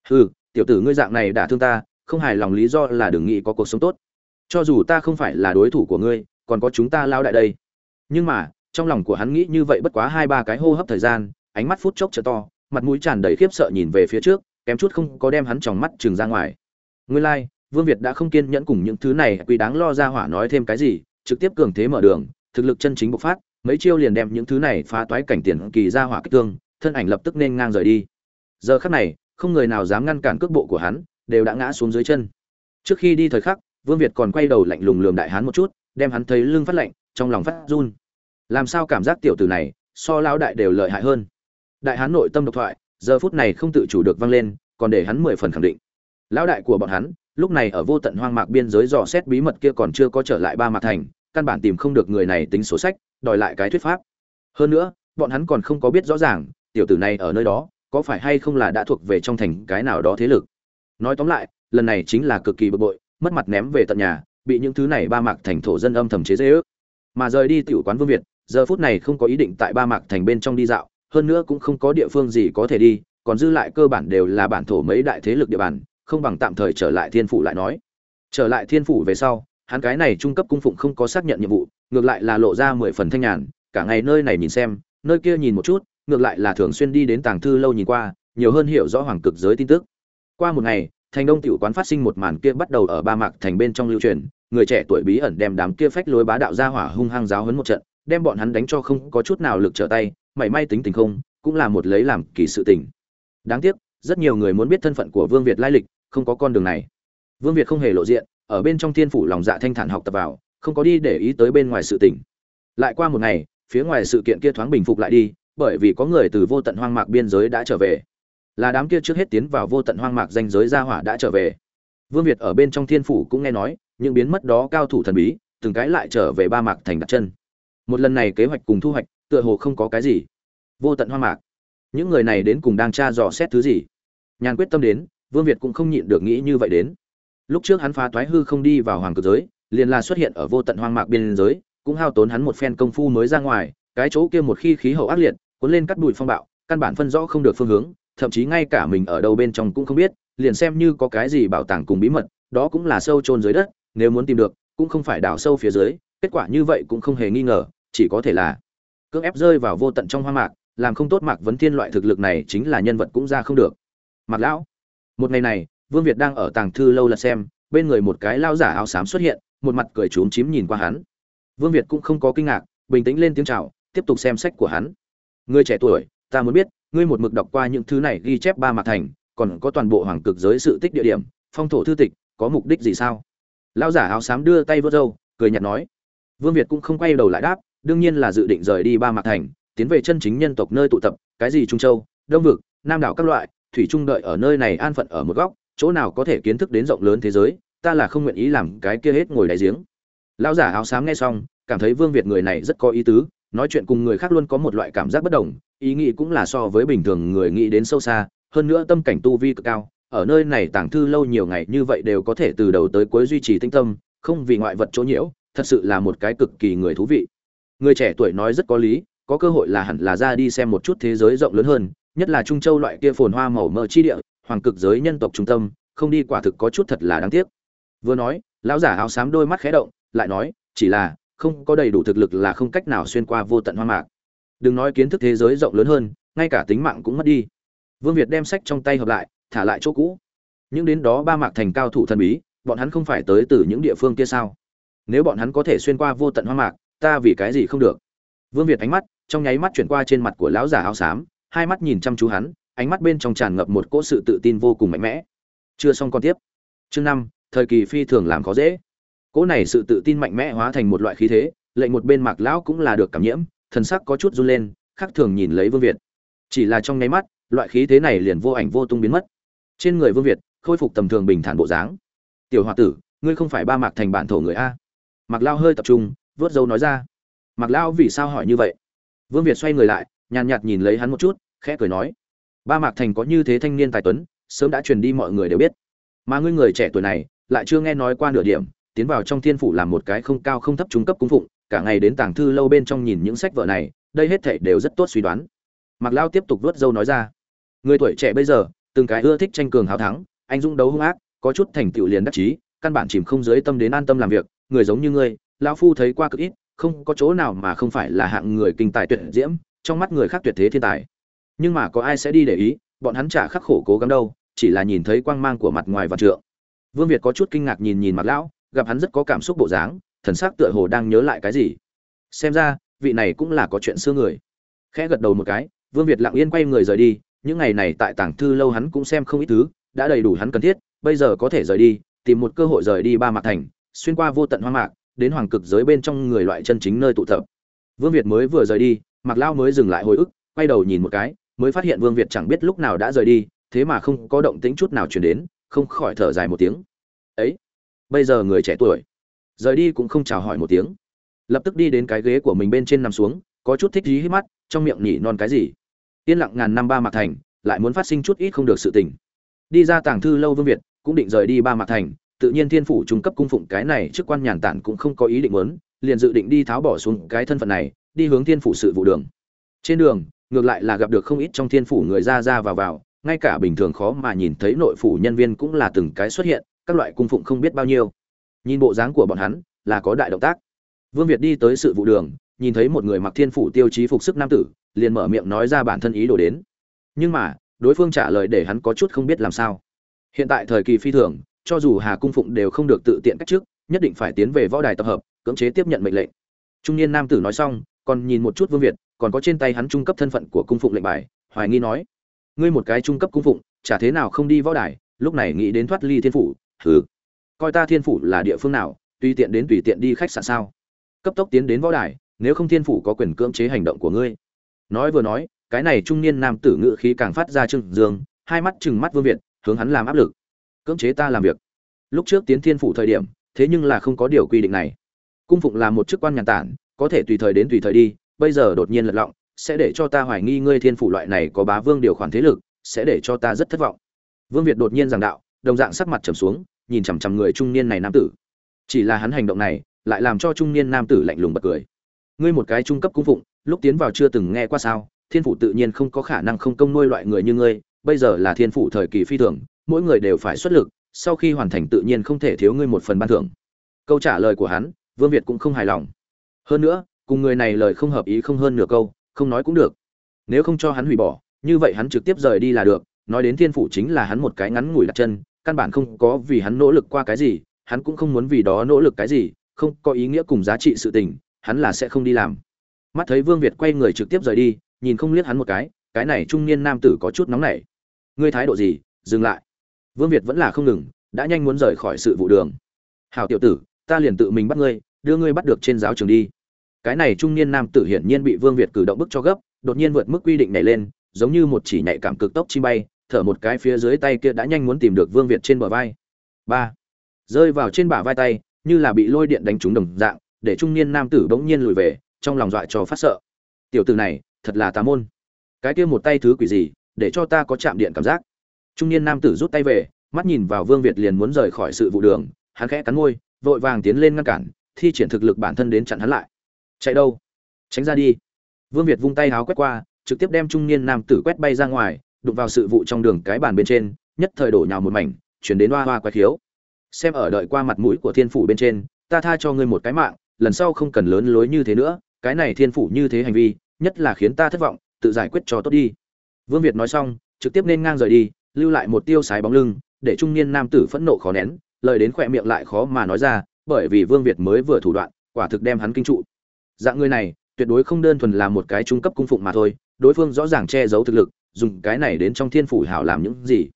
Hừ, tiểu tử ngươi dạng này đã thương ta, không hài lòng lý do là đừng nghĩ có cuộc sống tốt. Cho dù ta không phải là đối thủ của ngươi, còn có chúng ta lao đại đây. Nhưng mà trong lòng của hắn nghĩ như vậy bất quá hai ba cái hô hấp thời gian ánh mắt phút chốc trở to mặt mũi tràn đầy khiếp sợ nhìn về phía trước kém chút không có đem hắn tròng mắt trừng ra ngoài. Nguyên lai like, vương việt đã không kiên nhẫn cùng những thứ này quý đáng lo ra hỏa nói thêm cái gì trực tiếp cường thế mở đường thực lực chân chính bộc phát mấy chiêu liền đem những thứ này phá toái cảnh tiền kỳ ra hỏa kích thương thân ảnh lập tức nên ngang rời đi. Giờ khắc này không người nào dám ngăn cản cước bộ của hắn đều đã ngã xuống dưới chân. Trước khi đi thời khắc vương việt còn quay đầu lạnh lùng lườm đại hán một chút đem hắn thấy lưng phát lạnh trong lòng phát run làm sao cảm giác tiểu tử này so lão đại đều lợi hại hơn. Đại hán nội tâm độc thoại, giờ phút này không tự chủ được vang lên, còn để hắn mười phần khẳng định. Lão đại của bọn hắn, lúc này ở vô tận hoang mạc biên giới dò xét bí mật kia còn chưa có trở lại ba mạc thành, căn bản tìm không được người này tính số sách, đòi lại cái thuyết pháp. Hơn nữa, bọn hắn còn không có biết rõ ràng, tiểu tử này ở nơi đó, có phải hay không là đã thuộc về trong thành cái nào đó thế lực. Nói tóm lại, lần này chính là cực kỳ bực bội, mất mặt ném về tận nhà, bị những thứ này ba mạc thành thổ dân âm thầm chế dễ ước mà rời đi tiểu quán vương việt giờ phút này không có ý định tại ba mạc thành bên trong đi dạo, hơn nữa cũng không có địa phương gì có thể đi, còn dư lại cơ bản đều là bản thổ mấy đại thế lực địa bàn, không bằng tạm thời trở lại thiên phủ lại nói. Trở lại thiên phủ về sau, hắn cái này trung cấp cung phụng không có xác nhận nhiệm vụ, ngược lại là lộ ra mười phần thanh nhàn, cả ngày nơi này nhìn xem, nơi kia nhìn một chút, ngược lại là thường xuyên đi đến tàng thư lâu nhìn qua, nhiều hơn hiểu rõ hoàng cực giới tin tức. Qua một ngày, thành đông tiểu quán phát sinh một màn kia bắt đầu ở ba mạc thành bên trong lưu truyền, người trẻ tuổi bí ẩn đem đám kia phách lối bá đạo ra hỏa hung hăng giáo hấn một trận đem bọn hắn đánh cho không có chút nào lực trở tay, mảy may tính tình không, cũng là một lấy làm kỳ sự tình. Đáng tiếc, rất nhiều người muốn biết thân phận của vương việt lai lịch, không có con đường này. Vương việt không hề lộ diện, ở bên trong thiên phủ lòng dạ thanh thản học tập vào, không có đi để ý tới bên ngoài sự tình. Lại qua một ngày, phía ngoài sự kiện kia thoáng bình phục lại đi, bởi vì có người từ vô tận hoang mạc biên giới đã trở về. Là đám kia trước hết tiến vào vô tận hoang mạc danh giới gia hỏa đã trở về. Vương việt ở bên trong thiên phủ cũng nghe nói, những biến mất đó cao thủ thần bí, từng cái lại trở về ba mạc thành đặt chân một lần này kế hoạch cùng thu hoạch, tựa hồ không có cái gì. Vô tận hoang mạc. Những người này đến cùng đang tra dò xét thứ gì? Nhàn quyết tâm đến, vương việt cũng không nhịn được nghĩ như vậy đến. Lúc trước hắn phá toái hư không đi vào hoàng cực giới, liền là xuất hiện ở vô tận hoang mạc biên giới, cũng hao tốn hắn một phen công phu mới ra ngoài, cái chỗ kia một khi khí hậu ác liệt, cuốn lên cắt bụi phong bạo, căn bản phân rõ không được phương hướng, thậm chí ngay cả mình ở đâu bên trong cũng không biết, liền xem như có cái gì bảo tàng cùng bí mật, đó cũng là sâu chôn dưới đất, nếu muốn tìm được, cũng không phải đào sâu phía dưới kết quả như vậy cũng không hề nghi ngờ, chỉ có thể là cưỡng ép rơi vào vô tận trong hoang mạc, làm không tốt mạc vấn thiên loại thực lực này chính là nhân vật cũng ra không được. Mặc lão, một ngày này, vương việt đang ở tàng thư lâu lật xem, bên người một cái lao giả áo xám xuất hiện, một mặt cười trốn chím nhìn qua hắn. Vương việt cũng không có kinh ngạc, bình tĩnh lên tiếng chào, tiếp tục xem sách của hắn. Người trẻ tuổi, ta muốn biết, ngươi một mực đọc qua những thứ này ghi chép ba mặt thành, còn có toàn bộ hoàng cực giới sự tích địa điểm, phong thổ thư tịch, có mục đích gì sao? Lão giả áo xám đưa tay vớt râu, cười nhạt nói vương việt cũng không quay đầu lại đáp, đương nhiên là dự định rời đi ba mạc thành, tiến về chân chính nhân tộc nơi tụ tập, cái gì trung châu, đông vực, nam đảo các loại, thủy trung đợi ở nơi này an phận ở một góc, chỗ nào có thể kiến thức đến rộng lớn thế giới, ta là không nguyện ý làm cái kia hết ngồi đáy giếng. Lão giả áo xám nghe xong, cảm thấy vương việt người này rất có ý tứ, nói chuyện cùng người khác luôn có một loại cảm giác bất đồng, ý nghĩ cũng là so với bình thường người nghĩ đến sâu xa, hơn nữa tâm cảnh tu vi cực cao, ở nơi này tàng thư lâu nhiều ngày như vậy đều có thể từ đầu tới cuối duy trì tinh tâm, không vì ngoại vật chỗ nhiễu thật sự là một cái cực kỳ người thú vị. Người trẻ tuổi nói rất có lý, có cơ hội là hẳn là ra đi xem một chút thế giới rộng lớn hơn, nhất là trung châu loại kia phồn hoa màu mỡ chi địa, hoàng cực giới nhân tộc trung tâm, không đi quả thực có chút thật là đáng tiếc. Vừa nói, lão giả áo xám đôi mắt khẽ động, lại nói, chỉ là, không có đầy đủ thực lực là không cách nào xuyên qua vô tận hoang mạc. Đừng nói kiến thức thế giới rộng lớn hơn, ngay cả tính mạng cũng mất đi. Vương việt đem sách trong tay hợp lại, thả lại chỗ cũ. Những đến đó ba mạc thành cao thủ thần bí, bọn hắn không phải tới từ những địa phương kia sao? Nếu bọn hắn có thể xuyên qua vô tận hoang mạc, ta vì cái gì không được? Vương việt ánh mắt, trong nháy mắt chuyển qua trên mặt của lão giả áo xám, hai mắt nhìn chăm chú hắn, ánh mắt bên trong tràn ngập một cỗ sự tự tin vô cùng mạnh mẽ. Chưa xong con tiếp. Chương năm, thời kỳ phi thường làm khó dễ. Cỗ này sự tự tin mạnh mẽ hóa thành một loại khí thế, lệnh một bên mạc lão cũng là được cảm nhiễm, thần sắc có chút run lên, khác thường nhìn lấy vương việt. Chỉ là trong nháy mắt, loại khí thế này liền vô ảnh vô tung biến mất. Trên người vương việt, khôi phục tầm thường bình thản bộ dáng. Tiểu h tử, ngươi không phải ba mạc thành bản thổ người a? Mạc lao hơi tập trung, vớt dâu nói ra. Mạc lao vì sao hỏi như vậy? Vương việt xoay người lại, nhàn nhạt nhìn lấy hắn một chút, khẽ cười nói. Ba mạc thành có như thế thanh niên tài tuấn, sớm đã truyền đi mọi người đều biết. Mà ngươi người trẻ tuổi này, lại chưa nghe nói qua nửa điểm, tiến vào trong thiên phủ làm một cái không cao không thấp trung cấp cung phụng, cả ngày đến tàng thư lâu bên trong nhìn những sách vở này, đây hết thảy đều rất tốt suy đoán. Mạc lao tiếp tục vớt dâu nói ra. Người tuổi trẻ bây giờ, từng cái ưa thích tranh cường hào thắng, anh dũng đấu hung ác, có chút thành tựu liền đắc chí, căn bản chìm không dưới tâm đến an tâm làm việc người giống như ngươi, lão phu thấy qua cực ít, không có chỗ nào mà không phải là hạng người kinh tài tuyệt diễm, trong mắt người khác tuyệt thế thiên tài. Nhưng mà có ai sẽ đi để ý, bọn hắn chả khắc khổ cố gắng đâu, chỉ là nhìn thấy quang mang của mặt ngoài và trượng. Vương việt có chút kinh ngạc nhìn nhìn mặt lão, gặp hắn rất có cảm xúc bộ dáng, thần sắc tựa hồ đang nhớ lại cái gì. Xem ra, vị này cũng là có chuyện xưa người. Khẽ gật đầu một cái, vương việt lặng yên quay người rời đi, những ngày này tại tảng thư lâu hắn cũng xem không ít thứ, đã đầy đủ hắn cần thiết, bây giờ có thể rời đi, tìm một cơ hội rời đi ba mặt thành xuyên qua vô tận hoang mạc, đến hoàng cực giới bên trong người loại chân chính nơi tụ tập. Vương việt mới vừa rời đi, mạc lao mới dừng lại hồi ức, quay đầu nhìn một cái, mới phát hiện vương việt chẳng biết lúc nào đã rời đi, thế mà không có động tĩnh chút nào chuyển đến, không khỏi thở dài một tiếng. Ấy, bây giờ người trẻ tuổi. Rời đi cũng không chào hỏi một tiếng. Lập tức đi đến cái ghế của mình bên trên nằm xuống, có chút thích dí hít mắt, trong miệng nhỉ non cái gì. Yên lặng ngàn năm ba mạc thành, lại muốn phát sinh chút ít không được sự tình. Đi ra tàng thư lâu vương việt, cũng định rời đi ba mạc thành tự nhiên thiên phủ trung cấp cung phụng cái này chức quan nhàn tản cũng không có ý định muốn, liền dự định đi tháo bỏ xuống cái thân phận này, đi hướng thiên phủ sự vụ đường. Trên đường, ngược lại là gặp được không ít trong thiên phủ người ra ra vào vào, ngay cả bình thường khó mà nhìn thấy nội phủ nhân viên cũng là từng cái xuất hiện, các loại cung phụng không biết bao nhiêu. Nhìn bộ dáng của bọn hắn, là có đại động tác. Vương việt đi tới sự vụ đường, nhìn thấy một người mặc thiên phủ tiêu chí phục sức nam tử, liền mở miệng nói ra bản thân ý đồ đến. Nhưng mà, đối phương trả lời để hắn có chút không biết làm sao. Hiện tại thời kỳ phi thường cho dù hà cung phụng đều không được tự tiện cách trước nhất định phải tiến về võ đài tập hợp, cưỡng chế tiếp nhận mệnh lệnh. Trung niên nam tử nói xong, còn nhìn một chút vương việt, còn có trên tay hắn trung cấp thân phận của cung phụng lệnh bài, hoài nghi nói, ngươi một cái trung cấp cung phụng, chả thế nào không đi võ đài, lúc này nghĩ đến thoát ly thiên phủ, hừ, coi ta thiên phủ là địa phương nào, tùy tiện đến tùy tiện đi khách sạn sao? Cấp tốc tiến đến võ đài, nếu không thiên phủ có quyền cưỡng chế hành động của ngươi. Nói vừa nói, cái này trung niên nam tử ngự khí càng phát ra trừng dương, hai mắt trừng mắt vương việt, hướng hắn làm áp lực cưỡng chế ta làm việc. Lúc trước tiến thiên phủ thời điểm, thế nhưng là không có điều quy định này. Cung phụng là một chức quan nhàn tản, có thể tùy thời đến tùy thời đi, bây giờ đột nhiên lật lọng, sẽ để cho ta hoài nghi ngươi thiên phủ loại này có bá vương điều khoản thế lực, sẽ để cho ta rất thất vọng. Vương việt đột nhiên giảng đạo, đồng dạng sắc mặt trầm xuống, nhìn chằm chằm người trung niên này nam tử. Chỉ là hắn hành động này, lại làm cho trung niên nam tử lạnh lùng bật cười. Ngươi một cái trung cấp cung phụng, lúc tiến vào chưa từng nghe qua sao, thiên phủ tự nhiên không có khả năng không công nuôi loại người như ngươi bây giờ là thiên phủ thời kỳ phi thường, mỗi người đều phải xuất lực, sau khi hoàn thành tự nhiên không thể thiếu ngươi một phần ban thưởng. Câu trả lời của hắn, vương việt cũng không hài lòng. Hơn nữa, cùng người này lời không hợp ý không hơn nửa câu, không nói cũng được. Nếu không cho hắn hủy bỏ, như vậy hắn trực tiếp rời đi là được, nói đến thiên phủ chính là hắn một cái ngắn ngủi đặt chân, căn bản không có vì hắn nỗ lực qua cái gì, hắn cũng không muốn vì đó nỗ lực cái gì, không có ý nghĩa cùng giá trị sự tình, hắn là sẽ không đi làm. Mắt thấy vương việt quay người trực tiếp rời đi, nhìn không liếc hắn một cái cái này trung niên nam tử có chút nóng nảy ngươi thái độ gì, dừng lại. Vương việt vẫn là không ngừng, đã nhanh muốn rời khỏi sự vụ đường. Hảo tiểu tử, ta liền tự mình bắt ngươi, đưa ngươi bắt được trên giáo trường đi. Cái này trung niên nam tử hiển nhiên bị vương việt cử động bức cho gấp, đột nhiên vượt mức quy định nhảy lên, giống như một chỉ nhạy cảm cực tốc chi bay, thở một cái phía dưới tay kia đã nhanh muốn tìm được vương việt trên bờ vai. Ba. Rơi vào trên bả vai tay, như là bị lôi điện đánh trúng đồng dạng, để trung niên nam tử bỗng nhiên lùi về, trong lòng dọa cho phát sợ. Tiểu tử này, thật là tà môn. Cái kia một tay thứ quỷ gì để cho ta có chạm điện cảm giác. Trung niên nam tử rút tay về, mắt nhìn vào vương việt liền muốn rời khỏi sự vụ đường, hắn khẽ cắn môi, vội vàng tiến lên ngăn cản, thi triển thực lực bản thân đến chặn hắn lại. Chạy đâu? Tránh ra đi. Vương việt vung tay háo quét qua, trực tiếp đem trung niên nam tử quét bay ra ngoài, đụng vào sự vụ trong đường cái bàn bên trên, nhất thời đổ nhào một mảnh, chuyển đến hoa hoa quái khiếu. Xem ở đợi qua mặt mũi của thiên phủ bên trên, ta tha cho ngươi một cái mạng, lần sau không cần lớn lối như thế nữa, cái này thiên phủ như thế hành vi, nhất là khiến ta thất vọng, tự giải quyết cho tốt đi vương việt nói xong, trực tiếp nên ngang rời đi, lưu lại một tiêu sái bóng lưng, để trung niên nam tử phẫn nộ khó nén, lời đến khỏe miệng lại khó mà nói ra, bởi vì vương việt mới vừa thủ đoạn, quả thực đem hắn kinh trụ. Dạng người này, tuyệt đối không đơn thuần là một cái trung cấp cung phụng mà thôi, đối phương rõ ràng che giấu thực lực, dùng cái này đến trong thiên phủ hảo làm những gì.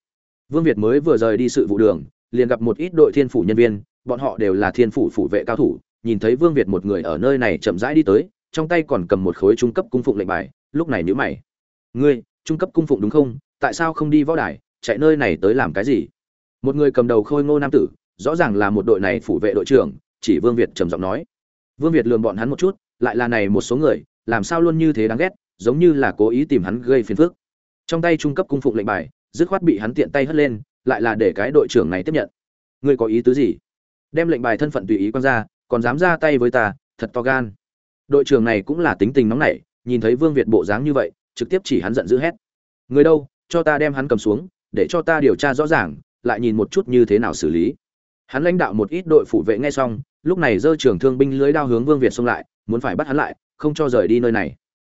Vương việt mới vừa rời đi sự vụ đường, liền gặp một ít đội thiên phủ nhân viên, bọn họ đều là thiên phủ phủ vệ cao thủ, nhìn thấy vương việt một người ở nơi này chậm rãi đi tới, trong tay còn cầm một khối trung cấp cung phụng lệnh bài, lúc này nhíu mày. Ngươi trung cấp cung phụng đúng không? Tại sao không đi võ đài? Chạy nơi này tới làm cái gì? Một người cầm đầu khôi ngô nam tử, rõ ràng là một đội này phủ vệ đội trưởng, chỉ vương việt trầm giọng nói. Vương việt lường bọn hắn một chút, lại là này một số người, làm sao luôn như thế đáng ghét, giống như là cố ý tìm hắn gây phiền phức. Trong tay trung cấp cung phụng lệnh bài, dứt khoát bị hắn tiện tay hất lên, lại là để cái đội trưởng này tiếp nhận. Ngươi có ý tứ gì? Đem lệnh bài thân phận tùy ý quan ra, còn dám ra tay với ta, thật to gan. Đội trưởng này cũng là tính tình nóng nảy, nhìn thấy vương việt bộ dáng như vậy trực tiếp chỉ hắn giận dữ hét. Người đâu, cho ta đem hắn cầm xuống, để cho ta điều tra rõ ràng, lại nhìn một chút như thế nào xử lý. Hắn lãnh đạo một ít đội phủ vệ ngay xong, lúc này dơ trưởng thương binh lưới đao hướng vương việt xông lại, muốn phải bắt hắn lại, không cho rời đi nơi này.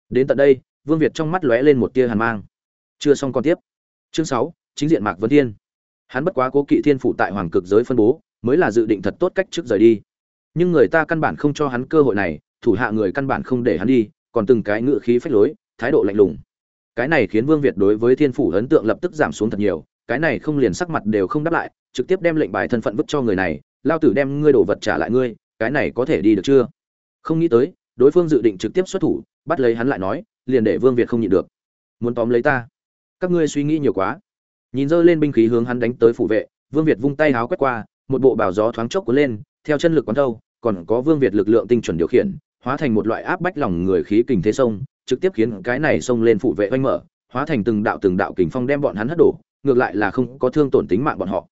Đến tận đây, vương việt trong mắt lóe lên một tia hàn mang. Chưa xong còn tiếp. Chương sáu, chính diện mạc vân thiên. Hắn bất quá cố kỵ thiên phủ tại hoàng cực giới phân bố, mới là dự định thật tốt cách trước rời đi. Nhưng người ta căn bản không cho hắn cơ hội này, thủ hạ người căn bản không để hắn đi, còn từng cái ngự khí phách lối thái độ lạnh lùng. Cái này khiến vương việt đối với thiên phủ ấn tượng lập tức giảm xuống thật nhiều, cái này không liền sắc mặt đều không đáp lại, trực tiếp đem lệnh bài thân phận vứt cho người này, lao tử đem ngươi đồ vật trả lại ngươi, cái này có thể đi được chưa? Không nghĩ tới, đối phương dự định trực tiếp xuất thủ, bắt lấy hắn lại nói, liền để vương việt không nhịn được. Muốn tóm lấy ta? Các ngươi suy nghĩ nhiều quá. Nhìn dơ lên binh khí hướng hắn đánh tới phủ vệ, vương việt vung tay háo quét qua, một bộ bảo gió thoáng chốc cuốn lên, theo chân lực quán thâu, còn có vương việt lực lượng tinh chuẩn điều khiển, hóa thành một loại áp bách lòng người khí kình thế sông trực tiếp khiến cái này xông lên phủ vệ oanh mở, hóa thành từng đạo từng đạo kình phong đem bọn hắn hất đổ, ngược lại là không có thương tổn tính mạng bọn họ.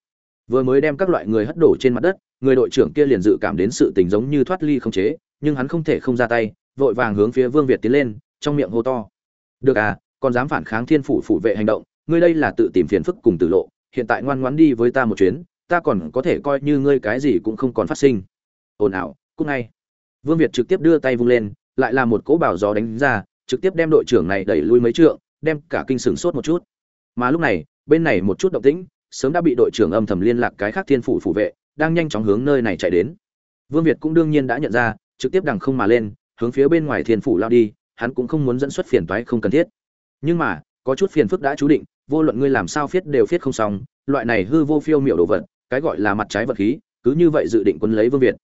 Vừa mới đem các loại người hất đổ trên mặt đất, người đội trưởng kia liền dự cảm đến sự tình giống như thoát ly không chế, nhưng hắn không thể không ra tay, vội vàng hướng phía vương việt tiến lên, trong miệng hô to. Được à còn dám phản kháng thiên phủ phủ vệ hành động, ngươi đây là tự tìm phiền phức cùng tử lộ, hiện tại ngoan ngoãn đi với ta một chuyến, ta còn có thể coi như ngươi cái gì cũng không còn phát sinh. Ồn ào cúc ngay. Vương việt trực tiếp đưa tay vung lên, lại là một cỗ bảo gió đánh ra trực tiếp đem đội trưởng này đẩy lui mấy trượng, đem cả kinh sừng sốt một chút. Mà lúc này, bên này một chút động tĩnh, sớm đã bị đội trưởng âm thầm liên lạc cái khác thiên phủ phủ vệ, đang nhanh chóng hướng nơi này chạy đến. Vương việt cũng đương nhiên đã nhận ra, trực tiếp đằng không mà lên, hướng phía bên ngoài thiên phủ lao đi, hắn cũng không muốn dẫn xuất phiền toái không cần thiết. Nhưng mà, có chút phiền phức đã chú định, vô luận ngươi làm sao phiết đều phiết không xong, loại này hư vô phiêu miểu đồ vật, cái gọi là mặt trái vật khí, cứ như vậy dự định quân lấy vương việt.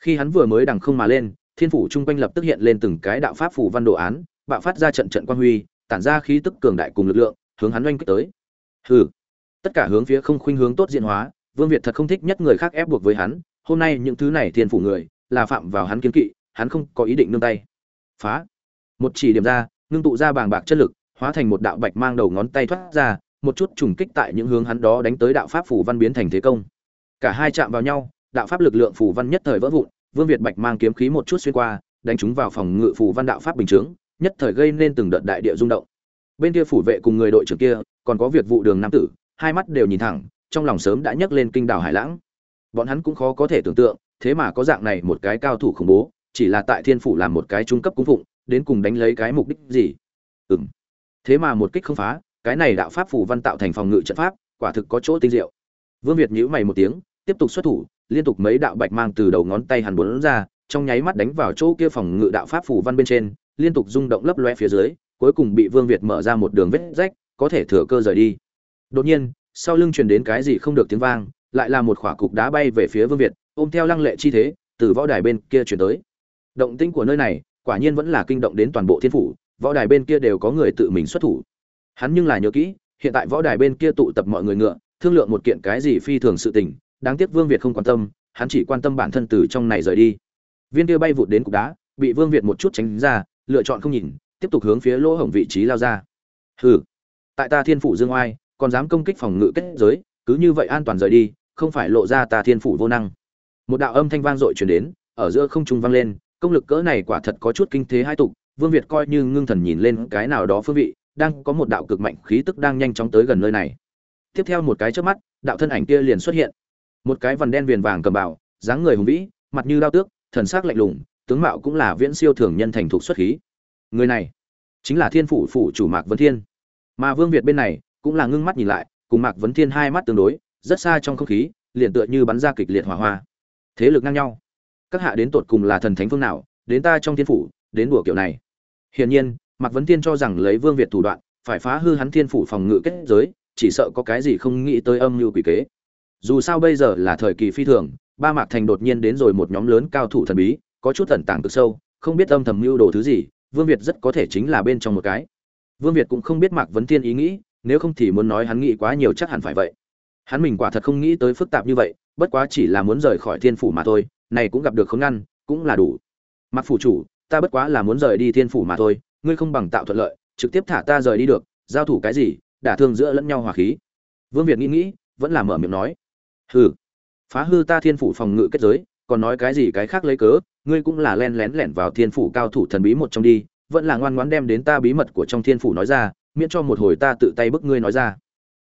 Khi hắn vừa mới đằng không mà lên, thiên phủ trung quanh lập tức hiện lên từng cái đạo pháp phủ văn đồ án bạo phát ra trận trận quan huy tản ra khí tức cường đại cùng lực lượng hướng hắn oanh kích tới. Hừ. Tất cả hướng phía không khuynh hướng tốt diện hóa vương việt thật không thích nhất người khác ép buộc với hắn hôm nay những thứ này thiên phủ người là phạm vào hắn kiến kỵ hắn không có ý định nương tay. Phá. Một chỉ điểm ra ngưng tụ ra bàng bạc chất lực hóa thành một đạo bạch mang đầu ngón tay thoát ra một chút trùng kích tại những hướng hắn đó đánh tới đạo pháp phủ văn biến thành thế công. Cả hai chạm vào nhau đạo pháp lực lượng phủ văn nhất thời vỡ vụn vương việt bạch mang kiếm khí một chút xuyên qua đánh chúng vào phòng ngự phủ văn đạo pháp bình chứng, nhất thời gây nên từng đợt đại địa rung động. Bên kia phủ vệ cùng người đội trưởng kia, còn có việc vụ đường nam tử, hai mắt đều nhìn thẳng, trong lòng sớm đã nhấc lên kinh đảo hải lãng. Bọn hắn cũng khó có thể tưởng tượng, thế mà có dạng này một cái cao thủ khủng bố, chỉ là tại thiên phủ làm một cái trung cấp cung phụng, đến cùng đánh lấy cái mục đích gì? Ừm. Thế mà một kích không phá, cái này đạo pháp phủ văn tạo thành phòng ngự trận pháp, quả thực có chỗ tinh diệu. Vương việt nhíu mày một tiếng, tiếp tục xuất thủ, liên tục mấy đạo bạch mang từ đầu ngón tay hắn bốn ra, trong nháy mắt đánh vào chỗ kia phòng ngự đạo pháp phủ văn bên trên liên tục rung động lấp loe phía dưới, cuối cùng bị vương việt mở ra một đường vết rách, có thể thừa cơ rời đi. Đột nhiên, sau lưng truyền đến cái gì không được tiếng vang, lại là một khỏa cục đá bay về phía vương việt, ôm theo lăng lệ chi thế, từ võ đài bên kia chuyển tới. Động tinh của nơi này, quả nhiên vẫn là kinh động đến toàn bộ thiên phủ, võ đài bên kia đều có người tự mình xuất thủ. Hắn nhưng là nhớ kỹ, hiện tại võ đài bên kia tụ tập mọi người ngựa, thương lượng một kiện cái gì phi thường sự tình, đáng tiếc vương việt không quan tâm, hắn chỉ quan tâm bản thân từ trong này rời đi. Viên kia bay vụt đến cục đá, bị vương việt một chút tránh ra lựa chọn không nhìn, tiếp tục hướng phía lỗ hổng vị trí lao ra. Hừ, tại ta thiên phủ dương oai, còn dám công kích phòng ngự kết giới, cứ như vậy an toàn rời đi, không phải lộ ra ta thiên phủ vô năng. Một đạo âm thanh vang dội truyền đến, ở giữa không trung vang lên, công lực cỡ này quả thật có chút kinh thế hai tục, vương việt coi như ngưng thần nhìn lên cái nào đó phương vị, đang có một đạo cực mạnh khí tức đang nhanh chóng tới gần nơi này. Tiếp theo một cái trước mắt, đạo thân ảnh kia liền xuất hiện. Một cái vằn đen viền vàng cầm bảo dáng người hùng vĩ, mặt như đao tước, thần sắc lạnh lùng tướng mạo cũng là viễn siêu thường nhân thành thục xuất khí. Người này chính là thiên phủ phủ chủ mạc vấn thiên. Mà vương việt bên này cũng là ngưng mắt nhìn lại, cùng mạc vấn thiên hai mắt tương đối, rất xa trong không khí, liền tựa như bắn ra kịch liệt hỏa hoa. Thế lực ngang nhau. Các hạ đến tột cùng là thần thánh phương nào, đến ta trong thiên phủ, đến đùa kiểu này. Hiển nhiên, mạc vấn thiên cho rằng lấy vương việt thủ đoạn, phải phá hư hắn thiên phủ phòng ngự kết giới, chỉ sợ có cái gì không nghĩ tới âm mưu quỷ kế. Dù sao bây giờ là thời kỳ phi thường, ba mạc thành đột nhiên đến rồi một nhóm lớn cao thủ thần bí có chút tẩn tàng cực sâu, không biết âm thầm mưu đồ thứ gì, vương việt rất có thể chính là bên trong một cái. Vương việt cũng không biết mạc vấn thiên ý nghĩ, nếu không thì muốn nói hắn nghĩ quá nhiều chắc hẳn phải vậy. Hắn mình quả thật không nghĩ tới phức tạp như vậy, bất quá chỉ là muốn rời khỏi thiên phủ mà thôi, này cũng gặp được không ngăn, cũng là đủ. Mặc phủ chủ, ta bất quá là muốn rời đi thiên phủ mà thôi, ngươi không bằng tạo thuận lợi, trực tiếp thả ta rời đi được, giao thủ cái gì, đả thương giữa lẫn nhau hòa khí. Vương việt nghĩ nghĩ, vẫn là mở miệng nói. Hừ, phá hư ta thiên phủ phòng ngự kết giới, còn nói cái gì cái khác lấy cớ ngươi cũng là len lén lẻn vào thiên phủ cao thủ thần bí một trong đi, vẫn là ngoan ngoãn đem đến ta bí mật của trong thiên phủ nói ra, miễn cho một hồi ta tự tay bức ngươi nói ra.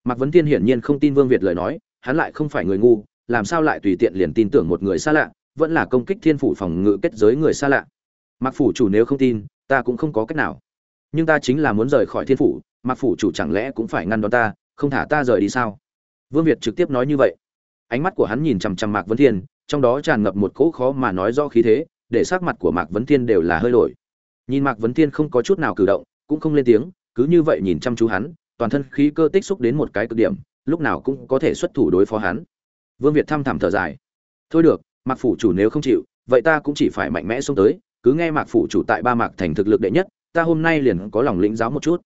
Mạc vấn thiên hiển nhiên không tin vương việt lời nói, hắn lại không phải người ngu, làm sao lại tùy tiện liền tin tưởng một người xa lạ, vẫn là công kích thiên phủ phòng ngự kết giới người xa lạ. Mạc phủ chủ nếu không tin, ta cũng không có cách nào. Nhưng ta chính là muốn rời khỏi thiên phủ, mạc phủ chủ chẳng lẽ cũng phải ngăn đón ta, không thả ta rời đi sao? Vương việt trực tiếp nói như vậy. Ánh mắt của hắn nhìn chằm chằm mạc vấn thiên, trong đó tràn ngập một cỗ khó mà nói do khí thế để sắc mặt của mạc vấn thiên đều là hơi đổi. Nhìn mạc vấn thiên không có chút nào cử động, cũng không lên tiếng, cứ như vậy nhìn chăm chú hắn, toàn thân khí cơ tích xúc đến một cái cực điểm, lúc nào cũng có thể xuất thủ đối phó hắn. Vương việt thăm thẳm thở dài. Thôi được, mạc phủ chủ nếu không chịu, vậy ta cũng chỉ phải mạnh mẽ xông tới, cứ nghe mạc phủ chủ tại ba mạc thành thực lực đệ nhất, ta hôm nay liền có lòng lĩnh giáo một chút.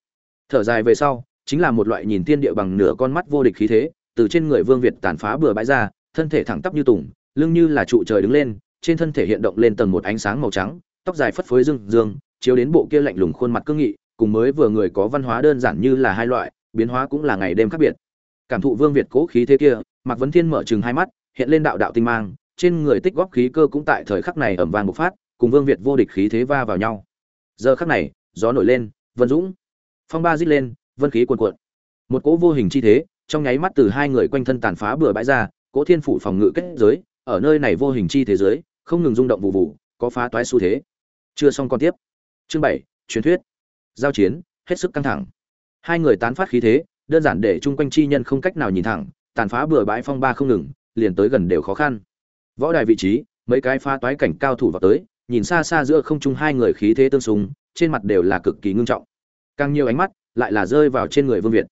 Thở dài về sau, chính là một loại nhìn tiên địa bằng nửa con mắt vô địch khí thế, từ trên người vương việt tàn phá bừa bãi ra, thân thể thẳng tắp như tùng, lưng như là trụ trời đứng lên trên thân thể hiện động lên tầng một ánh sáng màu trắng, tóc dài phất phới dương dương chiếu đến bộ kia lạnh lùng khuôn mặt cương nghị, cùng mới vừa người có văn hóa đơn giản như là hai loại, biến hóa cũng là ngày đêm khác biệt. Cảm thụ vương việt cố khí thế kia, mạc vấn thiên mở chừng hai mắt, hiện lên đạo đạo tinh mang, trên người tích góp khí cơ cũng tại thời khắc này ẩm vàng bộc phát, cùng vương việt vô địch khí thế va vào nhau. Giờ khắc này, gió nổi lên, vân dũng, phong ba dít lên, vân khí cuồn cuộn. Một cỗ vô hình chi thế, trong nháy mắt từ hai người quanh thân tàn phá bừa bãi ra, cỗ thiên phủ phòng ngự kết giới, ở nơi này vô hình chi thế giới không ngừng rung động vụ vụ, có phá toái xu thế. Chưa xong còn tiếp. Chương bảy, truyền thuyết. Giao chiến, hết sức căng thẳng. Hai người tán phát khí thế, đơn giản để chung quanh chi nhân không cách nào nhìn thẳng, tàn phá bừa bãi phong ba không ngừng, liền tới gần đều khó khăn. Võ đài vị trí, mấy cái phá toái cảnh cao thủ vào tới, nhìn xa xa giữa không trung hai người khí thế tương xung, trên mặt đều là cực kỳ ngưng trọng. Càng nhiều ánh mắt, lại là rơi vào trên người vương việt.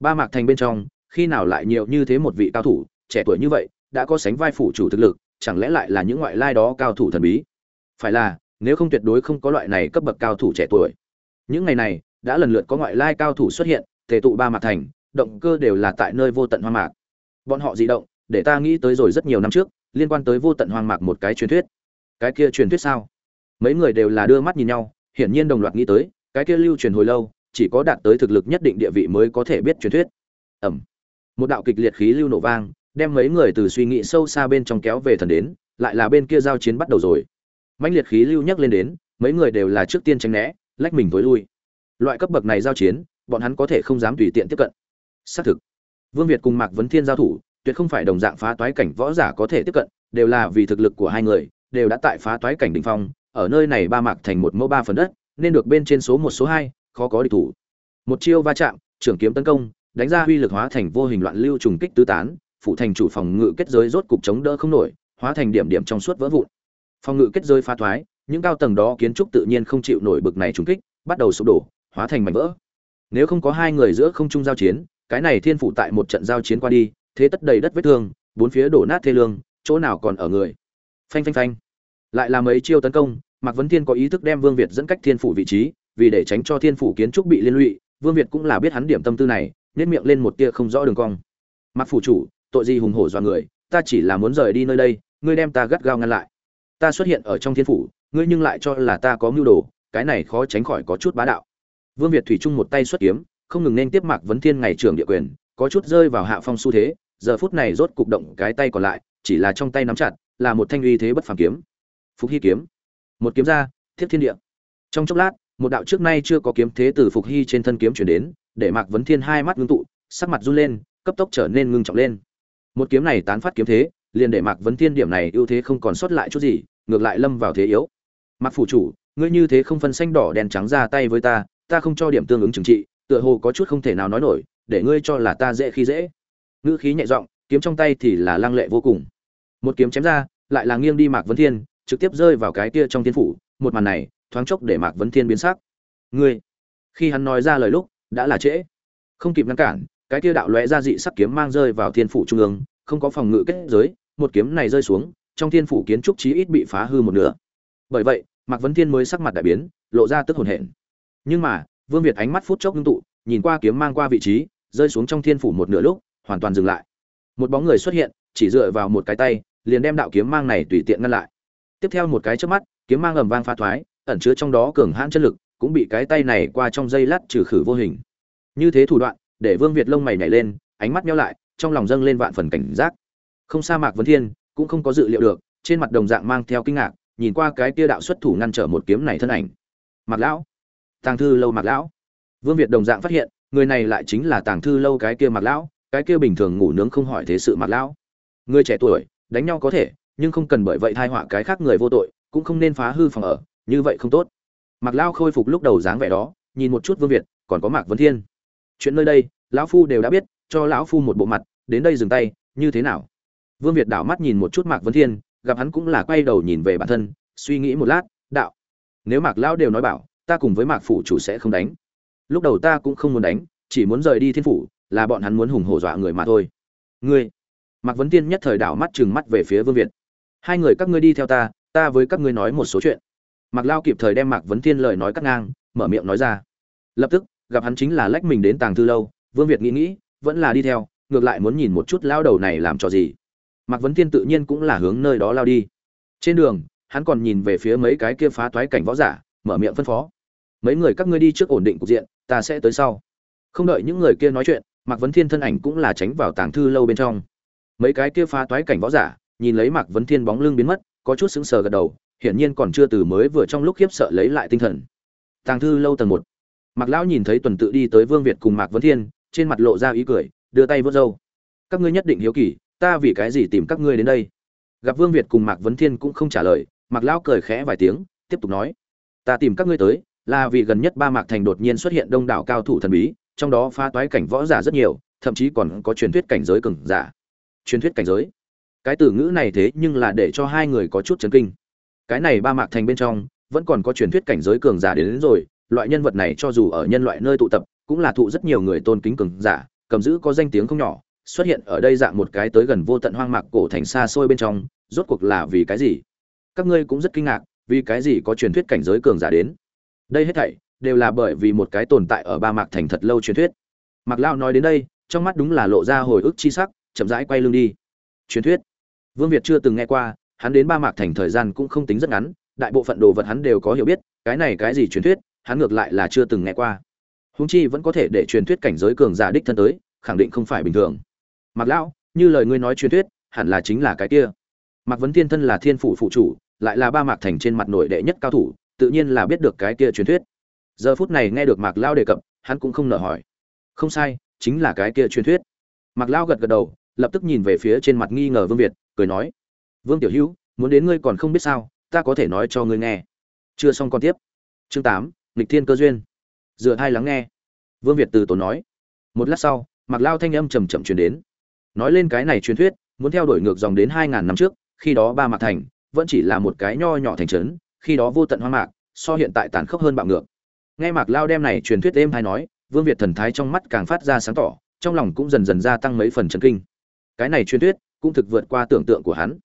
Ba mạc thành bên trong, khi nào lại nhiều như thế một vị cao thủ, trẻ tuổi như vậy, đã có sánh vai phủ chủ thực lực chẳng lẽ lại là những ngoại lai đó cao thủ thần bí? Phải là, nếu không tuyệt đối không có loại này cấp bậc cao thủ trẻ tuổi. Những ngày này, đã lần lượt có ngoại lai cao thủ xuất hiện thể tụ ba mặt thành, động cơ đều là tại nơi vô tận hoang mạc. Bọn họ di động, để ta nghĩ tới rồi rất nhiều năm trước, liên quan tới vô tận hoang mạc một cái truyền thuyết. Cái kia truyền thuyết sao? Mấy người đều là đưa mắt nhìn nhau, hiển nhiên đồng loạt nghĩ tới, cái kia lưu truyền hồi lâu, chỉ có đạt tới thực lực nhất định địa vị mới có thể biết truyền thuyết. Ẩm một đạo kịch liệt khí lưu nổ vang đem mấy người từ suy nghĩ sâu xa bên trong kéo về thần đến, lại là bên kia giao chiến bắt đầu rồi. Mãnh liệt khí lưu nhắc lên đến, mấy người đều là trước tiên tránh né, lách mình tối lui. Loại cấp bậc này giao chiến, bọn hắn có thể không dám tùy tiện tiếp cận. Xác thực, vương việt cùng mạc vấn thiên giao thủ, tuyệt không phải đồng dạng phá toái cảnh võ giả có thể tiếp cận, đều là vì thực lực của hai người, đều đã tại phá toái cảnh đỉnh phong, ở nơi này ba mạc thành một mẫu ba phần đất, nên được bên trên số một, số hai, khó có địch thủ. Một chiêu va chạm, trưởng kiếm tấn công, đánh ra uy lực hóa thành vô hình loạn lưu trùng kích tứ tán phụ thành chủ phòng ngự kết giới rốt cục chống đỡ không nổi, hóa thành điểm điểm trong suốt vỡ vụn. Phòng ngự kết giới phá thoái, những cao tầng đó kiến trúc tự nhiên không chịu nổi bực này trùng kích, bắt đầu sụp đổ, hóa thành mảnh vỡ. Nếu không có hai người giữa không trung giao chiến, cái này thiên phủ tại một trận giao chiến qua đi, thế tất đầy đất vết thương, bốn phía đổ nát thê lương, chỗ nào còn ở người? Phanh phanh phanh. Lại là mấy chiêu tấn công, mạc vấn thiên có ý thức đem vương việt dẫn cách thiên phủ vị trí, vì để tránh cho thiên phủ kiến trúc bị liên lụy, vương việt cũng là biết hắn điểm tâm tư này, nhếch miệng lên một tia không rõ đường cong. Mạc phủ chủ tội gì hùng hổ dọa người, ta chỉ là muốn rời đi nơi đây, ngươi đem ta gắt gao ngăn lại. Ta xuất hiện ở trong thiên phủ, ngươi nhưng lại cho là ta có mưu đồ, cái này khó tránh khỏi có chút bá đạo. Vương việt thủy chung một tay xuất kiếm, không ngừng nên tiếp mạc vấn thiên ngày trưởng địa quyền, có chút rơi vào hạ phong xu thế, giờ phút này rốt cục động cái tay còn lại, chỉ là trong tay nắm chặt, là một thanh uy thế bất phàm kiếm. Phục hy kiếm. Một kiếm ra, thiết thiên địa. Trong chốc lát, một đạo trước nay chưa có kiếm thế từ phục hy trên thân kiếm chuyển đến, để mạc vấn thiên hai mắt ngưng tụ, sắc mặt run lên, cấp tốc trở nên ngưng trọng lên một kiếm này tán phát kiếm thế, liền để mạc vấn thiên điểm này ưu thế không còn sót lại chút gì, ngược lại lâm vào thế yếu. Mạc phủ chủ, ngươi như thế không phân xanh đỏ đèn trắng ra tay với ta ta không cho điểm tương ứng trừng trị, tựa hồ có chút không thể nào nói nổi, để ngươi cho là ta dễ khi dễ. Ngữ khí nhẹ giọng, kiếm trong tay thì là lăng lệ vô cùng. Một kiếm chém ra, lại là nghiêng đi mạc vấn thiên, trực tiếp rơi vào cái kia trong thiên phủ, một màn này, thoáng chốc để mạc vấn thiên biến sắc. Ngươi, khi hắn nói ra lời lúc, đã là trễ. Không kịp ngăn cản cái kia đạo lóe ra dị sắc kiếm mang rơi vào thiên phủ trung ương, không có phòng ngự kết giới, một kiếm này rơi xuống, trong thiên phủ kiến trúc chí ít bị phá hư một nửa. Bởi vậy, mạc vấn thiên mới sắc mặt đại biến, lộ ra tức hồn hển. Nhưng mà, vương việt ánh mắt phút chốc ngưng tụ, nhìn qua kiếm mang qua vị trí, rơi xuống trong thiên phủ một nửa lúc, hoàn toàn dừng lại. Một bóng người xuất hiện, chỉ dựa vào một cái tay, liền đem đạo kiếm mang này tùy tiện ngăn lại. Tiếp theo một cái chớp mắt, kiếm mang ầm vang phá thoái, ẩn chứa trong đó cường hãn chân lực, cũng bị cái tay này qua trong dây lát trừ khử vô hình. Như thế thủ đoạn để vương việt lông mày nhảy lên, ánh mắt nheo lại, trong lòng dâng lên vạn phần cảnh giác. Không sa mạc vấn thiên, cũng không có dự liệu được, trên mặt đồng dạng mang theo kinh ngạc, nhìn qua cái kia đạo xuất thủ ngăn trở một kiếm này thân ảnh. Mạc lão, tàng thư lâu mạc lão. Vương việt đồng dạng phát hiện, người này lại chính là tàng thư lâu cái kia mạc lão, cái kia bình thường ngủ nướng không hỏi thế sự mạc lão. Người trẻ tuổi, đánh nhau có thể, nhưng không cần bởi vậy thai họa cái khác người vô tội, cũng không nên phá hư phòng ở, như vậy không tốt. Mạc lão khôi phục lúc đầu dáng vẻ đó, nhìn một chút vương việt, còn có mạc Vân thiên chuyện nơi đây, lão phu đều đã biết, cho lão phu một bộ mặt, đến đây dừng tay, như thế nào? Vương việt đảo mắt nhìn một chút mạc vấn thiên, gặp hắn cũng là quay đầu nhìn về bản thân, suy nghĩ một lát, đạo nếu mạc lão đều nói bảo, ta cùng với mạc phủ chủ sẽ không đánh. Lúc đầu ta cũng không muốn đánh, chỉ muốn rời đi thiên phủ, là bọn hắn muốn hùng hổ dọa người mà thôi. Ngươi? Mạc vấn tiên nhất thời đảo mắt trừng mắt về phía vương việt. Hai người các ngươi đi theo ta ta với các ngươi nói một số chuyện. Mạc lao kịp thời đem mạc vấn thiên lời nói cắt ngang, mở miệng nói ra. Lập tức gặp hắn chính là lách mình đến tàng thư lâu, vương việt nghĩ nghĩ, vẫn là đi theo, ngược lại muốn nhìn một chút lao đầu này làm cho gì. Mạc vấn thiên tự nhiên cũng là hướng nơi đó lao đi. Trên đường, hắn còn nhìn về phía mấy cái kia phá toái cảnh võ giả, mở miệng phân phó. Mấy người các ngươi đi trước ổn định cục diện, ta sẽ tới sau. Không đợi những người kia nói chuyện, mạc vấn thiên thân ảnh cũng là tránh vào tàng thư lâu bên trong. Mấy cái kia phá toái cảnh võ giả, nhìn lấy mạc vấn thiên bóng lưng biến mất, có chút sững sờ gật đầu, hiển nhiên còn chưa từ mới vừa trong lúc khiếp sợ lấy lại tinh thần. Tàng thư lâu tầng một mạc lão nhìn thấy tuần tự đi tới vương việt cùng mạc vấn thiên trên mặt lộ ra ý cười đưa tay vuốt râu. Các ngươi nhất định hiếu kỳ ta vì cái gì tìm các ngươi đến đây? Gặp vương việt cùng mạc vấn thiên cũng không trả lời mạc lão cười khẽ vài tiếng tiếp tục nói. Ta tìm các ngươi tới là vì gần nhất ba mạc thành đột nhiên xuất hiện đông đảo cao thủ thần bí trong đó phá toái cảnh võ giả rất nhiều thậm chí còn có truyền thuyết cảnh giới cường giả. Truyền thuyết cảnh giới? Cái từ ngữ này thế nhưng là để cho hai người có chút chấn kinh. Cái này ba mạc thành bên trong vẫn còn có truyền thuyết cảnh giới cường giả đến, đến rồi loại nhân vật này cho dù ở nhân loại nơi tụ tập, cũng là thụ rất nhiều người tôn kính cường giả, cầm giữ có danh tiếng không nhỏ, xuất hiện ở đây dạng một cái tới gần vô tận hoang mạc cổ thành xa xôi bên trong, rốt cuộc là vì cái gì? Các ngươi cũng rất kinh ngạc, vì cái gì có truyền thuyết cảnh giới cường giả đến? Đây hết thảy đều là bởi vì một cái tồn tại ở ba mạc thành thật lâu truyền thuyết. Mạc lao nói đến đây, trong mắt đúng là lộ ra hồi ức chi sắc, chậm rãi quay lưng đi. Truyền thuyết. Vương việt chưa từng nghe qua, hắn đến ba mạc thành thời gian cũng không tính rất ngắn, đại bộ phận đồ vật hắn đều có hiểu biết, cái này cái gì truyền thuyết hắn ngược lại là chưa từng nghe qua. Húng chi vẫn có thể để truyền thuyết cảnh giới cường giả đích thân tới, khẳng định không phải bình thường. Mạc lão, như lời ngươi nói truyền thuyết, hẳn là chính là cái kia. Mạc vấn thiên thân là thiên phủ phụ chủ, lại là ba mạc thành trên mặt nội đệ nhất cao thủ, tự nhiên là biết được cái kia truyền thuyết. Giờ phút này nghe được mạc lao đề cập, hắn cũng không nở hỏi. Không sai, chính là cái kia truyền thuyết. Mạc lao gật gật đầu, lập tức nhìn về phía trên mặt nghi ngờ vương việt, cười nói, vương tiểu hữu, muốn đến ngươi còn không biết sao, ta có thể nói cho ngươi nghe. Chưa xong còn tiếp. Chương tám nghịch thiên cơ duyên. Dựa hai lắng nghe. Vương việt từ tổ nói. Một lát sau Mặc lao thanh âm trầm chậm truyền đến. Nói lên cái này truyền thuyết, muốn theo đuổi ngược dòng đến hai ngàn năm trước, khi đó ba mạc thành vẫn chỉ là một cái nho nhỏ thành trấn, khi đó vô tận hoang mạc, so hiện tại tàn khốc hơn bạo ngược. Nghe mạc lao đem này truyền thuyết êm hay nói, vương việt thần thái trong mắt càng phát ra sáng tỏ, trong lòng cũng dần dần gia tăng mấy phần chấn kinh. Cái này truyền thuyết cũng thực vượt qua tưởng tượng của hắn.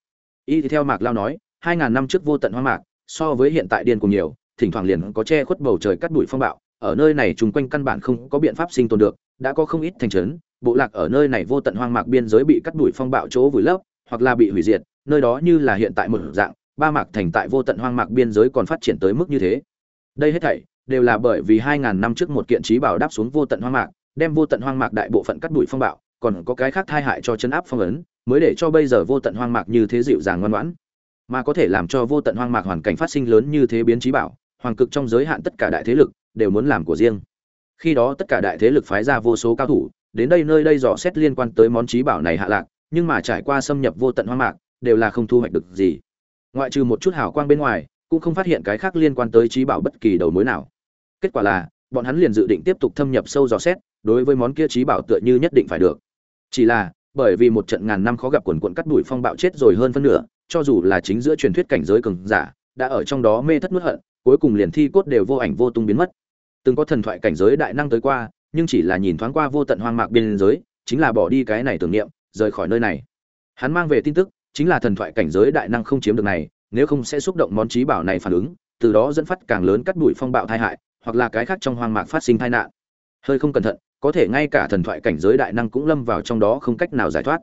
Y theo mạc lao nói, hai ngàn năm trước vô tận hoang mạc, so với hiện tại điên cùng nhiều thỉnh thoảng liền có che khuất bầu trời cắt đuổi phong bạo, ở nơi này chung quanh căn bản không có biện pháp sinh tồn được, đã có không ít thành trấn, bộ lạc ở nơi này vô tận hoang mạc biên giới bị cắt đuổi phong bạo chỗ vùi lấp, hoặc là bị hủy diệt, nơi đó như là hiện tại một dạng, ba mạc thành tại vô tận hoang mạc biên giới còn phát triển tới mức như thế. Đây hết thảy đều là bởi vì hai ngàn năm trước một kiện trí bảo đáp xuống vô tận hoang mạc, đem vô tận hoang mạc đại bộ phận cắt đuổi phong bạo, còn có cái khác thai hại cho chấn áp phong ấn, mới để cho bây giờ vô tận hoang mạc như thế dịu dàng ngoan ngoãn. Mà có thể làm cho vô tận hoang mạc hoàn cảnh phát sinh lớn như thế biến trí bảo hoàng cực trong giới hạn tất cả đại thế lực, đều muốn làm của riêng. Khi đó tất cả đại thế lực phái ra vô số cao thủ, đến đây nơi đây dò xét liên quan tới món trí bảo này hạ lạc, nhưng mà trải qua xâm nhập vô tận hoang mạc, đều là không thu hoạch được gì. Ngoại trừ một chút hào quang bên ngoài, cũng không phát hiện cái khác liên quan tới trí bảo bất kỳ đầu mối nào. Kết quả là, bọn hắn liền dự định tiếp tục thâm nhập sâu dò xét, đối với món kia trí bảo tựa như nhất định phải được. Chỉ là, bởi vì một trận ngàn năm khó gặp quần quận cắt đuổi phong bạo chết rồi hơn phân nửa, cho dù là chính giữa truyền thuyết cảnh giới cường giả, đã ở trong đó mê thất nuốt hận cuối cùng liền thi cốt đều vô ảnh vô tung biến mất. Từng có thần thoại cảnh giới đại năng tới qua, nhưng chỉ là nhìn thoáng qua vô tận hoang mạc biên giới, chính là bỏ đi cái này tưởng niệm, rời khỏi nơi này. Hắn mang về tin tức, chính là thần thoại cảnh giới đại năng không chiếm được này, nếu không sẽ xúc động món trí bảo này phản ứng, từ đó dẫn phát càng lớn cắt đuổi phong bạo tai hại, hoặc là cái khác trong hoang mạc phát sinh tai nạn. Hơi không cẩn thận, có thể ngay cả thần thoại cảnh giới đại năng cũng lâm vào trong đó không cách nào giải thoát.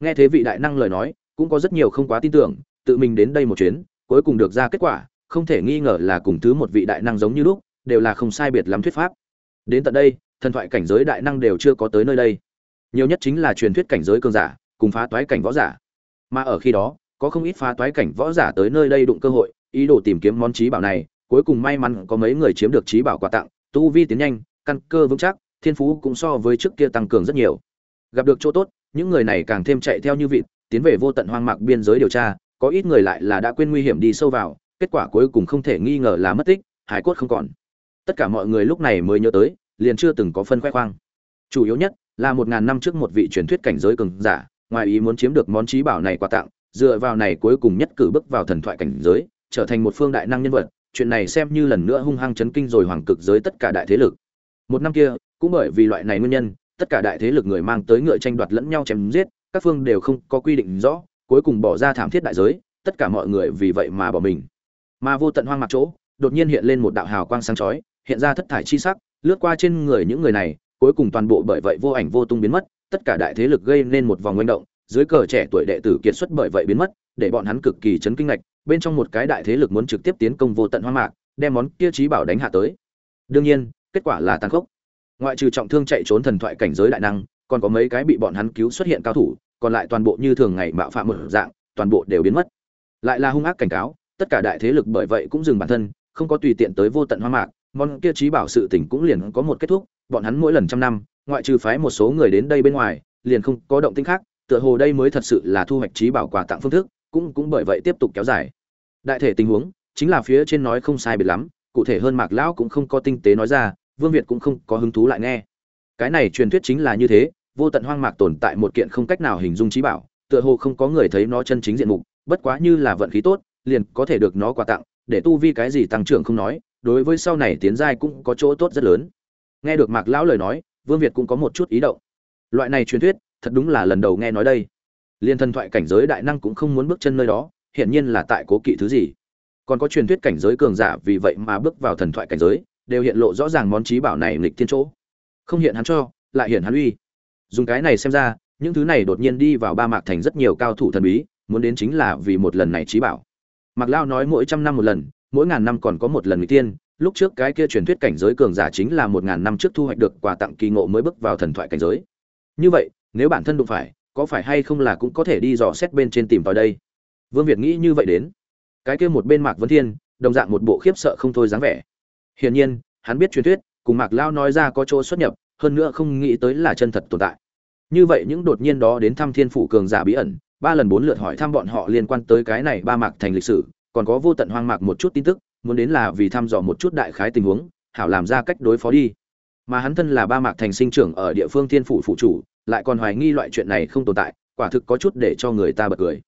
Nghe thế vị đại năng lời nói, cũng có rất nhiều không quá tin tưởng, tự mình đến đây một chuyến, cuối cùng được ra kết quả không thể nghi ngờ là cùng thứ một vị đại năng giống như lúc, đều là không sai biệt lắm thuyết pháp. Đến tận đây, thần thoại cảnh giới đại năng đều chưa có tới nơi đây. Nhiều nhất chính là truyền thuyết cảnh giới cường giả, cùng phá toái cảnh võ giả. Mà ở khi đó, có không ít phá toái cảnh võ giả tới nơi đây đụng cơ hội, ý đồ tìm kiếm món trí bảo này, cuối cùng may mắn có mấy người chiếm được trí bảo quà tặng, tu vi tiến nhanh, căn cơ vững chắc, thiên phú cũng so với trước kia tăng cường rất nhiều. Gặp được chỗ tốt, những người này càng thêm chạy theo như vịt, tiến về vô tận hoang mạc biên giới điều tra, có ít người lại là đã quên nguy hiểm đi sâu vào kết quả cuối cùng không thể nghi ngờ là mất tích, hải cốt không còn. Tất cả mọi người lúc này mới nhớ tới, liền chưa từng có phân khoe khoang. Chủ yếu nhất, là một ngàn năm trước một vị truyền thuyết cảnh giới cường giả, ngoài ý muốn chiếm được món trí bảo này quà tặng, dựa vào này cuối cùng nhất cử bước vào thần thoại cảnh giới, trở thành một phương đại năng nhân vật, chuyện này xem như lần nữa hung hăng chấn kinh rồi hoàng cực giới tất cả đại thế lực. Một năm kia, cũng bởi vì loại này nguyên nhân, tất cả đại thế lực người mang tới ngựa tranh đoạt lẫn nhau chém giết, các phương đều không có quy định rõ, cuối cùng bỏ ra thảm thiết đại giới, tất cả mọi người vì vậy mà bỏ mình mà vô tận hoang mạc chỗ, đột nhiên hiện lên một đạo hào quang sáng chói, hiện ra thất thải chi sắc, lướt qua trên người những người này, cuối cùng toàn bộ bởi vậy vô ảnh vô tung biến mất, tất cả đại thế lực gây nên một vòng manh động, dưới cờ trẻ tuổi đệ tử kiệt xuất bởi vậy biến mất, để bọn hắn cực kỳ chấn kinh ngạch bên trong một cái đại thế lực muốn trực tiếp tiến công vô tận hoang mạc, đem món kia trí bảo đánh hạ tới. Đương nhiên, kết quả là tàn khốc. Ngoại trừ trọng thương chạy trốn thần thoại cảnh giới đại năng, còn có mấy cái bị bọn hắn cứu xuất hiện cao thủ, còn lại toàn bộ như thường ngày mạo phạm một dạng, toàn bộ đều biến mất. Lại là hung ác cảnh cáo tất cả đại thế lực bởi vậy cũng dừng bản thân, không có tùy tiện tới vô tận hoa mạc. Món kia trí bảo sự tỉnh cũng liền có một kết thúc, bọn hắn mỗi lần trăm năm, ngoại trừ phái một số người đến đây bên ngoài, liền không có động tĩnh khác, tựa hồ đây mới thật sự là thu hoạch trí bảo quà tặng phương thức, cũng cũng bởi vậy tiếp tục kéo dài. Đại thể tình huống, chính là phía trên nói không sai biệt lắm, cụ thể hơn mạc lão cũng không có tinh tế nói ra, vương việt cũng không có hứng thú lại nghe. Cái này truyền thuyết chính là như thế, vô tận hoang mạc tồn tại một kiện không cách nào hình dung trí bảo, tựa hồ không có người thấy nó chân chính diện mục, bất quá như là vận khí tốt liền có thể được nó quà tặng, để tu vi cái gì tăng trưởng không nói, đối với sau này tiến giai cũng có chỗ tốt rất lớn. Nghe được mạc lão lời nói, vương việt cũng có một chút ý động. Loại này truyền thuyết, thật đúng là lần đầu nghe nói đây. Liên thần thoại cảnh giới đại năng cũng không muốn bước chân nơi đó, hiển nhiên là tại cố kỵ thứ gì. Còn có truyền thuyết cảnh giới cường giả vì vậy mà bước vào thần thoại cảnh giới, đều hiện lộ rõ ràng món trí bảo này nghịch thiên chỗ. Không hiện hắn cho, lại hiện hắn uy. Dùng cái này xem ra, những thứ này đột nhiên đi vào ba mạc thành rất nhiều cao thủ thần bí, muốn đến chính là vì một lần này trí bảo mạc lao nói mỗi trăm năm một lần, mỗi ngàn năm còn có một lần nghịch tiên lúc trước cái kia truyền thuyết cảnh giới cường giả chính là một ngàn năm trước thu hoạch được quà tặng kỳ ngộ mới bước vào thần thoại cảnh giới. Như vậy, nếu bản thân đụng phải, có phải hay không là cũng có thể đi dò xét bên trên tìm vào đây? Vương việt nghĩ như vậy đến. Cái kia một bên mạc Vân thiên, đồng dạng một bộ khiếp sợ không thôi dáng vẻ. Hiển nhiên, hắn biết truyền thuyết, cùng mạc lao nói ra có chỗ xuất nhập, hơn nữa không nghĩ tới là chân thật tồn tại. Như vậy những đột nhiên đó đến thăm thiên phủ cường giả bí ẩn ba lần bốn lượt hỏi thăm bọn họ liên quan tới cái này ba mạc thành lịch sử, còn có vô tận hoang mạc một chút tin tức, muốn đến là vì thăm dò một chút đại khái tình huống, hảo làm ra cách đối phó đi. Mà hắn thân là ba mạc thành sinh trưởng ở địa phương thiên phủ phụ chủ, lại còn hoài nghi loại chuyện này không tồn tại, quả thực có chút để cho người ta bật cười.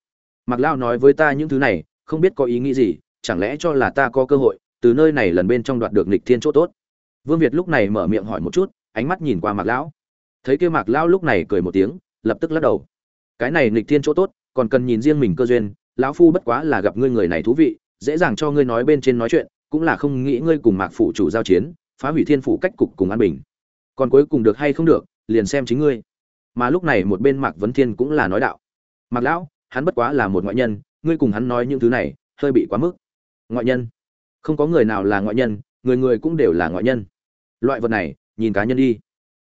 Mặc lao nói với ta những thứ này, không biết có ý nghĩ gì, chẳng lẽ cho là ta có cơ hội, từ nơi này lần bên trong đoạt được nghịch thiên chỗ tốt? Vương việt lúc này mở miệng hỏi một chút, ánh mắt nhìn qua mạc lão. Thấy kia mạc lão lúc này cười một tiếng, lập tức lắc đầu cái này nghịch thiên chỗ tốt, còn cần nhìn riêng mình cơ duyên, lão phu bất quá là gặp ngươi người này thú vị, dễ dàng cho ngươi nói bên trên nói chuyện, cũng là không nghĩ ngươi cùng mạc phủ chủ giao chiến, phá hủy thiên phủ cách cục cùng an bình. Còn cuối cùng được hay không được, liền xem chính ngươi. Mà lúc này một bên mạc vấn thiên cũng là nói đạo. Mạc lão, hắn bất quá là một ngoại nhân, ngươi cùng hắn nói những thứ này, hơi bị quá mức. Ngoại nhân? Không có người nào là ngoại nhân, người người cũng đều là ngoại nhân. Loại vật này, nhìn cá nhân đi.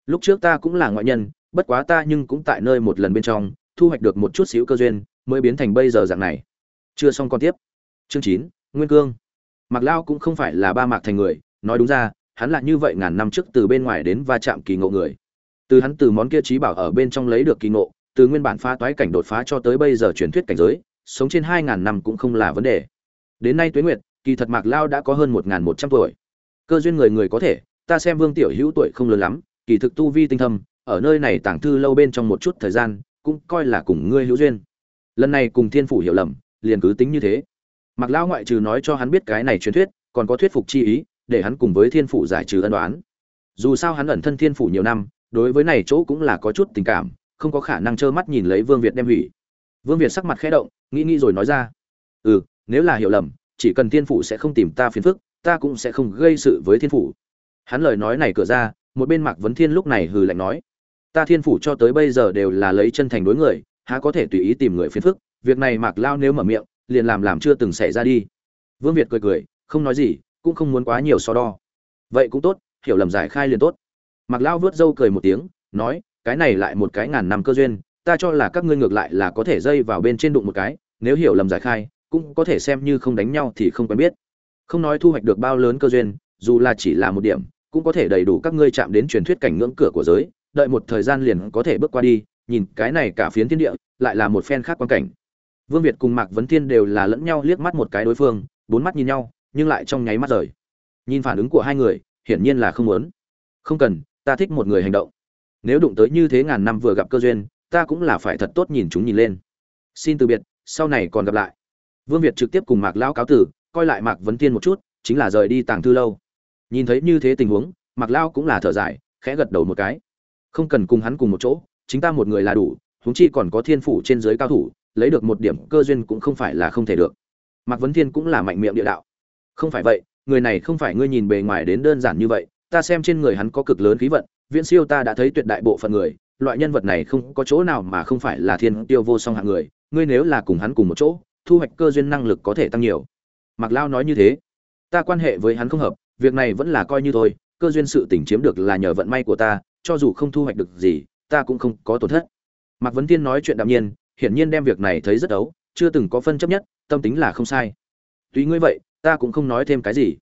Lúc trước ta cũng là ngoại nhân, bất quá ta nhưng cũng tại nơi một lần bên trong thu hoạch được một chút xíu cơ duyên, mới biến thành bây giờ dạng này. Chưa xong con tiếp. Chương chín, nguyên cương. Mạc lao cũng không phải là ba mạc thành người, nói đúng ra, hắn là như vậy ngàn năm trước từ bên ngoài đến va chạm kỳ ngộ người. Từ hắn từ món kia trí bảo ở bên trong lấy được kỳ ngộ, từ nguyên bản phá toái cảnh đột phá cho tới bây giờ truyền thuyết cảnh giới, sống trên hai ngàn năm cũng không là vấn đề. Đến nay tuế nguyệt, kỳ thật mạc lao đã có hơn một ngàn một trăm tuổi. Cơ duyên người người có thể, ta xem vương tiểu hữu tuổi không lớn lắm, kỳ thực tu vi tinh thâm, ở nơi này tảng thư lâu bên trong một chút thời gian cũng coi là cùng ngươi hữu duyên. Lần này cùng thiên phủ hiểu lầm, liền cứ tính như thế. Mặc lão ngoại trừ nói cho hắn biết cái này truyền thuyết, còn có thuyết phục chi ý, để hắn cùng với thiên phủ giải trừ ân đoán dù sao hắn ẩn thân thiên phủ nhiều năm, đối với này chỗ cũng là có chút tình cảm, không có khả năng trơ mắt nhìn lấy vương việt đem hủy. Vương việt sắc mặt khẽ động, nghĩ nghĩ rồi nói ra. Ừ nếu là hiểu lầm, chỉ cần thiên phủ sẽ không tìm ta phiền phức, ta cũng sẽ không gây sự với thiên phủ. Hắn lời nói này cửa ra, một bên mạc vấn thiên lúc này hừ lạnh nói ta thiên phủ cho tới bây giờ đều là lấy chân thành đối người, há có thể tùy ý tìm người phiền phức, việc này mạc lao nếu mở miệng, liền làm làm chưa từng xảy ra đi. Vương việt cười cười, không nói gì, cũng không muốn quá nhiều so đo. Vậy cũng tốt, hiểu lầm giải khai liền tốt. Mạc lao vớt râu cười một tiếng, nói, cái này lại một cái ngàn năm cơ duyên, ta cho là các ngươi ngược lại là có thể dây vào bên trên đụng một cái, nếu hiểu lầm giải khai, cũng có thể xem như không đánh nhau thì không quen biết. Không nói thu hoạch được bao lớn cơ duyên, dù là chỉ là một điểm, cũng có thể đầy đủ các ngươi chạm đến truyền thuyết cảnh ngưỡng cửa của giới đợi một thời gian liền có thể bước qua đi, nhìn cái này cả phiến thiên địa, lại là một phen khác quan cảnh. Vương việt cùng mạc vấn thiên đều là lẫn nhau liếc mắt một cái đối phương, bốn mắt nhìn nhau, nhưng lại trong nháy mắt rời. Nhìn phản ứng của hai người, hiển nhiên là không muốn. Không cần, ta thích một người hành động. Nếu đụng tới như thế ngàn năm vừa gặp cơ duyên, ta cũng là phải thật tốt nhìn chúng nhìn lên. Xin từ biệt, sau này còn gặp lại. Vương việt trực tiếp cùng mạc lão cáo tử, coi lại mạc vấn thiên một chút, chính là rời đi tàng thư lâu. Nhìn thấy như thế tình huống, mạc lao cũng là thở dài, khẽ gật đầu một cái không cần cùng hắn cùng một chỗ, chính ta một người là đủ, huống chi còn có thiên phủ trên dưới cao thủ, lấy được một điểm cơ duyên cũng không phải là không thể được. Mạc vấn thiên cũng là mạnh miệng địa đạo. Không phải vậy, người này không phải ngươi nhìn bề ngoài đến đơn giản như vậy, ta xem trên người hắn có cực lớn khí vận, viễn siêu ta đã thấy tuyệt đại bộ phận người, loại nhân vật này không có chỗ nào mà không phải là thiên tiêu vô song hạng người, ngươi nếu là cùng hắn cùng một chỗ, thu hoạch cơ duyên năng lực có thể tăng nhiều. Mạc lao nói như thế. Ta quan hệ với hắn không hợp, việc này vẫn là coi như thôi, cơ duyên sự tình chiếm được là nhờ vận may của ta cho dù không thu hoạch được gì, ta cũng không có tổn thất. Mạc vấn tiên nói chuyện đạm nhiên, hiển nhiên đem việc này thấy rất ấu, chưa từng có phân chấp nhất, tâm tính là không sai. Tùy ngươi vậy, ta cũng không nói thêm cái gì.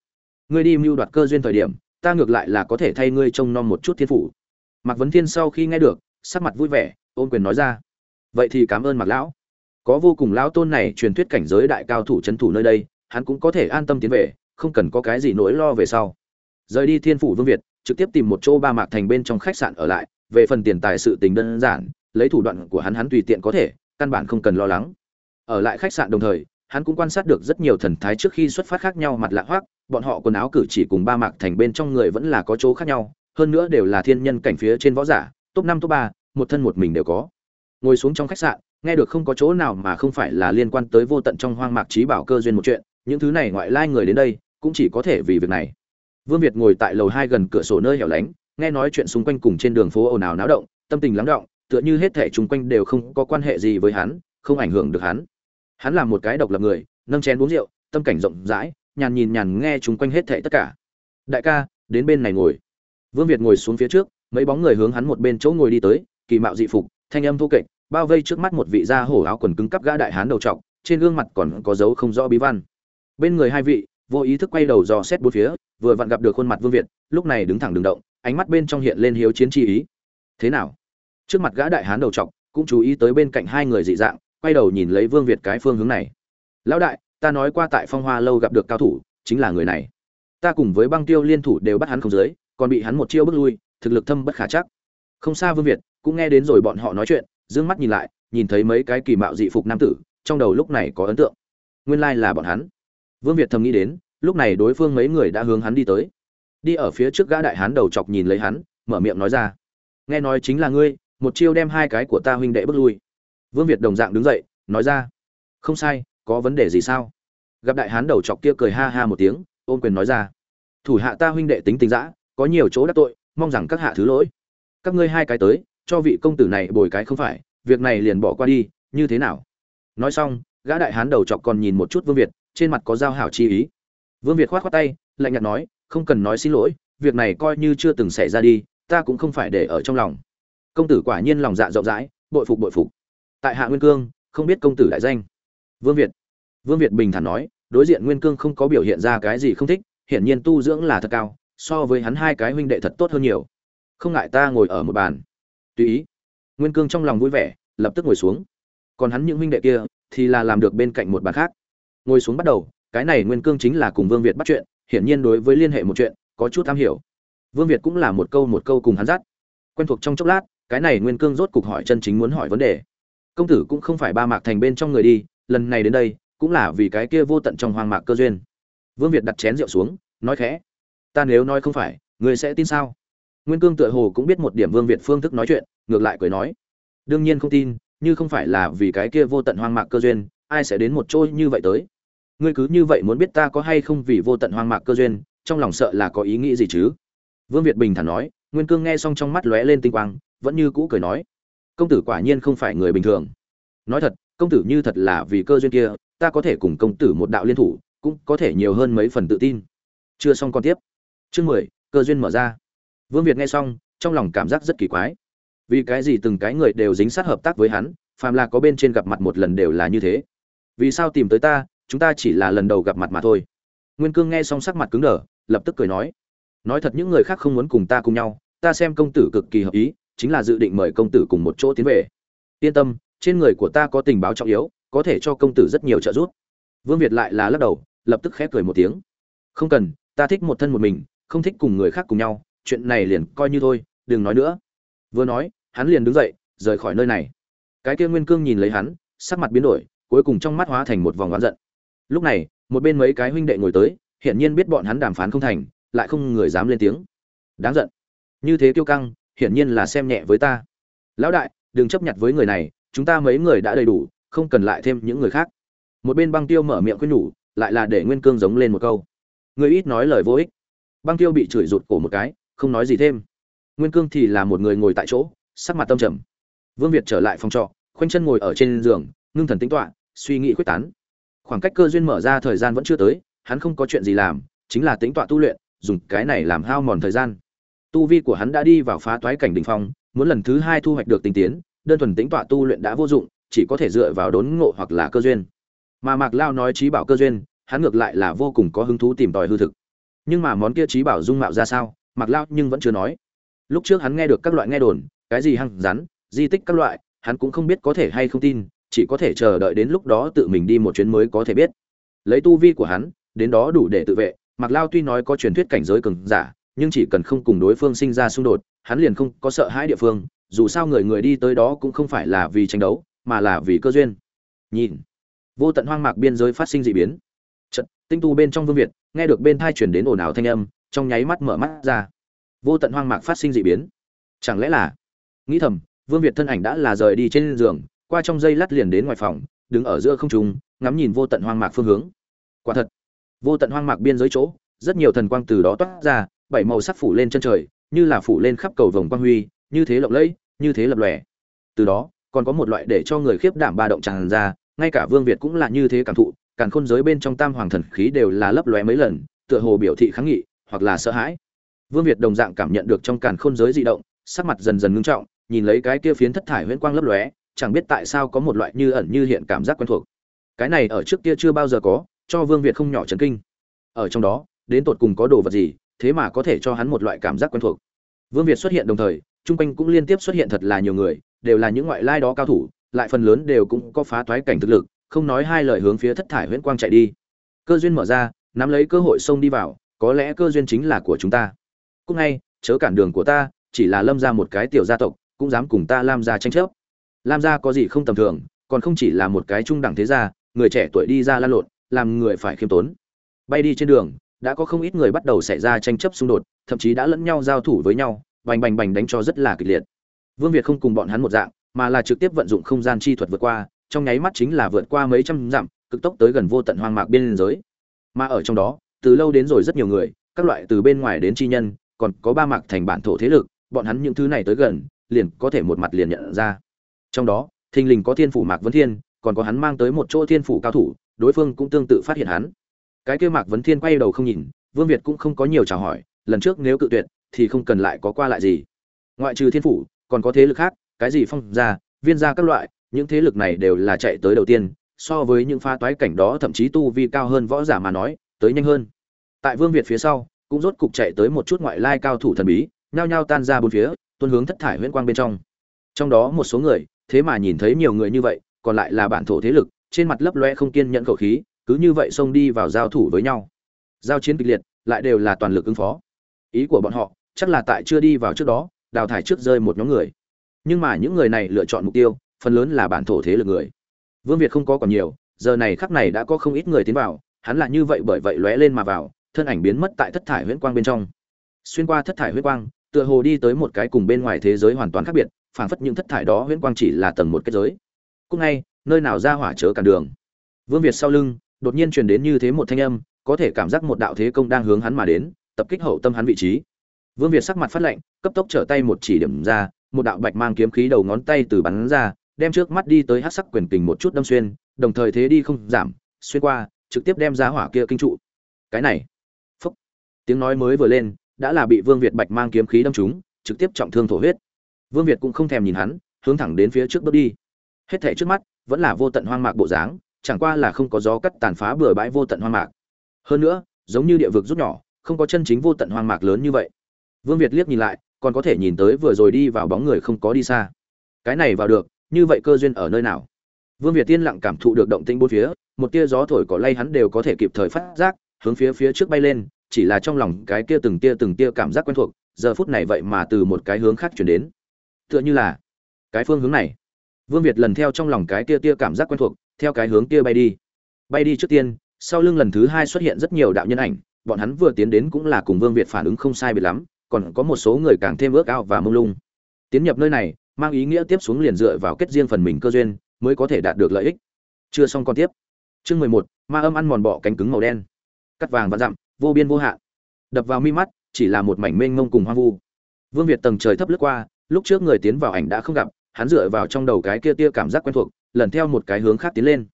Ngươi đi mưu đoạt cơ duyên thời điểm, ta ngược lại là có thể thay ngươi trông nom một chút thiên phủ. Mạc vấn thiên sau khi nghe được, sắc mặt vui vẻ, ôn quyền nói ra. Vậy thì cảm ơn mạc lão. Có vô cùng lão tôn này truyền thuyết cảnh giới đại cao thủ c h ấ n thủ nơi đây, hắn cũng có thể an tâm tiến về, không cần có cái gì nỗi lo về sau. Rời đi thiên phủ vương việt trực tiếp tìm một chỗ ba mạc thành bên trong khách sạn ở lại, về phần tiền tài sự tình đơn giản, lấy thủ đoạn của hắn hắn tùy tiện có thể, căn bản không cần lo lắng. Ở lại khách sạn đồng thời, hắn cũng quan sát được rất nhiều thần thái trước khi xuất phát khác nhau mặt lạ hoác bọn họ quần áo cử chỉ cùng ba mạc thành bên trong người vẫn là có chỗ khác nhau, hơn nữa đều là thiên nhân cảnh phía trên võ giả, top năm, top ba, một thân một mình đều có. Ngồi xuống trong khách sạn, nghe được không có chỗ nào mà không phải là liên quan tới vô tận trong hoang mạc trí bảo cơ duyên một chuyện, những thứ này ngoại lai người đến đây, cũng chỉ có thể vì việc này vương việt ngồi tại lầu hai gần cửa sổ nơi hẻo lánh nghe nói chuyện xung quanh cùng trên đường phố ồn ào náo động tâm tình lắng động tựa như hết thảy xung quanh đều không có quan hệ gì với hắn không ảnh hưởng được hắn. Hắn là một cái độc lập người nâng chén uống rượu tâm cảnh rộng rãi nhàn nhìn nhàn nghe xung quanh hết thảy tất cả. Đại ca đến bên này ngồi. Vương việt ngồi xuống phía trước mấy bóng người hướng hắn một bên chỗ ngồi đi tới kỳ mạo dị phục thanh âm thu kịch, bao vây trước mắt một vị da hổ áo quần cứng cắp gã đại hán đầu trọc trên gương mặt còn có dấu không rõ bí văn. Bên người hai vị vô ý thức quay đầu dò xét bốn phía, vừa vặn gặp được khuôn mặt vương việt, lúc này đứng thẳng đứng động, ánh mắt bên trong hiện lên hiếu chiến chi ý. Thế nào? Trước mặt gã đại hán đầu trọc cũng chú ý tới bên cạnh hai người dị dạng, quay đầu nhìn lấy vương việt cái phương hướng này. Lão đại, ta nói qua tại phong hoa lâu gặp được cao thủ, chính là người này. Ta cùng với băng tiêu liên thủ đều bắt hắn không dưới, còn bị hắn một chiêu bước lui, thực lực thâm bất khả chắc. Không xa vương việt, cũng nghe đến rồi bọn họ nói chuyện, dương mắt nhìn lại, nhìn thấy mấy cái kỳ mạo dị phục nam tử, trong đầu lúc này có ấn tượng. Nguyên lai là bọn hắn vương việt thầm nghĩ đến, lúc này đối phương mấy người đã hướng hắn đi tới. Đi ở phía trước gã đại hán đầu chọc nhìn lấy hắn, mở miệng nói ra. Nghe nói chính là ngươi, một chiêu đem hai cái của ta huynh đệ bước lui. Vương việt đồng dạng đứng dậy, nói ra. Không sai, có vấn đề gì sao? Gặp đại hán đầu chọc kia cười ha ha một tiếng, ôm quyền nói ra. Thủ hạ ta huynh đệ tính tình dã, có nhiều chỗ đắc tội, mong rằng các hạ thứ lỗi. Các ngươi hai cái tới, cho vị công tử này bồi cái không phải, việc này liền bỏ qua đi, như thế nào? Nói xong, gã đại hán đầu chọc còn nhìn một chút vương việt trên mặt có giao hảo chi ý. Vương việt khoát khoát tay, lạnh nhạt nói, không cần nói xin lỗi, việc này coi như chưa từng xảy ra đi, ta cũng không phải để ở trong lòng. Công tử quả nhiên lòng dạ rộng rãi, bội phục bội phục. Tại hạ nguyên cương, không biết công tử đại danh. Vương việt. Vương việt bình thản nói, đối diện nguyên cương không có biểu hiện ra cái gì không thích, hiển nhiên tu dưỡng là thật cao, so với hắn hai cái huynh đệ thật tốt hơn nhiều. Không ngại ta ngồi ở một bàn. Tùy ý. Nguyên cương trong lòng vui vẻ, lập tức ngồi xuống. Còn hắn những huynh đệ kia, thì là làm được bên cạnh một bàn khác ngồi xuống bắt đầu, cái này nguyên cương chính là cùng vương việt bắt chuyện, hiển nhiên đối với liên hệ một chuyện, có chút am hiểu. Vương việt cũng là một câu một câu cùng hắn dắt. Quen thuộc trong chốc lát, cái này nguyên cương rốt cục hỏi chân chính muốn hỏi vấn đề. Công tử cũng không phải ba mạc thành bên trong người đi, lần này đến đây, cũng là vì cái kia vô tận trong hoang mạc cơ duyên. Vương việt đặt chén rượu xuống, nói khẽ. Ta nếu nói không phải người sẽ tin sao? Nguyên cương tựa hồ cũng biết một điểm vương việt phương thức nói chuyện, ngược lại cười nói. Đương nhiên không tin, như không phải là vì cái kia vô tận hoang mạc cơ duyên, ai sẽ đến một chỗ như vậy tới? Ngươi cứ như vậy muốn biết ta có hay không vì vô tận hoang mạc cơ duyên, trong lòng sợ là có ý nghĩ gì chứ? Vương việt bình thản nói, nguyên cương nghe xong trong mắt lóe lên tinh quang, vẫn như cũ cười nói, công tử quả nhiên không phải người bình thường. Nói thật, công tử như thật là vì cơ duyên kia, ta có thể cùng công tử một đạo liên thủ, cũng có thể nhiều hơn mấy phần tự tin. Chưa xong còn tiếp. Chương mười, cơ duyên mở ra. Vương việt nghe xong, trong lòng cảm giác rất kỳ quái. Vì cái gì từng cái người đều dính sát hợp tác với hắn, phàm là có bên trên gặp mặt một lần đều là như thế? Vì sao tìm tới ta chúng ta chỉ là lần đầu gặp mặt mà thôi. Nguyên cương nghe xong sắc mặt cứng đờ, lập tức cười nói nói thật, những người khác không muốn cùng ta cùng nhau, ta xem công tử cực kỳ hợp ý, chính là dự định mời công tử cùng một chỗ tiến về. Yên tâm, trên người của ta có tình báo trọng yếu, có thể cho công tử rất nhiều trợ giúp. Vương việt lại là lắc đầu, lập tức khép cười một tiếng, không cần, ta thích một thân một mình, không thích cùng người khác cùng nhau, chuyện này liền coi như thôi, đừng nói nữa. Vừa nói, hắn liền đứng dậy, rời khỏi nơi này. Cái kia nguyên cương nhìn lấy hắn, sắc mặt biến đổi, cuối cùng trong mắt hóa thành một vòng oán giận lúc này, một bên mấy cái huynh đệ ngồi tới, hiển nhiên biết bọn hắn đàm phán không thành, lại không người dám lên tiếng. Đáng giận. Như thế kiêu căng, hiển nhiên là xem nhẹ với ta. Lão đại, đừng chấp nhận với người này, chúng ta mấy người đã đầy đủ, không cần lại thêm những người khác. Một bên băng tiêu mở miệng khuyên nhủ, lại là để nguyên cương giống lên một câu. Người ít nói lời vô ích. Băng tiêu bị chửi rụt cổ một cái, không nói gì thêm. Nguyên cương thì là một người ngồi tại chỗ, sắc mặt tâm trầm. Vương việt trở lại phòng trọ, khoanh chân ngồi ở trên giường, ngưng thần tính toạ suy nghĩ quyết tán khoảng cách cơ duyên mở ra thời gian vẫn chưa tới, hắn không có chuyện gì làm, chính là tính tọa tu luyện, dùng cái này làm hao mòn thời gian. Tu vi của hắn đã đi vào phá toái cảnh đỉnh phong, muốn lần thứ hai thu hoạch được tinh tiến, đơn thuần tính tọa tu luyện đã vô dụng, chỉ có thể dựa vào đốn ngộ hoặc là cơ duyên. Mà mạc lao nói trí bảo cơ duyên, hắn ngược lại là vô cùng có hứng thú tìm tòi hư thực. Nhưng mà món kia trí bảo dung mạo ra sao, mạc lao nhưng vẫn chưa nói. Lúc trước hắn nghe được các loại nghe đồn, cái gì hăng rắn, di tích các loại, hắn cũng không biết có thể hay không tin chỉ có thể chờ đợi đến lúc đó tự mình đi một chuyến mới có thể biết. Lấy tu vi của hắn, đến đó đủ để tự vệ, mạc lao tuy nói có truyền thuyết cảnh giới cường giả, nhưng chỉ cần không cùng đối phương sinh ra xung đột, hắn liền không có sợ hãi địa phương, dù sao người người đi tới đó cũng không phải là vì tranh đấu, mà là vì cơ duyên. Nhìn, vô tận hoang mạc biên giới phát sinh dị biến. Trận tinh tu bên trong vương việt, nghe được bên thai chuyển đến ồn ào thanh âm, trong nháy mắt mở mắt ra. Vô tận hoang mạc phát sinh dị biến. Chẳng lẽ là, nghĩ thầm, vương việt thân ảnh đã là rời đi trên giường qua trong dây lát liền đến ngoài phòng, đứng ở giữa không trung, ngắm nhìn vô tận hoang mạc phương hướng. Quả thật, vô tận hoang mạc biên giới chỗ, rất nhiều thần quang từ đó toát ra, bảy màu sắc phủ lên chân trời, như là phủ lên khắp cầu vồng quang huy, như thế lộng lẫy, như thế lập lòe. Từ đó, còn có một loại để cho người khiếp đảm ba động tràn ra, ngay cả vương việt cũng là như thế cảm thụ, càn khôn giới bên trong tam hoàng thần khí đều là lấp lóe mấy lần, tựa hồ biểu thị kháng nghị, hoặc là sợ hãi. Vương việt đồng dạng cảm nhận được trong càn khôn giới di động, sắc mặt dần dần ngưng trọng, nhìn lấy cái kia phiến thất thải huyễn quang lấp lóe chẳng biết tại sao có một loại như ẩn như hiện cảm giác quen thuộc. Cái này ở trước kia chưa bao giờ có, cho vương việt không nhỏ chấn kinh. Ở trong đó, đến tột cùng có đồ vật gì, thế mà có thể cho hắn một loại cảm giác quen thuộc. Vương việt xuất hiện đồng thời, chung quanh cũng liên tiếp xuất hiện thật là nhiều người, đều là những ngoại lai đó cao thủ, lại phần lớn đều cũng có phá toái cảnh thực lực, không nói hai lời hướng phía thất thải huyễn quang chạy đi. Cơ duyên mở ra, nắm lấy cơ hội xông đi vào, có lẽ cơ duyên chính là của chúng ta. Cũng ngay, chớ cản đường của ta, chỉ là lâm ra một cái tiểu gia tộc, cũng dám cùng ta lam ra tranh chấp lam gia có gì không tầm thường, còn không chỉ là một cái trung đẳng thế gia, người trẻ tuổi đi ra lan lộn, làm người phải khiêm tốn. Bay đi trên đường, đã có không ít người bắt đầu xảy ra tranh chấp xung đột, thậm chí đã lẫn nhau giao thủ với nhau, bành bành bành đánh cho rất là kịch liệt. Vương việt không cùng bọn hắn một dạng, mà là trực tiếp vận dụng không gian chi thuật vượt qua, trong nháy mắt chính là vượt qua mấy trăm dặm, cực tốc tới gần vô tận hoang mạc biên giới. Mà ở trong đó, từ lâu đến rồi rất nhiều người, các loại từ bên ngoài đến chi nhân, còn có ba mạc thành bản thổ thế lực, bọn hắn những thứ này tới gần, liền có thể một mặt liền nhận ra trong đó, thình lình có thiên phủ mạc vấn thiên, còn có hắn mang tới một chỗ thiên phủ cao thủ, đối phương cũng tương tự phát hiện hắn. Cái kia mạc vấn thiên quay đầu không nhìn, vương việt cũng không có nhiều chào hỏi, lần trước nếu cự tuyệt, thì không cần lại có qua lại gì. Ngoại trừ thiên phủ, còn có thế lực khác, cái gì phong gia, viên gia các loại, những thế lực này đều là chạy tới đầu tiên, so với những pha toái cảnh đó thậm chí tu vi cao hơn võ giả mà nói, tới nhanh hơn. Tại vương việt phía sau, cũng rốt cục chạy tới một chút ngoại lai cao thủ thần bí, nhao nhao tan ra bốn phía, tuôn hướng thất thải huyễn quang bên trong. Trong đó một số người thế mà nhìn thấy nhiều người như vậy, còn lại là bản thổ thế lực, trên mặt lấp loe không kiên nhẫn khẩu khí, cứ như vậy xông đi vào giao thủ với nhau. Giao chiến kịch liệt, lại đều là toàn lực ứng phó. Ý của bọn họ, chắc là tại chưa đi vào trước đó, đào thải trước rơi một nhóm người. Nhưng mà những người này lựa chọn mục tiêu, phần lớn là bản thổ thế lực người. Vương việt không có còn nhiều, giờ này khắc này đã có không ít người tiến vào, hắn là như vậy bởi vậy lóe lên mà vào, thân ảnh biến mất tại thất thải huyễn quang bên trong. Xuyên qua thất thải huyễn quang, tựa hồ đi tới một cái cùng bên ngoài thế giới hoàn toàn khác biệt phảng phất những thất thải đó huyễn quang chỉ là tầng một kết giới. Cúc ngay, nơi nào ra hỏa chớ cản đường. Vương việt sau lưng, đột nhiên truyền đến như thế một thanh âm, có thể cảm giác một đạo thế công đang hướng hắn mà đến, tập kích hậu tâm hắn vị trí. Vương việt sắc mặt phát lạnh, cấp tốc trở tay một chỉ điểm ra, một đạo bạch mang kiếm khí đầu ngón tay từ bắn ra, đem trước mắt đi tới hắc sắc quyền kình một chút đâm xuyên, đồng thời thế đi không giảm, xuyên qua, trực tiếp đem ra hỏa kia kinh trụ. Cái này, phúc. Tiếng nói mới vừa lên, đã là bị vương việt bạch mang kiếm khí đâm trúng, trực tiếp trọng thương thổ huyết vương việt cũng không thèm nhìn hắn, hướng thẳng đến phía trước bước đi. Hết thảy trước mắt vẫn là vô tận hoang mạc bộ dáng, chẳng qua là không có gió cắt tàn phá bừa bãi vô tận hoang mạc. Hơn nữa, giống như địa vực rút nhỏ, không có chân chính vô tận hoang mạc lớn như vậy. Vương việt liếc nhìn lại, còn có thể nhìn tới vừa rồi đi vào bóng người không có đi xa. Cái này vào được, như vậy cơ duyên ở nơi nào? Vương việt tiên lặng cảm thụ được động tĩnh bốn phía, một tia gió thổi cỏ lay hắn đều có thể kịp thời phát giác, hướng phía phía trước bay lên, chỉ là trong lòng cái kia từng tia từng tia cảm giác quen thuộc, giờ phút này vậy mà từ một cái hướng khác chuyển đến tựa như là cái phương hướng này. Vương việt lần theo trong lòng cái tia tia cảm giác quen thuộc, theo cái hướng kia bay đi. Bay đi trước tiên, sau lưng lần thứ hai xuất hiện rất nhiều đạo nhân ảnh, bọn hắn vừa tiến đến cũng là cùng vương việt phản ứng không sai biệt lắm, còn có một số người càng thêm ước ao và mông lung. Tiến nhập nơi này, mang ý nghĩa tiếp xuống liền dựa vào kết riêng phần mình cơ duyên, mới có thể đạt được lợi ích. Chưa xong còn tiếp. Chương mười một, ma âm ăn mòn bọ cánh cứng màu đen. Cắt vàng và dặm, vô biên vô hạn. Đập vào mi mắt, chỉ là một mảnh mênh mông cùng hoang vu. Vương việt tầng trời thấp lướt qua lúc trước người tiến vào ảnh đã không gặp, hắn dựa vào trong đầu cái kia tia cảm giác quen thuộc, lần theo một cái hướng khác tiến lên.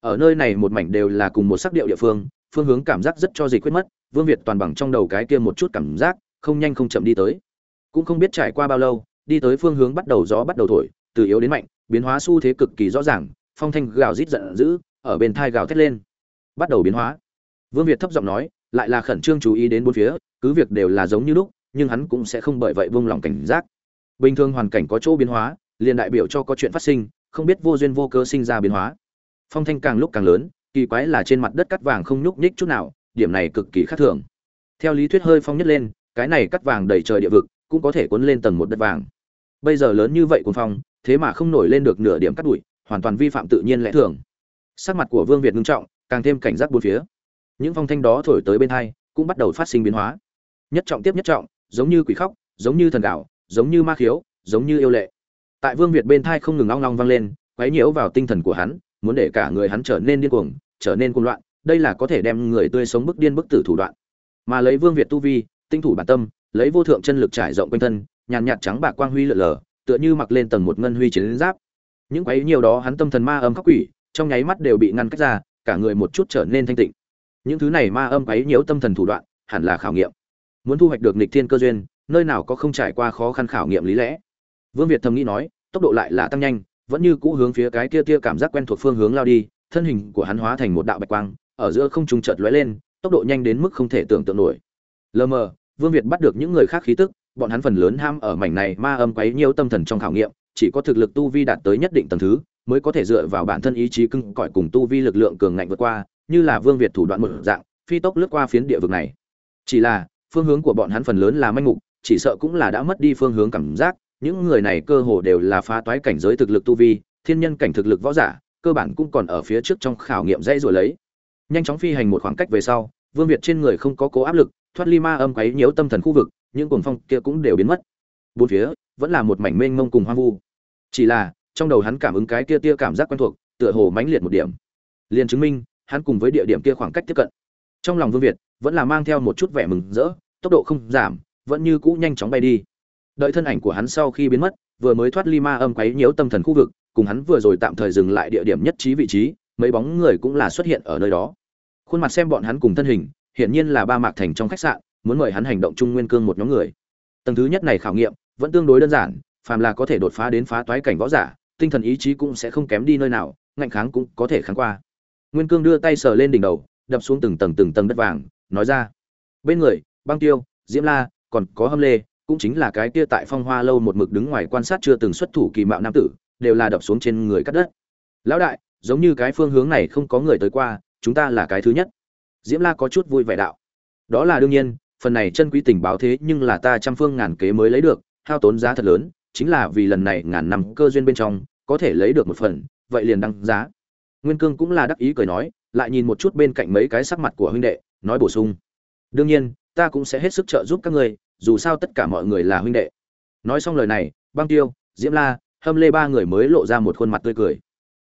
Ở nơi này một mảnh đều là cùng một sắc điệu địa phương phương hướng cảm giác rất cho gì quyết mất, vương việt toàn bằng trong đầu cái kia một chút cảm giác, không nhanh không chậm đi tới. Cũng không biết trải qua bao lâu, đi tới phương hướng bắt đầu gió bắt đầu thổi, từ yếu đến mạnh, biến hóa xu thế cực kỳ rõ ràng, phong thanh gào rít giận dữ, ở bên thai gào thét lên. Bắt đầu biến hóa. Vương việt thấp giọng nói, lại là khẩn trương chú ý đến bốn phía, cứ việc đều là giống như lúc, nhưng hắn cũng sẽ không bởi vậy vung lòng cảnh giác bình thường hoàn cảnh có chỗ biến hóa, liền đại biểu cho có chuyện phát sinh, không biết vô duyên vô cớ sinh ra biến hóa. Phong thanh càng lúc càng lớn, kỳ quái là trên mặt đất cắt vàng không nhúc nhích chút nào, điểm này cực kỳ khác thường. Theo lý thuyết hơi phong nhất lên, cái này cắt vàng đầy trời địa vực, cũng có thể cuốn lên tầng một đất vàng. Bây giờ lớn như vậy cuốn phong, thế mà không nổi lên được nửa điểm cắt bụi, hoàn toàn vi phạm tự nhiên lẽ thường. Sắc mặt của vương việt ngưng trọng, càng thêm cảnh giác bốn phía. Những phong thanh đó thổi tới bên hai, cũng bắt đầu phát sinh biến hóa. Nhất trọng tiếp nhất trọng, giống như quỷ khóc, giống như thần gạo giống như ma khiếu, giống như yêu lệ. Tại vương việt bên thai không ngừng long long vang lên, quấy nhiễu vào tinh thần của hắn, muốn để cả người hắn trở nên điên cuồng, trở nên cuồng loạn, đây là có thể đem người tươi sống bức điên bức tử thủ đoạn. Mà lấy vương việt tu vi, tinh thủ bản tâm, lấy vô thượng chân lực trải rộng quanh thân, nhàn nhạt trắng bạc quang huy lượn lờ, tựa như mặc lên tầng một ngân huy chiến giáp. Những quấy nhiều đó hắn tâm thần ma âm khắc quỷ, trong nháy mắt đều bị ngăn cách ra, cả người một chút trở nên thanh tịnh. Những thứ này ma âm quấy nhiễu tâm thần thủ đoạn, hẳn là khảo nghiệm. Muốn thu hoạch được nghịch thiên cơ duyên nơi nào có không trải qua khó khăn khảo nghiệm lý lẽ. Vương việt thầm nghĩ nói, tốc độ lại là tăng nhanh, vẫn như cũ hướng phía cái kia tia cảm giác quen thuộc phương hướng lao đi, thân hình của hắn hóa thành một đạo bạch quang, ở giữa không trung chợt lóe lên, tốc độ nhanh đến mức không thể tưởng tượng nổi. Lờ mờ, vương việt bắt được những người khác khí tức, bọn hắn phần lớn ham ở mảnh này ma âm quấy nhiều tâm thần trong khảo nghiệm, chỉ có thực lực tu vi đạt tới nhất định tầng thứ, mới có thể dựa vào bản thân ý chí cưng cõi cùng tu vi lực lượng cường ngạnh vượt qua, như là vương việt thủ đoạn một dạng, phi tốc lướt qua phiến địa vực này. Chỉ là, phương hướng của bọn hắn phần lớn là manh mục chỉ sợ cũng là đã mất đi phương hướng cảm giác, những người này cơ hồ đều là phá toái cảnh giới thực lực tu vi, thiên nhân cảnh thực lực võ giả, cơ bản cũng còn ở phía trước trong khảo nghiệm dây rồi lấy. Nhanh chóng phi hành một khoảng cách về sau, vương việt trên người không có cố áp lực, thoát ly ma âm quấy nhiễu tâm thần khu vực, những cuồng phong kia cũng đều biến mất. Bốn phía, vẫn là một mảnh mênh mông cùng hoang vu. Chỉ là, trong đầu hắn cảm ứng cái kia tia cảm giác quen thuộc, tựa hồ mãnh liệt một điểm. Liền chứng minh, hắn cùng với địa điểm kia khoảng cách tiếp cận. Trong lòng vương việt, vẫn là mang theo một chút vẻ mừng rỡ, tốc độ không giảm vẫn như cũ nhanh chóng bay đi. Đợi thân ảnh của hắn sau khi biến mất, vừa mới thoát ly ma âm quấy nhiễu tâm thần khu vực, cùng hắn vừa rồi tạm thời dừng lại địa điểm nhất trí vị trí, mấy bóng người cũng là xuất hiện ở nơi đó. Khuôn mặt xem bọn hắn cùng thân hình, hiển nhiên là ba mạc thành trong khách sạn, muốn mời hắn hành động chung nguyên cương một nhóm người. Tầng thứ nhất này khảo nghiệm, vẫn tương đối đơn giản, phàm là có thể đột phá đến phá toái cảnh võ giả, tinh thần ý chí cũng sẽ không kém đi nơi nào, ngạnh kháng cũng có thể kháng qua. Nguyên cương đưa tay sờ lên đỉnh đầu, đập xuống từng tầng từng tầng đất vàng, nói ra. Bên người, băng tiêu, diễm la còn có hâm lê, cũng chính là cái kia tại phong hoa lâu một mực đứng ngoài quan sát chưa từng xuất thủ kỳ mạo nam tử, đều là đập xuống trên người cắt đất. Lão đại, giống như cái phương hướng này không có người tới qua, chúng ta là cái thứ nhất. Diễm la có chút vui vẻ đạo. Đó là đương nhiên, phần này chân quý tình báo thế nhưng là ta trăm phương ngàn kế mới lấy được, hao tốn giá thật lớn, chính là vì lần này ngàn năm cơ duyên bên trong, có thể lấy được một phần, vậy liền đăng giá. Nguyên cương cũng là đắc ý cười nói, lại nhìn một chút bên cạnh mấy cái sắc mặt của huynh đệ, nói bổ sung. Đương nhiên ta cũng sẽ hết sức trợ giúp các ngươi, dù sao tất cả mọi người là huynh đệ. Nói xong lời này, băng tiêu, diễm la, hâm lê ba người mới lộ ra một khuôn mặt tươi cười.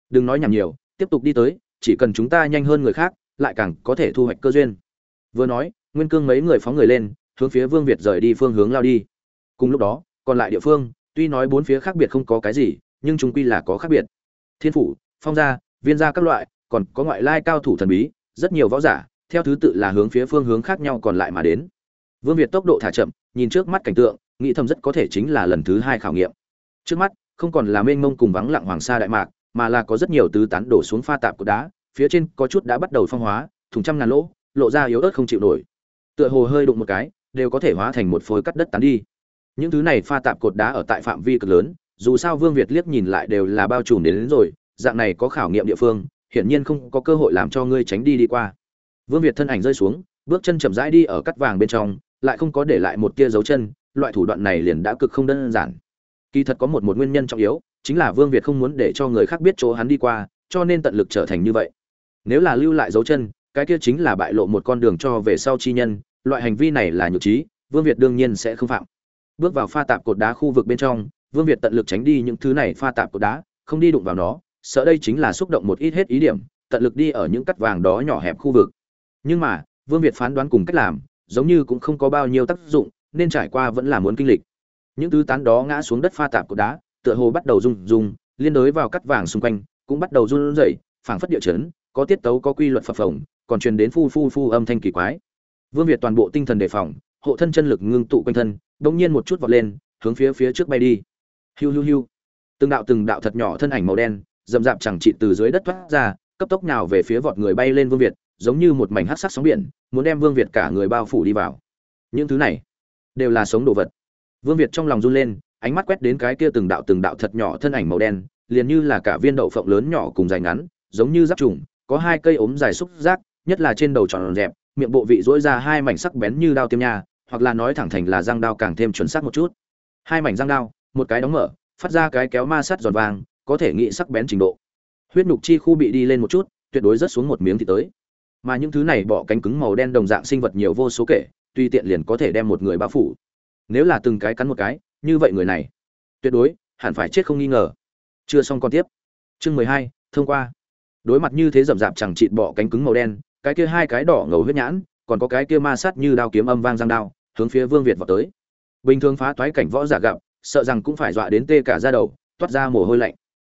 Đừng nói nhảm nhiều, tiếp tục đi tới, chỉ cần chúng ta nhanh hơn người khác, lại càng có thể thu hoạch cơ duyên. Vừa nói, nguyên cương mấy người phóng người lên, hướng phía vương việt rời đi phương hướng lao đi. Cùng lúc đó, còn lại địa phương, tuy nói bốn phía khác biệt không có cái gì, nhưng chúng quy là có khác biệt. Thiên phủ, phong gia, viên gia các loại, còn có ngoại lai cao thủ thần bí, rất nhiều võ giả theo thứ tự là hướng phía phương hướng khác nhau còn lại mà đến. Vương việt tốc độ thả chậm nhìn trước mắt cảnh tượng nghĩ thầm rất có thể chính là lần thứ hai khảo nghiệm. Trước mắt không còn là mênh mông cùng vắng lặng hoàng sa đại mạc mà là có rất nhiều tứ tán đổ xuống pha tạp của đá phía trên có chút đã bắt đầu phong hóa thùng trăm ngàn lỗ lộ ra yếu ớt không chịu nổi. Tựa hồ hơi đụng một cái đều có thể hóa thành một phối cắt đất tán đi. Những thứ này pha tạp cột đá ở tại phạm vi cực lớn dù sao vương việt liếc nhìn lại đều là bao trùm đến, đến rồi dạng này có khảo nghiệm địa phương hiển nhiên không có cơ hội làm cho ngươi tránh đi đi qua vương việt thân ảnh rơi xuống, bước chân chậm rãi đi ở cắt vàng bên trong, lại không có để lại một tia dấu chân, loại thủ đoạn này liền đã cực không đơn giản. Kỳ thật có một một nguyên nhân trọng yếu, chính là vương việt không muốn để cho người khác biết chỗ hắn đi qua, cho nên tận lực trở thành như vậy. Nếu là lưu lại dấu chân, cái kia chính là bại lộ một con đường cho về sau chi nhân, loại hành vi này là nhược trí, vương việt đương nhiên sẽ không phạm. Bước vào pha tạp cột đá khu vực bên trong, vương việt tận lực tránh đi những thứ này pha tạp cột đá, không đi đụng vào nó, sợ đây chính là xúc động một ít hết ý điểm, tận lực đi ở những cắt vàng đó nhỏ hẹp khu vực nhưng mà, vương việt phán đoán cùng cách làm, giống như cũng không có bao nhiêu tác dụng, nên trải qua vẫn là muốn kinh lịch. Những thứ tán đó ngã xuống đất pha tạp cột đá, tựa hồ bắt đầu rung rung, liên đối vào cắt vàng xung quanh, cũng bắt đầu run rẩy, phảng phất địa chấn, có tiết tấu, có quy luật phập phồng, còn truyền đến phu phu phu âm thanh kỳ quái. Vương việt toàn bộ tinh thần đề phòng, hộ thân chân lực ngưng tụ quanh thân đống nhiên một chút vọt lên, hướng phía phía trước bay đi. Hiu hiu hiu. Từng đạo từng đạo thật nhỏ thân ảnh màu đen, rậm rạp chẳng trị từ dưới đất thoát ra, cấp tốc nào về phía vọt người bay lên vương việt giống như một mảnh hắc sắc sóng biển, muốn đem vương việt cả người bao phủ đi vào. Những thứ này đều là sống đồ vật. Vương việt trong lòng run lên, ánh mắt quét đến cái kia từng đạo từng đạo thật nhỏ thân ảnh màu đen, liền như là cả viên đậu phộng lớn nhỏ cùng dài ngắn, giống như giáp trùng, có hai cây ốm dài xúc giác, nhất là trên đầu tròn dẹp, miệng bộ vị rỗi ra hai mảnh sắc bén như đao tiêm nha, hoặc là nói thẳng thành là răng đao càng thêm chuẩn xác một chút. Hai mảnh răng đao, một cái đóng mở, phát ra cái kéo ma sắt giòn vàng, có thể nghĩ sắc bén trình độ. Huyết nhục chi khu bị đi lên một chút, tuyệt đối rất xuống một miếng thì tới mà những thứ này bỏ cánh cứng màu đen đồng dạng sinh vật nhiều vô số kể, tuy tiện liền có thể đem một người bao phủ. Nếu là từng cái cắn một cái, như vậy người này, tuyệt đối, hẳn phải chết không nghi ngờ. Chưa xong còn tiếp. Chương mười hai, thông qua. Đối mặt như thế rậm rạp chẳng chịt bọ cánh cứng màu đen, cái kia hai cái đỏ ngầu huyết nhãn, còn có cái kia ma sát như đao kiếm âm vang giang đao, hướng phía vương việt vào tới. Bình thường phá toái cảnh võ giả gặp, sợ rằng cũng phải dọa đến tê cả da đầu, toát ra mồ hôi lạnh.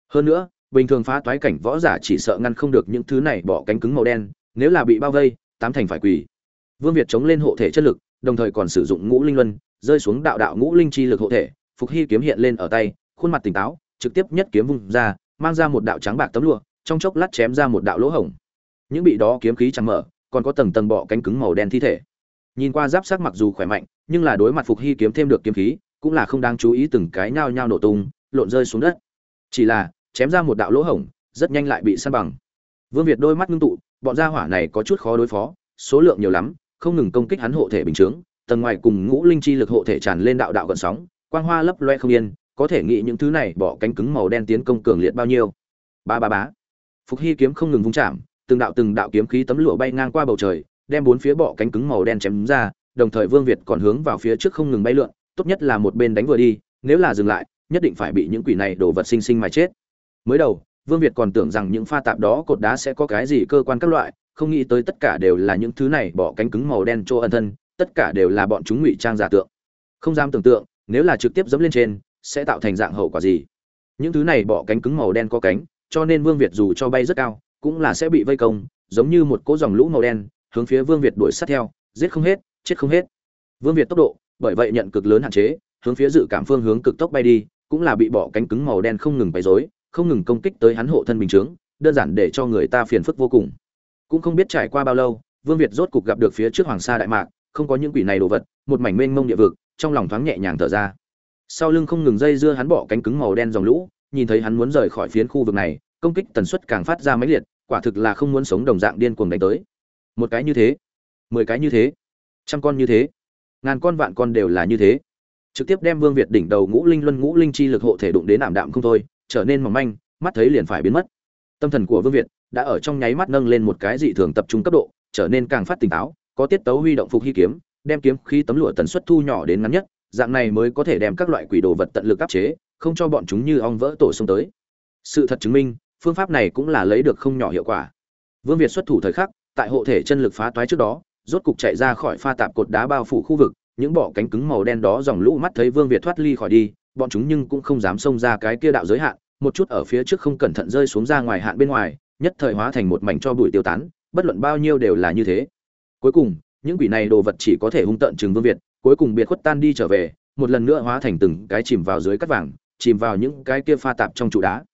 Hơn nữa, bình thường phá toái cảnh võ giả chỉ sợ ngăn không được những thứ này bỏ cánh cứng màu đen nếu là bị bao vây, tám thành phải quỳ. Vương việt chống lên hộ thể chất lực, đồng thời còn sử dụng ngũ linh luân, rơi xuống đạo đạo ngũ linh chi lực hộ thể, phục hy kiếm hiện lên ở tay, khuôn mặt tỉnh táo, trực tiếp nhất kiếm vung ra, mang ra một đạo trắng bạc tấm lụa, trong chốc lát chém ra một đạo lỗ hổng. Những bị đó kiếm khí chẳng mở, còn có tầng tầng bọ cánh cứng màu đen thi thể. Nhìn qua giáp sắc mặc dù khỏe mạnh, nhưng là đối mặt phục hy kiếm thêm được kiếm khí, cũng là không đáng chú ý từng cái nhao nhao nổ tung, lộn rơi xuống đất. Chỉ là, chém ra một đạo lỗ hổng, rất nhanh lại bị săn bằng. Vương việt đôi mắt ngưng tụ bọn gia hỏa này có chút khó đối phó số lượng nhiều lắm không ngừng công kích hắn hộ thể bình chứng, tầng ngoài cùng ngũ linh chi lực hộ thể tràn lên đạo đạo gần sóng quang hoa lấp loe không yên có thể nghĩ những thứ này bỏ cánh cứng màu đen tiến công cường liệt bao nhiêu. Ba ba bá phục hy kiếm không ngừng vung chạm từng đạo từng đạo kiếm khí tấm lụa bay ngang qua bầu trời đem bốn phía bọ cánh cứng màu đen chém ra đồng thời vương việt còn hướng vào phía trước không ngừng bay lượn tốt nhất là một bên đánh vừa đi nếu là dừng lại nhất định phải bị những quỷ này đổ vật sinh sinh mà chết. Mới đầu vương việt còn tưởng rằng những pha tạp đó cột đá sẽ có cái gì cơ quan các loại, không nghĩ tới tất cả đều là những thứ này bỏ cánh cứng màu đen chỗ ân thân, tất cả đều là bọn chúng ngụy trang giả tượng. Không dám tưởng tượng, nếu là trực tiếp dẫm lên trên, sẽ tạo thành dạng hậu quả gì? Những thứ này bỏ cánh cứng màu đen có cánh, cho nên vương việt dù cho bay rất cao, cũng là sẽ bị vây công, giống như một cỗ dòng lũ màu đen, hướng phía vương việt đuổi sát theo, giết không hết, chết không hết. Vương việt tốc độ, bởi vậy nhận cực lớn hạn chế, hướng phía dự cảm phương hướng cực tốc bay đi, cũng là bị bỏ cánh cứng màu đen không ngừng bay rối không ngừng công kích tới hắn hộ thân bình chướng, đơn giản để cho người ta phiền phức vô cùng. Cũng không biết trải qua bao lâu, vương việt rốt cục gặp được phía trước hoàng sa đại mạc, không có những quỷ này đồ vật, một mảnh mênh mông địa vực, trong lòng thoáng nhẹ nhàng thở ra. Sau lưng không ngừng dây dưa hắn bỏ cánh cứng màu đen dòng lũ, nhìn thấy hắn muốn rời khỏi phiến khu vực này, công kích tần suất càng phát ra mấy liệt, quả thực là không muốn sống đồng dạng điên cuồng đánh tới. Một cái như thế, mười cái như thế, trăm con như thế, ngàn con vạn con đều là như thế. Trực tiếp đem vương việt đỉnh đầu ngũ linh luân ngũ linh chi lực hộ thể đụng đến ảm đạm không thôi trở nên mỏng manh, mắt thấy liền phải biến mất. Tâm thần của vương việt đã ở trong nháy mắt nâng lên một cái dị thường tập trung cấp độ, trở nên càng phát tỉnh táo, có tiết tấu huy động phục hy kiếm, đem kiếm khí tấm lụa tần suất thu nhỏ đến ngắn nhất, dạng này mới có thể đem các loại quỷ đồ vật tận lực áp chế, không cho bọn chúng như ong vỡ tổ xông tới. Sự thật chứng minh, phương pháp này cũng là lấy được không nhỏ hiệu quả. Vương việt xuất thủ thời khắc, tại hộ thể chân lực phá toái trước đó, rốt cục chạy ra khỏi pha tạp cột đá bao phủ khu vực, những bỏ cánh cứng màu đen đó dòng lũ mắt thấy vương việt thoát ly khỏi đi bọn chúng nhưng cũng không dám xông ra cái kia đạo giới hạn, một chút ở phía trước không cẩn thận rơi xuống ra ngoài hạn bên ngoài, nhất thời hóa thành một mảnh cho bụi tiêu tán, bất luận bao nhiêu đều là như thế. Cuối cùng, những quỷ này đồ vật chỉ có thể hung tận chừng vương việt, cuối cùng biệt khuất tan đi trở về, một lần nữa hóa thành từng cái chìm vào dưới cát vàng, chìm vào những cái kia pha tạp trong trụ đá.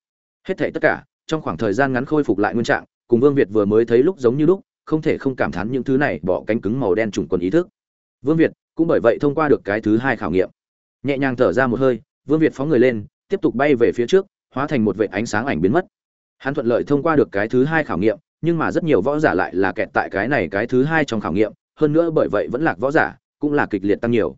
Hết thảy tất cả, trong khoảng thời gian ngắn khôi phục lại nguyên trạng, cùng vương việt vừa mới thấy lúc giống như lúc, không thể không cảm thán những thứ này bỏ cánh cứng màu đen trùng quân ý thức. Vương việt cũng bởi vậy thông qua được cái thứ hai khảo nghiệm. Nhẹ nhàng thở ra một hơi vương việt phóng người lên, tiếp tục bay về phía trước, hóa thành một vệt ánh sáng ảnh biến mất. Hắn thuận lợi thông qua được cái thứ hai khảo nghiệm, nhưng mà rất nhiều võ giả lại là kẹt tại cái này cái thứ hai trong khảo nghiệm, hơn nữa bởi vậy vẫn lạc võ giả, cũng là kịch liệt tăng nhiều.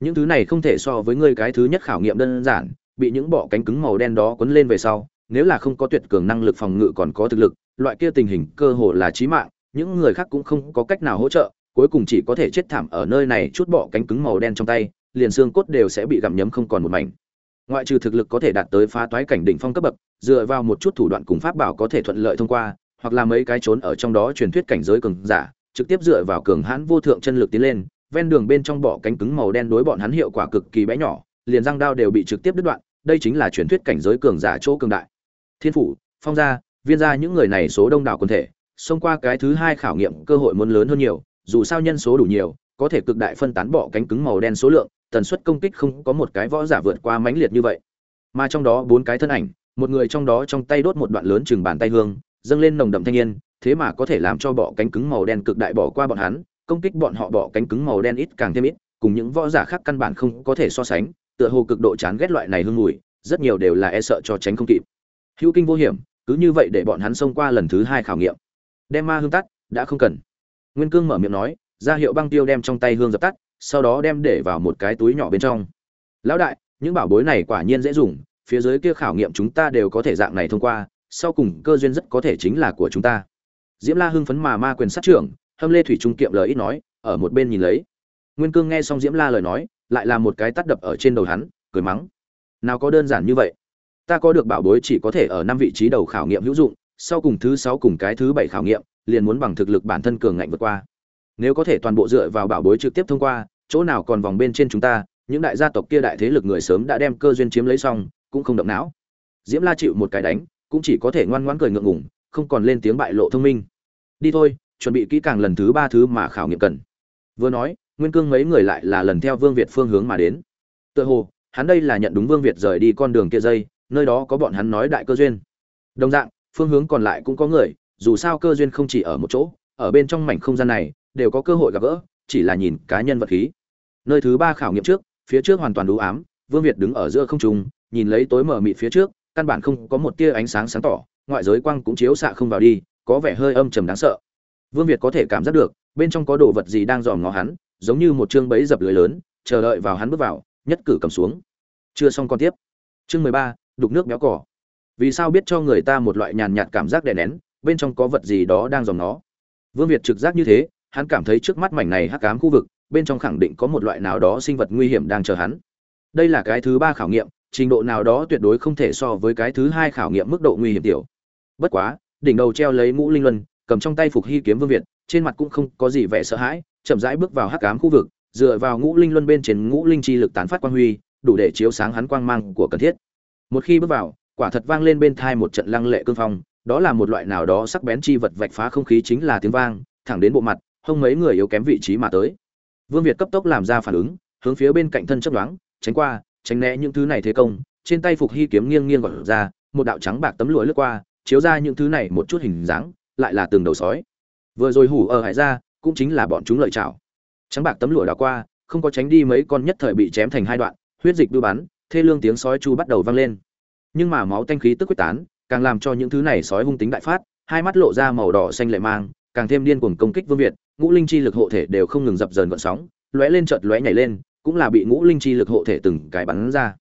Những thứ này không thể so với ngươi cái thứ nhất khảo nghiệm đơn giản, bị những bọ cánh cứng màu đen đó quấn lên về sau, nếu là không có tuyệt cường năng lực phòng ngự còn có thực lực, loại kia tình hình cơ hồ là chí mạng, những người khác cũng không có cách nào hỗ trợ, cuối cùng chỉ có thể chết thảm ở nơi này chút bọ cánh cứng màu đen trong tay, liền xương cốt đều sẽ bị gặm nhấm không còn một mảnh ngoại trừ thực lực có thể đạt tới phá toái cảnh đỉnh phong cấp bậc, dựa vào một chút thủ đoạn cùng pháp bảo có thể thuận lợi thông qua, hoặc là mấy cái trốn ở trong đó truyền thuyết cảnh giới cường giả, trực tiếp dựa vào cường hãn vô thượng chân lực tiến lên, ven đường bên trong bỏ cánh cứng màu đen đối bọn hắn hiệu quả cực kỳ bé nhỏ, liền răng đao đều bị trực tiếp đứt đoạn, đây chính là truyền thuyết cảnh giới cường giả chỗ cường đại. Thiên phủ, phong gia, viên gia những người này số đông đảo quần thể, xông qua cái thứ hai khảo nghiệm cơ hội muốn lớn hơn nhiều, dù sao nhân số đủ nhiều có thể cực đại phân tán bỏ cánh cứng màu đen số lượng, tần suất công kích không có một cái võ giả vượt qua mãnh liệt như vậy. Mà trong đó bốn cái thân ảnh, một người trong đó trong tay đốt một đoạn lớn chừng bàn tay hương, dâng lên nồng đậm thanh niên, thế mà có thể làm cho bọ cánh cứng màu đen cực đại bỏ qua bọn hắn, công kích bọn họ bọ cánh cứng màu đen ít càng thêm ít, cùng những võ giả khác căn bản không có thể so sánh, tựa hồ cực độ chán ghét loại này hương mùi, rất nhiều đều là e sợ cho tránh không kịp. Hữu kinh vô hiểm, cứ như vậy để bọn hắn xông qua lần thứ hai khảo nghiệm. Đem ma hương tắt, đã không cần. Nguyên cương mở miệng nói ra hiệu băng tiêu đem trong tay hương dập tắt, sau đó đem để vào một cái túi nhỏ bên trong. Lão đại, những bảo bối này quả nhiên dễ dùng, phía dưới kia khảo nghiệm chúng ta đều có thể dạng này thông qua, sau cùng cơ duyên rất có thể chính là của chúng ta. Diễm la hưng phấn mà ma quyền sát trưởng, hâm lê thủy trung kiệm lời ít nói, ở một bên nhìn lấy. Nguyên cương nghe xong diễm la lời nói, lại là một cái tắt đập ở trên đầu hắn, cười mắng. Nào có đơn giản như vậy. Ta có được bảo bối chỉ có thể ở năm vị trí đầu khảo nghiệm hữu dụng, sau cùng thứ sáu cùng cái thứ bảy khảo nghiệm, liền muốn bằng thực lực bản thân cường ngạnh vượt qua nếu có thể toàn bộ dựa vào bảo bối trực tiếp thông qua, chỗ nào còn vòng bên trên chúng ta, những đại gia tộc kia đại thế lực người sớm đã đem cơ duyên chiếm lấy xong, cũng không động não. Diễm la chịu một cái đánh, cũng chỉ có thể ngoan ngoãn cười ngượng ngùng, không còn lên tiếng bại lộ thông minh. Đi thôi, chuẩn bị kỹ càng lần thứ ba thứ mà khảo nghiệm cần. Vừa nói, nguyên cương mấy người lại là lần theo vương việt phương hướng mà đến. Tựa hồ, hắn đây là nhận đúng vương việt rời đi con đường kia dây, nơi đó có bọn hắn nói đại cơ duyên. Đồng dạng, phương hướng còn lại cũng có người, dù sao cơ duyên không chỉ ở một chỗ, ở bên trong mảnh không gian này đều có cơ hội gặp gỡ, chỉ là nhìn cá nhân vật khí. Nơi thứ ba khảo nghiệm trước, phía trước hoàn toàn đủ ám, vương việt đứng ở giữa không trung, nhìn lấy tối mở mịt phía trước, căn bản không có một tia ánh sáng sáng tỏ, ngoại giới quang cũng chiếu xạ không vào đi, có vẻ hơi âm trầm đáng sợ. Vương việt có thể cảm giác được, bên trong có đồ vật gì đang dòm ngó hắn, giống như một chương bẫy dập lưới lớn, chờ đợi vào hắn bước vào, nhất cử cầm xuống. Chưa xong con tiếp. Chương mười ba, đục nước béo cỏ vì sao biết cho người ta một loại nhàn nhạt cảm giác đè nén, bên trong có vật gì đó đang dòm nó vương việt trực giác như thế hắn cảm thấy trước mắt mảnh này hắc ám khu vực, bên trong khẳng định có một loại nào đó sinh vật nguy hiểm đang chờ hắn. Đây là cái thứ ba khảo nghiệm, trình độ nào đó tuyệt đối không thể so với cái thứ hai khảo nghiệm mức độ nguy hiểm tiểu. Bất quá, đỉnh đầu treo lấy mũ linh luân, cầm trong tay phục hy kiếm vương việt, trên mặt cũng không có gì vẻ sợ hãi, chậm rãi bước vào hắc ám khu vực, dựa vào ngũ linh luân bên trên ngũ linh chi lực tán phát quang huy, đủ để chiếu sáng hắn quang mang của cần thiết. Một khi bước vào, quả thật vang lên bên thai một trận lăng lệ cương phong, đó là một loại nào đó sắc bén chi vật vạch phá không khí chính là tiếng vang, thẳng đến bộ mặt hông mấy người yếu kém vị trí mà tới. Vương việt cấp tốc làm ra phản ứng, hướng phía bên cạnh thân chấp đoán tránh qua, tránh né những thứ này thế công, trên tay phục hy kiếm nghiêng nghiêng gọt ra, một đạo trắng bạc tấm lụa lướt qua, chiếu ra những thứ này một chút hình dáng, lại là từng đầu sói. Vừa rồi hủ ở hải ra, cũng chính là bọn chúng lợi chảo trắng bạc tấm lụa đảo qua, không có tránh đi mấy con nhất thời bị chém thành hai đoạn, huyết dịch đưa bắn, thê lương tiếng sói chu bắt đầu vang lên. Nhưng mà máu tanh khí tức quyết tán, càng làm cho những thứ này sói hung tính đại phát, hai mắt lộ ra màu đỏ xanh lệ mang, càng thêm điên cuồng công kích vương việt ngũ linh chi lực hộ thể đều không ngừng dập dờn gợn sóng, lóe lên chợt lóe nhảy lên, cũng là bị ngũ linh chi lực hộ thể từng cái bắn ra.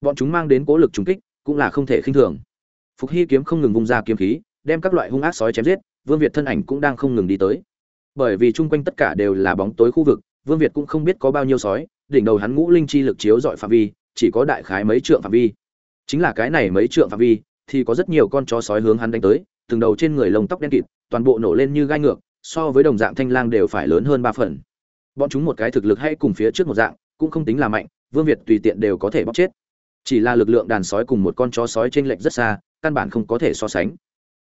Bọn chúng mang đến cố lực trùng kích, cũng là không thể khinh thường. Phục hy kiếm không ngừng vung ra kiếm khí, đem các loại hung ác sói chém giết, vương việt thân ảnh cũng đang không ngừng đi tới. Bởi vì chung quanh tất cả đều là bóng tối khu vực, vương việt cũng không biết có bao nhiêu sói, đỉnh đầu hắn ngũ linh chi lực chiếu dọi phạm vi, chỉ có đại khái mấy trượng phạm vi. Chính là cái này mấy trượng phạm vi, thì có rất nhiều con chó sói hướng hắn đánh tới, từng đầu trên người lông tóc đen kịt, toàn bộ nổ lên như gai ngược so với đồng dạng thanh lang đều phải lớn hơn ba phần. Bọn chúng một cái thực lực hay cùng phía trước một dạng, cũng không tính là mạnh, vương việt tùy tiện đều có thể bóc chết. Chỉ là lực lượng đàn sói cùng một con chó sói trên lệch rất xa, căn bản không có thể so sánh.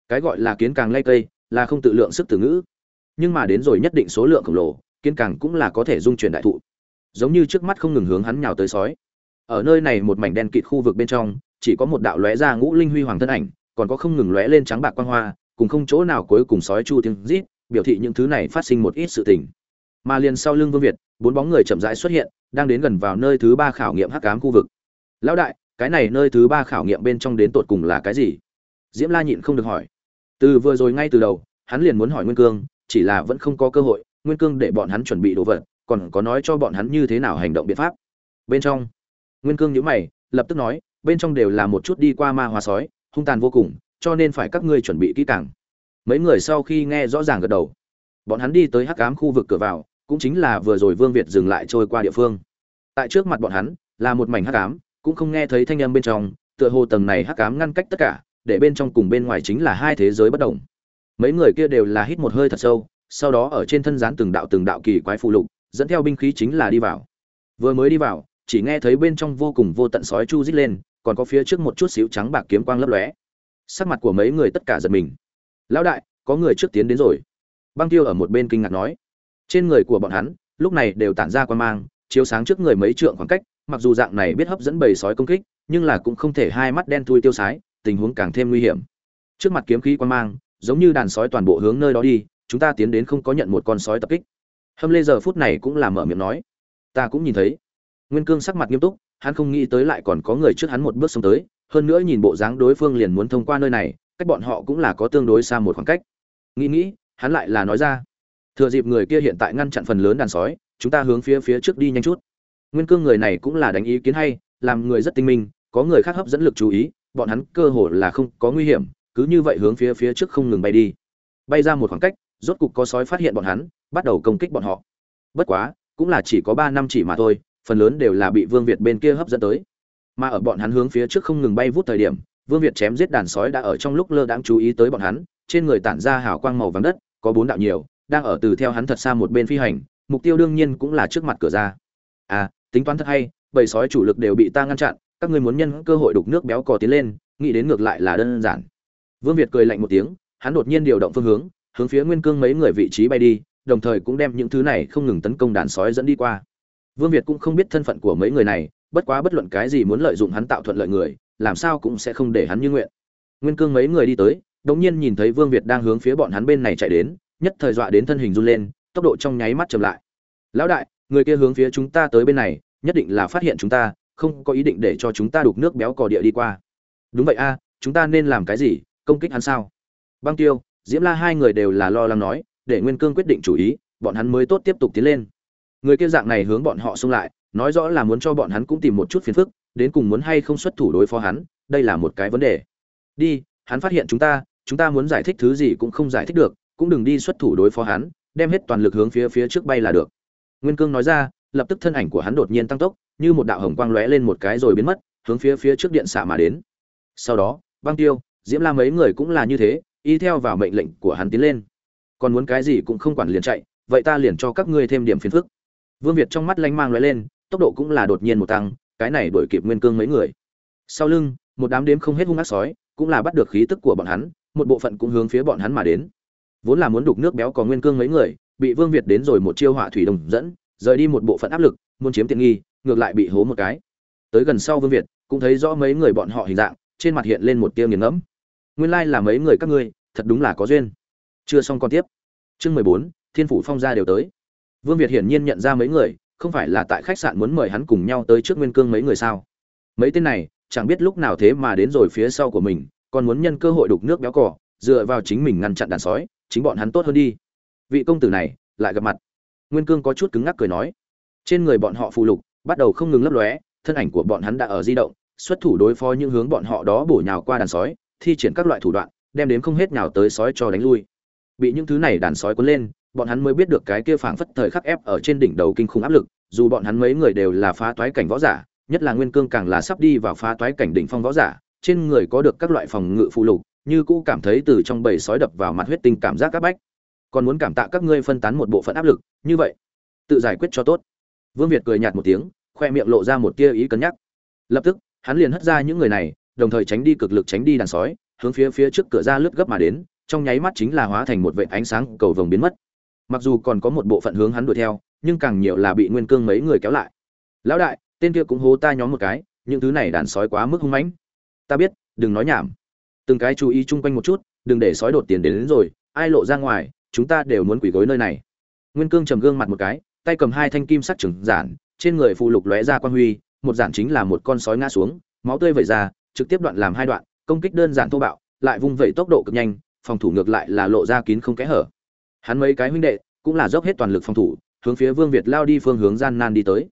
Cái gọi là kiến càng lay cây, là không tự lượng sức từ ngữ. Nhưng mà đến rồi nhất định số lượng khổng lồ, kiến càng cũng là có thể dung chuyển đại thụ. Giống như trước mắt không ngừng hướng hắn nhào tới sói. Ở nơi này một mảnh đen kịt khu vực bên trong, chỉ có một đạo lóe ra ngũ linh huy hoàng thân ảnh, còn có không ngừng lóe lên trắng bạc quang hoa, cùng không chỗ nào cuối cùng sói chu tiếng rít biểu thị những thứ này phát sinh một ít sự tình. Mà liền sau lưng vương việt, bốn bóng người chậm rãi xuất hiện, đang đến gần vào nơi thứ ba khảo nghiệm hắc ám khu vực. Lão đại, cái này nơi thứ ba khảo nghiệm bên trong đến tột cùng là cái gì? Diễm la nhịn không được hỏi. Từ vừa rồi ngay từ đầu, hắn liền muốn hỏi nguyên cương, chỉ là vẫn không có cơ hội, nguyên cương để bọn hắn chuẩn bị đồ vật, còn có nói cho bọn hắn như thế nào hành động biện pháp. Bên trong, nguyên cương nhíu mày, lập tức nói, bên trong đều là một chút đi qua ma hóa sói, hung tàn vô cùng, cho nên phải các ngươi chuẩn bị kỹ càng mấy người sau khi nghe rõ ràng gật đầu. Bọn hắn đi tới hắc ám khu vực cửa vào, cũng chính là vừa rồi vương việt dừng lại trôi qua địa phương. Tại trước mặt bọn hắn, là một mảnh hắc ám, cũng không nghe thấy thanh âm bên trong, tựa hồ tầng này hắc ám ngăn cách tất cả, để bên trong cùng bên ngoài chính là hai thế giới bất đồng. Mấy người kia đều là hít một hơi thật sâu, sau đó ở trên thân gián từng đạo từng đạo kỳ quái phụ lục, dẫn theo binh khí chính là đi vào. Vừa mới đi vào, chỉ nghe thấy bên trong vô cùng vô tận sói chu rít lên, còn có phía trước một chút xíu trắng bạc kiếm quang lấp lóe. Sắc mặt của mấy người tất cả giật mình lão đại, có người trước tiến đến rồi. Băng tiêu ở một bên kinh ngạc nói. Trên người của bọn hắn, lúc này đều tản ra quan mang, chiếu sáng trước người mấy trượng khoảng cách, mặc dù dạng này biết hấp dẫn bầy sói công kích, nhưng là cũng không thể hai mắt đen thui tiêu sái, tình huống càng thêm nguy hiểm. Trước mặt kiếm khí quan mang, giống như đàn sói toàn bộ hướng nơi đó đi, chúng ta tiến đến không có nhận một con sói tập kích. Hâm lê giờ phút này cũng là mở miệng nói. Ta cũng nhìn thấy. Nguyên cương sắc mặt nghiêm túc, hắn không nghĩ tới lại còn có người trước hắn một bước xông tới, hơn nữa nhìn bộ dáng đối phương liền muốn thông qua nơi này cách bọn họ cũng là có tương đối xa một khoảng cách. Nghĩ nghĩ, hắn lại là nói ra, thừa dịp người kia hiện tại ngăn chặn phần lớn đàn sói, chúng ta hướng phía phía trước đi nhanh chút. Nguyên cương người này cũng là đánh ý kiến hay, làm người rất tinh minh, có người khác hấp dẫn lực chú ý, bọn hắn cơ hồ là không có nguy hiểm, cứ như vậy hướng phía phía trước không ngừng bay đi. Bay ra một khoảng cách, rốt cục có sói phát hiện bọn hắn, bắt đầu công kích bọn họ. Bất quá, cũng là chỉ có ba năm chỉ mà thôi, phần lớn đều là bị vương việt bên kia hấp dẫn tới. Mà ở bọn hắn hướng phía trước không ngừng bay vút thời điểm vương việt chém giết đàn sói đã ở trong lúc lơ đãng chú ý tới bọn hắn, trên người tản ra hào quang màu vàng đất, có bốn đạo nhiều, đang ở từ theo hắn thật xa một bên phi hành, mục tiêu đương nhiên cũng là trước mặt cửa ra. À tính toán thật hay, bầy sói chủ lực đều bị ta ngăn chặn, các ngươi muốn nhân cơ hội đục nước béo cò tiến lên, nghĩ đến ngược lại là đơn giản. Vương việt cười lạnh một tiếng, hắn đột nhiên điều động phương hướng hướng phía nguyên cương mấy người vị trí bay đi, đồng thời cũng đem những thứ này không ngừng tấn công đàn sói dẫn đi qua. Vương việt cũng không biết thân phận của mấy người này, bất quá bất luận cái gì muốn lợi dụng hắn tạo thuận lợi người làm sao cũng sẽ không để hắn như nguyện. Nguyên cương mấy người đi tới đột nhiên nhìn thấy vương việt đang hướng phía bọn hắn bên này chạy đến, nhất thời dọa đến thân hình run lên, tốc độ trong nháy mắt chậm lại. Lão đại, người kia hướng phía chúng ta tới bên này, nhất định là phát hiện chúng ta, không có ý định để cho chúng ta đục nước béo cò địa đi qua. Đúng vậy a, chúng ta nên làm cái gì, công kích hắn sao? Băng tiêu, diễm la hai người đều là lo lắng nói, để nguyên cương quyết định chủ ý, bọn hắn mới tốt tiếp tục tiến lên. Người kia dạng này hướng bọn họ xông lại, nói rõ là muốn cho bọn hắn cũng tìm một chút phiền phức đến cùng muốn hay không xuất thủ đối phó hắn, đây là một cái vấn đề. Đi, hắn phát hiện chúng ta chúng ta muốn giải thích thứ gì cũng không giải thích được, cũng đừng đi xuất thủ đối phó hắn, đem hết toàn lực hướng phía phía trước bay là được. Nguyên cương nói ra, lập tức thân ảnh của hắn đột nhiên tăng tốc, như một đạo hồng quang lóe lên một cái rồi biến mất, hướng phía phía trước điện xạ mà đến. Sau đó, băng tiêu, diễm la mấy người cũng là như thế, y theo vào mệnh lệnh của hắn tiến lên. Còn muốn cái gì cũng không quản liền chạy, vậy ta liền cho các ngươi thêm điểm phiền phức. Vương việt trong mắt lanh mang lóe lên, tốc độ cũng là đột nhiên một tăng cái này đuổi kịp nguyên cương mấy người. Sau lưng, một đám đếm không hết hung ác sói, cũng là bắt được khí tức của bọn hắn, một bộ phận cũng hướng phía bọn hắn mà đến. Vốn là muốn đục nước béo có nguyên cương mấy người, bị vương việt đến rồi một chiêu hỏa thủy đồng dẫn, rời đi một bộ phận áp lực, muốn chiếm tiện nghi, ngược lại bị hố một cái. Tới gần sau vương việt, cũng thấy rõ mấy người bọn họ hình dạng, trên mặt hiện lên một tia nghiền ngẫm. Nguyên lai là mấy người các ngươi, thật đúng là có duyên. Chưa xong còn tiếp. Chương mười bốn, thiên phủ phong gia đều tới. Vương việt hiển nhiên nhận ra mấy người không phải là tại khách sạn muốn mời hắn cùng nhau tới trước nguyên cương mấy người sao? Mấy tên này, chẳng biết lúc nào thế mà đến rồi phía sau của mình, còn muốn nhân cơ hội đục nước béo cỏ dựa vào chính mình ngăn chặn đàn sói, chính bọn hắn tốt hơn đi. Vị công tử này, lại gặp mặt. Nguyên cương có chút cứng ngắc cười nói. Trên người bọn họ phù lục, bắt đầu không ngừng lấp lóe, thân ảnh của bọn hắn đã ở di động, xuất thủ đối phó những hướng bọn họ đó bổ nhào qua đàn sói, thi triển các loại thủ đoạn, đem đến không hết nhào tới sói cho đánh lui. Bị những thứ này đàn sói cuốn lên bọn hắn mới biết được cái kia phảng phất thời khắc ép ở trên đỉnh đầu kinh khủng áp lực, dù bọn hắn mấy người đều là phá toái cảnh võ giả, nhất là nguyên cương càng là sắp đi vào phá toái cảnh đỉnh phong võ giả, trên người có được các loại phòng ngự phụ lục, như cũ cảm thấy từ trong bầy sói đập vào mặt huyết tinh cảm giác các bách. Còn muốn cảm tạ các ngươi phân tán một bộ phận áp lực, như vậy, tự giải quyết cho tốt. Vương việt cười nhạt một tiếng, khoe miệng lộ ra một tia ý cân nhắc. Lập tức, hắn liền hất ra những người này, đồng thời tránh đi cực lực tránh đi đàn sói, hướng phía phía trước cửa ra lướt gấp mà đến, trong nháy mắt chính là hóa thành một vệt ánh sáng cầu vồng biến mất mặc dù còn có một bộ phận hướng hắn đuổi theo nhưng càng nhiều là bị nguyên cương mấy người kéo lại. Lão đại tên kia cũng hố ta nhóm một cái những thứ này đàn sói quá mức hung mãnh. Ta biết đừng nói nhảm. Từng cái chú ý chung quanh một chút đừng để sói đột tiền đến, đến rồi ai lộ ra ngoài chúng ta đều muốn quỷ gối nơi này. Nguyên cương trầm gương mặt một cái tay cầm hai thanh kim sắc trừng giản trên người phụ lục lóe ra quan huy một giản chính là một con sói ngã xuống máu tươi vẩy ra trực tiếp đoạn làm hai đoạn công kích đơn giản thô bạo lại vung vẩy tốc độ cực nhanh phòng thủ ngược lại là lộ ra kín không kẽ hở hắn mấy cái huynh đệ cũng là dốc hết toàn lực phòng thủ, hướng phía vương việt lao đi phương hướng gian nan đi tới.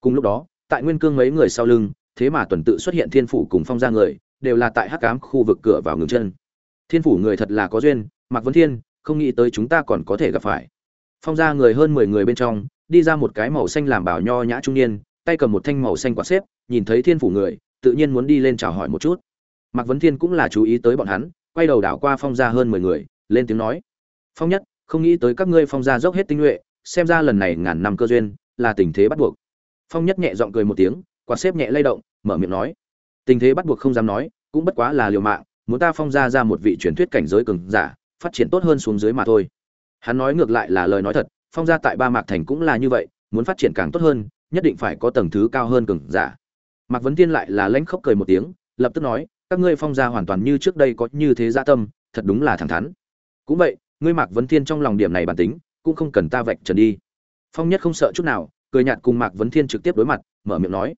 Cùng lúc đó, tại nguyên cương mấy người sau lưng, thế mà tuần tự xuất hiện thiên phủ cùng phong ra người, đều là tại hắc cám khu vực cửa vào ngừng chân. Thiên phủ người thật là có duyên, mạc vấn thiên, không nghĩ tới chúng ta còn có thể gặp phải. Phong ra người hơn mười người bên trong, đi ra một cái màu xanh làm bảo nho nhã trung niên, tay cầm một thanh màu xanh quạt xếp, nhìn thấy thiên phủ người, tự nhiên muốn đi lên chào hỏi một chút. Mạc vấn thiên cũng là chú ý tới bọn hắn, quay đầu đảo qua phong ra hơn mười người, lên tiếng nói. Phong nhất không nghĩ tới các ngươi phong gia dốc hết tinh nhuệ, xem ra lần này ngàn năm cơ duyên, là tình thế bắt buộc. Phong nhất nhẹ giọng cười một tiếng, quạt xếp nhẹ lay động, mở miệng nói, tình thế bắt buộc không dám nói, cũng bất quá là liều mạng, muốn ta phong ra ra một vị truyền thuyết cảnh giới cường giả, phát triển tốt hơn xuống dưới mà thôi. Hắn nói ngược lại là lời nói thật, phong gia tại ba mạc thành cũng là như vậy, muốn phát triển càng tốt hơn, nhất định phải có tầng thứ cao hơn cường giả. Mạc vấn thiên lại là lãnh khóc cười một tiếng, lập tức nói, các ngươi phong gia hoàn toàn như trước đây có như thế gia tâm, thật đúng là thẳng thắn. Cũng vậy ngươi mạc vấn thiên trong lòng điểm này bản tính, cũng không cần ta vạch trần đi. Phong nhất không sợ chút nào, cười nhạt cùng mạc vấn thiên trực tiếp đối mặt, mở miệng nói.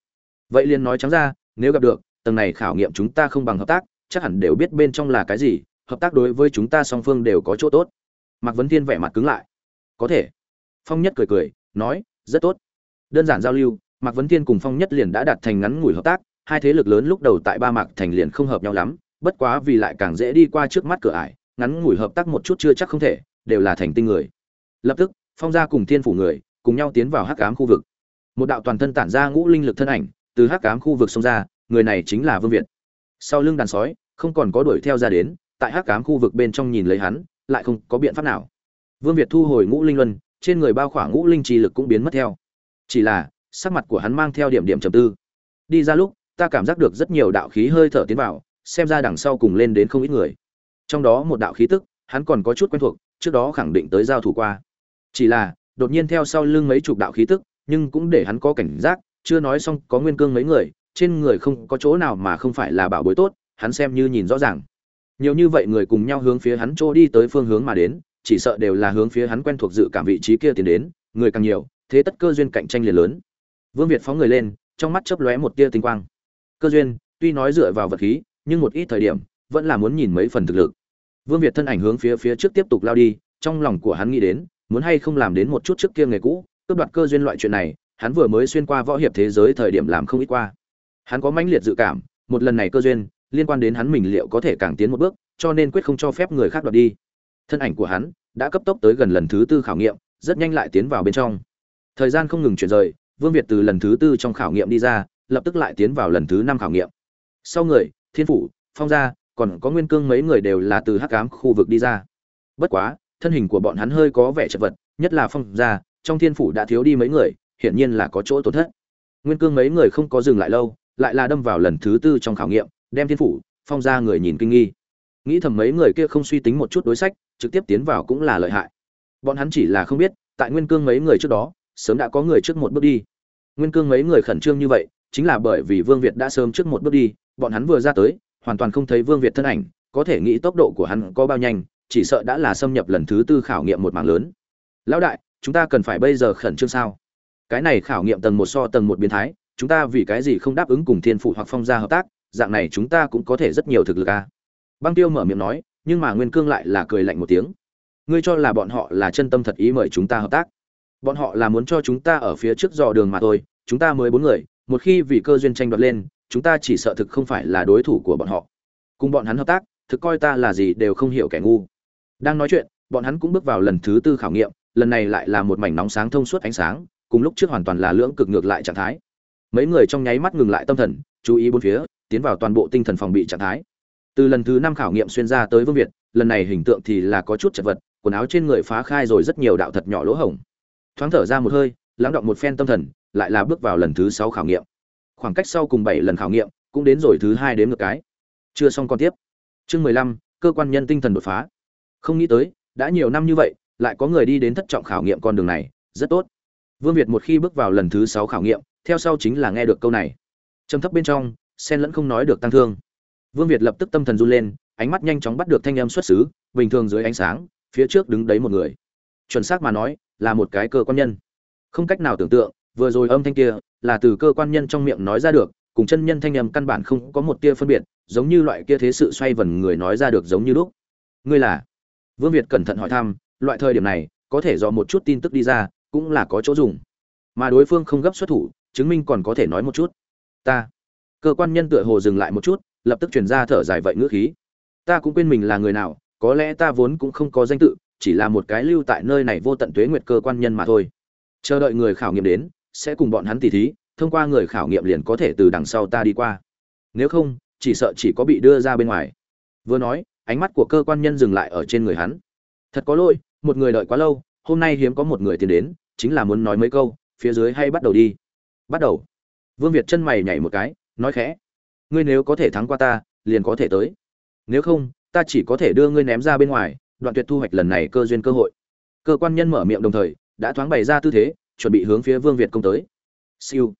Vậy liền nói trắng ra, nếu gặp được, tầng này khảo nghiệm chúng ta không bằng hợp tác, chắc hẳn đều biết bên trong là cái gì, hợp tác đối với chúng ta song phương đều có chỗ tốt. Mạc vấn thiên vẻ mặt cứng lại. Có thể. Phong nhất cười cười, nói, rất tốt. Đơn giản giao lưu, mạc vấn thiên cùng phong nhất liền đã đạt thành ngắn ngủi hợp tác, hai thế lực lớn lúc đầu tại ba mạc thành liền không hợp nhau lắm, bất quá vì lại càng dễ đi qua trước mắt cửa ải ngắn ngủi hợp tác một chút chưa chắc không thể, đều là thành tinh người. Lập tức, phong gia cùng thiên phủ người cùng nhau tiến vào hắc ám khu vực. Một đạo toàn thân tản ra ngũ linh lực thân ảnh từ hắc ám khu vực xông ra, người này chính là vương việt. Sau lưng đàn sói, không còn có đuổi theo ra đến, tại hắc ám khu vực bên trong nhìn lấy hắn, lại không có biện pháp nào. Vương việt thu hồi ngũ linh luân, trên người bao khỏa ngũ linh trì lực cũng biến mất theo. Chỉ là, sắc mặt của hắn mang theo điểm điểm trầm tư. Đi ra lúc, ta cảm giác được rất nhiều đạo khí hơi thở tiến vào, xem ra đằng sau cùng lên đến không ít người trong đó một đạo khí tức, hắn còn có chút quen thuộc, trước đó khẳng định tới giao thủ qua. Chỉ là, đột nhiên theo sau lưng mấy chục đạo khí tức, nhưng cũng để hắn có cảnh giác, chưa nói xong có nguyên cương mấy người, trên người không có chỗ nào mà không phải là bảo bối tốt, hắn xem như nhìn rõ ràng. Nhiều như vậy người cùng nhau hướng phía hắn trô đi tới phương hướng mà đến, chỉ sợ đều là hướng phía hắn quen thuộc dự cảm vị trí kia tiến đến, người càng nhiều, thế tất cơ duyên cạnh tranh liền lớn. Vương việt phóng người lên, trong mắt chớp lóe một tia tinh quang. Cơ duyên, tuy nói dựa vào vật khí, nhưng một ít thời điểm vẫn là muốn nhìn mấy phần thực lực. Vương việt thân ảnh hướng phía phía trước tiếp tục lao đi, trong lòng của hắn nghĩ đến, muốn hay không làm đến một chút trước kia nghề cũ, cướp đoạt cơ duyên loại chuyện này, hắn vừa mới xuyên qua võ hiệp thế giới thời điểm làm không ít qua. Hắn có mãnh liệt dự cảm, một lần này cơ duyên, liên quan đến hắn mình liệu có thể càng tiến một bước, cho nên quyết không cho phép người khác đoạt đi. Thân ảnh của hắn đã cấp tốc tới gần lần thứ tư khảo nghiệm, rất nhanh lại tiến vào bên trong. Thời gian không ngừng chuyển rời, vương việt từ lần thứ tư trong khảo nghiệm đi ra, lập tức lại tiến vào lần thứ năm khảo nghiệm. Sau người, thiên phủ, phong gia còn có nguyên cương mấy người đều là từ hắc ám khu vực đi ra. Bất quá, thân hình của bọn hắn hơi có vẻ chật vật, nhất là phong gia, trong thiên phủ đã thiếu đi mấy người, hiển nhiên là có chỗ tổn thất. Nguyên cương mấy người không có dừng lại lâu, lại là đâm vào lần thứ tư trong khảo nghiệm, đem thiên phủ, phong gia người nhìn kinh nghi. Nghĩ thầm mấy người kia không suy tính một chút đối sách, trực tiếp tiến vào cũng là lợi hại. Bọn hắn chỉ là không biết, tại nguyên cương mấy người trước đó, sớm đã có người trước một bước đi. Nguyên cương mấy người khẩn trương như vậy, chính là bởi vì vương việt đã sớm trước một bước đi, bọn hắn vừa ra tới hoàn toàn không thấy vương việt thân ảnh, có thể nghĩ tốc độ của hắn có bao nhanh, chỉ sợ đã là xâm nhập lần thứ tư khảo nghiệm một mảng lớn. Lão đại, chúng ta cần phải bây giờ khẩn trương sao? Cái này khảo nghiệm tầng một so tầng một biến thái, chúng ta vì cái gì không đáp ứng cùng thiên phụ hoặc phong gia hợp tác? Dạng này chúng ta cũng có thể rất nhiều thực lực à. băng tiêu mở miệng nói, nhưng mà nguyên cương lại là cười lạnh một tiếng. Ngươi cho là bọn họ là chân tâm thật ý mời chúng ta hợp tác? Bọn họ là muốn cho chúng ta ở phía trước dò đường mà thôi, chúng ta mới bốn người, một khi vì cơ duyên tranh đoạt lên chúng ta chỉ sợ thực không phải là đối thủ của bọn họ. Cùng bọn hắn hợp tác, thực coi ta là gì đều không hiểu kẻ ngu. Đang nói chuyện, bọn hắn cũng bước vào lần thứ tư khảo nghiệm, lần này lại là một mảnh nóng sáng thông suốt ánh sáng, cùng lúc trước hoàn toàn là lưỡng cực ngược lại trạng thái. Mấy người trong nháy mắt ngừng lại tâm thần, chú ý bốn phía, tiến vào toàn bộ tinh thần phòng bị trạng thái. Từ lần thứ năm khảo nghiệm xuyên ra tới vương việt, lần này hình tượng thì là có chút chật vật, quần áo trên người phá khai rồi rất nhiều đạo thật nhỏ lỗ hổng. Thoáng thở ra một hơi, lắng động một phen tâm thần, lại là bước vào lần thứ sáu khảo nghiệm khoảng cách sau cùng bảy lần khảo nghiệm, cũng đến rồi thứ hai đến ngược cái. Chưa xong còn tiếp. Chương mười lăm, cơ quan nhân tinh thần đột phá. Không nghĩ tới, đã nhiều năm như vậy, lại có người đi đến thất trọng khảo nghiệm con đường này, rất tốt. Vương việt một khi bước vào lần thứ sáu khảo nghiệm, theo sau chính là nghe được câu này. Trầm thấp bên trong sen lẫn không nói được tăng thương. Vương việt lập tức tâm thần run lên, ánh mắt nhanh chóng bắt được thanh âm xuất xứ, bình thường dưới ánh sáng, phía trước đứng đấy một người. Chuẩn xác mà nói, là một cái cơ quan nhân. Không cách nào tưởng tượng vừa rồi âm thanh kia là từ cơ quan nhân trong miệng nói ra được, cùng chân nhân thanh âm căn bản không có một tia phân biệt, giống như loại kia thế sự xoay vần người nói ra được giống như lúc. Ngươi là? Vương việt cẩn thận hỏi thăm, loại thời điểm này, có thể do một chút tin tức đi ra, cũng là có chỗ dùng. Mà đối phương không gấp xuất thủ, chứng minh còn có thể nói một chút. Ta. Cơ quan nhân tựa hồ dừng lại một chút, lập tức truyền ra thở dài vậy ngữ khí. Ta cũng quên mình là người nào, có lẽ ta vốn cũng không có danh tự, chỉ là một cái lưu tại nơi này vô tận tuế nguyệt cơ quan nhân mà thôi. Chờ đợi người khảo nghiệm đến sẽ cùng bọn hắn tỉ thí, thông qua người khảo nghiệm liền có thể từ đằng sau ta đi qua. Nếu không, chỉ sợ chỉ có bị đưa ra bên ngoài. Vừa nói, ánh mắt của cơ quan nhân dừng lại ở trên người hắn. Thật có lỗi, một người đợi quá lâu, hôm nay hiếm có một người tiến đến, chính là muốn nói mấy câu, phía dưới hay bắt đầu đi. Bắt đầu. Vương việt chân mày nhảy một cái, nói khẽ. Ngươi nếu có thể thắng qua ta, liền có thể tới. Nếu không, ta chỉ có thể đưa ngươi ném ra bên ngoài, đoạn tuyệt thu hoạch lần này cơ duyên cơ hội. Cơ quan nhân mở miệng đồng thời, đã thoáng bày ra tư thế chuẩn bị hướng phía vương việt công tới. Siêu.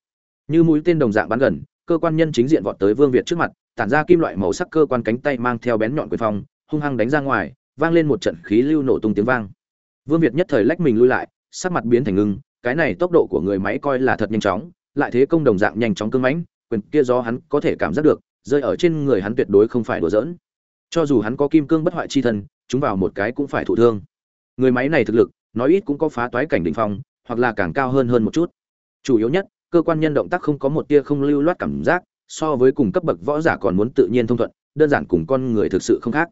Như mũi tên đồng dạng bắn gần, cơ quan nhân chính diện vọt tới vương việt trước mặt, tản ra kim loại màu sắc cơ quan cánh tay mang theo bén nhọn quyền phong, hung hăng đánh ra ngoài, vang lên một trận khí lưu nổ tung tiếng vang. Vương việt nhất thời lách mình lui lại, sắc mặt biến thành ngưng, cái này tốc độ của người máy coi là thật nhanh chóng, lại thế công đồng dạng nhanh chóng cứng mãnh, quyền kia do hắn có thể cảm giác được, rơi ở trên người hắn tuyệt đối không phải đùa giỡn. Cho dù hắn có kim cương bất hoại chi thân, chúng vào một cái cũng phải thụ thương. Người máy này thực lực, nói ít cũng có phá toái cảnh đỉnh phong hoặc là càng cao hơn hơn một chút. Chủ yếu nhất, cơ quan nhân động tác không có một tia không lưu loát cảm giác, so với cùng cấp bậc võ giả còn muốn tự nhiên thông thuận, đơn giản cùng con người thực sự không khác.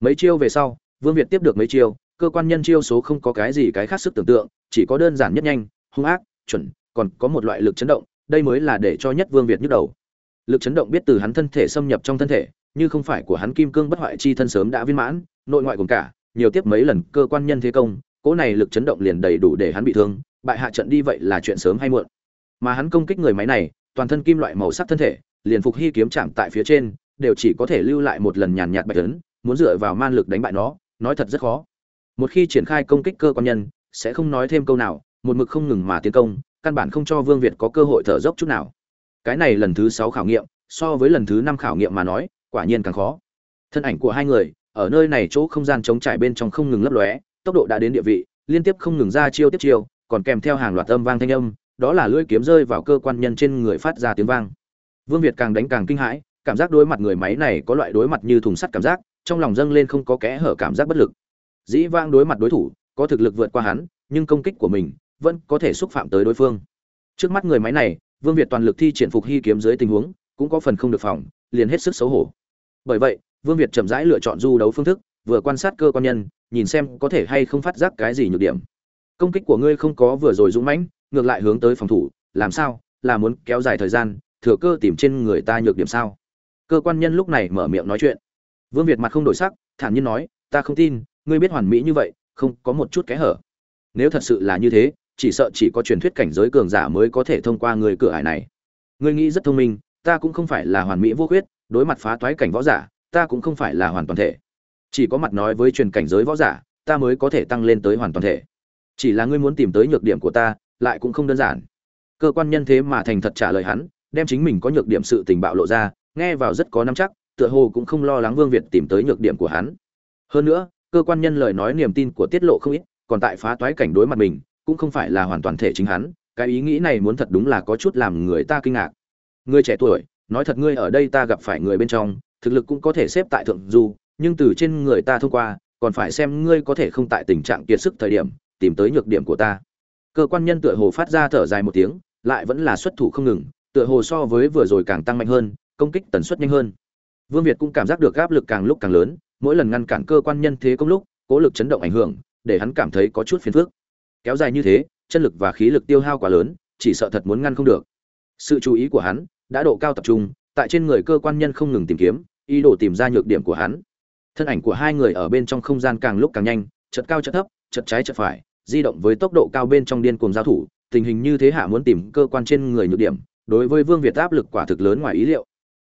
Mấy chiêu về sau, vương việt tiếp được mấy chiêu, cơ quan nhân chiêu số không có cái gì cái khác sức tưởng tượng, chỉ có đơn giản nhất nhanh, hung ác, chuẩn, còn có một loại lực chấn động, đây mới là để cho nhất vương việt nhức đầu. Lực chấn động biết từ hắn thân thể xâm nhập trong thân thể, như không phải của hắn kim cương bất hoại chi thân sớm đã viên mãn, nội ngoại cùng cả, nhiều tiếp mấy lần cơ quan nhân thế công, cỗ này lực chấn động liền đầy đủ để hắn bị thương bại hạ trận đi vậy là chuyện sớm hay muộn. Mà hắn công kích người máy này, toàn thân kim loại màu sắc thân thể, liền phục hy kiếm chạm tại phía trên, đều chỉ có thể lưu lại một lần nhàn nhạt bạch ấn, muốn dựa vào man lực đánh bại nó, nói thật rất khó. Một khi triển khai công kích cơ quan nhân, sẽ không nói thêm câu nào, một mực không ngừng mà tiến công, căn bản không cho vương việt có cơ hội thở dốc chút nào. Cái này lần thứ sáu khảo nghiệm, so với lần thứ năm khảo nghiệm mà nói, quả nhiên càng khó. Thân ảnh của hai người, ở nơi này chỗ không gian chống trải bên trong không ngừng lấp lóe, tốc độ đã đến địa vị, liên tiếp không ngừng ra chiêu tiếp chiêu còn kèm theo hàng loạt âm vang thanh âm, đó là lưỡi kiếm rơi vào cơ quan nhân trên người phát ra tiếng vang. Vương việt càng đánh càng kinh hãi, cảm giác đối mặt người máy này có loại đối mặt như thùng sắt cảm giác, trong lòng dâng lên không có kẽ hở cảm giác bất lực. Dĩ vang đối mặt đối thủ, có thực lực vượt qua hắn, nhưng công kích của mình vẫn có thể xúc phạm tới đối phương. Trước mắt người máy này, vương việt toàn lực thi triển phục hy kiếm dưới tình huống, cũng có phần không được phòng, liền hết sức xấu hổ. Bởi vậy, vương việt chậm rãi lựa chọn du đấu phương thức, vừa quan sát cơ quan nhân, nhìn xem có thể hay không phát giác cái gì nhược điểm công kích của ngươi không có vừa rồi dũng mãnh, ngược lại hướng tới phòng thủ, làm sao, là muốn kéo dài thời gian, thừa cơ tìm trên người ta nhược điểm sao? Cơ quan nhân lúc này mở miệng nói chuyện. Vương việt mặt không đổi sắc, thản nhiên nói, ta không tin, ngươi biết hoàn mỹ như vậy, không có một chút kẽ hở. Nếu thật sự là như thế, chỉ sợ chỉ có truyền thuyết cảnh giới cường giả mới có thể thông qua người cửa ải này. Ngươi nghĩ rất thông minh, ta cũng không phải là hoàn mỹ vô khuyết, đối mặt phá toái cảnh võ giả, ta cũng không phải là hoàn toàn thể. Chỉ có mặt nói với truyền cảnh giới võ giả, ta mới có thể tăng lên tới hoàn toàn thể chỉ là ngươi muốn tìm tới nhược điểm của ta, lại cũng không đơn giản. Cơ quan nhân thế mà thành thật trả lời hắn, đem chính mình có nhược điểm sự tình bạo lộ ra, nghe vào rất có nắm chắc, tựa hồ cũng không lo lắng vương việt tìm tới nhược điểm của hắn. Hơn nữa, cơ quan nhân lời nói niềm tin của tiết lộ không ít, còn tại phá toái cảnh đối mặt mình, cũng không phải là hoàn toàn thể chính hắn, cái ý nghĩ này muốn thật đúng là có chút làm người ta kinh ngạc. Người trẻ tuổi, nói thật ngươi ở đây ta gặp phải người bên trong, thực lực cũng có thể xếp tại thượng du, nhưng từ trên người ta thông qua, còn phải xem ngươi có thể không tại tình trạng kiệt sức thời điểm tìm tới nhược điểm của ta. Cơ quan nhân tựa hồ phát ra thở dài một tiếng, lại vẫn là xuất thủ không ngừng, tựa hồ so với vừa rồi càng tăng mạnh hơn, công kích tần suất nhanh hơn. Vương việt cũng cảm giác được áp lực càng lúc càng lớn, mỗi lần ngăn cản cơ quan nhân thế công lúc, cố lực chấn động ảnh hưởng, để hắn cảm thấy có chút phiền phức. Kéo dài như thế, chân lực và khí lực tiêu hao quá lớn, chỉ sợ thật muốn ngăn không được. Sự chú ý của hắn đã độ cao tập trung, tại trên người cơ quan nhân không ngừng tìm kiếm, ý đồ tìm ra nhược điểm của hắn. Thân ảnh của hai người ở bên trong không gian càng lúc càng nhanh chật cao chật thấp chật trái chật phải di động với tốc độ cao bên trong điên cuồng giao thủ, tình hình như thế hạ muốn tìm cơ quan trên người nhược điểm, đối với vương việt áp lực quả thực lớn ngoài ý liệu.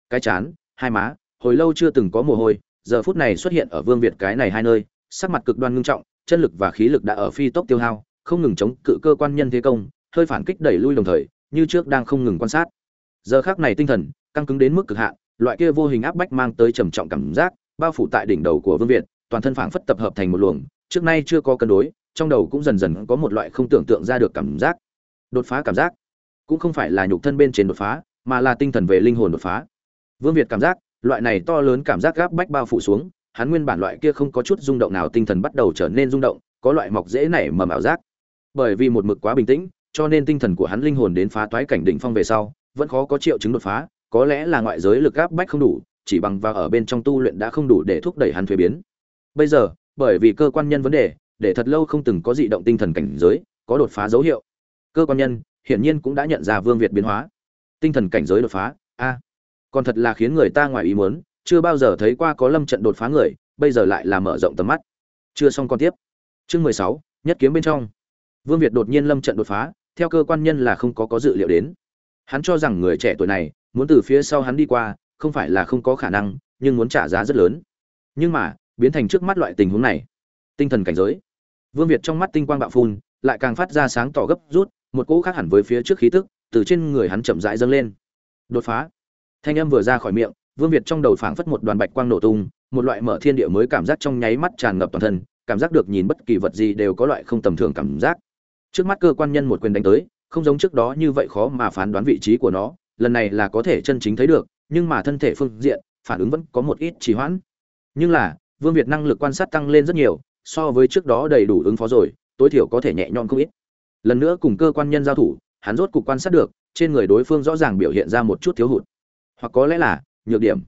Cái chán, hai má, hồi lâu chưa từng có mồ hôi, giờ phút này xuất hiện ở vương việt cái này hai nơi, sắc mặt cực đoan ngưng trọng, chân lực và khí lực đã ở phi tốc tiêu hao, không ngừng chống cự cơ quan nhân thế công, hơi phản kích đẩy lui đồng thời, như trước đang không ngừng quan sát. Giờ khắc này tinh thần, căng cứng đến mức cực hạn, loại kia vô hình áp bách mang tới trầm trọng cảm giác, bao phủ tại đỉnh đầu của vương việt, toàn thân phảng phất tập hợp thành một luồng, trước nay chưa có cân đối trong đầu cũng dần dần có một loại không tưởng tượng ra được cảm giác. Đột phá cảm giác. Cũng không phải là nhục thân bên trên đột phá, mà là tinh thần về linh hồn đột phá. Vương việt cảm giác, loại này to lớn cảm giác gáp bách bao phủ xuống, hắn nguyên bản loại kia không có chút rung động nào tinh thần bắt đầu trở nên rung động, có loại mọc dễ nảy mầm ảo giác. Bởi vì một mực quá bình tĩnh, cho nên tinh thần của hắn linh hồn đến phá toái cảnh đỉnh phong về sau, vẫn khó có triệu chứng đột phá, có lẽ là ngoại giới lực áp bách không đủ, chỉ bằng và ở bên trong tu luyện đã không đủ để thúc đẩy hắn thuế biến. Bây giờ, bởi vì cơ quan nhân vấn đề để thật lâu không từng có dị động tinh thần cảnh giới, có đột phá dấu hiệu. Cơ quan nhân, hiển nhiên cũng đã nhận ra vương việt biến hóa. Tinh thần cảnh giới đột phá, a. Còn thật là khiến người ta ngoài ý muốn, chưa bao giờ thấy qua có lâm trận đột phá người, bây giờ lại là mở rộng tầm mắt. Chưa xong con tiếp. Chương mười sáu, nhất kiếm bên trong. Vương việt đột nhiên lâm trận đột phá, theo cơ quan nhân là không có có dự liệu đến. Hắn cho rằng người trẻ tuổi này, muốn từ phía sau hắn đi qua, không phải là không có khả năng, nhưng muốn trả giá rất lớn. Nhưng mà, biến thành trước mắt loại tình huống này. Tinh thần cảnh giới vương việt trong mắt tinh quang bạo phun, lại càng phát ra sáng tỏ gấp rút, một cỗ khác hẳn với phía trước khí tức, từ trên người hắn chậm rãi dâng lên. Đột phá. Thanh âm vừa ra khỏi miệng, vương việt trong đầu phảng phất một đoàn bạch quang nổ tung, một loại mở thiên địa mới cảm giác trong nháy mắt tràn ngập toàn thân, cảm giác được nhìn bất kỳ vật gì đều có loại không tầm thường cảm giác. Trước mắt cơ quan nhân một quyền đánh tới, không giống trước đó như vậy khó mà phán đoán vị trí của nó, lần này là có thể chân chính thấy được, nhưng mà thân thể phương diện, phản ứng vẫn có một ít trì hoãn. Nhưng là, vương việt năng lực quan sát tăng lên rất nhiều so với trước đó đầy đủ ứng phó rồi, tối thiểu có thể nhẹ nhõm không ít. Lần nữa cùng cơ quan nhân giao thủ, hắn rốt cục quan sát được, trên người đối phương rõ ràng biểu hiện ra một chút thiếu hụt. Hoặc có lẽ là, nhược điểm.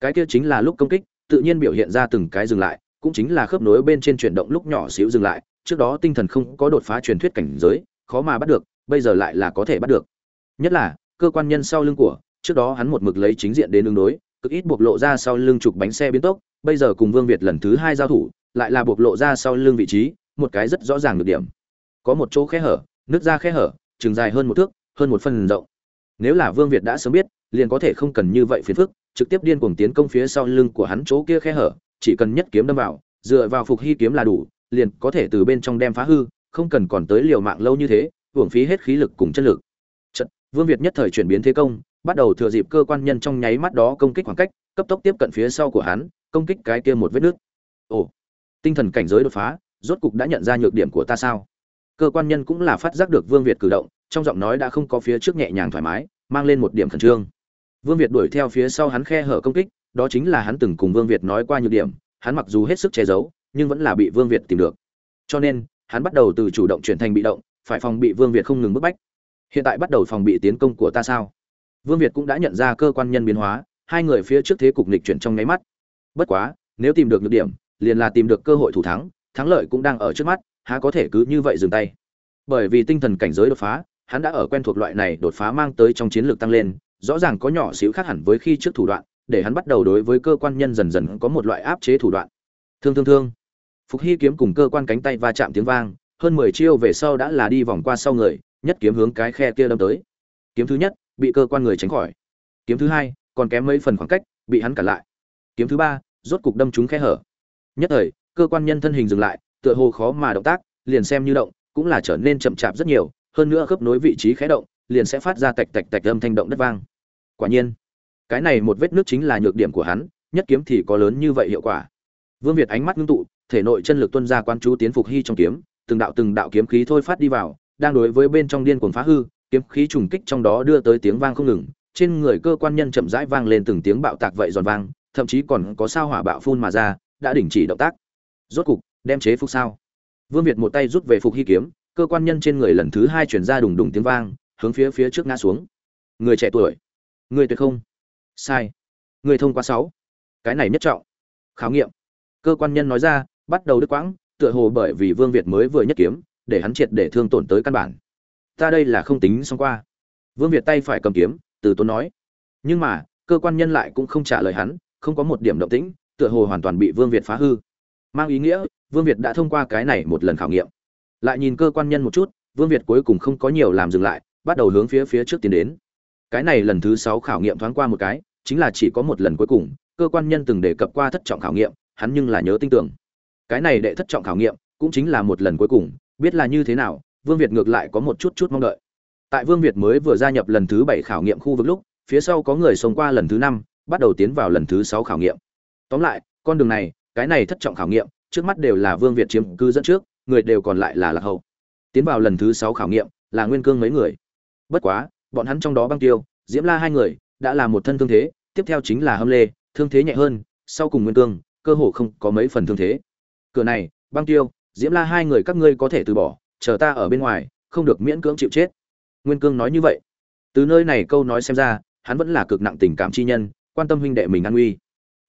Cái kia chính là lúc công kích, tự nhiên biểu hiện ra từng cái dừng lại, cũng chính là khớp nối bên trên chuyển động lúc nhỏ xíu dừng lại, trước đó tinh thần không có đột phá truyền thuyết cảnh giới, khó mà bắt được, bây giờ lại là có thể bắt được. Nhất là, cơ quan nhân sau lưng của, trước đó hắn một mực lấy chính diện đến ứng đối, cực ít bộc lộ ra sau lưng trục bánh xe biến tốc, bây giờ cùng vương việt lần thứ hai giao thủ lại là bộc lộ ra sau lưng vị trí một cái rất rõ ràng được điểm. Có một chỗ khe hở nước ra khe hở chừng dài hơn một thước hơn một phần rộng. Nếu là vương việt đã sớm biết liền có thể không cần như vậy phiền phức trực tiếp điên cuồng tiến công phía sau lưng của hắn chỗ kia khe hở chỉ cần nhất kiếm đâm vào dựa vào phục hy kiếm là đủ liền có thể từ bên trong đem phá hư không cần còn tới liều mạng lâu như thế hưởng phí hết khí lực cùng chất lực. Trận, vương việt nhất thời chuyển biến thế công bắt đầu thừa dịp cơ quan nhân trong nháy mắt đó công kích khoảng cách cấp tốc tiếp cận phía sau của hắn công kích cái kia một vết nước ồ tinh thần cảnh giới đột phá, rốt cục đã nhận ra nhược điểm của ta sao? Cơ quan nhân cũng là phát giác được vương việt cử động, trong giọng nói đã không có phía trước nhẹ nhàng thoải mái, mang lên một điểm khẩn trương. Vương việt đuổi theo phía sau hắn khe hở công kích, đó chính là hắn từng cùng vương việt nói qua nhược điểm, hắn mặc dù hết sức che giấu, nhưng vẫn là bị vương việt tìm được. Cho nên, hắn bắt đầu từ chủ động chuyển thành bị động, phải phòng bị vương việt không ngừng bức bách. Hiện tại bắt đầu phòng bị tiến công của ta sao? Vương việt cũng đã nhận ra cơ quan nhân biến hóa, hai người phía trước thế cục nịch chuyển trong nháy mắt. Bất quá, nếu tìm được nhược điểm liền là tìm được cơ hội thủ thắng thắng lợi cũng đang ở trước mắt, há có thể cứ như vậy dừng tay. Bởi vì tinh thần cảnh giới đột phá, hắn đã ở quen thuộc loại này đột phá mang tới trong chiến lược tăng lên, rõ ràng có nhỏ xíu khác hẳn với khi trước thủ đoạn, để hắn bắt đầu đối với cơ quan nhân dần dần có một loại áp chế thủ đoạn. Thương thương thương. Phục hy kiếm cùng cơ quan cánh tay va chạm tiếng vang, hơn mười chiêu về sau đã là đi vòng qua sau người, nhất kiếm hướng cái khe kia đâm tới. Kiếm thứ nhất, bị cơ quan người tránh khỏi. Kiếm thứ hai, còn kém mấy phần khoảng cách, bị hắn cản lại. Kiếm thứ ba, rốt cục đâm trúng khe hở nhất thời, cơ quan nhân thân hình dừng lại, tựa hồ khó mà động tác, liền xem như động, cũng là trở nên chậm chạp rất nhiều, hơn nữa khớp nối vị trí khé động, liền sẽ phát ra tạch tạch tạch âm thanh động đất vang. Quả nhiên, cái này một vết nước chính là nhược điểm của hắn, nhất kiếm thì có lớn như vậy hiệu quả. Vương việt ánh mắt ngưng tụ, thể nội chân lực tuân ra quan chú tiến phục hy trong kiếm, từng đạo từng đạo kiếm khí thôi phát đi vào, đang đối với bên trong điên cuồng phá hư, kiếm khí trùng kích trong đó đưa tới tiếng vang không ngừng, trên người cơ quan nhân chậm rãi vang lên từng tiếng bạo tạc vậy giòn vang, thậm chí còn có sao hỏa bạo phun mà ra đã đình chỉ động tác. Rốt cục, đem chế phục sao? Vương việt một tay rút về phục hy kiếm, cơ quan nhân trên người lần thứ hai chuyển ra đùng đùng tiếng vang, hướng phía phía trước ngã xuống. Người trẻ tuổi, người tuyệt không. Sai. Người thông qua sáu. Cái này nhất trọng. Khảo nghiệm. Cơ quan nhân nói ra, bắt đầu đứt quãng, tựa hồ bởi vì vương việt mới vừa nhất kiếm, để hắn triệt để thương tổn tới căn bản. Ta đây là không tính xong qua. Vương việt tay phải cầm kiếm, từ tốn nói. Nhưng mà, cơ quan nhân lại cũng không trả lời hắn, không có một điểm động tĩnh tựa hồ hoàn toàn bị vương việt phá hư. Mang ý nghĩa, vương việt đã thông qua cái này một lần khảo nghiệm. Lại nhìn cơ quan nhân một chút, vương việt cuối cùng không có nhiều làm dừng lại, bắt đầu hướng phía phía trước tiến đến. Cái này lần thứ sáu khảo nghiệm thoáng qua một cái, chính là chỉ có một lần cuối cùng, cơ quan nhân từng đề cập qua thất trọng khảo nghiệm, hắn nhưng là nhớ tin tưởng. Cái này đệ thất trọng khảo nghiệm, cũng chính là một lần cuối cùng, biết là như thế nào, vương việt ngược lại có một chút chút mong đợi. Tại vương việt mới vừa gia nhập lần thứ bảy khảo nghiệm khu vực lúc, phía sau có người sống qua lần thứ năm, bắt đầu tiến vào lần thứ sáu khảo nghiệm tóm lại, con đường này, cái này thất trọng khảo nghiệm, trước mắt đều là vương việt chiếm cư dẫn trước, người đều còn lại là lạc hậu. Tiến vào lần thứ sáu khảo nghiệm, là nguyên cương mấy người. Bất quá, bọn hắn trong đó băng tiêu, diễm la hai người, đã là một thân thương thế, tiếp theo chính là hâm lê, thương thế nhẹ hơn, sau cùng nguyên cương, cơ hồ không có mấy phần thương thế. Cửa này, băng tiêu, diễm la hai người các ngươi có thể từ bỏ, chờ ta ở bên ngoài, không được miễn cưỡng chịu chết. Nguyên cương nói như vậy. Từ nơi này câu nói xem ra, hắn vẫn là cực nặng tình cảm chi nhân, quan tâm huynh đệ mình an nguy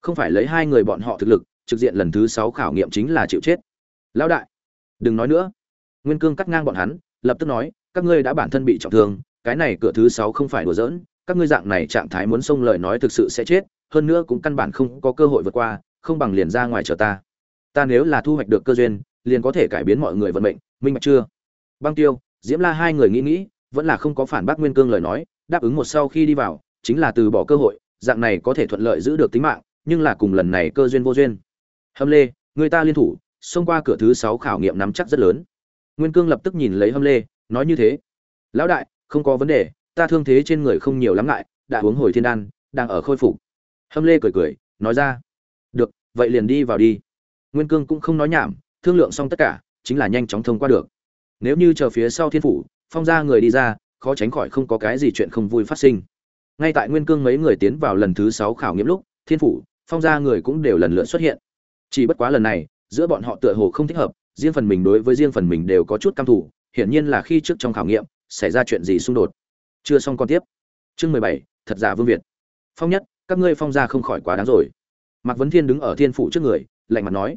không phải lấy hai người bọn họ thực lực, trực diện lần thứ sáu khảo nghiệm chính là chịu chết. Lão đại, đừng nói nữa. Nguyên cương cắt ngang bọn hắn, lập tức nói, các ngươi đã bản thân bị trọng thương, cái này cửa thứ sáu không phải đùa giỡn, các ngươi dạng này trạng thái muốn xông lời nói thực sự sẽ chết, hơn nữa cũng căn bản không có cơ hội vượt qua, không bằng liền ra ngoài chờ ta. Ta nếu là thu hoạch được cơ duyên, liền có thể cải biến mọi người vận mệnh, minh bạch chưa? Băng tiêu, diễm la hai người nghĩ nghĩ, vẫn là không có phản bác nguyên cương lời nói, đáp ứng một sau khi đi vào, chính là từ bỏ cơ hội, dạng này có thể thuận lợi giữ được tính mạng nhưng là cùng lần này cơ duyên vô duyên. Hâm lê, người ta liên thủ, xông qua cửa thứ sáu khảo nghiệm nắm chắc rất lớn. Nguyên cương lập tức nhìn lấy hâm lê, nói như thế. Lão đại, không có vấn đề, ta thương thế trên người không nhiều lắm ngại. đã uống hồi thiên đan, đang ở khôi phục. Hâm lê cười cười, nói ra. Được, vậy liền đi vào đi. Nguyên cương cũng không nói nhảm, thương lượng xong tất cả, chính là nhanh chóng thông qua được. Nếu như chờ phía sau thiên phủ, phong ra người đi ra, khó tránh khỏi không có cái gì chuyện không vui phát sinh. Ngay tại nguyên cương mấy người tiến vào lần thứ sáu khảo nghiệm lúc, thiên phủ phong gia người cũng đều lần lượt xuất hiện. Chỉ bất quá lần này, giữa bọn họ tựa hồ không thích hợp, riêng phần mình đối với riêng phần mình đều có chút căm thủ hiển nhiên là khi trước trong khảo nghiệm, xảy ra chuyện gì xung đột. Chưa xong con tiếp. Chương mười bảy, thật giả vương việt. Phong nhất, các ngươi phong gia không khỏi quá đáng rồi. Mạc vấn thiên đứng ở thiên phủ trước người, lạnh mặt nói.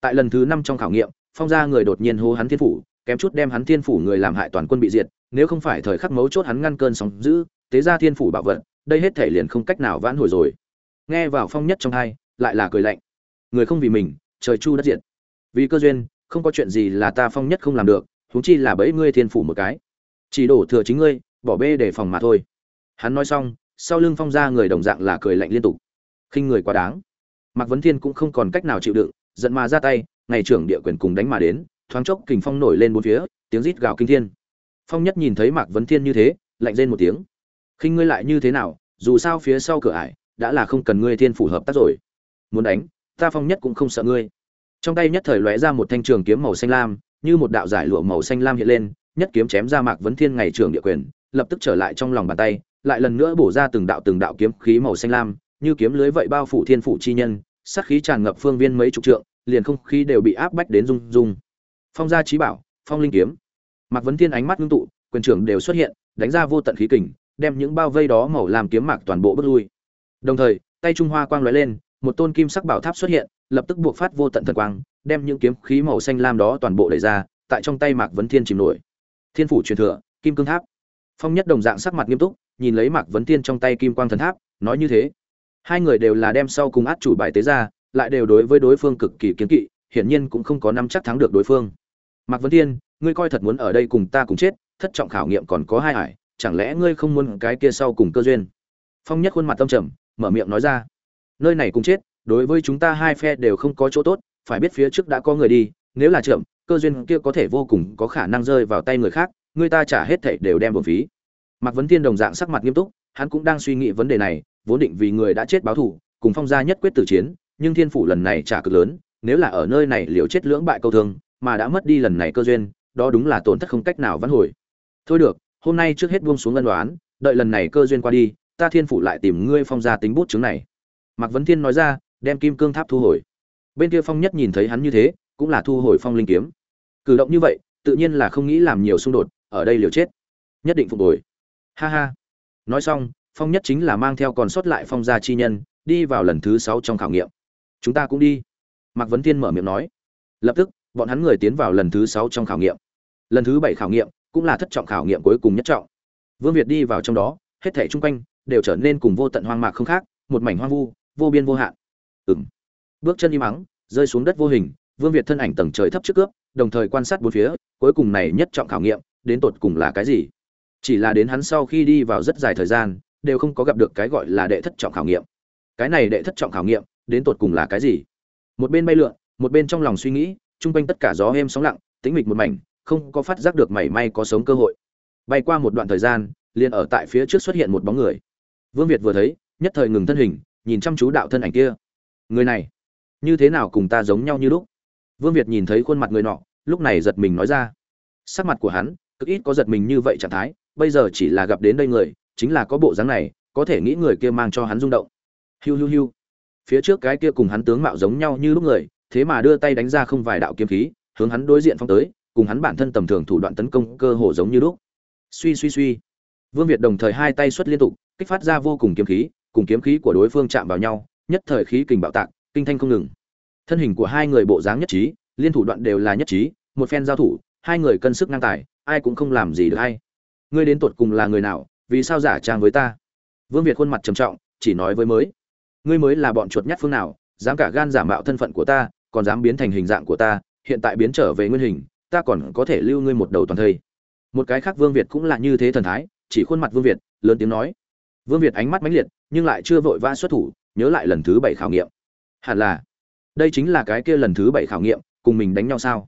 Tại lần thứ năm trong khảo nghiệm, phong gia người đột nhiên hô hắn thiên phủ, kém chút đem hắn thiên phủ người làm hại toàn quân bị diệt, nếu không phải thời khắc mấu chốt hắn ngăn cơn sóng giữ tế ra thiên phủ bảo vật, đây hết thể liền không cách nào vãn hồi rồi nghe vào phong nhất trong hai, lại là cười lạnh. Người không vì mình, trời chu đất diện vì cơ duyên, không có chuyện gì là ta phong nhất không làm được, huống chi là bẫy ngươi thiên phủ một cái. Chỉ đổ thừa chính ngươi, bỏ bê để phòng mà thôi. Hắn nói xong, sau lưng phong ra người đồng dạng là cười lạnh liên tục. Khinh người quá đáng. Mạc vấn thiên cũng không còn cách nào chịu đựng, giận mà ra tay, ngày trưởng địa quyền cùng đánh mà đến, thoáng chốc kình phong nổi lên bốn phía, tiếng rít gào kinh thiên. Phong nhất nhìn thấy mạc vấn thiên như thế, lạnh rên một tiếng. Khinh ngươi lại như thế nào, dù sao phía sau cửa ải đã là không cần ngươi thiên phủ hợp tác rồi. Muốn đánh, ta phong nhất cũng không sợ ngươi. Trong tay nhất thời lóe ra một thanh trường kiếm màu xanh lam, như một đạo giải lụa màu xanh lam hiện lên, nhất kiếm chém ra mạc vấn thiên ngày trường địa quyền, lập tức trở lại trong lòng bàn tay, lại lần nữa bổ ra từng đạo từng đạo kiếm khí màu xanh lam, như kiếm lưới vậy bao phủ thiên phủ chi nhân, sát khí tràn ngập phương viên mấy chục trượng, liền không khí đều bị áp bách đến rung rung. Phong gia trí bảo, phong linh kiếm. Mạc vấn thiên ánh mắt ngưng tụ, quyền trưởng đều xuất hiện, đánh ra vô tận khí kình, đem những bao vây đó màu làm kiếm mạc toàn bộ bước lui đồng thời, tay trung hoa quang lóe lên, một tôn kim sắc bảo tháp xuất hiện, lập tức buộc phát vô tận thần quang, đem những kiếm khí màu xanh lam đó toàn bộ đẩy ra, tại trong tay mạc vấn thiên chìm nổi. Thiên phủ truyền thừa, kim cương tháp. Phong nhất đồng dạng sắc mặt nghiêm túc, nhìn lấy mạc vấn thiên trong tay kim quang thần tháp, nói như thế. Hai người đều là đem sau cùng át chủ bài tế ra, lại đều đối với đối phương cực kỳ kiên kỵ, hiển nhiên cũng không có nắm chắc thắng được đối phương. Mạc vấn thiên, ngươi coi thật muốn ở đây cùng ta cùng chết, thất trọng khảo nghiệm còn có hai hải chẳng lẽ ngươi không muốn cái kia sau cùng cơ duyên? Phong nhất khuôn mặt tâm trầm mở miệng nói ra. Nơi này cũng chết, đối với chúng ta hai phe đều không có chỗ tốt, phải biết phía trước đã có người đi, nếu là chậm, cơ duyên kia có thể vô cùng có khả năng rơi vào tay người khác, người ta trả hết thảy đều đem bổng phí. Mạc vấn thiên đồng dạng sắc mặt nghiêm túc, hắn cũng đang suy nghĩ vấn đề này, vốn định vì người đã chết báo thù, cùng phong gia nhất quyết tử chiến, nhưng thiên phủ lần này trả cực lớn, nếu là ở nơi này liều chết lưỡng bại câu thương, mà đã mất đi lần này cơ duyên, đó đúng là tổn thất không cách nào vãn hồi. Thôi được, hôm nay trước hết buông xuống ân đoán đợi lần này cơ duyên qua đi ta thiên phủ lại tìm ngươi phong gia tính bút chứng này. Mạc vấn thiên nói ra, đem kim cương tháp thu hồi. Bên kia phong nhất nhìn thấy hắn như thế, cũng là thu hồi phong linh kiếm. Cử động như vậy, tự nhiên là không nghĩ làm nhiều xung đột, ở đây liều chết. Nhất định phục hồi. Ha ha. Nói xong, phong nhất chính là mang theo còn sót lại phong gia chi nhân, đi vào lần thứ sáu trong khảo nghiệm. Chúng ta cũng đi. Mạc vấn thiên mở miệng nói. Lập tức, bọn hắn người tiến vào lần thứ sáu trong khảo nghiệm. Lần thứ bảy khảo nghiệm, cũng là thất trọng khảo nghiệm cuối cùng nhất trọng. Vương việt đi vào trong đó, hết thảy chung quanh đều trở nên cùng vô tận hoang mạc không khác, một mảnh hoang vu, vô biên vô hạn. Ừng bước chân im mắng rơi xuống đất vô hình, vương việt thân ảnh tầng trời thấp trước cướp, đồng thời quan sát bốn phía, cuối cùng này nhất trọng khảo nghiệm, đến tột cùng là cái gì? Chỉ là đến hắn sau khi đi vào rất dài thời gian, đều không có gặp được cái gọi là đệ thất trọng khảo nghiệm. Cái này đệ thất trọng khảo nghiệm, đến tột cùng là cái gì? Một bên bay lượn, một bên trong lòng suy nghĩ, chung quanh tất cả gió êm sóng lặng, tĩnh mịch một mảnh, không có phát giác được mảy may có sống cơ hội. Bay qua một đoạn thời gian, liền ở tại phía trước xuất hiện một bóng người vương việt vừa thấy, nhất thời ngừng thân hình, nhìn chăm chú đạo thân ảnh kia. Người này, như thế nào cùng ta giống nhau như lúc? Vương việt nhìn thấy khuôn mặt người nọ, lúc này giật mình nói ra. Sắc mặt của hắn, cực ít có giật mình như vậy trạng thái, bây giờ chỉ là gặp đến đây người, chính là có bộ dáng này, có thể nghĩ người kia mang cho hắn rung động. Hiu hiu hiu. Phía trước cái kia cùng hắn tướng mạo giống nhau như lúc người, thế mà đưa tay đánh ra không vài đạo kiếm khí, hướng hắn đối diện phong tới, cùng hắn bản thân tầm thường thủ đoạn tấn công cơ hồ giống như lúc. Suy suy suy. Vương việt đồng thời hai tay xuất liên tục kích phát ra vô cùng kiếm khí, cùng kiếm khí của đối phương chạm vào nhau, nhất thời khí kình bạo tạc, kinh thanh không ngừng. Thân hình của hai người bộ dáng nhất trí, liên thủ đoạn đều là nhất trí, một phen giao thủ, hai người cân sức ngang tài, ai cũng không làm gì được hay. Ngươi đến tột cùng là người nào, vì sao giả trang với ta? Vương việt khuôn mặt trầm trọng, chỉ nói với mới. Ngươi mới là bọn chuột nhắt phương nào, dám cả gan giả mạo thân phận của ta, còn dám biến thành hình dạng của ta, hiện tại biến trở về nguyên hình, ta còn có thể lưu ngươi một đầu toàn thây. Một cái khác vương việt cũng là như thế thần thái, chỉ khuôn mặt vương việt, lớn tiếng nói vương việt ánh mắt mãnh liệt, nhưng lại chưa vội vã xuất thủ, nhớ lại lần thứ bảy khảo nghiệm. Hẳn là, đây chính là cái kia lần thứ bảy khảo nghiệm, cùng mình đánh nhau sao?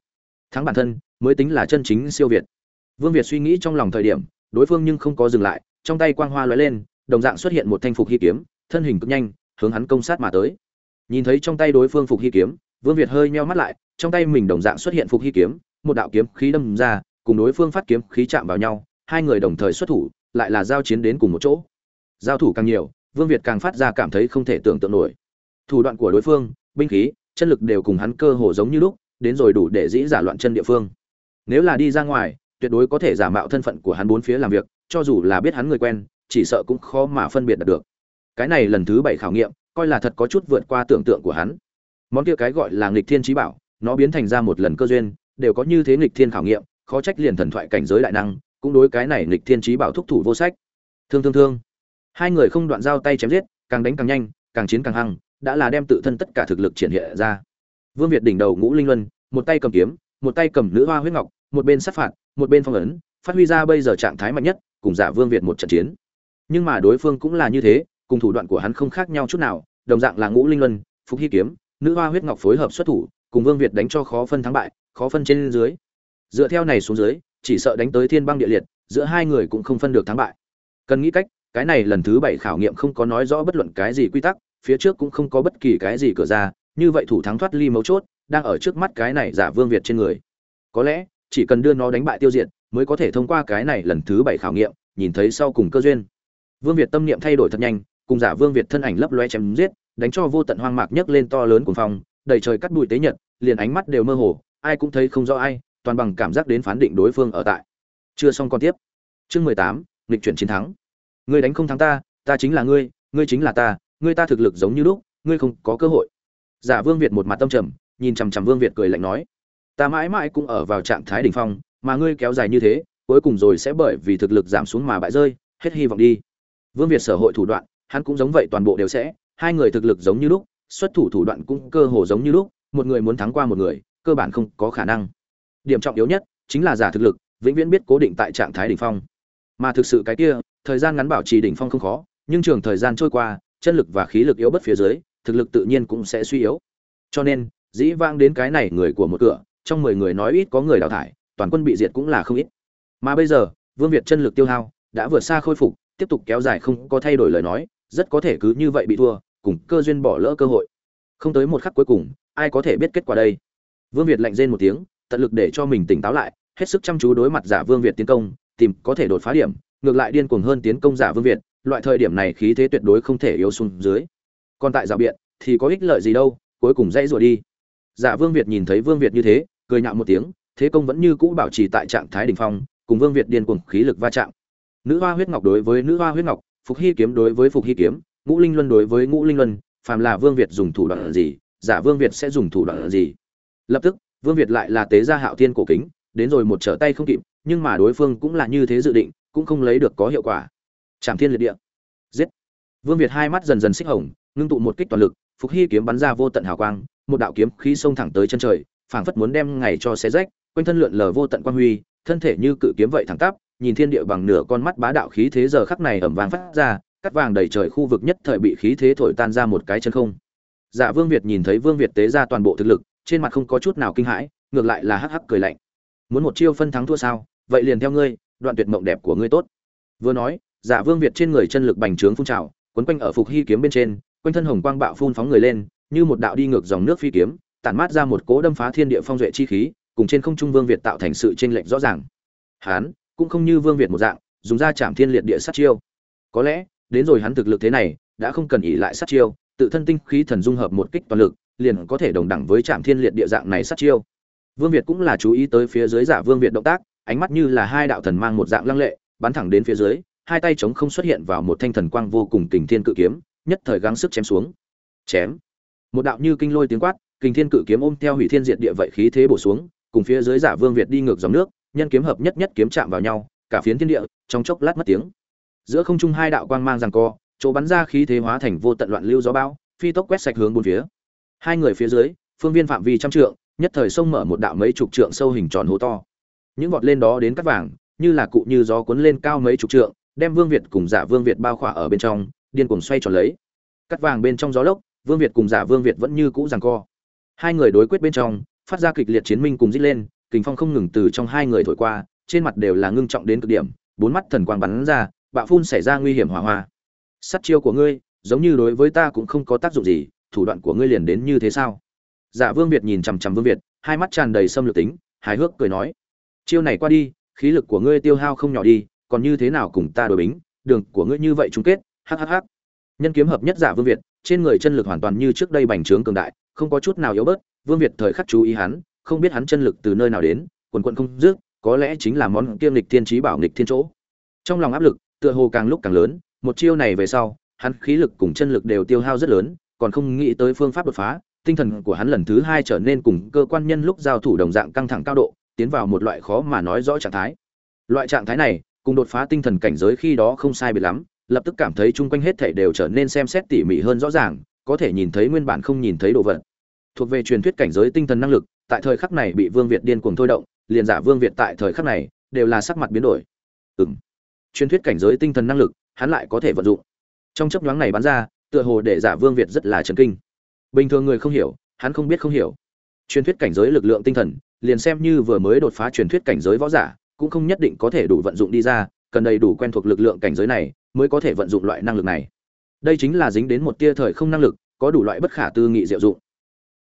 Thắng bản thân, mới tính là chân chính siêu việt. Vương việt suy nghĩ trong lòng thời điểm, đối phương nhưng không có dừng lại, trong tay quang hoa lóe lên, đồng dạng xuất hiện một thanh phục hy kiếm, thân hình cực nhanh, hướng hắn công sát mà tới. Nhìn thấy trong tay đối phương phục hy kiếm, vương việt hơi meo mắt lại, trong tay mình đồng dạng xuất hiện phục hy kiếm, một đạo kiếm khí đâm ra, cùng đối phương phát kiếm khí chạm vào nhau, hai người đồng thời xuất thủ, lại là giao chiến đến cùng một chỗ giao thủ càng nhiều, vương việt càng phát ra cảm thấy không thể tưởng tượng nổi. Thủ đoạn của đối phương, binh khí, chân lực đều cùng hắn cơ hồ giống như lúc, đến rồi đủ để dĩ giả loạn chân địa phương. Nếu là đi ra ngoài, tuyệt đối có thể giả mạo thân phận của hắn bốn phía làm việc, cho dù là biết hắn người quen, chỉ sợ cũng khó mà phân biệt được. Cái này lần thứ bảy khảo nghiệm, coi là thật có chút vượt qua tưởng tượng của hắn. Món kia cái gọi là nghịch thiên trí bảo, nó biến thành ra một lần cơ duyên, đều có như thế nghịch thiên khảo nghiệm, khó trách liền thần thoại cảnh giới đại năng, cũng đối cái này nghịch thiên trí bảo thúc thủ vô sách. Thương thương thương hai người không đoạn giao tay chém giết, càng đánh càng nhanh, càng chiến càng hăng, đã là đem tự thân tất cả thực lực triển hiện ra. Vương việt đỉnh đầu ngũ linh luân, một tay cầm kiếm, một tay cầm nữ hoa huyết ngọc, một bên sát phạt, một bên phong ấn, phát huy ra bây giờ trạng thái mạnh nhất, cùng giả vương việt một trận chiến. Nhưng mà đối phương cũng là như thế, cùng thủ đoạn của hắn không khác nhau chút nào, đồng dạng là ngũ linh luân, phục hy kiếm, nữ hoa huyết ngọc phối hợp xuất thủ, cùng vương việt đánh cho khó phân thắng bại, khó phân trên dưới. Dựa theo này xuống dưới, chỉ sợ đánh tới thiên băng địa liệt, giữa hai người cũng không phân được thắng bại. Cần nghĩ cách cái này lần thứ bảy khảo nghiệm không có nói rõ bất luận cái gì quy tắc, phía trước cũng không có bất kỳ cái gì cửa ra, như vậy thủ thắng thoát ly mấu chốt, đang ở trước mắt cái này giả vương việt trên người. Có lẽ, chỉ cần đưa nó đánh bại tiêu diệt, mới có thể thông qua cái này lần thứ bảy khảo nghiệm, nhìn thấy sau cùng cơ duyên. Vương việt tâm niệm thay đổi thật nhanh, cùng giả vương việt thân ảnh lấp loe chém giết, đánh cho vô tận hoang mạc nhấc lên to lớn cuồng phong, đầy trời cắt bụi tế nhật, liền ánh mắt đều mơ hồ, ai cũng thấy không rõ ai, toàn bằng cảm giác đến phán định đối phương ở tại. Chưa xong còn tiếp. Chương mười tám, nghịch chuyển chiến thắng ngươi đánh không thắng ta ta chính là ngươi ngươi chính là ta, ngươi ta thực lực giống như lúc, ngươi không có cơ hội. Giả vương việt một mặt tâm trầm, nhìn chằm chằm vương việt cười lạnh nói, ta mãi mãi cũng ở vào trạng thái đỉnh phong, mà ngươi kéo dài như thế, cuối cùng rồi sẽ bởi vì thực lực giảm xuống mà bại rơi, hết hy vọng đi. Vương việt sở hội thủ đoạn, hắn cũng giống vậy toàn bộ đều sẽ, hai người thực lực giống như lúc, xuất thủ thủ đoạn cũng cơ hồ giống như lúc, một người muốn thắng qua một người, cơ bản không có khả năng. Điểm trọng yếu nhất chính là giả thực lực, vĩnh viễn biết cố định tại trạng thái đỉnh phong. Mà thực sự cái kia thời gian ngắn bảo trì đỉnh phong không khó, nhưng trường thời gian trôi qua, chân lực và khí lực yếu bất phía dưới, thực lực tự nhiên cũng sẽ suy yếu. Cho nên, dĩ vang đến cái này người của một cửa, trong mười người nói ít có người đào thải, toàn quân bị diệt cũng là không ít. Mà bây giờ, vương việt chân lực tiêu hao, đã vượt xa khôi phục, tiếp tục kéo dài không có thay đổi lời nói, rất có thể cứ như vậy bị thua, cùng cơ duyên bỏ lỡ cơ hội. Không tới một khắc cuối cùng, ai có thể biết kết quả đây? Vương việt lạnh rên một tiếng, tận lực để cho mình tỉnh táo lại, hết sức chăm chú đối mặt giả vương việt tiến công, tìm có thể đột phá điểm ngược lại điên cuồng hơn tiến công giả vương việt, loại thời điểm này khí thế tuyệt đối không thể yếu xuống dưới. Còn tại giả biện, thì có ích lợi gì đâu, cuối cùng dãy rủa đi. Giả vương việt nhìn thấy vương việt như thế, cười nhạo một tiếng, thế công vẫn như cũ bảo trì tại trạng thái đỉnh phong, cùng vương việt điên cuồng khí lực va chạm. Nữ hoa huyết ngọc đối với nữ hoa huyết ngọc, phục hy kiếm đối với phục hy kiếm, ngũ linh luân đối với ngũ linh luân, phàm là vương việt dùng thủ đoạn gì, giả vương việt sẽ dùng thủ đoạn gì. Lập tức, vương việt lại là tế gia hạo thiên cổ kính, đến rồi một trở tay không kịp, nhưng mà đối phương cũng là như thế dự định cũng không lấy được có hiệu quả. Trảm thiên liệt địa. Giết. Vương việt hai mắt dần dần xích hồng, ngưng tụ một kích toàn lực, phục hy kiếm bắn ra vô tận hào quang, một đạo kiếm khí xông thẳng tới chân trời, phảng phất muốn đem ngày cho xé rách, quanh thân lượn lờ vô tận quang huy, thân thể như cự kiếm vậy thẳng tắp, nhìn thiên địa bằng nửa con mắt bá đạo khí thế giờ khắc này ẩm vàng phát ra, cắt vàng đầy trời khu vực nhất thời bị khí thế thổi tan ra một cái chân không. Dạ vương việt nhìn thấy vương việt tế ra toàn bộ thực lực, trên mặt không có chút nào kinh hãi, ngược lại là hắc hắc cười lạnh. Muốn một chiêu phân thắng thua sao? Vậy liền theo ngươi đoạn tuyệt mộng đẹp của ngươi tốt. Vừa nói giả vương việt trên người chân lực bành trướng phun trào, quấn quanh ở phục hy kiếm bên trên, quanh thân hồng quang bạo phun phóng người lên, như một đạo đi ngược dòng nước phi kiếm, tản mát ra một cỗ đâm phá thiên địa phong duệ chi khí, cùng trên không trung vương việt tạo thành sự chênh lệch rõ ràng. Hán cũng không như vương việt một dạng, dùng ra chạm thiên liệt địa sát chiêu. Có lẽ, đến rồi hắn thực lực thế này, đã không cần ỉ lại sát chiêu, tự thân tinh khí thần dung hợp một kích toàn lực, liền có thể đồng đẳng với trạm thiên liệt địa dạng này sát chiêu. Vương việt cũng là chú ý tới phía dưới giả vương việt động tác ánh mắt như là hai đạo thần mang một dạng lăng lệ, bắn thẳng đến phía dưới, hai tay chống không xuất hiện vào một thanh thần quang vô cùng kình thiên cự kiếm, nhất thời gắng sức chém xuống. Chém. Một đạo như kinh lôi tiếng quát, kình thiên cự kiếm ôm theo hủy thiên diệt địa vậy khí thế bổ xuống, cùng phía dưới giả vương việt đi ngược dòng nước, nhân kiếm hợp nhất nhất kiếm chạm vào nhau, cả phiến thiên địa, trong chốc lát mất tiếng. Giữa không trung hai đạo quang mang giằng co, chỗ bắn ra khí thế hóa thành vô tận loạn lưu gió bão, phi tốc quét sạch hướng bốn phía. Hai người phía dưới, phương viên phạm vi trăm trượng, nhất thời sông mở một đạo mấy chục trượng sâu hình tròn hố to những vọt lên đó đến cắt vàng, như là cụ như gió cuốn lên cao mấy chục trượng, đem vương việt cùng giả vương việt bao khỏa ở bên trong, điên cuồng xoay tròn lấy. Cắt vàng bên trong gió lốc, vương việt cùng giả vương việt vẫn như cũ giằng co. Hai người đối quyết bên trong, phát ra kịch liệt chiến minh cùng dít lên, kình phong không ngừng từ trong hai người thổi qua, trên mặt đều là ngưng trọng đến cực điểm, bốn mắt thần quang bắn ra, bạo phun xảy ra nguy hiểm hỏa hoa. Sắt chiêu của ngươi, giống như đối với ta cũng không có tác dụng gì, thủ đoạn của ngươi liền đến như thế sao? Giả vương việt nhìn chằm chằm vương việt, hai mắt tràn đầy xâm lược tính, hài hước cười nói chiêu này qua đi, khí lực của ngươi tiêu hao không nhỏ đi, còn như thế nào cùng ta đối bính, đường của ngươi như vậy chung kết hhh nhân kiếm hợp nhất giả vương việt, trên người chân lực hoàn toàn như trước đây bành trướng cường đại, không có chút nào yếu bớt, vương việt thời khắc chú ý hắn, không biết hắn chân lực từ nơi nào đến, quần quận không dứt, có lẽ chính là món kiêm lịch thiên trí bảo nghịch thiên chỗ. Trong lòng áp lực, tựa hồ càng lúc càng lớn, một chiêu này về sau, hắn khí lực cùng chân lực đều tiêu hao rất lớn, còn không nghĩ tới phương pháp đột phá, tinh thần của hắn lần thứ hai trở nên cùng cơ quan nhân lúc giao thủ đồng dạng căng thẳng cao độ tiến vào một loại khó mà nói rõ trạng thái. Loại trạng thái này, cùng đột phá tinh thần cảnh giới khi đó không sai biệt lắm, lập tức cảm thấy chung quanh hết thảy đều trở nên xem xét tỉ mỉ hơn rõ ràng, có thể nhìn thấy nguyên bản không nhìn thấy đồ vật. Thuộc về truyền thuyết cảnh giới tinh thần năng lực, tại thời khắc này bị vương việt điên cuồng thôi động, liền giả vương việt tại thời khắc này, đều là sắc mặt biến đổi. Ừm. Truyền thuyết cảnh giới tinh thần năng lực, hắn lại có thể vận dụng. Trong chấp nhoáng này bắn ra, tựa hồ để giả vương việt rất là chấn kinh. Bình thường người không hiểu, hắn không biết không hiểu truyền thuyết cảnh giới lực lượng tinh thần, liền xem như vừa mới đột phá truyền thuyết cảnh giới võ giả, cũng không nhất định có thể đủ vận dụng đi ra, cần đầy đủ quen thuộc lực lượng cảnh giới này mới có thể vận dụng loại năng lực này. Đây chính là dính đến một tia thời không năng lực, có đủ loại bất khả tư nghị diệu dụng.